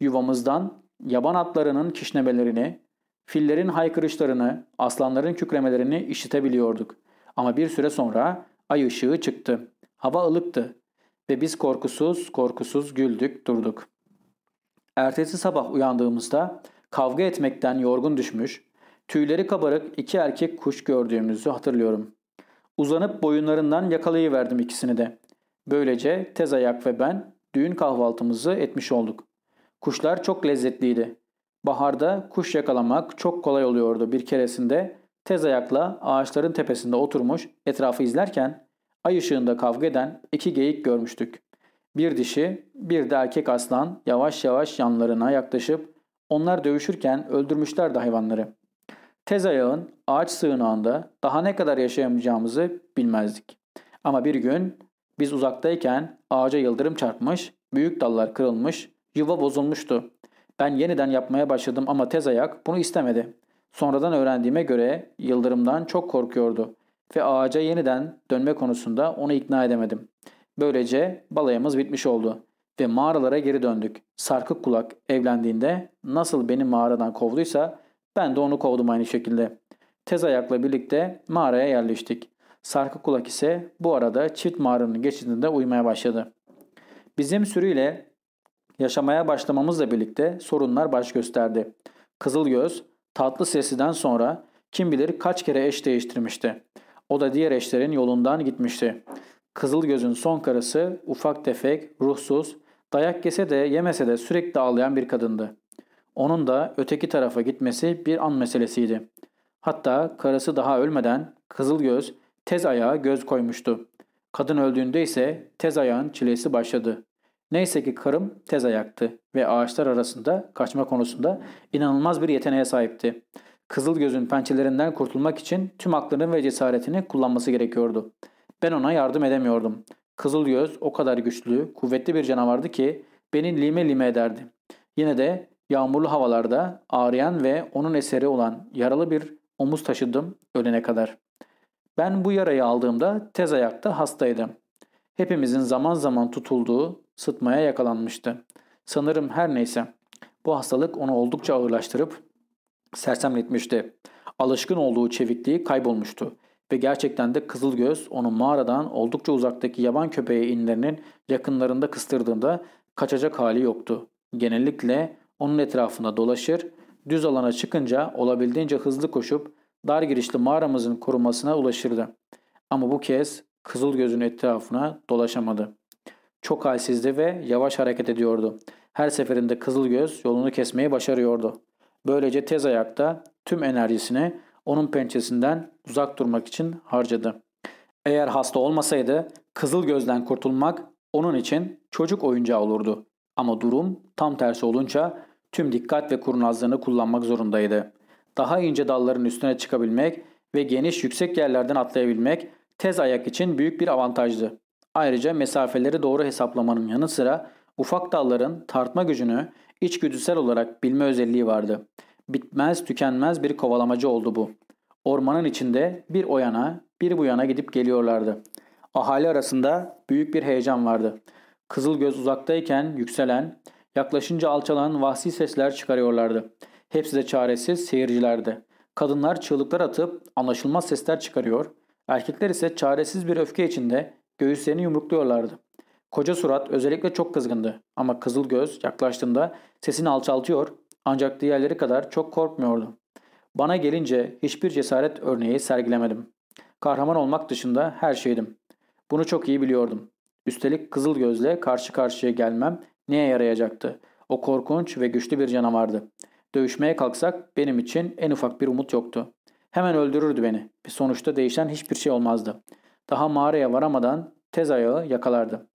Yuvamızdan yaban atlarının kişnemelerini, fillerin haykırışlarını, aslanların kükremelerini işitebiliyorduk. Ama bir süre sonra ay ışığı çıktı. Hava ılıktı ve biz korkusuz korkusuz güldük durduk. Ertesi sabah uyandığımızda kavga etmekten yorgun düşmüş, tüyleri kabarık iki erkek kuş gördüğümüzü hatırlıyorum. Uzanıp boyunlarından yakalayıverdim ikisini de. Böylece tez ayak ve ben düğün kahvaltımızı etmiş olduk. Kuşlar çok lezzetliydi. Baharda kuş yakalamak çok kolay oluyordu bir keresinde. Tez ayakla ağaçların tepesinde oturmuş etrafı izlerken ay ışığında kavga eden iki geyik görmüştük. Bir dişi bir de erkek aslan yavaş yavaş yanlarına yaklaşıp onlar dövüşürken öldürmüşlerdi hayvanları. Tez ayağın ağaç sığınağında daha ne kadar yaşayamayacağımızı bilmezdik. Ama bir gün biz uzaktayken ağaca yıldırım çarpmış, büyük dallar kırılmış, yuva bozulmuştu. Ben yeniden yapmaya başladım ama tez ayak bunu istemedi. Sonradan öğrendiğime göre yıldırımdan çok korkuyordu ve ağaca yeniden dönme konusunda onu ikna edemedim. Böylece balayımız bitmiş oldu ve mağaralara geri döndük. Sarkık kulak evlendiğinde nasıl beni mağaradan kovduysa ben de onu kovdum aynı şekilde. Tez ayakla birlikte mağaraya yerleştik. Sarkık kulak ise bu arada çift mağaranın geçidinde uyumaya başladı. Bizim sürüyle yaşamaya başlamamızla birlikte sorunlar baş gösterdi. Kızılgöz tatlı sesiden sonra kim bilir kaç kere eş değiştirmişti. O da diğer eşlerin yolundan gitmişti. Kızılgöz'ün son karısı ufak tefek, ruhsuz, dayak yese de yemese de sürekli ağlayan bir kadındı. Onun da öteki tarafa gitmesi bir an meselesiydi. Hatta karısı daha ölmeden Kızılgöz tez ayağa göz koymuştu. Kadın öldüğünde ise tez ayağın çilesi başladı. Neyse ki karım tez ayaktı ve ağaçlar arasında kaçma konusunda inanılmaz bir yeteneğe sahipti. Kızılgöz'ün pençelerinden kurtulmak için tüm aklını ve cesaretini kullanması gerekiyordu. Ben ona yardım edemiyordum. Kızılgöz o kadar güçlü, kuvvetli bir canavardı ki beni lime lime ederdi. Yine de yağmurlu havalarda ağrıyan ve onun eseri olan yaralı bir omuz taşıdım ölene kadar. Ben bu yarayı aldığımda tez ayakta hastaydım. Hepimizin zaman zaman tutulduğu sıtmaya yakalanmıştı. Sanırım her neyse. Bu hastalık onu oldukça ağırlaştırıp sersemletmişti. Alışkın olduğu çevikliği kaybolmuştu Ve gerçekten de Kızılgöz onu mağaradan oldukça uzaktaki yaban köpeği inlerinin yakınlarında kıstırdığında kaçacak hali yoktu. Genellikle onun etrafında dolaşır, düz alana çıkınca olabildiğince hızlı koşup dar girişli mağaramızın korumasına ulaşırdı. Ama bu kez Kızılgöz'ün etrafına dolaşamadı. Çok halsizdi ve yavaş hareket ediyordu. Her seferinde Kızılgöz yolunu kesmeyi başarıyordu. Böylece tez ayakta tüm enerjisini onun pençesinden uzak durmak için harcadı. Eğer hasta olmasaydı Kızılgöz'den kurtulmak onun için çocuk oyuncağı olurdu. Ama durum tam tersi olunca tüm dikkat ve kurnazlığını kullanmak zorundaydı. Daha ince dalların üstüne çıkabilmek ve geniş yüksek yerlerden atlayabilmek tez ayak için büyük bir avantajdı. Ayrıca mesafeleri doğru hesaplamanın yanı sıra ufak dalların tartma gücünü içgüdüsel olarak bilme özelliği vardı. Bitmez tükenmez bir kovalamacı oldu bu. Ormanın içinde bir o yana bir bu yana gidip geliyorlardı. Ahali arasında büyük bir heyecan vardı. Kızılgöz uzaktayken yükselen, yaklaşınca alçalan vahsi sesler çıkarıyorlardı. Hepsi de çaresiz seyircilerdi. Kadınlar çığlıklar atıp anlaşılmaz sesler çıkarıyor. Erkekler ise çaresiz bir öfke içinde göğüslerini yumrukluyorlardı. Koca surat özellikle çok kızgındı ama kızıl göz yaklaştığında sesini alçaltıyor ancak diğerleri kadar çok korkmuyordu. Bana gelince hiçbir cesaret örneği sergilemedim. Kahraman olmak dışında her şeydim. Bunu çok iyi biliyordum. Üstelik kızıl gözle karşı karşıya gelmem neye yarayacaktı? O korkunç ve güçlü bir canavardı. Dövüşmeye kalksak benim için en ufak bir umut yoktu. Hemen öldürürdü beni ve sonuçta değişen hiçbir şey olmazdı. Daha mağaraya varamadan tez ayağı yakalardı.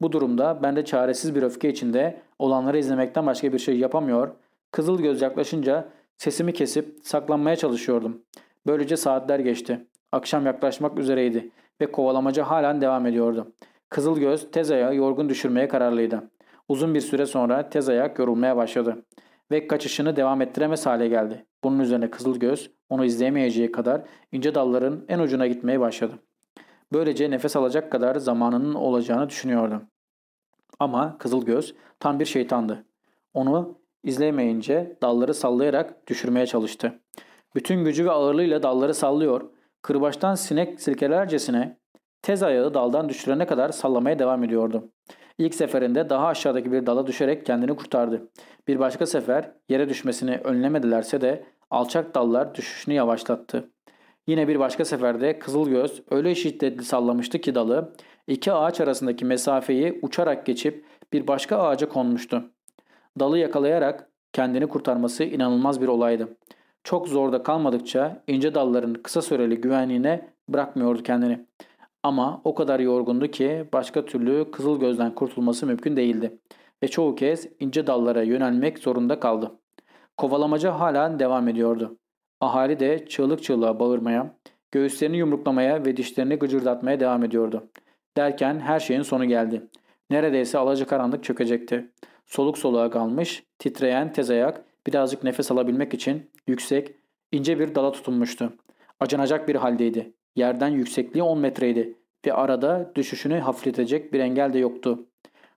Bu durumda ben de çaresiz bir öfke içinde olanları izlemekten başka bir şey yapamıyor, kızıl göz yaklaşınca sesimi kesip saklanmaya çalışıyordum. Böylece saatler geçti. Akşam yaklaşmak üzereydi ve kovalamaca halen devam ediyordu. Kızıl göz tez ayağı yorgun düşürmeye kararlıydı. Uzun bir süre sonra tez ayak yorulmaya başladı ve kaçışını devam ettiremez hale geldi. Bunun üzerine kızıl göz onu izleyemeyeceği kadar ince dalların en ucuna gitmeye başladı. Böylece nefes alacak kadar zamanının olacağını düşünüyordu. Ama Kızılgöz tam bir şeytandı. Onu izleyemeyince dalları sallayarak düşürmeye çalıştı. Bütün gücü ve ağırlığıyla dalları sallıyor, kırbaçtan sinek silkelercesine tez ayağı daldan düşürene kadar sallamaya devam ediyordu. İlk seferinde daha aşağıdaki bir dala düşerek kendini kurtardı. Bir başka sefer yere düşmesini önlemedilerse de alçak dallar düşüşünü yavaşlattı. Yine bir başka seferde Kızılgöz öyle şiddetli sallamıştı ki dalı iki ağaç arasındaki mesafeyi uçarak geçip bir başka ağaca konmuştu. Dalı yakalayarak kendini kurtarması inanılmaz bir olaydı. Çok zorda kalmadıkça ince dalların kısa süreli güvenliğine bırakmıyordu kendini. Ama o kadar yorgundu ki başka türlü kızıl gözden kurtulması mümkün değildi. Ve çoğu kez ince dallara yönelmek zorunda kaldı. Kovalamaca hala devam ediyordu. Ahali de çığlık çığlığa bağırmaya, göğüslerini yumruklamaya ve dişlerini gıcırdatmaya devam ediyordu. Derken her şeyin sonu geldi. Neredeyse alacakaranlık çökecekti. Soluk soluğa kalmış, titreyen tez ayak birazcık nefes alabilmek için yüksek, ince bir dala tutunmuştu. Acınacak bir haldeydi. Yerden yüksekliği 10 metreydi ve arada düşüşünü hafifletecek bir engel de yoktu.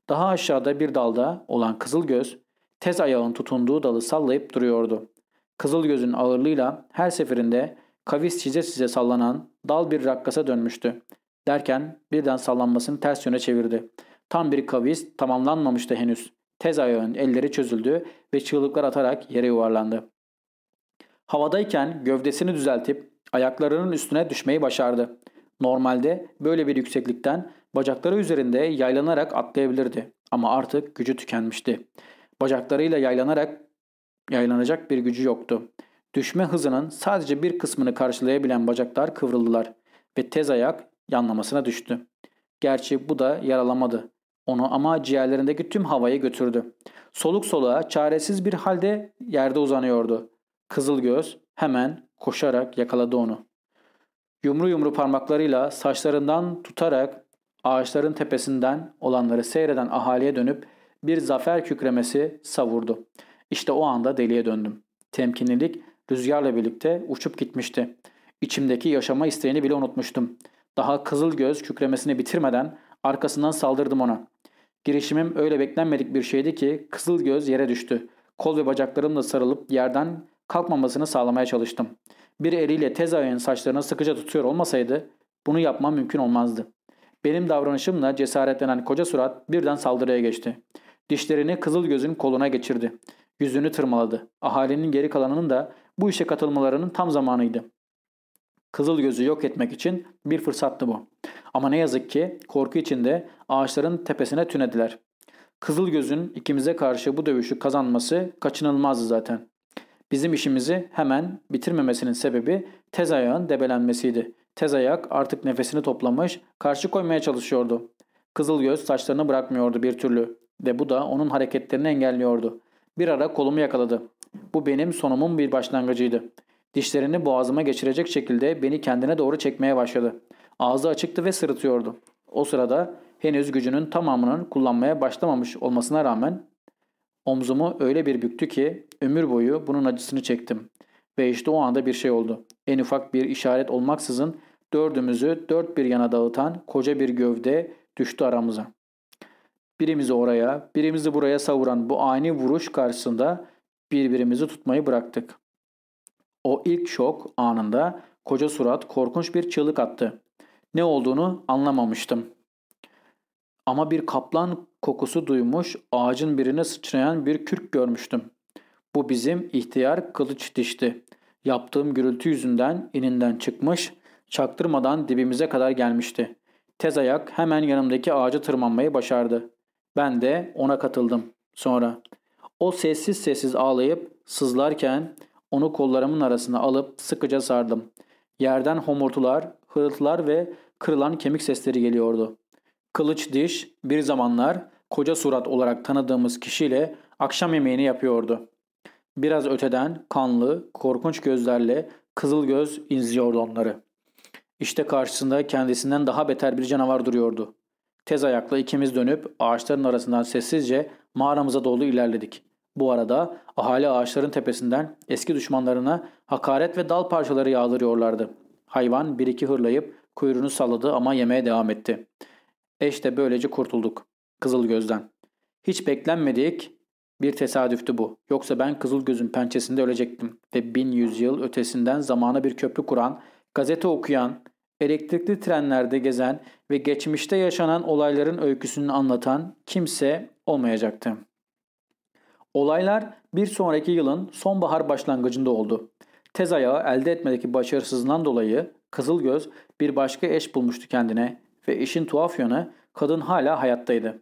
Daha aşağıda bir dalda olan kızıl göz tez ayağın tutunduğu dalı sallayıp duruyordu. Kızıl gözün ağırlığıyla her seferinde kavis çize size sallanan dal bir rakkasa dönmüştü. Derken birden sallanmasını ters yöne çevirdi. Tam bir kavis tamamlanmamıştı henüz. Tez ayağın elleri çözüldü ve çığlıklar atarak yere yuvarlandı. Havadayken gövdesini düzeltip ayaklarının üstüne düşmeyi başardı. Normalde böyle bir yükseklikten bacakları üzerinde yaylanarak atlayabilirdi ama artık gücü tükenmişti. Bacaklarıyla yaylanarak yaylanacak bir gücü yoktu. Düşme hızının sadece bir kısmını karşılayabilen bacaklar kıvrıldılar ve tez ayak yanlamasına düştü. Gerçi bu da yaralamadı. Onu ama ciğerlerindeki tüm havayı götürdü. Soluk soluğa çaresiz bir halde yerde uzanıyordu. Kızıl göz hemen koşarak yakaladı onu. Yumru yumru parmaklarıyla saçlarından tutarak ağaçların tepesinden olanları seyreden ahaliye dönüp bir zafer kükremesi savurdu. İşte o anda deliye döndüm. Temkinlilik rüzgarla birlikte uçup gitmişti. İçimdeki yaşama isteğini bile unutmuştum. Daha kızıl göz kükremesini bitirmeden arkasından saldırdım ona. Girişimim öyle beklenmedik bir şeydi ki kızıl göz yere düştü. Kol ve bacaklarımla sarılıp yerden kalkmamasını sağlamaya çalıştım. Bir eliyle tez ayağın saçlarını sıkıca tutuyor olmasaydı bunu yapmam mümkün olmazdı. Benim davranışımla cesaretlenen koca surat birden saldırıya geçti. Dişlerini kızıl gözün koluna geçirdi. Yüzünü tırmaladı. Ahalinin geri kalanının da bu işe katılmalarının tam zamanıydı. Kızıl gözü yok etmek için bir fırsattı bu. Ama ne yazık ki korku içinde ağaçların tepesine tünediler. Kızıl gözün ikimize karşı bu dövüşü kazanması kaçınılmazdı zaten. Bizim işimizi hemen bitirmemesinin sebebi tez ayağın debelenmesiydi. Tez ayak artık nefesini toplamış, karşı koymaya çalışıyordu. Kızıl göz saçlarını bırakmıyordu bir türlü ve bu da onun hareketlerini engelliyordu. Bir ara kolumu yakaladı. Bu benim sonumun bir başlangıcıydı. Dişlerini boğazıma geçirecek şekilde beni kendine doğru çekmeye başladı. Ağzı açıktı ve sırıtıyordu. O sırada henüz gücünün tamamının kullanmaya başlamamış olmasına rağmen omzumu öyle bir büktü ki ömür boyu bunun acısını çektim. Ve işte o anda bir şey oldu. En ufak bir işaret olmaksızın dördümüzü dört bir yana dağıtan koca bir gövde düştü aramıza. Birimizi oraya, birimizi buraya savuran bu ani vuruş karşısında birbirimizi tutmayı bıraktık. O ilk şok anında koca surat korkunç bir çığlık attı. Ne olduğunu anlamamıştım. Ama bir kaplan kokusu duymuş ağacın birine sıçrayan bir kürk görmüştüm. Bu bizim ihtiyar kılıç dişti. Yaptığım gürültü yüzünden ininden çıkmış, çaktırmadan dibimize kadar gelmişti. Tez ayak hemen yanımdaki ağaca tırmanmayı başardı. Ben de ona katıldım. Sonra o sessiz sessiz ağlayıp sızlarken onu kollarımın arasına alıp sıkıca sardım. Yerden homurtular, hırıltılar ve kırılan kemik sesleri geliyordu. Kılıç diş bir zamanlar koca surat olarak tanıdığımız kişiyle akşam yemeğini yapıyordu. Biraz öteden kanlı, korkunç gözlerle kızıl göz izliyordu onları. İşte karşısında kendisinden daha beter bir canavar duruyordu. Tez ayakla ikimiz dönüp ağaçların arasından sessizce mağaramıza doğru ilerledik. Bu arada ahali ağaçların tepesinden eski düşmanlarına hakaret ve dal parçaları yağdırıyorlardı. Hayvan bir iki hırlayıp kuyruğunu salladı ama yemeye devam etti. Eş de böylece kurtulduk. Kızıl gözden. Hiç beklenmedik bir tesadüftü bu. Yoksa ben kızıl gözün pençesinde ölecektim. Ve bin yüzyıl ötesinden zamana bir köprü kuran, gazete okuyan, elektrikli trenlerde gezen ve geçmişte yaşanan olayların öyküsünü anlatan kimse olmayacaktı. Olaylar bir sonraki yılın sonbahar başlangıcında oldu. Tez ayağı elde etmedeki başarısızlığından dolayı Kızılgöz bir başka eş bulmuştu kendine ve işin tuhaf yanı kadın hala hayattaydı.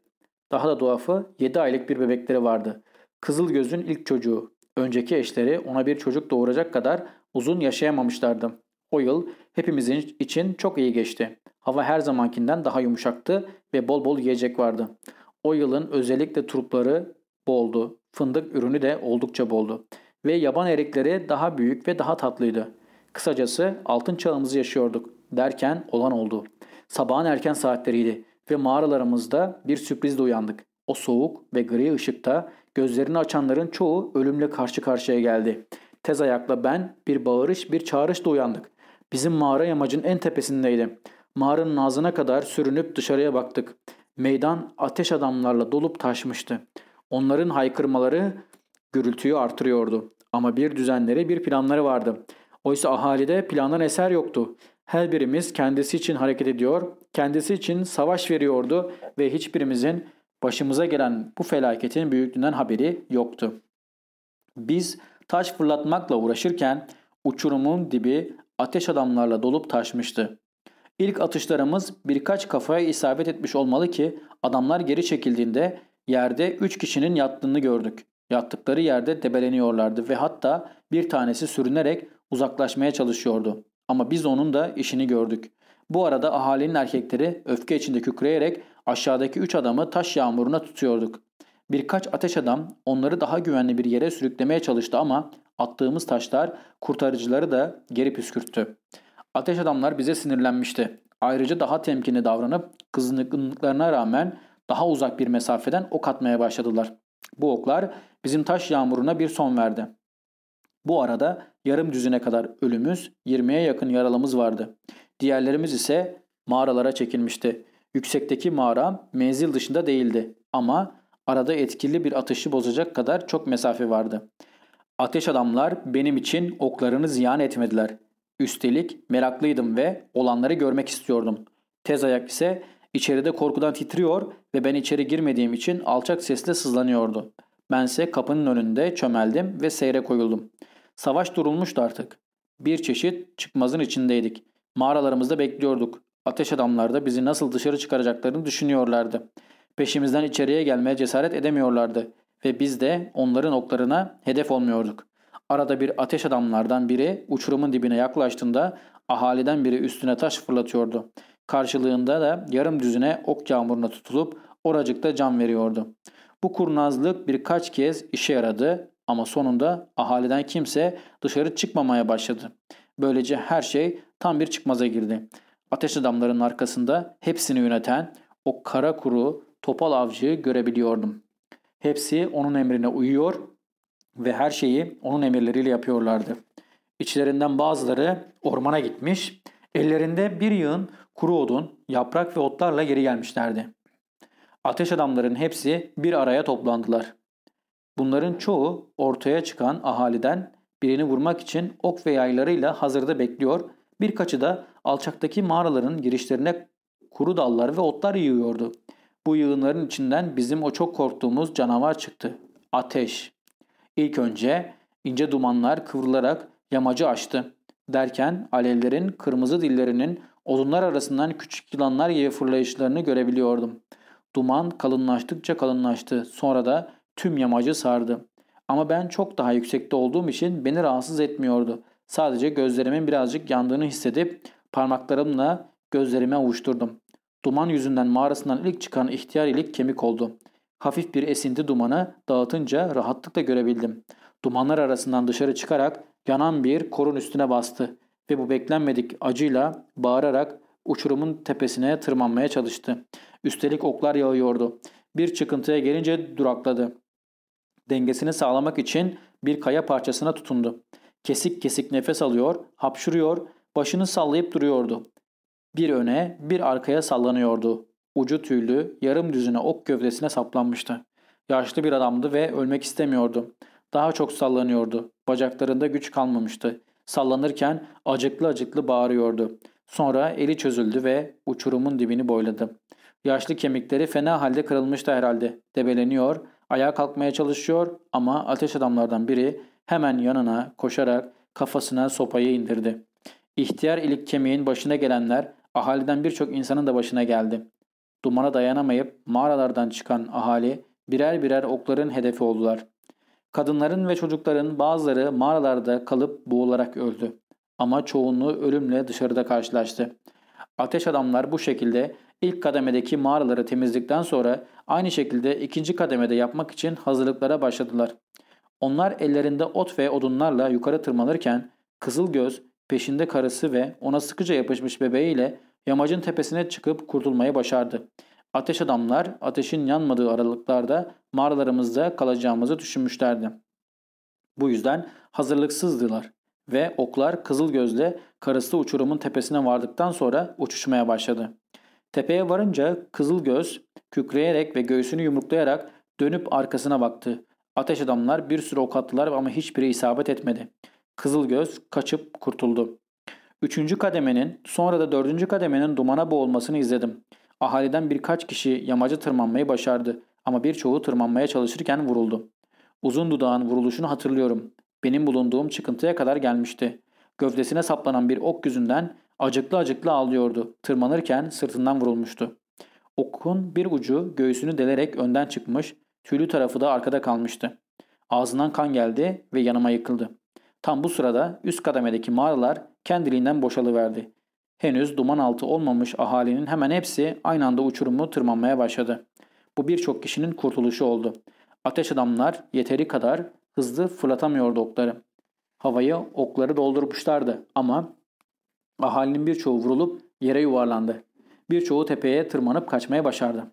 Daha da tuhafı 7 aylık bir bebekleri vardı. Kızılgöz'ün ilk çocuğu. Önceki eşleri ona bir çocuk doğuracak kadar uzun yaşayamamışlardı. O yıl hepimizin için çok iyi geçti. Hava her zamankinden daha yumuşaktı ve bol bol yiyecek vardı. O yılın özellikle turpları boldu. Fındık ürünü de oldukça boldu. Ve yaban erikleri daha büyük ve daha tatlıydı. Kısacası altın çağımızı yaşıyorduk derken olan oldu. Sabahın erken saatleriydi ve mağaralarımızda bir sürprizle uyandık. O soğuk ve gri ışıkta gözlerini açanların çoğu ölümle karşı karşıya geldi. Tez ayakla ben bir bağırış bir çağrışla uyandık. Bizim mağara yamacın en tepesindeydi. Mağaranın ağzına kadar sürünüp dışarıya baktık. Meydan ateş adamlarla dolup taşmıştı. Onların haykırmaları gürültüyü artırıyordu. Ama bir düzenleri bir planları vardı. Oysa ahalide plandan eser yoktu. Her birimiz kendisi için hareket ediyor, kendisi için savaş veriyordu ve hiçbirimizin başımıza gelen bu felaketin büyüklüğünden haberi yoktu. Biz taş fırlatmakla uğraşırken uçurumun dibi ateş adamlarla dolup taşmıştı. İlk atışlarımız birkaç kafaya isabet etmiş olmalı ki adamlar geri çekildiğinde yerde üç kişinin yattığını gördük. Yattıkları yerde debeleniyorlardı ve hatta bir tanesi sürünerek uzaklaşmaya çalışıyordu. Ama biz onun da işini gördük. Bu arada ahalinin erkekleri öfke içinde kükreyerek aşağıdaki üç adamı taş yağmuruna tutuyorduk. Birkaç ateş adam onları daha güvenli bir yere sürüklemeye çalıştı ama attığımız taşlar kurtarıcıları da geri püskürttü. Ateş adamlar bize sinirlenmişti. Ayrıca daha temkinli davranıp kızgınlıklarına rağmen daha uzak bir mesafeden ok atmaya başladılar. Bu oklar bizim taş yağmuruna bir son verdi. Bu arada yarım düzine kadar ölümüz, 20'ye yakın yaralımız vardı. Diğerlerimiz ise mağaralara çekilmişti. Yüksekteki mağara menzil dışında değildi ama arada etkili bir atışı bozacak kadar çok mesafe vardı. Ateş adamlar benim için oklarını ziyan etmediler. Üstelik meraklıydım ve olanları görmek istiyordum. Tez ayak ise içeride korkudan titriyor ve ben içeri girmediğim için alçak sesle sızlanıyordu. Bense kapının önünde çömeldim ve seyre koyuldum. Savaş durulmuştu artık. Bir çeşit çıkmazın içindeydik. Mağaralarımızda bekliyorduk. Ateş adamlar da bizi nasıl dışarı çıkaracaklarını düşünüyorlardı. Peşimizden içeriye gelmeye cesaret edemiyorlardı ve biz de onların oklarına hedef olmuyorduk. Arada bir ateş adamlardan biri uçurumun dibine yaklaştığında ahaliden biri üstüne taş fırlatıyordu. Karşılığında da yarım düzine ok yağmuruna tutulup oracıkta can veriyordu. Bu kurnazlık birkaç kez işe yaradı ama sonunda ahaliden kimse dışarı çıkmamaya başladı. Böylece her şey tam bir çıkmaza girdi. Ateş adamlarının arkasında hepsini yöneten o kara kuru topal avcıyı görebiliyordum. Hepsi onun emrine uyuyor ve her şeyi onun emirleriyle yapıyorlardı. İçlerinden bazıları ormana gitmiş, ellerinde bir yığın kuru odun, yaprak ve otlarla geri gelmişlerdi. Ateş adamların hepsi bir araya toplandılar. Bunların çoğu ortaya çıkan ahaliden birini vurmak için ok ve yaylarıyla hazırda bekliyor, birkaçı da alçaktaki mağaraların girişlerine kuru dallar ve otlar yığıyordu. Bu yığınların içinden bizim o çok korktuğumuz canavar çıktı. Ateş. İlk önce ince dumanlar kıvrılarak yamacı açtı. Derken alevlerin kırmızı dillerinin odunlar arasından küçük yılanlar gibi fırlayışlarını görebiliyordum. Duman kalınlaştıkça kalınlaştı. Sonra da tüm yamacı sardı. Ama ben çok daha yüksekte olduğum için beni rahatsız etmiyordu. Sadece gözlerimin birazcık yandığını hissedip parmaklarımla gözlerime avuşturdum. Duman yüzünden mağarasından ilk çıkan ihtiyar ilik kemik oldu. Hafif bir esinti dumanı dağıtınca rahatlıkla görebildim. Dumanlar arasından dışarı çıkarak yanan bir korun üstüne bastı ve bu beklenmedik acıyla bağırarak uçurumun tepesine tırmanmaya çalıştı. Üstelik oklar yağıyordu. Bir çıkıntıya gelince durakladı. Dengesini sağlamak için bir kaya parçasına tutundu. Kesik kesik nefes alıyor, hapşuruyor, başını sallayıp duruyordu. Bir öne bir arkaya sallanıyordu. Ucu tüylü, yarım düzüne ok gövdesine saplanmıştı. Yaşlı bir adamdı ve ölmek istemiyordu. Daha çok sallanıyordu. Bacaklarında güç kalmamıştı. Sallanırken acıklı acıklı bağırıyordu. Sonra eli çözüldü ve uçurumun dibini boyladı. Yaşlı kemikleri fena halde kırılmıştı herhalde. Debeleniyor, ayağa kalkmaya çalışıyor ama ateş adamlardan biri hemen yanına koşarak kafasına sopayı indirdi. İhtiyar ilik kemiğin başına gelenler ahaliden birçok insanın da başına geldi. Dumana dayanamayıp mağaralardan çıkan ahali birer birer okların hedefi oldular. Kadınların ve çocukların bazıları mağaralarda kalıp boğularak öldü. Ama çoğunluğu ölümle dışarıda karşılaştı. Ateş adamlar bu şekilde ilk kademedeki mağaraları temizledikten sonra aynı şekilde ikinci kademede yapmak için hazırlıklara başladılar. Onlar ellerinde ot ve odunlarla yukarı tırmanırken Kızılgöz peşinde karısı ve ona sıkıca yapışmış bebeğiyle yamacın tepesine çıkıp kurtulmayı başardı. Ateş adamlar ateşin yanmadığı aralıklarda mağaralarımızda kalacağımızı düşünmüşlerdi. Bu yüzden hazırlıksızdılar ve oklar kızıl gözle karısı uçurumun tepesine vardıktan sonra uçuşmaya başladı. Tepeye varınca kızıl göz kükreyerek ve göğsünü yumruklayarak dönüp arkasına baktı. Ateş adamlar bir sürü ok attılar ama hiçbiri isabet etmedi. Kızıl göz kaçıp kurtuldu. Üçüncü kademenin sonra da dördüncü kademenin dumana boğulmasını izledim. Ahaliden birkaç kişi yamacı tırmanmayı başardı ama birçoğu tırmanmaya çalışırken vuruldu. Uzun dudağın vuruluşunu hatırlıyorum. Benim bulunduğum çıkıntıya kadar gelmişti. Gövdesine saplanan bir ok yüzünden acıklı acıklı ağlıyordu. Tırmanırken sırtından vurulmuştu. Okun bir ucu göğsünü delerek önden çıkmış, tüylü tarafı da arkada kalmıştı. Ağzından kan geldi ve yanıma yıkıldı. Tam bu sırada üst kademedeki mağaralar kendiliğinden boşalıverdi. Henüz duman altı olmamış ahalinin hemen hepsi aynı anda uçurumu tırmanmaya başladı. Bu birçok kişinin kurtuluşu oldu. Ateş adamlar yeteri kadar hızlı fırlatamıyordu okları. Havayı okları doldurmuşlardı ama ahalinin birçoğu vurulup yere yuvarlandı. Birçoğu tepeye tırmanıp kaçmaya başardı.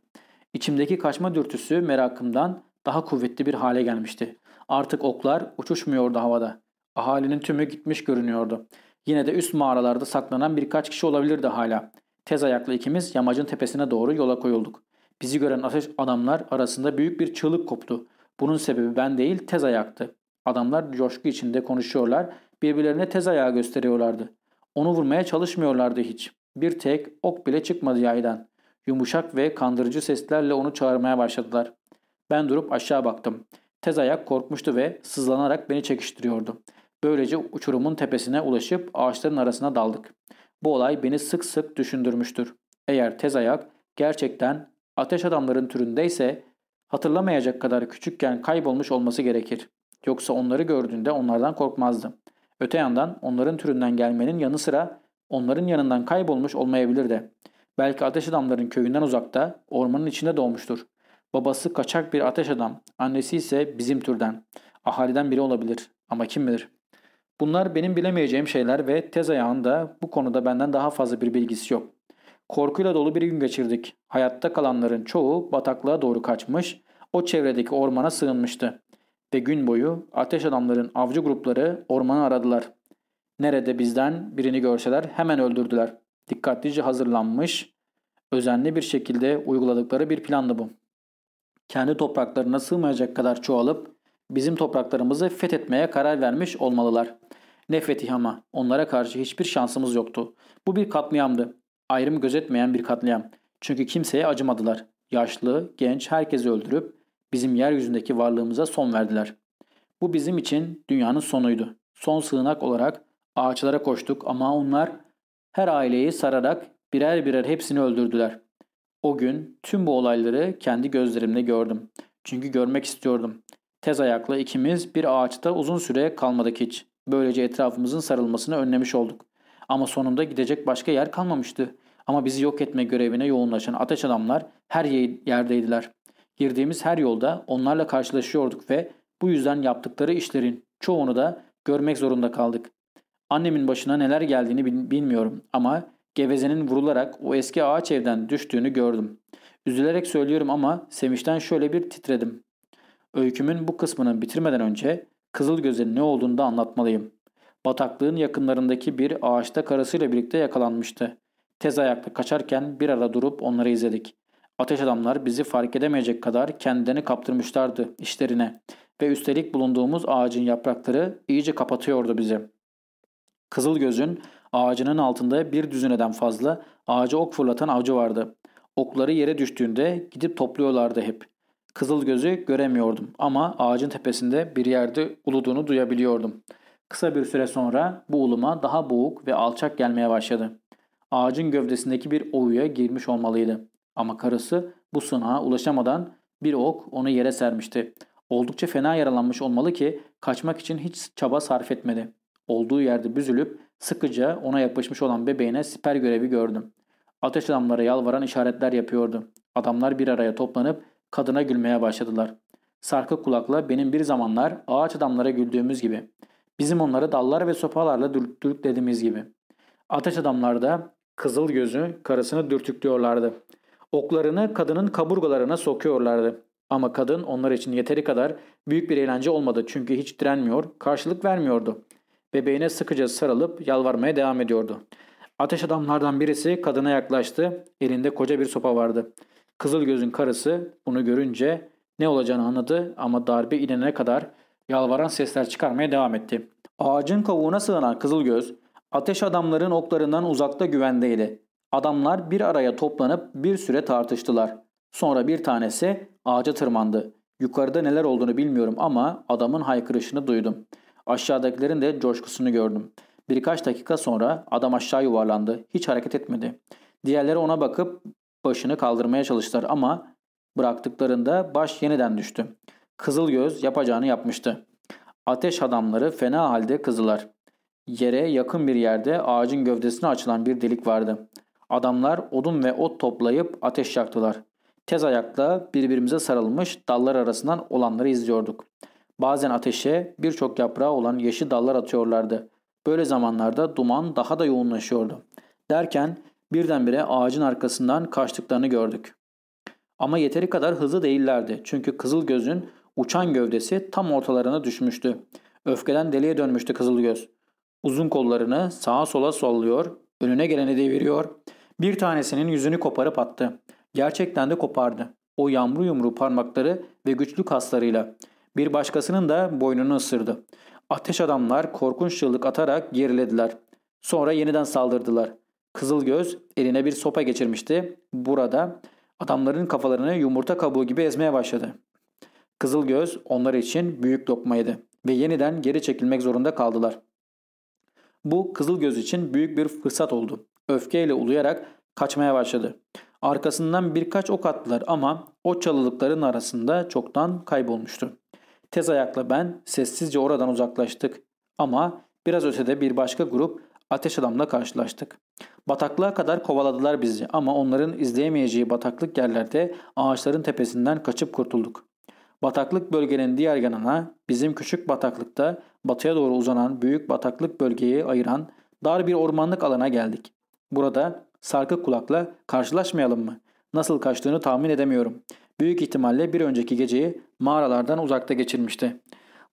İçimdeki kaçma dürtüsü merakımdan daha kuvvetli bir hale gelmişti. Artık oklar uçuşmuyordu havada. Ahalinin tümü gitmiş görünüyordu. Yine de üst mağaralarda saklanan birkaç kişi olabilirdi hala. Tez ayaklı ikimiz yamacın tepesine doğru yola koyulduk. Bizi gören ateş adamlar arasında büyük bir çığlık koptu. Bunun sebebi ben değil tez ayaktı. Adamlar coşku içinde konuşuyorlar, birbirlerine tez ayağı gösteriyorlardı. Onu vurmaya çalışmıyorlardı hiç. Bir tek ok bile çıkmadı yaydan. Yumuşak ve kandırıcı seslerle onu çağırmaya başladılar. Ben durup aşağı baktım. Tez ayak korkmuştu ve sızlanarak beni çekiştiriyordu. Böylece uçurumun tepesine ulaşıp ağaçların arasına daldık. Bu olay beni sık sık düşündürmüştür. Eğer tez ayak gerçekten ateş adamların türündeyse hatırlamayacak kadar küçükken kaybolmuş olması gerekir. Yoksa onları gördüğünde onlardan korkmazdı. Öte yandan onların türünden gelmenin yanı sıra onların yanından kaybolmuş olmayabilir de. Belki ateş adamların köyünden uzakta, ormanın içinde doğmuştur. Babası kaçak bir ateş adam, annesi ise bizim türden. Ahaliden biri olabilir ama kim bilir. Bunlar benim bilemeyeceğim şeyler ve tez ayağında bu konuda benden daha fazla bir bilgisi yok. Korkuyla dolu bir gün geçirdik. Hayatta kalanların çoğu bataklığa doğru kaçmış, o çevredeki ormana sığınmıştı. Ve gün boyu ateş adamların avcı grupları ormanı aradılar. Nerede bizden birini görseler hemen öldürdüler. Dikkatlice hazırlanmış, özenli bir şekilde uyguladıkları bir plandı bu. Kendi topraklarına sığmayacak kadar çoğalıp bizim topraklarımızı fethetmeye karar vermiş olmalılar. Ne fetih ama onlara karşı hiçbir şansımız yoktu. Bu bir katliamdı. Ayrım gözetmeyen bir katliam. Çünkü kimseye acımadılar. Yaşlı, genç herkesi öldürüp bizim yeryüzündeki varlığımıza son verdiler. Bu bizim için dünyanın sonuydu. Son sığınak olarak ağaçlara koştuk ama onlar her aileyi sararak birer birer hepsini öldürdüler. O gün tüm bu olayları kendi gözlerimle gördüm. Çünkü görmek istiyordum. Tez ayakla ikimiz bir ağaçta uzun süre kalmadık hiç. Böylece etrafımızın sarılmasını önlemiş olduk. Ama sonunda gidecek başka yer kalmamıştı. Ama bizi yok etme görevine yoğunlaşan ateş adamlar her yerdeydiler. Girdiğimiz her yolda onlarla karşılaşıyorduk ve bu yüzden yaptıkları işlerin çoğunu da görmek zorunda kaldık. Annemin başına neler geldiğini bilmiyorum ama gevezenin vurularak o eski ağaç evden düştüğünü gördüm. Üzülerek söylüyorum ama sevinçten şöyle bir titredim. Öykümün bu kısmını bitirmeden önce Kızıl Göz'ün ne olduğunu da anlatmalıyım. Bataklığın yakınlarındaki bir ağaçta karısıyla birlikte yakalanmıştı. Tez ayakta kaçarken bir ara durup onları izledik. Ateş adamlar bizi fark edemeyecek kadar kendilerini kaptırmışlardı işlerine ve üstelik bulunduğumuz ağacın yaprakları iyice kapatıyordu bizi. Kızıl gözün ağacının altında bir düzineden fazla ağaca ok fırlatan avcı vardı. Okları yere düştüğünde gidip topluyorlardı hep. Kızıl gözü göremiyordum ama ağacın tepesinde bir yerde uluduğunu duyabiliyordum. Kısa bir süre sonra bu uluma daha boğuk ve alçak gelmeye başladı. Ağacın gövdesindeki bir oyuya girmiş olmalıydı. Ama karısı bu sınağa ulaşamadan bir ok onu yere sermişti. Oldukça fena yaralanmış olmalı ki kaçmak için hiç çaba sarf etmedi. Olduğu yerde büzülüp sıkıca ona yapışmış olan bebeğine siper görevi gördüm. Ateş adamlara yalvaran işaretler yapıyordu. Adamlar bir araya toplanıp kadına gülmeye başladılar. Sarkı kulakla benim bir zamanlar ağaç adamlara güldüğümüz gibi. Bizim onları dallar ve sopalarla dürtüklediğimiz gibi. Ateş adamlar da kızıl gözü karısını dürtüklüyorlardı. Oklarını kadının kaburgalarına sokuyorlardı. Ama kadın onlar için yeteri kadar büyük bir eğlence olmadı çünkü hiç direnmiyor, karşılık vermiyordu. Bebeğine sıkıca sarılıp yalvarmaya devam ediyordu. Ateş adamlardan birisi kadına yaklaştı. Elinde koca bir sopa vardı. Kızıl gözün karısı bunu görünce ne olacağını anladı ama darbe inene kadar yalvaran sesler çıkarmaya devam etti. Ağacın kavuğuna sığınan kızıl göz ateş adamların oklarından uzakta güvendeydi. Adamlar bir araya toplanıp bir süre tartıştılar. Sonra bir tanesi ağaca tırmandı. Yukarıda neler olduğunu bilmiyorum ama adamın haykırışını duydum. Aşağıdakilerin de coşkusunu gördüm. Birkaç dakika sonra adam aşağı yuvarlandı. Hiç hareket etmedi. Diğerleri ona bakıp başını kaldırmaya çalıştılar ama bıraktıklarında baş yeniden düştü. Kızıl göz yapacağını yapmıştı. Ateş adamları fena halde kızılar. Yere yakın bir yerde ağacın gövdesine açılan bir delik vardı. Adamlar odun ve ot toplayıp ateş yaktılar. Tez ayakla birbirimize sarılmış dallar arasından olanları izliyorduk. Bazen ateşe birçok yaprağı olan yeşil dallar atıyorlardı. Böyle zamanlarda duman daha da yoğunlaşıyordu. Derken birdenbire ağacın arkasından kaçtıklarını gördük. Ama yeteri kadar hızlı değillerdi. Çünkü kızıl gözün uçan gövdesi tam ortalarına düşmüştü. Öfkeden deliye dönmüştü kızıl göz. Uzun kollarını sağa sola sallıyor, önüne geleni deviriyor. Bir tanesinin yüzünü koparıp attı. Gerçekten de kopardı. O yamru yumru parmakları ve güçlü kaslarıyla. Bir başkasının da boynunu ısırdı. Ateş adamlar korkunç çığlık atarak gerilediler. Sonra yeniden saldırdılar. Kızılgöz eline bir sopa geçirmişti. Burada adamların kafalarını yumurta kabuğu gibi ezmeye başladı. Kızılgöz onlar için büyük lokmaydı ve yeniden geri çekilmek zorunda kaldılar. Bu Kızılgöz için büyük bir fırsat oldu. Öfkeyle uluyarak kaçmaya başladı. Arkasından birkaç ok attılar ama o çalılıkların arasında çoktan kaybolmuştu. Tez ayakla ben sessizce oradan uzaklaştık. Ama biraz ötede bir başka grup ateş adamla karşılaştık. Bataklığa kadar kovaladılar bizi ama onların izleyemeyeceği bataklık yerlerde ağaçların tepesinden kaçıp kurtulduk. Bataklık bölgenin diğer yanına bizim küçük bataklıkta batıya doğru uzanan büyük bataklık bölgeyi ayıran dar bir ormanlık alana geldik. Burada sarkık kulakla karşılaşmayalım mı? Nasıl kaçtığını tahmin edemiyorum. Büyük ihtimalle bir önceki geceyi mağaralardan uzakta geçirmişti.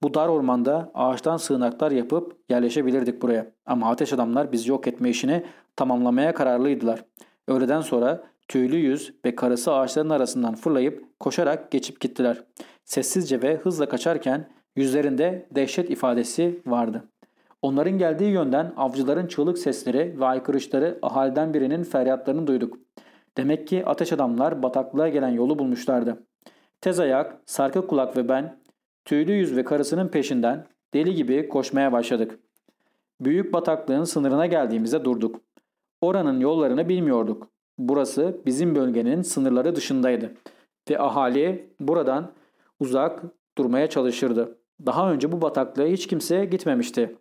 Bu dar ormanda ağaçtan sığınaklar yapıp yerleşebilirdik buraya. Ama ateş adamlar bizi yok etme işini tamamlamaya kararlıydılar. Öğleden sonra tüylü yüz ve karısı ağaçların arasından fırlayıp koşarak geçip gittiler. Sessizce ve hızla kaçarken yüzlerinde dehşet ifadesi vardı. Onların geldiği yönden avcıların çığlık sesleri ve aykırışları ahaliden birinin feryatlarını duyduk. Demek ki ateş adamlar bataklığa gelen yolu bulmuşlardı. Tez ayak, sarkı kulak ve ben tüylü yüz ve karısının peşinden deli gibi koşmaya başladık. Büyük bataklığın sınırına geldiğimizde durduk. Oranın yollarını bilmiyorduk. Burası bizim bölgenin sınırları dışındaydı ve ahali buradan uzak durmaya çalışırdı. Daha önce bu bataklığa hiç kimse gitmemişti.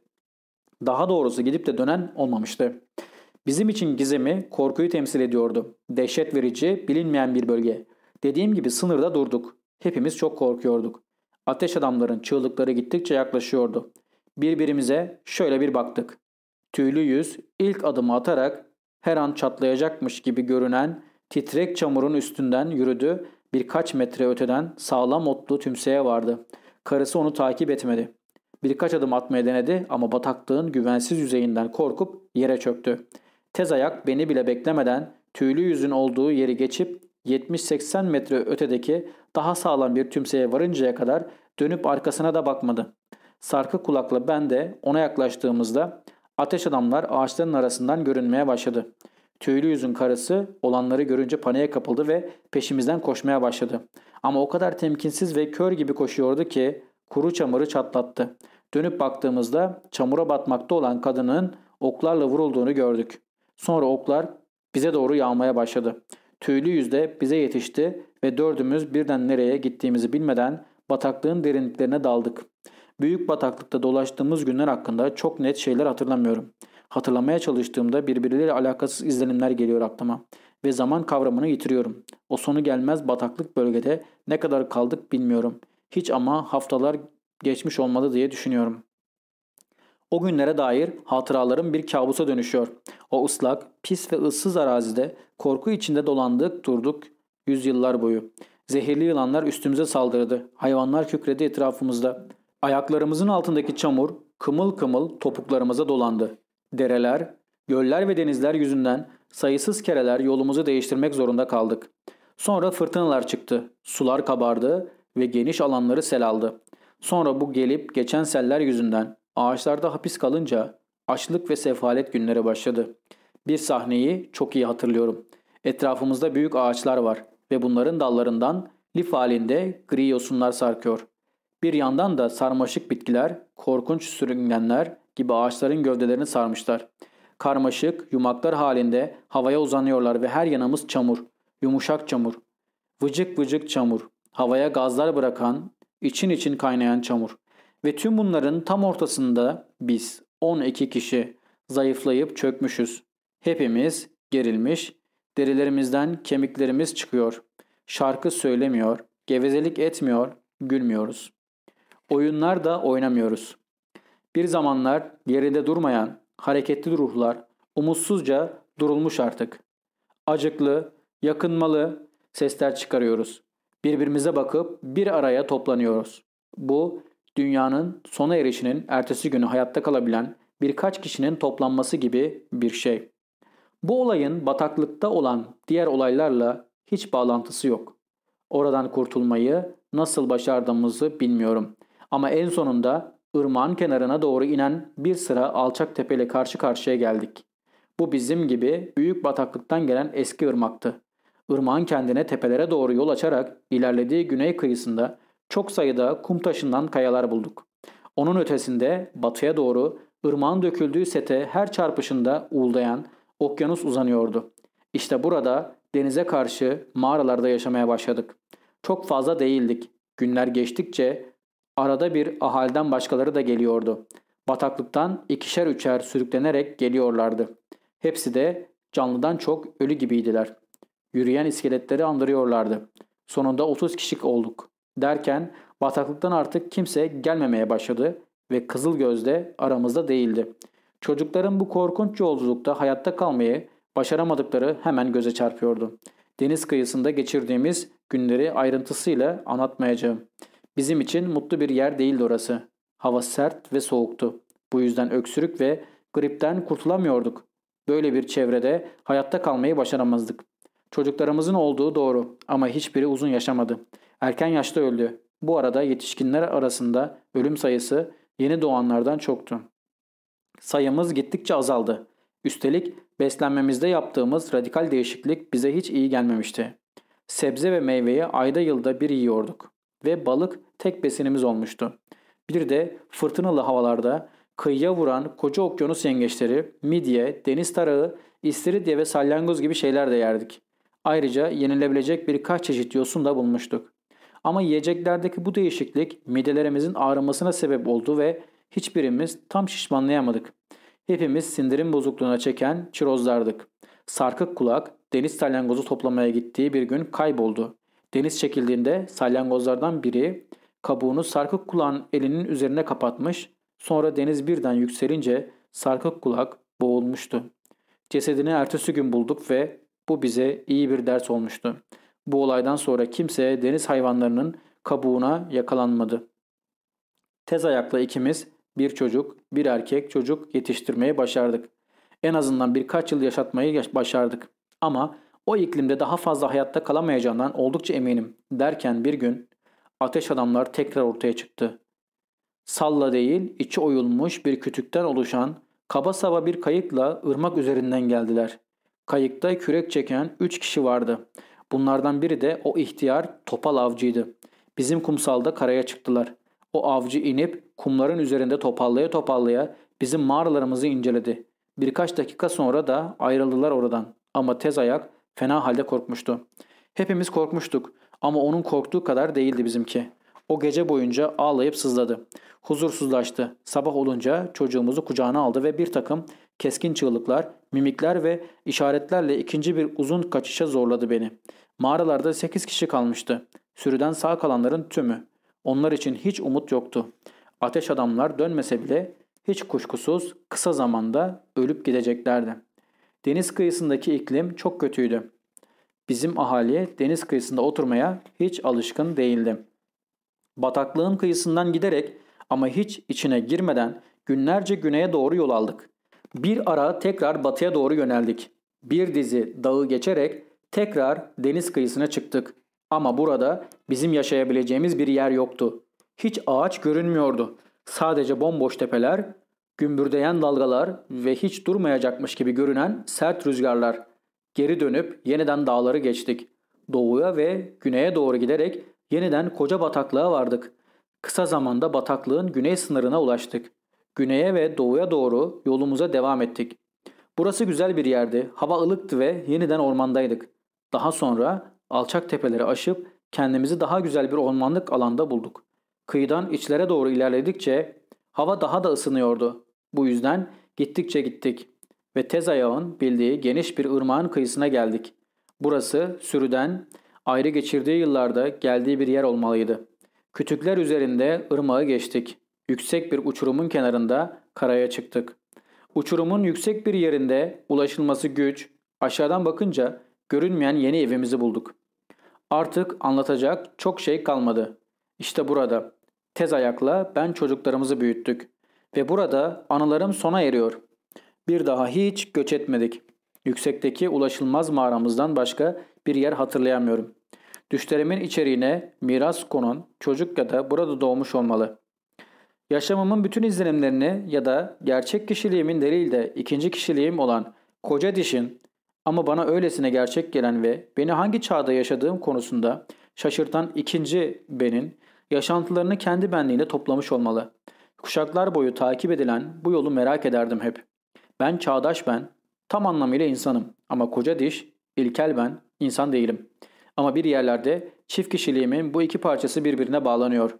Daha doğrusu gidip de dönen olmamıştı. Bizim için gizemi korkuyu temsil ediyordu. Dehşet verici, bilinmeyen bir bölge. Dediğim gibi sınırda durduk. Hepimiz çok korkuyorduk. Ateş adamların çığlıkları gittikçe yaklaşıyordu. Birbirimize şöyle bir baktık. Tüylü yüz ilk adımı atarak her an çatlayacakmış gibi görünen titrek çamurun üstünden yürüdü. Birkaç metre öteden sağlam otlu tümseye vardı. Karısı onu takip etmedi. Birkaç adım atmaya denedi ama bataklığın güvensiz yüzeyinden korkup yere çöktü. Tez ayak beni bile beklemeden tüylü yüzün olduğu yeri geçip 70-80 metre ötedeki daha sağlam bir tümseye varıncaya kadar dönüp arkasına da bakmadı. Sarkı kulakla ben de ona yaklaştığımızda ateş adamlar ağaçların arasından görünmeye başladı. Tüylü yüzün karısı olanları görünce paniğe kapıldı ve peşimizden koşmaya başladı. Ama o kadar temkinsiz ve kör gibi koşuyordu ki kuru çamuru çatlattı. Dönüp baktığımızda çamura batmakta olan kadının oklarla vurulduğunu gördük. Sonra oklar bize doğru yağmaya başladı. Tüylü yüzde bize yetişti ve dördümüz birden nereye gittiğimizi bilmeden bataklığın derinliklerine daldık. Büyük bataklıkta dolaştığımız günler hakkında çok net şeyler hatırlamıyorum. Hatırlamaya çalıştığımda birbirleriyle alakasız izlenimler geliyor aklıma ve zaman kavramını yitiriyorum. O sonu gelmez bataklık bölgede ne kadar kaldık bilmiyorum. Hiç ama haftalar geçmiş olmalı diye düşünüyorum. O günlere dair hatıralarım bir kabusa dönüşüyor. O ıslak, pis ve ıssız arazide korku içinde dolandık durduk yüzyıllar boyu. Zehirli yılanlar üstümüze saldırdı. Hayvanlar kükredi etrafımızda. Ayaklarımızın altındaki çamur kımıl kımıl topuklarımıza dolandı. Dereler, göller ve denizler yüzünden sayısız kereler yolumuzu değiştirmek zorunda kaldık. Sonra fırtınalar çıktı. Sular kabardı ve geniş alanları sel aldı. Sonra bu gelip geçen seller yüzünden ağaçlarda hapis kalınca açlık ve sefalet günleri başladı. Bir sahneyi çok iyi hatırlıyorum. Etrafımızda büyük ağaçlar var ve bunların dallarından lif halinde gri yosunlar sarkıyor. Bir yandan da sarmaşık bitkiler, korkunç sürüngenler gibi ağaçların gövdelerini sarmışlar. Karmaşık, yumaklar halinde havaya uzanıyorlar ve her yanımız çamur, yumuşak çamur. Vıcık vıcık çamur, havaya gazlar bırakan, için için kaynayan çamur. Ve tüm bunların tam ortasında biz 12 kişi zayıflayıp çökmüşüz. Hepimiz gerilmiş, derilerimizden kemiklerimiz çıkıyor. Şarkı söylemiyor, gevezelik etmiyor, gülmüyoruz. Oyunlar da oynamıyoruz. Bir zamanlar yerinde durmayan, hareketli ruhlar umutsuzca durulmuş artık. Acıklı, yakınmalı sesler çıkarıyoruz. Birbirimize bakıp bir araya toplanıyoruz. Bu dünyanın sona erişinin ertesi günü hayatta kalabilen birkaç kişinin toplanması gibi bir şey. Bu olayın bataklıkta olan diğer olaylarla hiç bağlantısı yok. Oradan kurtulmayı nasıl başardığımızı bilmiyorum. Ama en sonunda ırmağın kenarına doğru inen bir sıra alçak tepeyle karşı karşıya geldik. Bu bizim gibi büyük bataklıktan gelen eski ırmaktı. Irmağın kendine tepelere doğru yol açarak ilerlediği güney kıyısında çok sayıda kum taşından kayalar bulduk. Onun ötesinde batıya doğru ırmağın döküldüğü sete her çarpışında uğuldayan okyanus uzanıyordu. İşte burada denize karşı mağaralarda yaşamaya başladık. Çok fazla değildik. Günler geçtikçe arada bir ahalden başkaları da geliyordu. Bataklıktan ikişer üçer sürüklenerek geliyorlardı. Hepsi de canlıdan çok ölü gibiydiler. Yürüyen iskeletleri andırıyorlardı. Sonunda 30 kişi olduk. Derken bataklıktan artık kimse gelmemeye başladı ve Kızıl Gözde aramızda değildi. Çocukların bu korkunç yolculukta hayatta kalmayı başaramadıkları hemen göze çarpıyordu. Deniz kıyısında geçirdiğimiz günleri ayrıntısıyla anlatmayacağım. Bizim için mutlu bir yer değildi orası. Hava sert ve soğuktu. Bu yüzden öksürük ve gripten kurtulamıyorduk. Böyle bir çevrede hayatta kalmayı başaramazdık. Çocuklarımızın olduğu doğru ama hiçbiri uzun yaşamadı. Erken yaşta öldü. Bu arada yetişkinler arasında ölüm sayısı yeni doğanlardan çoktu. Sayımız gittikçe azaldı. Üstelik beslenmemizde yaptığımız radikal değişiklik bize hiç iyi gelmemişti. Sebze ve meyveyi ayda yılda bir yiyorduk ve balık tek besinimiz olmuştu. Bir de fırtınalı havalarda kıyıya vuran koca okyanus yengeçleri, midye, deniz tarağı, istiridye ve salyangoz gibi şeyler de yerdik. Ayrıca yenilebilecek birkaç çeşit yosun da bulmuştuk. Ama yiyeceklerdeki bu değişiklik midelerimizin ağrımasına sebep oldu ve hiçbirimiz tam şişmanlayamadık. Hepimiz sindirim bozukluğuna çeken çirozlardık. Sarkık kulak deniz salyangozu toplamaya gittiği bir gün kayboldu. Deniz çekildiğinde salyangozlardan biri kabuğunu sarkık kulağın elinin üzerine kapatmış, sonra deniz birden yükselince sarkık kulak boğulmuştu. Cesedini ertesi gün bulduk ve bu bize iyi bir ders olmuştu. Bu olaydan sonra kimse deniz hayvanlarının kabuğuna yakalanmadı. Tez ayakla ikimiz bir çocuk, bir erkek çocuk yetiştirmeye başardık. En azından birkaç yıl yaşatmayı başardık. Ama o iklimde daha fazla hayatta kalamayacağından oldukça eminim derken bir gün ateş adamlar tekrar ortaya çıktı. Salla değil, içi oyulmuş bir kütükten oluşan kaba saba bir kayıkla ırmak üzerinden geldiler. Kayıkta kürek çeken üç kişi vardı. Bunlardan biri de o ihtiyar topal avcıydı. Bizim kumsalda karaya çıktılar. O avcı inip kumların üzerinde topallaya topallaya bizim mağaralarımızı inceledi. Birkaç dakika sonra da ayrıldılar oradan. Ama tez ayak fena halde korkmuştu. Hepimiz korkmuştuk ama onun korktuğu kadar değildi bizimki. O gece boyunca ağlayıp sızladı. Huzursuzlaştı. Sabah olunca çocuğumuzu kucağına aldı ve bir takım keskin çığlıklar, mimikler ve işaretlerle ikinci bir uzun kaçışa zorladı beni. Mağaralarda sekiz kişi kalmıştı. Sürüden sağ kalanların tümü. Onlar için hiç umut yoktu. Ateş adamlar dönmese bile hiç kuşkusuz kısa zamanda ölüp gideceklerdi. Deniz kıyısındaki iklim çok kötüydü. Bizim ahali deniz kıyısında oturmaya hiç alışkın değildi. Bataklığın kıyısından giderek ama hiç içine girmeden günlerce güneye doğru yol aldık. Bir ara tekrar batıya doğru yöneldik. Bir dizi dağı geçerek tekrar deniz kıyısına çıktık. Ama burada bizim yaşayabileceğimiz bir yer yoktu. Hiç ağaç görünmüyordu. Sadece bomboş tepeler, gümbürdeyen dalgalar ve hiç durmayacakmış gibi görünen sert rüzgarlar. Geri dönüp yeniden dağları geçtik. Doğuya ve güneye doğru giderek yeniden koca bataklığa vardık. Kısa zamanda bataklığın güney sınırına ulaştık. Güneye ve doğuya doğru yolumuza devam ettik. Burası güzel bir yerdi. Hava ılıktı ve yeniden ormandaydık. Daha sonra alçak tepeleri aşıp kendimizi daha güzel bir ormanlık alanda bulduk. Kıyıdan içlere doğru ilerledikçe hava daha da ısınıyordu. Bu yüzden gittikçe gittik ve tez ayağın bildiği geniş bir ırmağın kıyısına geldik. Burası sürüden ayrı geçirdiği yıllarda geldiği bir yer olmalıydı. Kütükler üzerinde ırmağı geçtik. Yüksek bir uçurumun kenarında karaya çıktık. Uçurumun yüksek bir yerinde ulaşılması güç, aşağıdan bakınca görünmeyen yeni evimizi bulduk. Artık anlatacak çok şey kalmadı. İşte burada. Tez ayakla ben çocuklarımızı büyüttük. Ve burada anılarım sona eriyor. Bir daha hiç göç etmedik. Yüksekteki ulaşılmaz mağaramızdan başka bir yer hatırlayamıyorum. Düşlerimin içeriğine miras konan çocuk ya da burada doğmuş olmalı. Yaşamımın bütün izlenimlerini ya da gerçek kişiliğimin değil de ikinci kişiliğim olan koca dişin ama bana öylesine gerçek gelen ve beni hangi çağda yaşadığım konusunda şaşırtan ikinci benin yaşantılarını kendi benliğine toplamış olmalı. Kuşaklar boyu takip edilen bu yolu merak ederdim hep. Ben çağdaş ben, tam anlamıyla insanım ama koca diş, ilkel ben, insan değilim. Ama bir yerlerde çift kişiliğimin bu iki parçası birbirine bağlanıyor.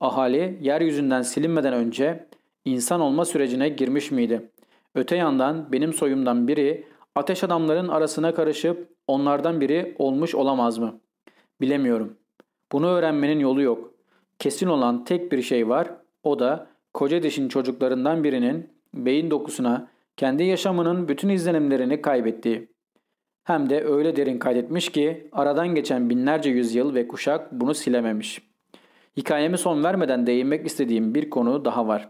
Ahali yeryüzünden silinmeden önce insan olma sürecine girmiş miydi? Öte yandan benim soyumdan biri ateş adamların arasına karışıp onlardan biri olmuş olamaz mı? Bilemiyorum. Bunu öğrenmenin yolu yok. Kesin olan tek bir şey var. O da koca dişin çocuklarından birinin beyin dokusuna kendi yaşamının bütün izlenimlerini kaybettiği. Hem de öyle derin kaydetmiş ki aradan geçen binlerce yüzyıl ve kuşak bunu silememiş. Hikayemi son vermeden değinmek istediğim bir konu daha var.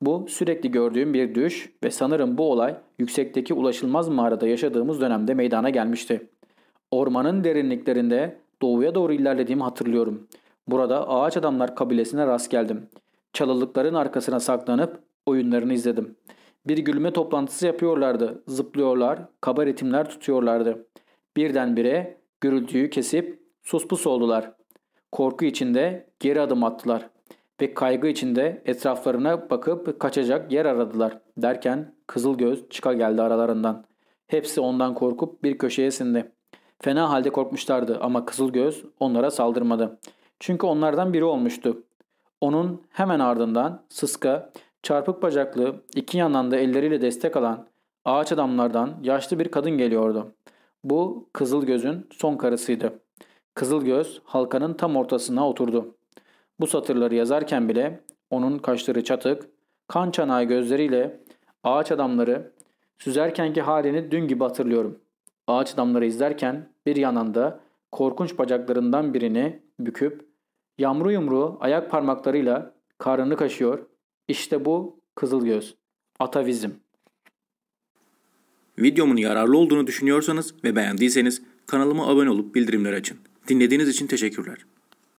Bu sürekli gördüğüm bir düş ve sanırım bu olay yüksekteki ulaşılmaz mağarada yaşadığımız dönemde meydana gelmişti. Ormanın derinliklerinde doğuya doğru ilerlediğimi hatırlıyorum. Burada ağaç adamlar kabilesine rast geldim. Çalılıkların arkasına saklanıp oyunlarını izledim. Bir gülme toplantısı yapıyorlardı. Zıplıyorlar, kaba ritimler tutuyorlardı. Birdenbire gürültüyü kesip suspus oldular. Korku içinde geri adım attılar ve kaygı içinde etraflarına bakıp kaçacak yer aradılar. Derken kızıl göz çıka geldi aralarından. Hepsi ondan korkup bir köşeye sindi. Fena halde korkmuşlardı ama kızıl göz onlara saldırmadı. Çünkü onlardan biri olmuştu. Onun hemen ardından sıska, çarpık bacaklı, iki yandan da elleriyle destek alan ağaç adamlardan yaşlı bir kadın geliyordu. Bu Kızıl Göz'ün son karısıydı. Kızıl Göz halkanın tam ortasına oturdu. Bu satırları yazarken bile onun kaşları çatık, kan çanağı gözleriyle ağaç adamları süzerkenki halini dün gibi hatırlıyorum. Ağaç adamları izlerken bir yandan da korkunç bacaklarından birini büküp yamru yumru ayak parmaklarıyla karnını kaşıyor. İşte bu kızıl göz. Atavizm. Videomun yararlı olduğunu düşünüyorsanız ve beğendiyseniz kanalıma abone olup bildirimleri açın. Dinlediğiniz için teşekkürler.